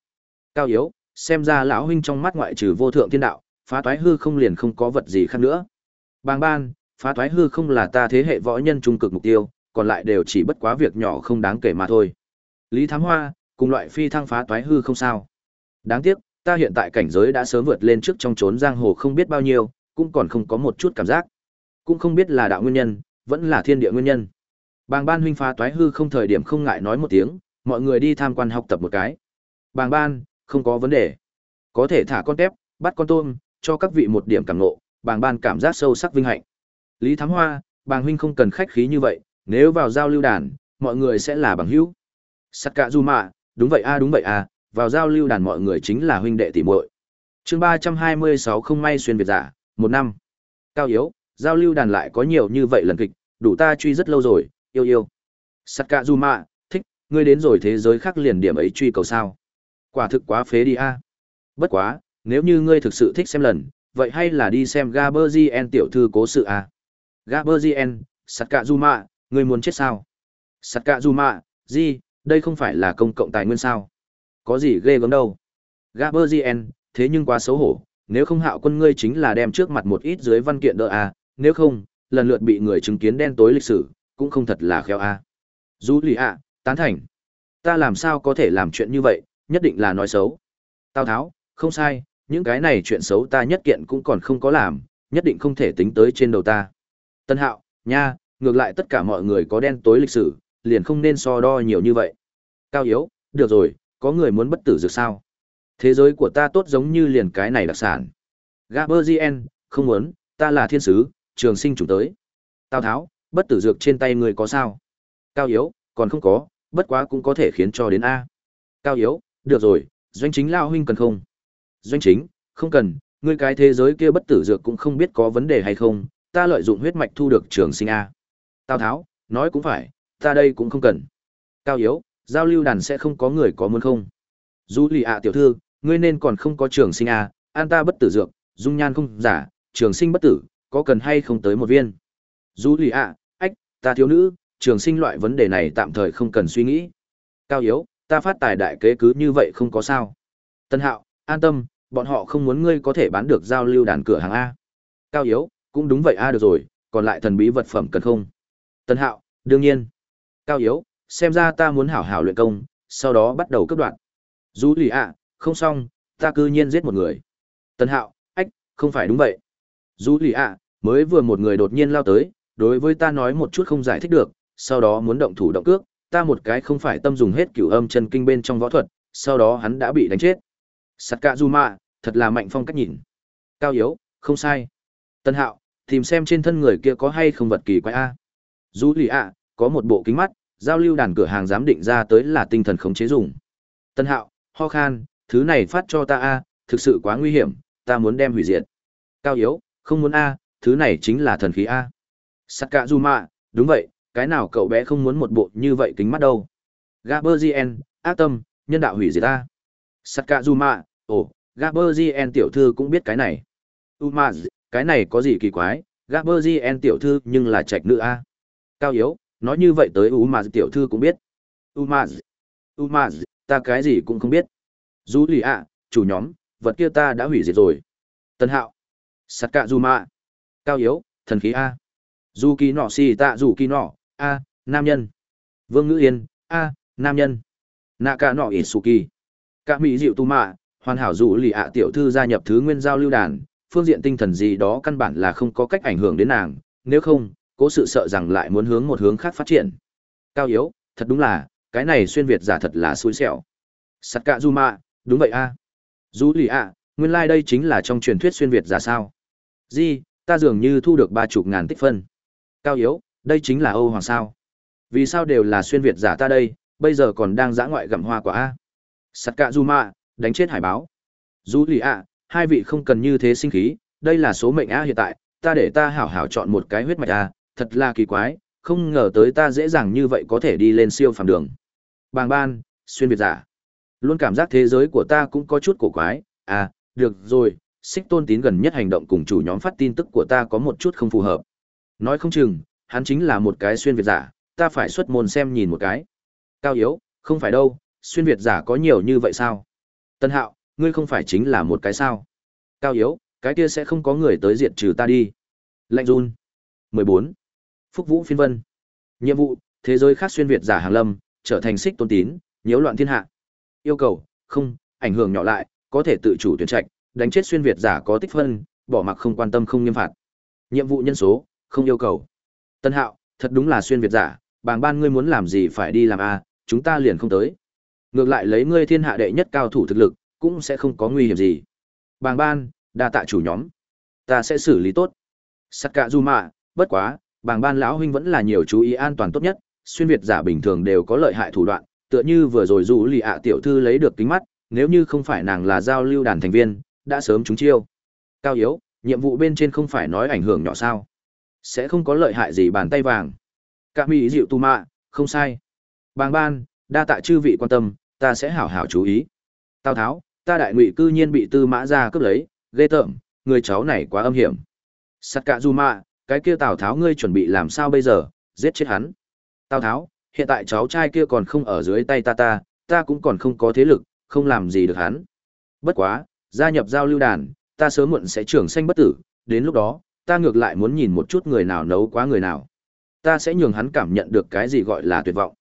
Cao yếu, xem ra lão huynh trong mắt ngoại trừ vô thượng thiên đạo, phá toái hư không liền không có vật gì khác nữa. Bàng ban, phá toái hư không là ta thế hệ võ nhân trung cực mục tiêu, còn lại đều chỉ bất quá việc nhỏ không đáng kể mà thôi. Lý Thám Hoa, cùng loại phi thăng phá toái hư không sao? Đáng tiếc, ta hiện tại cảnh giới đã sớm vượt lên trước trong trốn giang hồ không biết bao nhiêu, cũng còn không có một chút cảm giác. Cũng không biết là đạo nguyên nhân, vẫn là thiên địa nguyên nhân. Bàng ban huynh phá toái hư không thời điểm không ngại nói một tiếng, mọi người đi tham quan học tập một cái. Bàng ban, không có vấn đề. Có thể thả con tép, bắt con tôm, cho các vị một điểm cảm ngộ, bàng ban cảm giác sâu sắc vinh hạnh. Lý Thám Hoa, bàng huynh không cần khách khí như vậy, nếu vào giao lưu đàn, mọi người sẽ là bằng hữu. Sắt cả du mạ, đúng vậy a đúng vậy a, vào giao lưu đàn mọi người chính là huynh đệ tỷ muội. Chương ba trăm hai mươi sáu không may xuyên việt giả, một năm. Cao yếu, giao lưu đàn lại có nhiều như vậy lần kịch, đủ ta truy rất lâu rồi, yêu yêu. sắt cạ du mạ thích, ngươi đến rồi thế giới khác liền điểm ấy truy cầu sao? Quả thực quá phế đi a. Bất quá, nếu như ngươi thực sự thích xem lần, vậy hay là đi xem Gaberzien tiểu thư cố sự a. Gaberzien, mạ ngươi muốn chết sao? sắt cạ du mạ gì, đây không phải là công cộng tài nguyên sao? Có gì ghê gớm đâu. Gaberzien, thế nhưng quá xấu hổ, nếu không hạo quân ngươi chính là đem trước mặt một ít dưới văn kiện đỡ a, nếu không, lần lượt bị người chứng kiến đen tối lịch sử, cũng không thật là khéo a. Du lì ạ, tán thành. Ta làm sao có thể làm chuyện như vậy, nhất định là nói xấu. Tào Tháo, không sai, những cái này chuyện xấu ta nhất kiện cũng còn không có làm, nhất định không thể tính tới trên đầu ta. Tân Hạo, nha, ngược lại tất cả mọi người có đen tối lịch sử, liền không nên so đo nhiều như vậy. Cao Yếu, được rồi, có người muốn bất tử dược sao? Thế giới của ta tốt giống như liền cái này đặc sản. Gaberzien, không muốn, ta là thiên sứ, trường sinh chủ tới. Tào Tháo, bất tử dược trên tay người có sao? Cao Yếu, còn không có, bất quá cũng có thể khiến cho đến A. Cao Yếu, được rồi, doanh chính lao huynh cần không? Doanh chính, không cần, ngươi cái thế giới kia bất tử dược cũng không biết có vấn đề hay không, ta lợi dụng huyết mạch thu được trường sinh A. Tào Tháo, nói cũng phải, ta đây cũng không cần. Cao Yếu, giao lưu đàn sẽ không có người có muốn không? Du lì ạ tiểu thư, ngươi nên còn không có trường sinh A, an ta bất tử dược, dung nhan không giả, trường sinh bất tử, có cần hay không tới một viên? dù lì ạ, ách, ta thiếu nữ, trường sinh loại vấn đề này tạm thời không cần suy nghĩ. Cao Yếu, ta phát tài đại kế cứ như vậy không có sao. Tân Hạo, an tâm, bọn họ không muốn ngươi có thể bán được giao lưu đàn cửa hàng A. Cao Yếu, cũng đúng vậy A được rồi, còn lại thần bí vật phẩm cần không? Tân Hạo, đương nhiên. Cao Yếu, xem ra ta muốn hảo hảo luyện công, sau đó bắt đầu cấp đoạn. dù lì ạ, không xong, ta cư nhiên giết một người. Tân Hạo, ách, không phải đúng vậy. dù lì ạ, mới vừa một người đột nhiên lao tới, đối với ta nói một chút không giải thích được, sau đó muốn động thủ động cước, ta một cái không phải tâm dùng hết cửu âm chân kinh bên trong võ thuật, sau đó hắn đã bị đánh chết. sắt cạ du mạ thật là mạnh phong cách nhìn. Cao yếu, không sai. Tân Hạo, tìm xem trên thân người kia có hay không vật kỳ quái a. Du lì ạ, có một bộ kính mắt, giao lưu đàn cửa hàng giám định ra tới là tinh thần khống chế dùng. Tân Hạo, ho khan, thứ này phát cho ta a, thực sự quá nguy hiểm, ta muốn đem hủy diệt. Cao yếu, không muốn a, thứ này chính là thần khí a. Sakazuma, đúng vậy, cái nào cậu bé không muốn một bộ như vậy kính mắt đâu. Gaberzien, ác tâm, nhân đạo hủy diệt ta. Sakazuma, ồ, Gaberzien tiểu thư cũng biết cái này. Umaz, cái này có gì kỳ quái, Gaberzien tiểu thư nhưng là trạch nữ a. Cao yếu, nói như vậy tới Umaz tiểu thư cũng biết. Umaz, Umaz, ta cái gì cũng không biết. Du lì ạ, chủ nhóm, vật kia ta đã hủy diệt rồi. Tân hạo, Sakazuma, cao yếu, thần khí a. Du kỳ nọ xì tạ dù kỳ nọ, a nam nhân. Vương ngữ yên a nam nhân. Nạ cả nọ ỉ su kỳ. Cả mỹ dịu tu mạ hoàn hảo dù lì ạ tiểu thư gia nhập thứ nguyên giao lưu đàn phương diện tinh thần gì đó căn bản là không có cách ảnh hưởng đến nàng nếu không cố sự sợ rằng lại muốn hướng một hướng khác phát triển. Cao yếu thật đúng là cái này xuyên việt giả thật là xui xẻo. Sắt cạ du mạ đúng vậy a. Du lì ạ nguyên lai、like、đây chính là trong truyền thuyết xuyên việt giả sao? Di ta dường như thu được ba chục ngàn tích phân cao yếu đây chính là Âu Hoàng sao. Vì sao đều là xuyên Việt giả ta đây, bây giờ còn đang giã ngoại gặm hoa quả A. Sắt cạ du mạ, đánh chết hải báo. Du lì ạ, hai vị không cần như thế sinh khí, đây là số mệnh A hiện tại, ta để ta hảo hảo chọn một cái huyết mạch A, thật là kỳ quái, không ngờ tới ta dễ dàng như vậy có thể đi lên siêu phàm đường. Bàng ban, xuyên Việt giả. Luôn cảm giác thế giới của ta cũng có chút cổ quái, à, được rồi, xích tôn tín gần nhất hành động cùng chủ nhóm phát tin tức của ta có một chút không phù hợp. Nói không chừng, hắn chính là một cái xuyên Việt giả, ta phải xuất môn xem nhìn một cái. Cao yếu, không phải đâu, xuyên Việt giả có nhiều như vậy sao? Tân hạo, ngươi không phải chính là một cái sao? Cao yếu, cái kia sẽ không có người tới diệt trừ ta đi. Lạnh run. 14. Phúc Vũ Phiên Vân. Nhiệm vụ, thế giới khác xuyên Việt giả hàng lâm, trở thành xích tôn tín, nhiễu loạn thiên hạ. Yêu cầu, không, ảnh hưởng nhỏ lại, có thể tự chủ tuyển trạch, đánh chết xuyên Việt giả có tích phân, bỏ mặc không quan tâm không nghiêm phạt. Nhiệm vụ nhân số, không yêu cầu. Tân Hạo, thật đúng là xuyên Việt giả, bàng ban ngươi muốn làm gì phải đi làm a, chúng ta liền không tới. Ngược lại lấy ngươi thiên hạ đệ nhất cao thủ thực lực, cũng sẽ không có nguy hiểm gì. Bàng ban, đa tạ chủ nhóm. Ta sẽ xử lý tốt. Sakazuma, bất quá, bàng ban lão huynh vẫn là nhiều chú ý an toàn tốt nhất, xuyên Việt giả bình thường đều có lợi hại thủ đoạn, tựa như vừa rồi dù lì ạ tiểu thư lấy được kính mắt, nếu như không phải nàng là giao lưu đàn thành viên, đã sớm trúng chiêu. Cao yếu, nhiệm vụ bên trên không phải nói ảnh hưởng nhỏ sao. Sẽ không có lợi hại gì bàn tay vàng. Cả mỹ dịu tu mạ, không sai. Bàng ban, đa tạ chư vị quan tâm, ta sẽ hảo hảo chú ý. Tào Tháo, ta đại ngụy cư nhiên bị tư mã ra cướp lấy, ghê tởm, người cháu này quá âm hiểm. Sát cả du mạ, cái kia Tào Tháo ngươi chuẩn bị làm sao bây giờ, giết chết hắn. Tào Tháo, hiện tại cháu trai kia còn không ở dưới tay ta ta, ta cũng còn không có thế lực, không làm gì được hắn. Bất quá, gia nhập giao lưu đàn, ta sớm muộn sẽ trưởng sanh bất tử, đến lúc đó, ta ngược lại muốn nhìn một chút người nào nấu quá người nào. Ta sẽ nhường hắn cảm nhận được cái gì gọi là tuyệt vọng.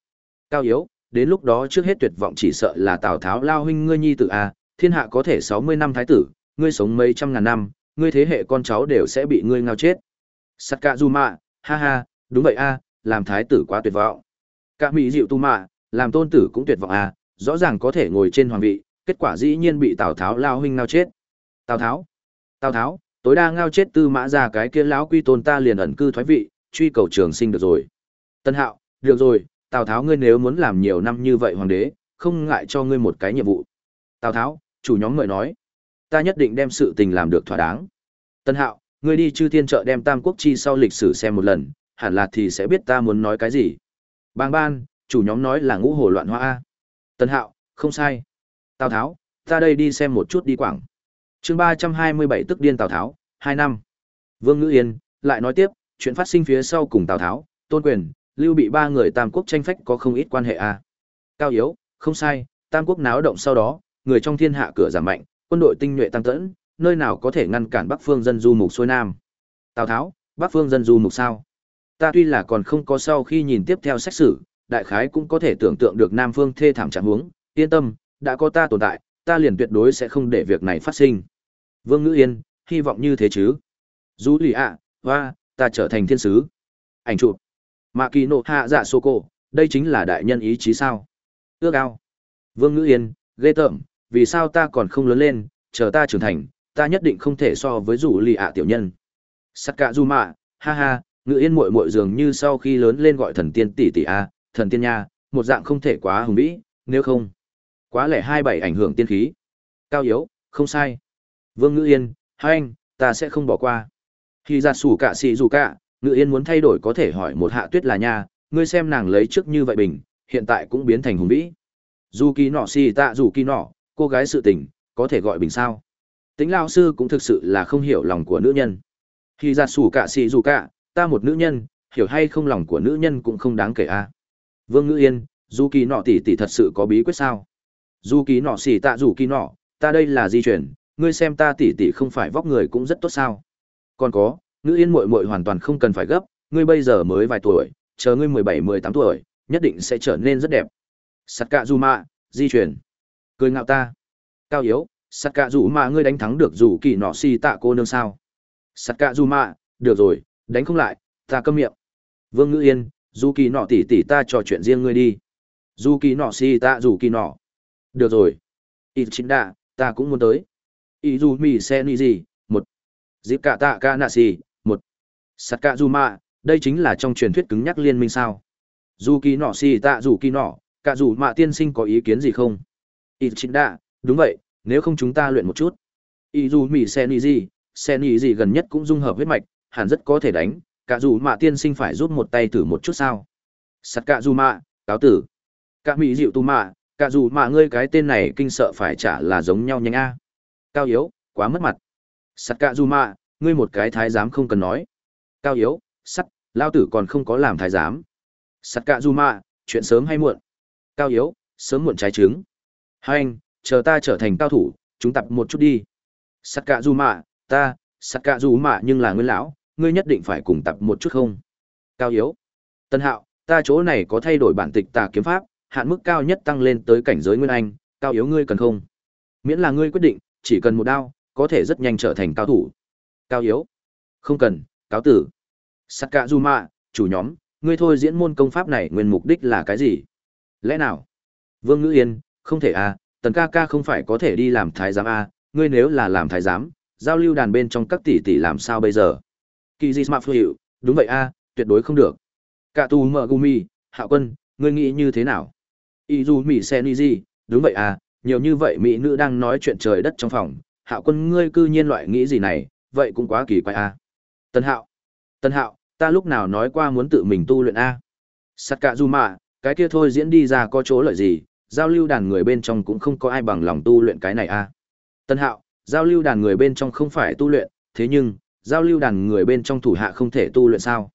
Cao yếu, đến lúc đó trước hết tuyệt vọng chỉ sợ là Tào Tháo lao huynh ngươi nhi tử a, thiên hạ có thể 60 năm thái tử, ngươi sống mấy trăm ngàn năm, ngươi thế hệ con cháu đều sẽ bị ngươi ngao chết. Sakazuma, ha ha, đúng vậy a, làm thái tử quá tuyệt vọng. Cả mỹ dịu tu mạ, làm tôn tử cũng tuyệt vọng a, rõ ràng có thể ngồi trên hoàng vị, kết quả dĩ nhiên bị Tào Tháo lao huynh ngao chết. Tào Tháo, Tào Tháo, tối đa ngao chết tư mã ra cái kia lão quy tôn ta liền ẩn cư thoái vị, truy cầu trường sinh được rồi. Tân Hạo, được rồi, Tào Tháo ngươi nếu muốn làm nhiều năm như vậy hoàng đế, không ngại cho ngươi một cái nhiệm vụ. Tào Tháo, chủ nhóm mời nói, ta nhất định đem sự tình làm được thỏa đáng. Tân Hạo, ngươi đi chư thiên trợ đem Tam Quốc chi sau lịch sử xem một lần, hẳn là thì sẽ biết ta muốn nói cái gì. Bang ban, chủ nhóm nói là ngũ hồ loạn hoa a. Tân Hạo, không sai. Tào Tháo, ta đây đi xem một chút đi quảng. Chương ba trăm hai mươi bảy tức điên Tào Tháo, hai năm. Vương Ngữ Yên lại nói tiếp, chuyện phát sinh phía sau cùng Tào Tháo, Tôn Quyền, Lưu bị ba người Tam Quốc tranh phách có không ít quan hệ a. Cao Yếu, không sai, Tam Quốc náo động sau đó, người trong thiên hạ cửa giảm mạnh, quân đội tinh nhuệ tăng tẫn, nơi nào có thể ngăn cản Bắc Phương dân du mục xuôi nam. Tào Tháo, Bắc Phương dân du mục sao? Ta tuy là còn không có sau khi nhìn tiếp theo sách sử, đại khái cũng có thể tưởng tượng được Nam Phương thê thảm trạng huống, yên tâm, đã có ta tồn tại, ta liền tuyệt đối sẽ không để việc này phát sinh. Vương Ngữ Yên, hy vọng như thế chứ. Dù lì ạ, hoa, ta trở thành thiên sứ. Ảnh chụp. Mạ kỳ nộ hạ dạ sô cổ, đây chính là đại nhân ý chí sao. Ước ao. Vương Ngữ Yên, ghê tởm, vì sao ta còn không lớn lên, chờ ta trưởng thành, ta nhất định không thể so với rủ lì ạ tiểu nhân. Sắc cả du mạ, ha ha, Ngữ Yên muội muội dường như sau khi lớn lên gọi thần tiên tỷ tỷ a, thần tiên nha, một dạng không thể quá hùng vĩ, nếu không, quá lẻ hai bảy ảnh hưởng tiên khí. Cao yếu, không sai. Vương Ngữ Yên, hai anh, ta sẽ không bỏ qua. Khi ra sủ cả xì dù cả, Ngữ Yên muốn thay đổi có thể hỏi một hạ tuyết là nha, ngươi xem nàng lấy trước như vậy bình, hiện tại cũng biến thành hùng vĩ. Dù kỳ nọ xì tạ dù kỳ nọ, cô gái sự tình, có thể gọi bình sao. Tính lao sư cũng thực sự là không hiểu lòng của nữ nhân. Khi ra sủ cả xì dù cả, ta một nữ nhân, hiểu hay không lòng của nữ nhân cũng không đáng kể a. Vương Ngữ Yên, dù kỳ nọ tỷ tỷ thật sự có bí quyết sao? Dù kỳ nọ xì tạ dù kỳ nọ, ta đây là di chuyển, ngươi xem ta tỉ tỉ không phải vóc người cũng rất tốt sao? Còn có, Ngữ Yên muội muội hoàn toàn không cần phải gấp, ngươi bây giờ mới vài tuổi, chờ ngươi mười bảy mười tám tuổi, nhất định sẽ trở nên rất đẹp. Sắt cạ dù mạ, di chuyển. Cười ngạo ta. Cao yếu, sắt cạ dù mạ ngươi đánh thắng được dù kỳ nọ xì tạ cô nương sao? Sắt cạ dù mạ, được rồi, đánh không lại, ta câm miệng. Vương Ngữ Yên, dù kỳ nọ tỉ tỉ ta trò chuyện riêng ngươi đi dù kỳ nọ xì ta dù kỳ nọ được rồi. Ít chính đạ ta cũng muốn tới. Ý dù mì xe ni gì một. Dịp cả tạ ca nạ xì một. Sắt cả dù mạ đây chính là trong truyền thuyết cứng nhắc liên minh sao? Dù kỳ nọ xì tạ dù kỳ nọ cả dù mạ tiên sinh có ý kiến gì không? Ít chính đạ đúng vậy, nếu không chúng ta luyện một chút. Ý dù mì xe ni gì xe ni gì gần nhất cũng dung hợp huyết mạch, hẳn rất có thể đánh. Cả dù mạ tiên sinh phải rút một tay thử một chút sao? Sắt cả dù mạ cáo tử. Cả mỹ dịu tu mạ cả dù mà ngươi cái tên này kinh sợ phải trả là giống nhau nhanh a. Cao yếu quá mất mặt. Sắt cả dù mà, ngươi một cái thái giám không cần nói. Cao yếu sắt lao tử còn không có làm thái giám. Sắt cả dù mà, chuyện sớm hay muộn? Cao yếu sớm muộn trái trứng. Hai anh chờ ta trở thành cao thủ chúng tập một chút đi. Sắt cả dù mà, ta sắt cả dù mà nhưng là nguyên lão ngươi nhất định phải cùng tập một chút không? Cao yếu. Tân hạo, ta chỗ này có thay đổi bản tịch tà kiếm pháp, hạn mức cao nhất tăng lên tới cảnh giới nguyên anh, cao yếu ngươi cần không? Miễn là ngươi quyết định, chỉ cần một đao, có thể rất nhanh trở thành cao thủ. Cao yếu. Không cần, cáo tử. Sakazuma, chủ nhóm, ngươi thôi diễn môn công pháp này nguyên mục đích là cái gì? Lẽ nào? Vương Ngữ Yên, không thể à, tần ca ca không phải có thể đi làm thái giám à, ngươi nếu là làm thái giám, giao lưu đàn bên trong các tỷ tỷ làm sao bây giờ? kỳ dị smart hiệu đúng vậy a tuyệt đối không được cả tù mở gumi hạ quân ngươi nghĩ như thế nào y dù mỹ sen y đúng vậy à nhiều như vậy mỹ nữ đang nói chuyện trời đất trong phòng, hạo quân ngươi cư nhiên loại nghĩ gì này, vậy cũng quá kỳ quái à? Tân hạo, tân hạo, ta lúc nào nói qua muốn tự mình tu luyện a? Sắt cả du mạ, cái kia thôi diễn đi ra có chỗ lợi gì, giao lưu đàn người bên trong cũng không có ai bằng lòng tu luyện cái này a. Tân hạo, giao lưu đàn người bên trong không phải tu luyện, thế nhưng, giao lưu đàn người bên trong thủ hạ không thể tu luyện sao?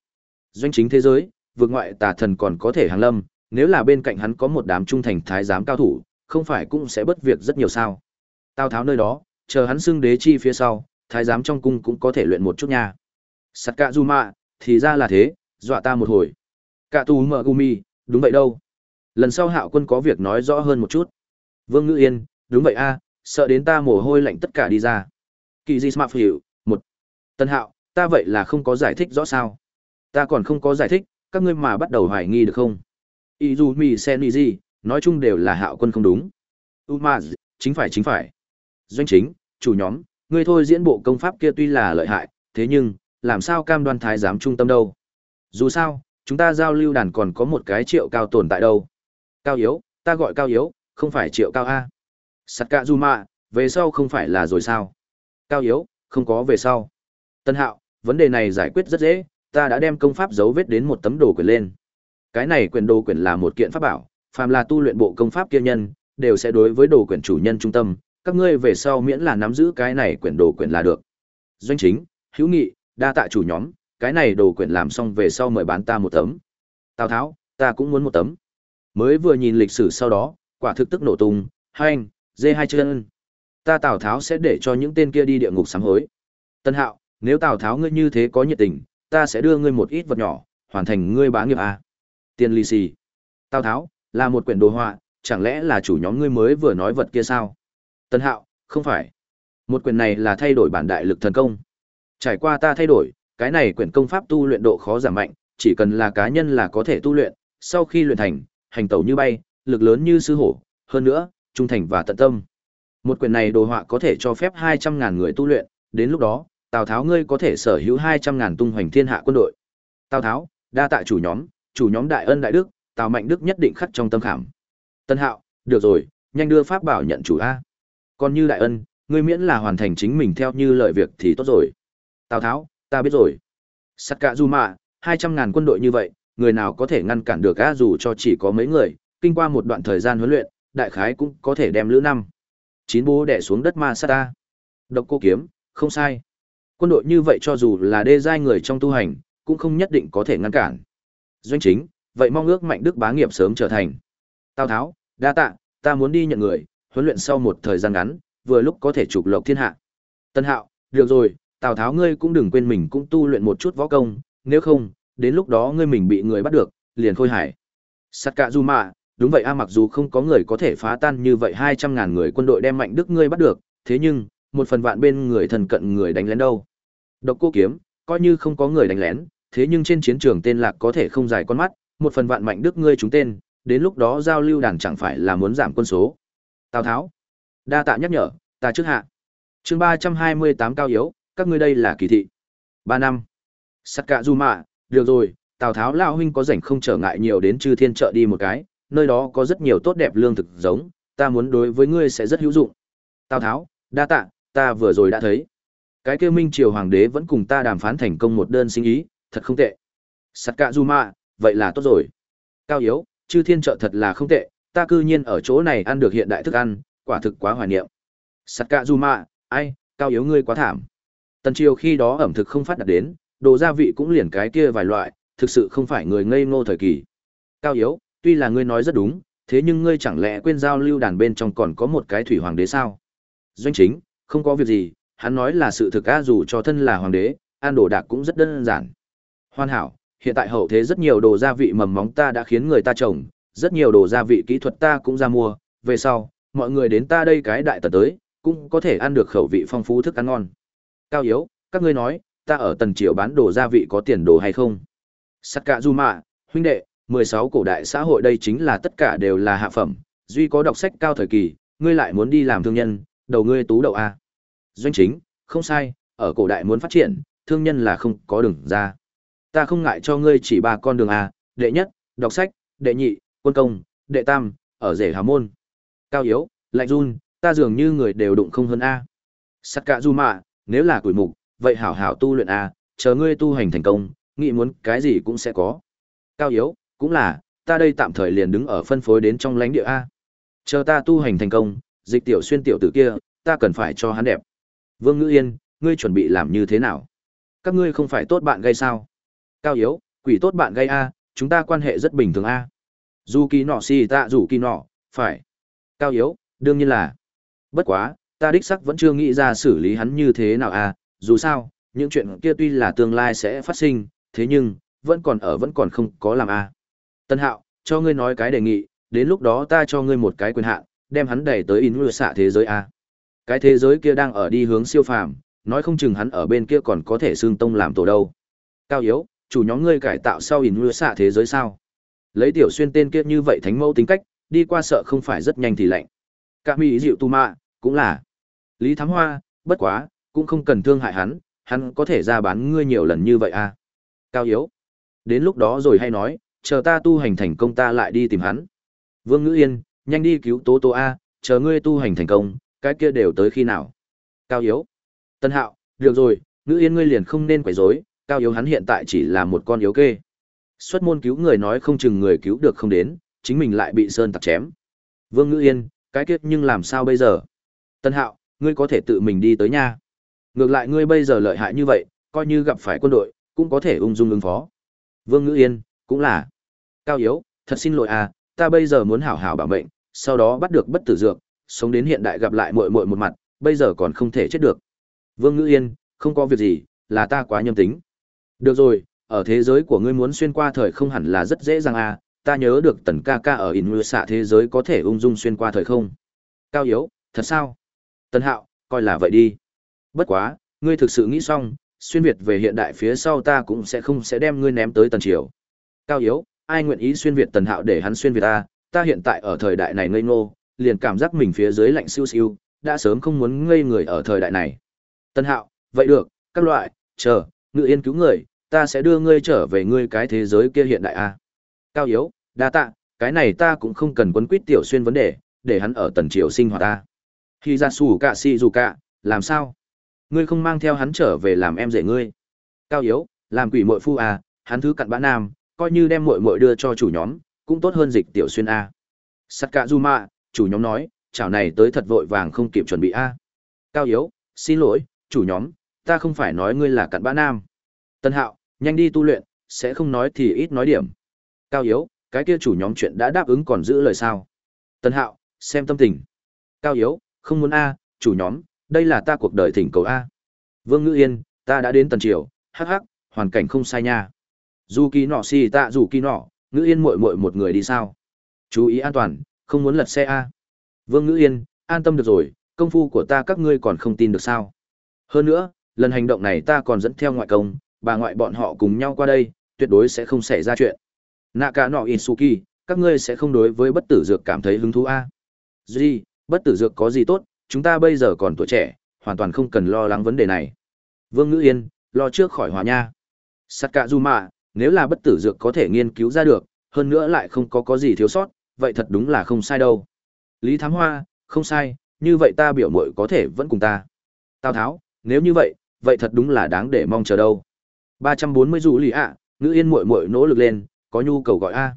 Doanh chính thế giới, vượt ngoại tà thần còn có thể hàng lâm, nếu là bên cạnh hắn có một đám trung thành thái giám cao thủ, không phải cũng sẽ bất việc rất nhiều sao. Tao tháo nơi đó, chờ hắn xưng đế chi phía sau, thái giám trong cung cũng có thể luyện một chút nha. Sắt cạ du mạ, thì ra là thế, dọa ta một hồi. Cạ tù mở gumi, đúng vậy đâu. Lần sau hạo quân có việc nói rõ hơn một chút. Vương Ngữ Yên, đúng vậy a, sợ đến ta mồ hôi lạnh tất cả đi ra. Kỳ di smart hiểu, một. Tân hạo, ta vậy là không có giải thích rõ sao. Ta còn không có giải thích, các ngươi mà bắt đầu hoài nghi được không? Izumi gì, nói chung đều là hạo quân không đúng. Umaz, chính phải chính phải. Doanh chính, chủ nhóm, ngươi thôi diễn bộ công pháp kia tuy là lợi hại, thế nhưng, làm sao cam đoan thái giám trung tâm đâu? Dù sao, chúng ta giao lưu đàn còn có một cái triệu cao tồn tại đâu. Cao yếu, ta gọi cao yếu, không phải triệu cao A. Sakazuma, về sau không phải là rồi sao? Cao yếu, không có về sau. Tân hạo, vấn đề này giải quyết rất dễ, ta đã đem công pháp dấu vết đến một tấm đồ quyền lên. Cái này quyển đồ quyển là một kiện pháp bảo, phàm là tu luyện bộ công pháp kia nhân, đều sẽ đối với đồ quyển chủ nhân trung tâm, các ngươi về sau miễn là nắm giữ cái này quyển đồ quyển là được. Doanh chính, hữu nghị, đa tạ chủ nhóm, cái này đồ quyển làm xong về sau mời bán ta một tấm. Tào Tháo, ta cũng muốn một tấm. Mới vừa nhìn lịch sử sau đó, quả thực tức nổ tung, hai anh, dê hai chân. Ta Tào Tháo sẽ để cho những tên kia đi địa ngục sám hối. Tân Hạo, nếu Tào Tháo ngươi như thế có nhiệt tình, ta sẽ đưa ngươi một ít vật nhỏ, hoàn thành ngươi bá nghiệp a. Tiên ly xì. Tào Tháo, là một quyển đồ họa, chẳng lẽ là chủ nhóm ngươi mới vừa nói vật kia sao? Tân Hạo, không phải. Một quyển này là thay đổi bản đại lực thần công. Trải qua ta thay đổi, cái này quyển công pháp tu luyện độ khó giảm mạnh, chỉ cần là cá nhân là có thể tu luyện, sau khi luyện thành, hành tẩu như bay, lực lớn như sư hổ, hơn nữa, trung thành và tận tâm. Một quyển này đồ họa có thể cho phép hai trăm ngàn người tu luyện, đến lúc đó, Tào Tháo ngươi có thể sở hữu hai trăm ngàn tung hoành thiên hạ quân đội. Tào Tháo, đa tạ chủ nhóm, chủ nhóm đại ân đại đức, Tào Mạnh Đức nhất định khắc trong tâm khảm. Tân Hạo, được rồi, nhanh đưa pháp bảo nhận chủ a. Còn như đại ân, ngươi miễn là hoàn thành chính mình theo như lời việc thì tốt rồi. Tào Tháo, ta biết rồi. Sắt cả dù mà, 200 ngàn quân đội như vậy, người nào có thể ngăn cản được a dù cho chỉ có mấy người, kinh qua một đoạn thời gian huấn luyện, đại khái cũng có thể đem lữ năm. Chín bố đẻ xuống đất ma sát ta. Độc cô kiếm, không sai. Quân đội như vậy cho dù là đê giai người trong tu hành, cũng không nhất định có thể ngăn cản. Doanh chính, vậy mong ước mạnh đức bá nghiệp sớm trở thành. Tào Tháo, đa tạ, ta muốn đi nhận người, huấn luyện sau một thời gian ngắn, vừa lúc có thể trục lộc thiên hạ. Tân Hạo, được rồi, Tào Tháo ngươi cũng đừng quên mình cũng tu luyện một chút võ công, nếu không, đến lúc đó ngươi mình bị người bắt được, liền khôi hải. Sát cả dù mà, đúng vậy a mặc dù không có người có thể phá tan như vậy hai trăm ngàn người quân đội đem mạnh đức ngươi bắt được, thế nhưng, một phần vạn bên người thần cận người đánh lén đâu. Độc cô kiếm, coi như không có người đánh lén, thế nhưng trên chiến trường tên lạc có thể không dài con mắt, một phần vạn mạnh đức ngươi chúng tên, đến lúc đó giao lưu đàn chẳng phải là muốn giảm quân số. Tào Tháo, đa tạ nhắc nhở, ta trước hạ. Chương ba trăm hai mươi tám cao yếu, các ngươi đây là kỳ thị. Ba năm. Sắt cạ du mạ, được rồi, Tào Tháo lão huynh có rảnh không trở ngại nhiều đến Chư Thiên chợ đi một cái, nơi đó có rất nhiều tốt đẹp lương thực giống, ta muốn đối với ngươi sẽ rất hữu dụng. Tào Tháo, đa tạ, ta vừa rồi đã thấy. Cái kêu Minh Triều Hoàng đế vẫn cùng ta đàm phán thành công một đơn sinh ý, thật không tệ. Sắt cạ du mạ, vậy là tốt rồi. Cao yếu, Chư Thiên chợ thật là không tệ, ta cư nhiên ở chỗ này ăn được hiện đại thức ăn, quả thực quá hoài niệm. Sắt cạ du mạ, ai, cao yếu ngươi quá thảm. Tần triều khi đó ẩm thực không phát đạt đến, đồ gia vị cũng liền cái kia vài loại, thực sự không phải người ngây ngô thời kỳ. Cao yếu, tuy là ngươi nói rất đúng, thế nhưng ngươi chẳng lẽ quên giao lưu đàn bên trong còn có một cái thủy hoàng đế sao? Doanh chính, không có việc gì, hắn nói là sự thực a dù cho thân là hoàng đế, ăn đồ đạc cũng rất đơn giản. Hoàn hảo, hiện tại hậu thế rất nhiều đồ gia vị mầm móng ta đã khiến người ta trồng, rất nhiều đồ gia vị kỹ thuật ta cũng ra mua, về sau, mọi người đến ta đây cái đại tật tới, cũng có thể ăn được khẩu vị phong phú thức ăn ngon. Cao yếu, các ngươi nói, ta ở tần triều bán đồ gia vị có tiền đồ hay không? sắt cả du mạ, huynh đệ, 16 cổ đại xã hội đây chính là tất cả đều là hạ phẩm, duy có đọc sách cao thời kỳ, ngươi lại muốn đi làm thương nhân, đầu ngươi tú đậu A. Doanh chính, không sai, ở cổ đại muốn phát triển, thương nhân là không có đường ra. Ta không ngại cho ngươi chỉ ba con đường à? đệ nhất, đọc sách, đệ nhị, quân công, đệ tam, ở rể hào môn. Cao yếu, lạnh run, ta dường như người đều đụng không hơn a. Sắt cả du mạ, nếu là quỷ mục, vậy hảo hảo tu luyện a, chờ ngươi tu hành thành công, nghĩ muốn cái gì cũng sẽ có. Cao yếu, cũng là, ta đây tạm thời liền đứng ở phân phối đến trong lãnh địa a. Chờ ta tu hành thành công, dịch tiểu xuyên tiểu tử kia, ta cần phải cho hắn đẹp. Vương Ngữ Yên, ngươi chuẩn bị làm như thế nào? Các ngươi không phải tốt bạn gây sao? Cao yếu, quỷ tốt bạn gây a, chúng ta quan hệ rất bình thường a. Dù kỳ nọ xì tạ dù kỳ nọ, phải. Cao yếu, đương nhiên là. Bất quá, ta đích sắc vẫn chưa nghĩ ra xử lý hắn như thế nào a, dù sao, những chuyện kia tuy là tương lai sẽ phát sinh, thế nhưng, vẫn còn ở vẫn còn không có làm a. Tân Hạo, cho ngươi nói cái đề nghị, đến lúc đó ta cho ngươi một cái quyền hạn, đem hắn đẩy tới in xạ thế giới a. Cái thế giới kia đang ở đi hướng siêu phàm, nói không chừng hắn ở bên kia còn có thể xương tông làm tổ đâu. Cao yếu, chủ nhóm ngươi cải tạo sau ỉn in xạ thế giới sao? Lấy tiểu xuyên tên kiếp như vậy thánh mẫu tính cách, đi qua sợ không phải rất nhanh thì lạnh. Cả mỹ dịu tu mạ, cũng là. Lý Thám Hoa, bất quá, cũng không cần thương hại hắn, hắn có thể ra bán ngươi nhiều lần như vậy à. Cao yếu. Đến lúc đó rồi hay nói, chờ ta tu hành thành công ta lại đi tìm hắn. Vương Ngữ Yên, nhanh đi cứu Tố Tố A, chờ ngươi tu hành thành công, cái kia đều tới khi nào. Cao yếu. Tân Hạo, được rồi, Ngữ Yên ngươi liền không nên quấy rối, Cao yếu hắn hiện tại chỉ là một con yếu kê. Xuất môn cứu người nói không chừng người cứu được không đến, chính mình lại bị sơn tặc chém. Vương Ngữ Yên, cái kiếp nhưng làm sao bây giờ? Tân Hạo, ngươi có thể tự mình đi tới nha. Ngược lại ngươi bây giờ lợi hại như vậy, coi như gặp phải quân đội, cũng có thể ung dung ứng phó. Vương Ngữ Yên, cũng là. Cao Yếu, thật xin lỗi à, ta bây giờ muốn hảo hảo bảo mệnh, sau đó bắt được bất tử dược, sống đến hiện đại gặp lại muội muội một mặt, bây giờ còn không thể chết được. Vương Ngữ Yên, không có việc gì, là ta quá nhầm tính. Được rồi, ở thế giới của ngươi muốn xuyên qua thời không hẳn là rất dễ dàng à, ta nhớ được tần ca ca ở in xạ thế giới có thể ung dung xuyên qua thời không. Cao yếu, thật sao? Tần hạo, coi là vậy đi. Bất quá, ngươi thực sự nghĩ xong, xuyên Việt về hiện đại phía sau ta cũng sẽ không sẽ đem ngươi ném tới tần triều. Cao yếu, ai nguyện ý xuyên Việt tần hạo để hắn xuyên Việt ta, ta hiện tại ở thời đại này ngây ngô, liền cảm giác mình phía dưới lạnh siêu siêu, đã sớm không muốn ngây người ở thời đại này. Tần hạo, vậy được, các loại, chờ, ngự yên cứu người, ta sẽ đưa ngươi trở về ngươi cái thế giới kia hiện đại a. Cao yếu, đa tạ, cái này ta cũng không cần quấn quýt tiểu xuyên vấn đề, để hắn ở tần triều sinh hoạt ta. Khi ra xù cả si dù cả, làm sao? Ngươi không mang theo hắn trở về làm em rể ngươi. Cao yếu, làm quỷ muội phu à, hắn thứ cặn bã nam, coi như đem muội muội đưa cho chủ nhóm, cũng tốt hơn dịch tiểu xuyên a. Sắt cả mạ chủ nhóm nói, chảo này tới thật vội vàng không kịp chuẩn bị a. Cao yếu, xin lỗi, chủ nhóm, ta không phải nói ngươi là cặn bã nam. Tân Hạo, nhanh đi tu luyện, sẽ không nói thì ít nói điểm. Cao yếu, cái kia chủ nhóm chuyện đã đáp ứng còn giữ lời sao. Tân Hạo, xem tâm tình. Cao yếu, không muốn A, chủ nhóm, đây là ta cuộc đời thỉnh cầu A. Vương Ngữ Yên, ta đã đến tần triều, hắc hắc, hoàn cảnh không sai nha. Dù kỳ nọ xì tạ dù kỳ nọ, Ngữ Yên muội muội một người đi sao? Chú ý an toàn, không muốn lật xe A. Vương Ngữ Yên, an tâm được rồi, công phu của ta các ngươi còn không tin được sao. Hơn nữa, lần hành động này ta còn dẫn theo ngoại công, bà ngoại bọn họ cùng nhau qua đây, tuyệt đối sẽ không xảy ra chuyện. nã cả nọ In Suki, các ngươi sẽ không đối với bất tử dược cảm thấy hứng thú a? Gì, bất tử dược có gì tốt, chúng ta bây giờ còn tuổi trẻ, hoàn toàn không cần lo lắng vấn đề này. Vương Ngữ Yên, lo trước khỏi hòa nha. Sakazuma, nếu là bất tử dược có thể nghiên cứu ra được, hơn nữa lại không có có gì thiếu sót, vậy thật đúng là không sai đâu. Lý Thám Hoa, không sai, như vậy ta biểu muội có thể vẫn cùng ta. Tào Tháo, nếu như vậy, vậy thật đúng là đáng để mong chờ đâu. 340 dụ lì ạ, ngữ yên muội muội nỗ lực lên, có nhu cầu gọi a.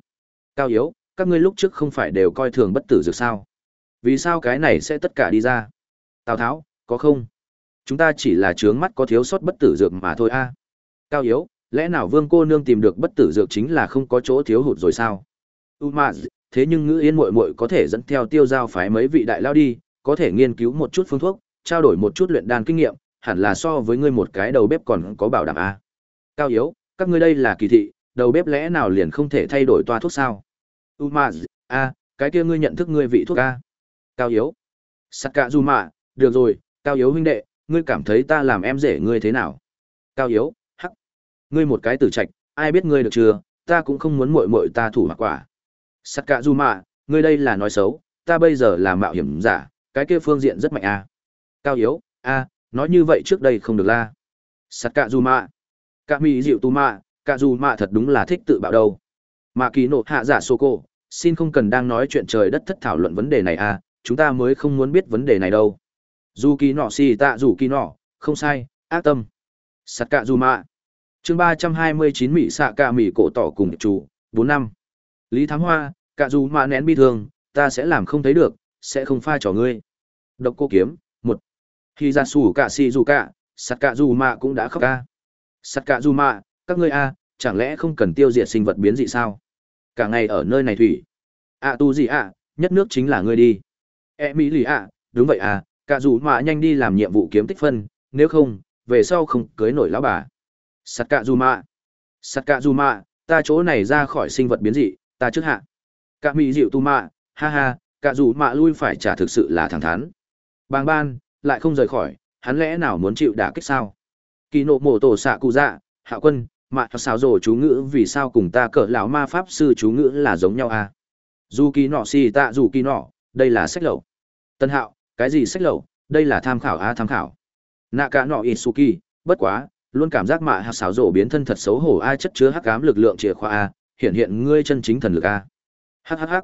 Cao yếu, các ngươi lúc trước không phải đều coi thường bất tử dược sao? Vì sao cái này sẽ tất cả đi ra? Tào Tháo, có không? Chúng ta chỉ là trướng mắt có thiếu sót bất tử dược mà thôi a. Cao yếu, lẽ nào Vương cô nương tìm được bất tử dược chính là không có chỗ thiếu hụt rồi sao? Umaz, thế nhưng ngữ yên muội muội có thể dẫn theo tiêu giao phái mấy vị đại lao đi, có thể nghiên cứu một chút phương thuốc, trao đổi một chút luyện đan kinh nghiệm, hẳn là so với ngươi một cái đầu bếp còn có bảo đảm a. Cao yếu, các ngươi đây là kỳ thị, đầu bếp lẽ nào liền không thể thay đổi toa thuốc sao? Umaz, a, cái kia ngươi nhận thức ngươi vị thuốc a. Cao yếu. Sakazuma, được rồi, Cao yếu huynh đệ, ngươi cảm thấy ta làm em rể ngươi thế nào? Cao yếu, hắc. Ngươi một cái tử trạch, ai biết ngươi được chưa, ta cũng không muốn muội muội ta thủ mặc quả. Sakazuma, ngươi đây là nói xấu, ta bây giờ là mạo hiểm giả, cái kia phương diện rất mạnh a. Cao yếu, a, nói như vậy trước đây không được la. sắt cạ dù mạ. Cạ mỹ dịu tu mạ, cạ dù mạ thật đúng là thích tự bạo đâu. Mà kỳ nộ hạ giả sô cô, xin không cần đang nói chuyện trời đất thất thảo luận vấn đề này à, chúng ta mới không muốn biết vấn đề này đâu. Dù kỳ nọ xì tạ dù kỳ nọ không sai ác tâm. Sắt cạ dù mạ. Chương ba trăm hai mươi chín mỹ xạ cạ mỹ cổ tỏ cùng chủ bốn năm. Lý thám hoa cạ dù mạ nén bi thương ta sẽ làm không thấy được sẽ không pha trò ngươi. Độc cô kiếm khi ra xù cạ xì dù cạ sắt cạ dù mạ cũng đã khóc ca. Sắt cạ dù mạ các ngươi a, chẳng lẽ không cần tiêu diệt sinh vật biến dị sao? Cả ngày ở nơi này thủy. Ạ tu gì ạ nhất nước chính là ngươi đi. E mỹ lì ạ đúng vậy à cả dù mạ nhanh đi làm nhiệm vụ kiếm tích phân, nếu không, về sau không cưới nổi lão bà. Sắt cạ dù mạ sắt cạ dù mạ ta chỗ này ra khỏi sinh vật biến dị, ta trước hạ. Cả mỹ dịu tu mạ ha ha cả dù mạ lui phải trả thực sự là thẳng thắn. Bàng ban lại không rời khỏi hắn lẽ nào muốn chịu đả kích sao? Kỳ nộ mổ tổ xạ cụ dạ hạ quân mạ xào rổ chú ngữ vì sao cùng ta cỡ lão ma pháp sư chú ngữ là giống nhau à? dù kỳ nọ xì tạ dù kỳ nọ đây là sách lậu. Tân hạo cái gì sách lậu? Đây là tham khảo a à, tham khảo. Nạ cả nọ isuki bất quá luôn cảm giác mạ hạt xáo rổ biến thân thật xấu hổ ai chất chứa hắc cám lực lượng chìa khóa a hiện hiện ngươi chân chính thần lực a. Hhh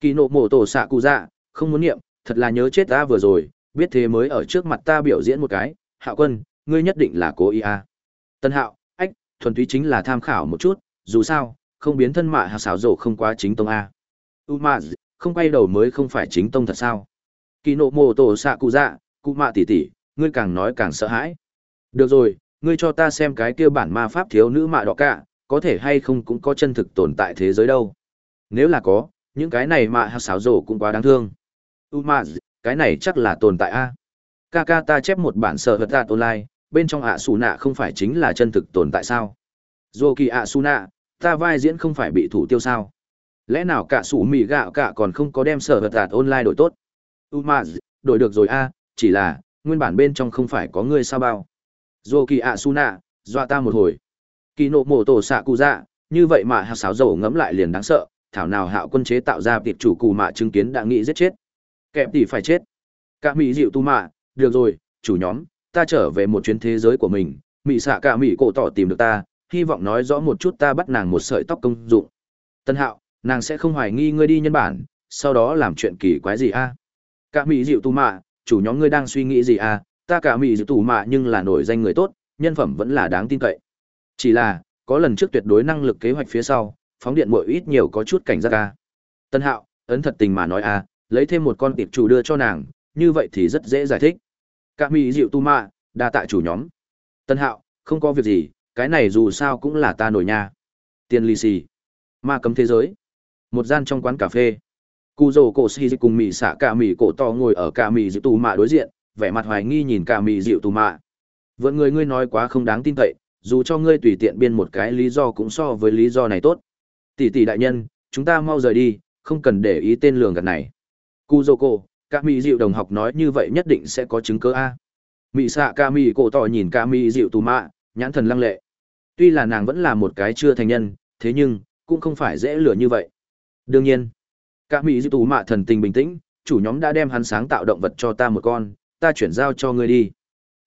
kỳ nộ mổ tổ xạ cụ dạ không muốn niệm thật là nhớ chết ta vừa rồi biết thế mới ở trước mặt ta biểu diễn một cái, hạo quân, ngươi nhất định là cố ý à? tân hạo, ách, thuần túy chính là tham khảo một chút, dù sao, không biến thân mạ hạt xảo rổ không quá chính tông a u ma không quay đầu mới không phải chính tông thật sao? Kỳ nộ mô tổ xạ cụ dạ cụ mạ tỉ tỉ ngươi càng nói càng sợ hãi. Được rồi, ngươi cho ta xem cái kia bản ma pháp thiếu nữ mạ đỏ cả, có thể hay không cũng có chân thực tồn tại thế giới đâu. Nếu là có, những cái này mạ hạt xảo rổ cũng quá đáng thương. U ma cái này chắc là tồn tại a. Ca ca ta chép một bản sợ hật đạt online, bên trong ạ xù nạ không phải chính là chân thực tồn tại sao? Dô kỳ ạ xù nạ ta vai diễn không phải bị thủ tiêu sao? Lẽ nào cả sủ mì gạo cả còn không có đem sở hật đạt online đổi tốt? U ma đổi được rồi a, chỉ là, nguyên bản bên trong không phải có ngươi sao bao? Dô kỳ ạ xù nạ dọa ta một hồi. Kỳ nộ mổ tổ xạ cụ dạ như vậy mà hạt sáo dầu ngẫm lại liền đáng sợ, thảo nào hạo quân chế tạo ra tiệp chủ cù mạ chứng kiến đã nghĩ giết chết kẹp tỷ phải chết. Cả mỹ dịu tu mạ, được rồi, chủ nhóm, ta trở về một chuyến thế giới của mình. Mỹ xạ cả mỹ cổ tỏ tìm được ta, hy vọng nói rõ một chút ta bắt nàng một sợi tóc công dụng. Tân hạo, nàng sẽ không hoài nghi ngươi đi nhân bản, sau đó làm chuyện kỳ quái gì a? Cả mỹ dịu tu mạ, chủ nhóm ngươi đang suy nghĩ gì a? Ta cả mỹ dịu tu mạ nhưng là nổi danh người tốt, nhân phẩm vẫn là đáng tin cậy. Chỉ là, có lần trước tuyệt đối năng lực kế hoạch phía sau, phóng điện mỗi ít nhiều có chút cảnh giác a. Tân hạo, ấn thật tình mà nói a lấy thêm một con tiệp chủ đưa cho nàng, như vậy thì rất dễ giải thích. Cả mỹ dịu tu mạ đa tạ chủ nhóm. Tân hạo, không có việc gì, cái này dù sao cũng là ta nổi nha. Tiền lì xì, ma cấm thế giới. Một gian trong quán cà phê. Cụ rồ cổ xì cùng mỹ xạ cả mỹ cổ to ngồi ở cả mỹ dịu tù mạ đối diện, vẻ mặt hoài nghi nhìn cả mỹ dịu tù mạ vợ người ngươi nói quá không đáng tin cậy, dù cho ngươi tùy tiện biên một cái lý do cũng so với lý do này tốt. Tỷ tỷ đại nhân, chúng ta mau rời đi, không cần để ý tên lường gạt này cu dô cô ca mì dịu đồng học nói như vậy nhất định sẽ có chứng cớ a. Mỹ xạ ca mì cổ tỏ nhìn ca mì dịu tù mạ, nhãn thần lăng lệ. Tuy là nàng vẫn là một cái chưa thành nhân, thế nhưng, cũng không phải dễ lừa như vậy. Đương nhiên ca mỹ dịu tù mạ thần tình bình tĩnh, chủ nhóm đã đem hắn sáng tạo động vật cho ta một con, ta chuyển giao cho ngươi đi.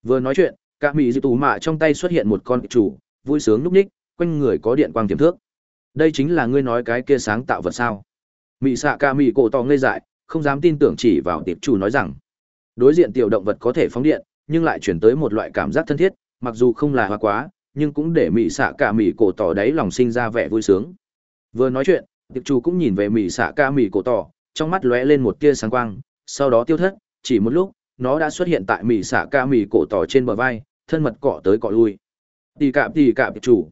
Vừa nói chuyện ca mỹ dịu tù mạ trong tay xuất hiện một con chủ, vui sướng núp ních, quanh người có điện quang tiềm thước. Đây chính là ngươi nói cái kia sáng tạo vật sao? Mỹ xạ ca mỹ cổ tỏ ngây dại không dám tin tưởng chỉ vào tiệp chủ nói rằng, đối diện tiểu động vật có thể phóng điện, nhưng lại chuyển tới một loại cảm giác thân thiết, mặc dù không là hoa quá, nhưng cũng để mỹ xạ cả mỹ cổ tỏ đáy lòng sinh ra vẻ vui sướng. Vừa nói chuyện, tiệp chủ cũng nhìn về mỹ xạ ca mỹ cổ tỏ, trong mắt lóe lên một tia sáng quang, sau đó tiêu thất, chỉ một lúc, nó đã xuất hiện tại mỹ xạ ca mỹ cổ tỏ trên bờ vai, thân mật cọ tới cọ lui. Tì cạm tì cạm tiệp chủ.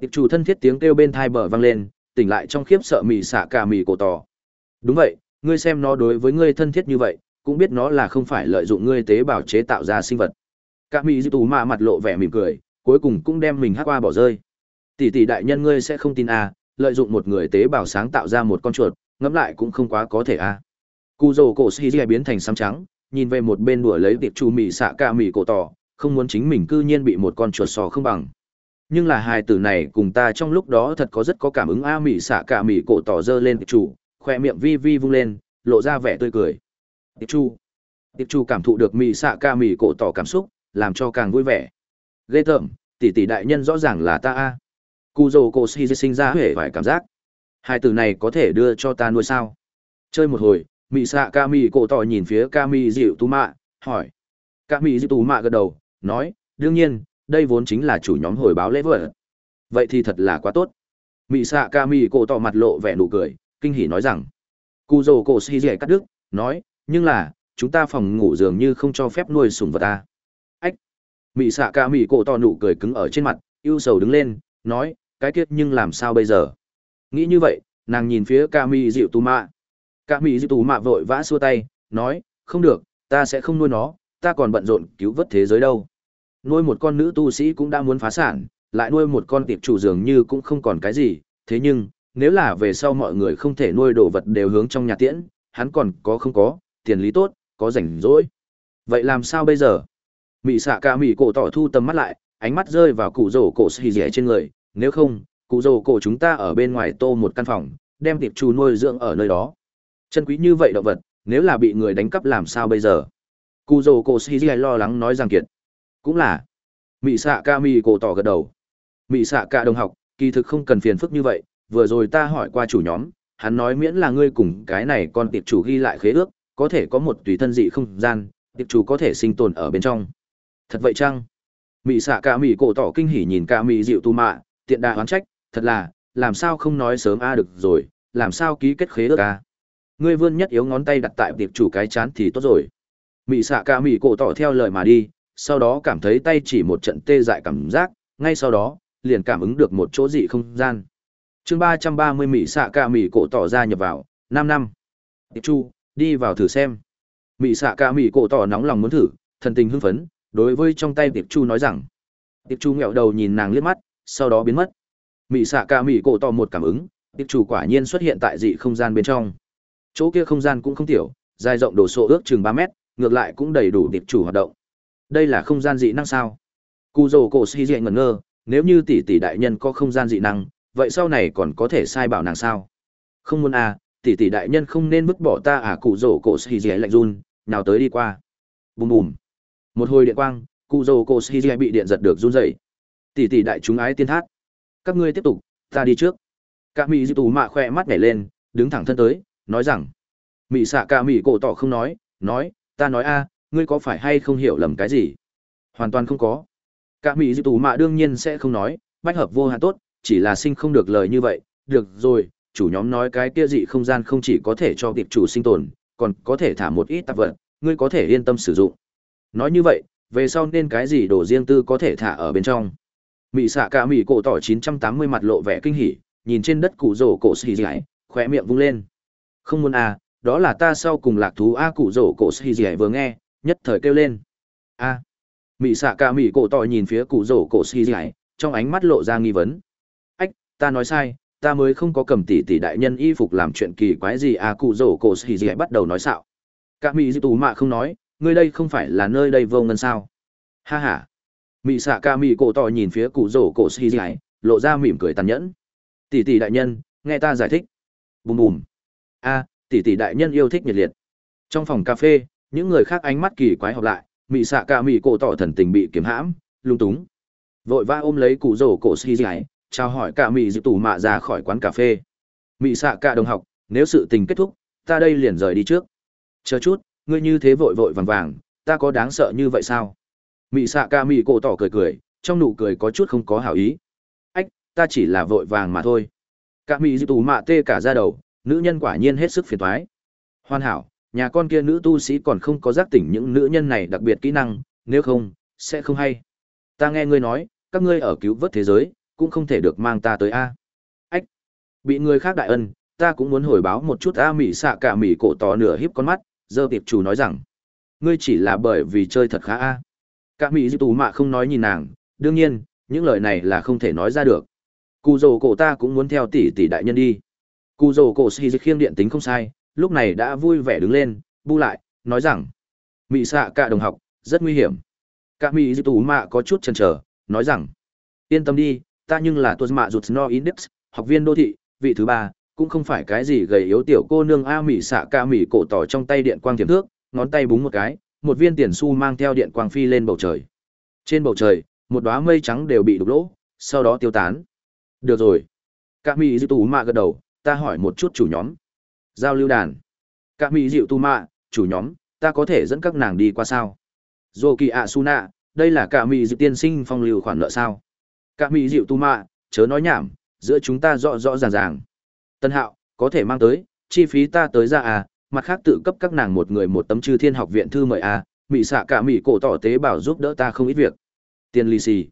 Tiệp chủ thân thiết tiếng kêu bên thai bờ vang lên, tỉnh lại trong khiếp sợ mỹ xạ ca mỹ cổ tỏ. Đúng vậy ngươi xem nó đối với ngươi thân thiết như vậy, cũng biết nó là không phải lợi dụng ngươi tế bào chế tạo ra sinh vật. Cả mỹ dư tù mạ mặt lộ vẻ mỉm cười, cuối cùng cũng đem mình hát qua bỏ rơi. Tỷ tỷ đại nhân ngươi sẽ không tin à lợi dụng một người tế bào sáng tạo ra một con chuột, ngẫm lại cũng không quá có thể à. cụ rồ cổ xì ria biến thành xám trắng, nhìn về một bên đùa lấy tiệp chu mì xạ cả mì cổ tỏ, không muốn chính mình cư nhiên bị một con chuột sò không bằng. Nhưng là hai từ này cùng ta trong lúc đó thật có rất có cảm ứng a mỹ xạ cả mỹ cổ tỏ dơ lên chủ khoe miệng vi vi vung lên lộ ra vẻ tươi cười. Tiệp chu. Tiệp chu cảm thụ được mì xạ ca mì cổ tỏ cảm xúc làm cho càng vui vẻ. Ghê tởm tỷ tỷ đại nhân rõ ràng là ta a. Cu dầu cổ si sinh ra huệ vài cảm giác. Hai từ này có thể đưa cho ta nuôi sao? Chơi một hồi Mị xạ ca mị cổ tỏ nhìn phía ca mị dịu tu mạ, hỏi. Ca mị dịu tu mạ gật đầu, nói, đương nhiên, đây vốn chính là chủ nhóm hồi báo lễ vợ Vậy thì thật là quá tốt. Mị xạ ca mị cổ tỏ mặt lộ vẻ nụ cười, kinh hỉ nói rằng. Cụ dồ cổ xì dẻ cắt đứt, nói, nhưng là, chúng ta phòng ngủ dường như không cho phép nuôi sủng vật ta. Ách! Mị xạ ca mị cổ to nụ cười cứng ở trên mặt, ưu sầu đứng lên, nói, cái kiết nhưng làm sao bây giờ? Nghĩ như vậy, nàng nhìn phía ca mị dịu tu mạ. Ca mị dịu tu mạ vội vã xua tay, nói, không được, ta sẽ không nuôi nó, ta còn bận rộn cứu vớt thế giới đâu. Nuôi một con nữ tu sĩ cũng đã muốn phá sản, lại nuôi một con tiệp chủ dường như cũng không còn cái gì, thế nhưng, nếu là về sau mọi người không thể nuôi đồ vật đều hướng trong nhà tiễn, hắn còn có không có, tiền lý tốt, có rảnh rỗi. Vậy làm sao bây giờ? Mị xạ ca mị cổ tỏ thu tầm mắt lại, ánh mắt rơi vào cụ rổ cổ xì rẻ trên người, nếu không, cụ rổ cổ chúng ta ở bên ngoài tô một căn phòng, đem tiệp trù nuôi dưỡng ở nơi đó. Chân quý như vậy động vật, nếu là bị người đánh cắp làm sao bây giờ? Cụ rổ cổ xì rẻ lo lắng nói rằng kiệt. Cũng là. Mị xạ ca mị cổ tỏ gật đầu. Mị xạ ca đồng học, kỳ thực không cần phiền phức như vậy, vừa rồi ta hỏi qua chủ nhóm, hắn nói miễn là ngươi cùng cái này con tiệp chủ ghi lại khế ước, có thể có một tùy thân dị không gian, tiệp chủ có thể sinh tồn ở bên trong. Thật vậy chăng? Mị xạ cả mị cổ tỏ kinh hỉ nhìn cả mị dịu tu mạ, tiện đà oán trách, thật là, làm sao không nói sớm a được rồi, làm sao ký kết khế ước a? Ngươi vươn nhất yếu ngón tay đặt tại tiệp chủ cái chán thì tốt rồi. Mị xạ cả mị cổ tỏ theo lời mà đi, sau đó cảm thấy tay chỉ một trận tê dại cảm giác, ngay sau đó, liền cảm ứng được một chỗ dị không gian chương ba trăm ba mươi mỹ xạ cả mỹ cổ tỏ ra nhập vào, năm năm. Tiệp chu, đi vào thử xem. Mỹ xạ cả mỹ cổ tỏ nóng lòng muốn thử, thần tình hưng phấn, đối với trong tay tiệp chu nói rằng. Tiệp chu nghẹo đầu nhìn nàng liếc mắt, sau đó biến mất. Mỹ xạ cả mỹ cổ tỏ một cảm ứng, tiệp chu quả nhiên xuất hiện tại dị không gian bên trong. Chỗ kia không gian cũng không tiểu, dài rộng đồ sộ ước chừng ba mét, ngược lại cũng đầy đủ tiệp chủ hoạt động. Đây là không gian dị năng sao? Cụ dồ cổ si dị ngẩn ngơ, nếu như tỷ tỷ đại nhân có không gian dị năng vậy sau này còn có thể sai bảo nàng sao? Không muốn à tỷ tỷ đại nhân không nên vứt bỏ ta à cụ rổ cổ xì dì lạnh run, nào tới đi qua. Bùm bùm. Một hồi điện quang, cụ rổ cổ xì dì bị điện giật được run dậy tỷ tỷ đại chúng ái tiên thác. Các ngươi tiếp tục, ta đi trước. Cả mỹ dư tù mạ khoe mắt nhảy lên, đứng thẳng thân tới, nói rằng mỹ xạ cả mỹ cổ tỏ không nói nói, ta nói a, ngươi có phải hay không hiểu lầm cái gì? Hoàn toàn không có. Cả mỹ dư tù mạ đương nhiên sẽ không nói, bách hợp vô hạn tốt chỉ là sinh không được lời như vậy, được rồi, chủ nhóm nói cái kia dị không gian không chỉ có thể cho tiệp chủ sinh tồn, còn có thể thả một ít tạp vật, ngươi có thể yên tâm sử dụng. Nói như vậy, về sau nên cái gì đồ riêng tư có thể thả ở bên trong. Mị xạ cả mị cổ tỏ 980 mặt lộ vẻ kinh hỉ, nhìn trên đất cụ rổ cổ xì dại, khỏe miệng vung lên. Không muốn à, đó là ta sau cùng lạc thú A cụ rổ cổ xì dại vừa nghe, nhất thời kêu lên. A. Mị xạ cả mị cổ tỏ nhìn phía cụ rổ cổ xì dại, trong ánh mắt lộ ra nghi vấn ta nói sai, ta mới không có cầm tỷ tỷ đại nhân y phục làm chuyện kỳ quái gì à cụ rổ cổ xì gì bắt đầu nói xạo. Cả mỹ dư tù mạ không nói, ngươi đây không phải là nơi đây vô ngân sao? Ha h a mỹ xạ ca mỹ cổ tỏ nhìn phía cụ rổ cổ xì gì, lộ ra mỉm cười tàn nhẫn. Tỷ tỷ đại nhân, nghe ta giải thích. Bùm bùm. A, tỷ tỷ đại nhân yêu thích nhiệt liệt. Trong phòng cà phê, những người khác ánh mắt kỳ quái học lại, mỹ xạ ca mỹ cổ tỏ thần tình bị kiếm hãm, lung túng. Vội va ôm lấy cụ rổ cổ xì gì chào hỏi cả mỹ dự tù mạ ra khỏi quán cà phê. Mỹ xạ cả đồng học, nếu sự tình kết thúc, ta đây liền rời đi trước. Chờ chút, ngươi như thế vội vội vàng vàng, ta có đáng sợ như vậy sao? Mỹ xạ ca mỹ cổ tỏ cười cười, trong nụ cười có chút không có hảo ý. Ách, ta chỉ là vội vàng mà thôi. Cả mỹ dư tù mạ tê cả ra đầu, nữ nhân quả nhiên hết sức phiền thoái hoàn hảo, nhà con kia nữ tu sĩ còn không có giác tỉnh những nữ nhân này đặc biệt kỹ năng, nếu không, sẽ không hay. Ta nghe ngươi nói, các ngươi ở cứu vớt thế giới cũng không thể được mang ta tới a. Ách, bị người khác đại ân, ta cũng muốn hồi báo một chút a mỹ xạ cả mỹ cổ tỏ nửa híp con mắt, dơ tiệp chủ nói rằng, ngươi chỉ là bởi vì chơi thật khá a. Cả mỹ dư tù mạ không nói nhìn nàng, đương nhiên, những lời này là không thể nói ra được. Cụ dồ cổ ta cũng muốn theo tỷ tỷ đại nhân đi. Cụ dồ cổ xì khiêng điện tính không sai, lúc này đã vui vẻ đứng lên, bu lại, nói rằng mỹ xạ cả đồng học, rất nguy hiểm. Cả mỹ dư tù mạ có chút chần chờ, nói rằng, yên tâm đi ta nhưng là tuân mạ rụt no index học viên đô thị vị thứ ba cũng không phải cái gì gầy yếu tiểu cô nương a mỹ xạ ca mỹ cổ tỏ trong tay điện quang tiềm thước ngón tay búng một cái một viên tiền su mang theo điện quang phi lên bầu trời. Trên bầu trời một đoá mây trắng đều bị đục lỗ sau đó tiêu tán. Được rồi. Ca mỹ dư tù mạ gật đầu ta hỏi một chút chủ nhóm. Giao lưu đàn. Ca mỹ dịu tu mạ, chủ nhóm, ta có thể dẫn các nàng đi qua sao? Dô kỳ ạ su nạ, đây là ca mỹ dịu tiên sinh phong lưu khoản nợ sao? Cả mỹ dịu tu mạ, chớ nói nhảm, giữa chúng ta rõ rõ ràng ràng. Tân hạo, có thể mang tới, chi phí ta tới ra à, mặt khác tự cấp các nàng một người một tấm chư thiên học viện thư mời à, mỹ xạ cả mỹ cổ tỏ tế bảo giúp đỡ ta không ít việc. Tiền lì xì.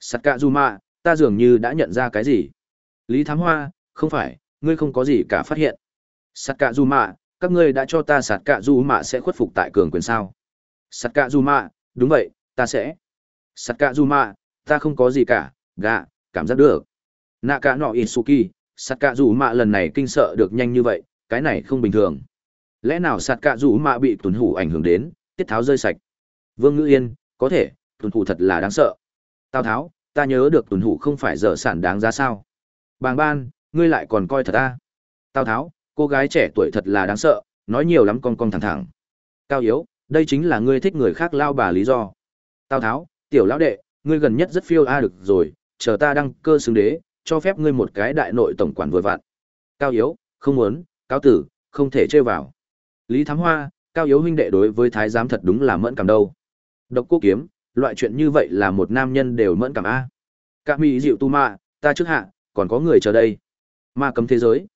Sạt cả du mạ, ta dường như đã nhận ra cái gì. Lý Thám Hoa, không phải, ngươi không có gì cả phát hiện. Sạt cả du mạ, các ngươi đã cho ta sạt cả du mạ sẽ khuất phục tại cường quyền sao. Sạt cả du mạ, đúng vậy, ta sẽ. Sạt cả du mạ, ta không có gì cả, gạ, cảm giác được. Nạ cả nọ Isuki, sạt cả du mạ lần này kinh sợ được nhanh như vậy, cái này không bình thường. Lẽ nào sạt cả du mạ bị tuần hủ ảnh hưởng đến, tiết tháo rơi sạch. Vương Ngữ Yên, có thể, tuần hủ thật là đáng sợ. Tào Tháo, ta nhớ được tuần hủ không phải dở sản đáng giá sao. Bàng ban, ngươi lại còn coi thật ta. Tào Tháo, cô gái trẻ tuổi thật là đáng sợ, nói nhiều lắm con con thẳng thẳng. Cao Yếu, đây chính là ngươi thích người khác lao bà lý do. Tào Tháo, tiểu lão đệ, ngươi gần nhất rất phiêu a được rồi, chờ ta đăng cơ xứng đế, cho phép ngươi một cái đại nội tổng quản vừa vặn. Cao Yếu, không muốn, cao tử, không thể chơi vào. Lý Thám Hoa, Cao Yếu huynh đệ đối với thái giám thật đúng là mẫn cảm đâu. Độc Cô Kiếm, loại chuyện như vậy là một nam nhân đều mẫn cảm a. Cả mỹ dịu tu ma, ta trước hạ, còn có người chờ đây. Ma cấm thế giới.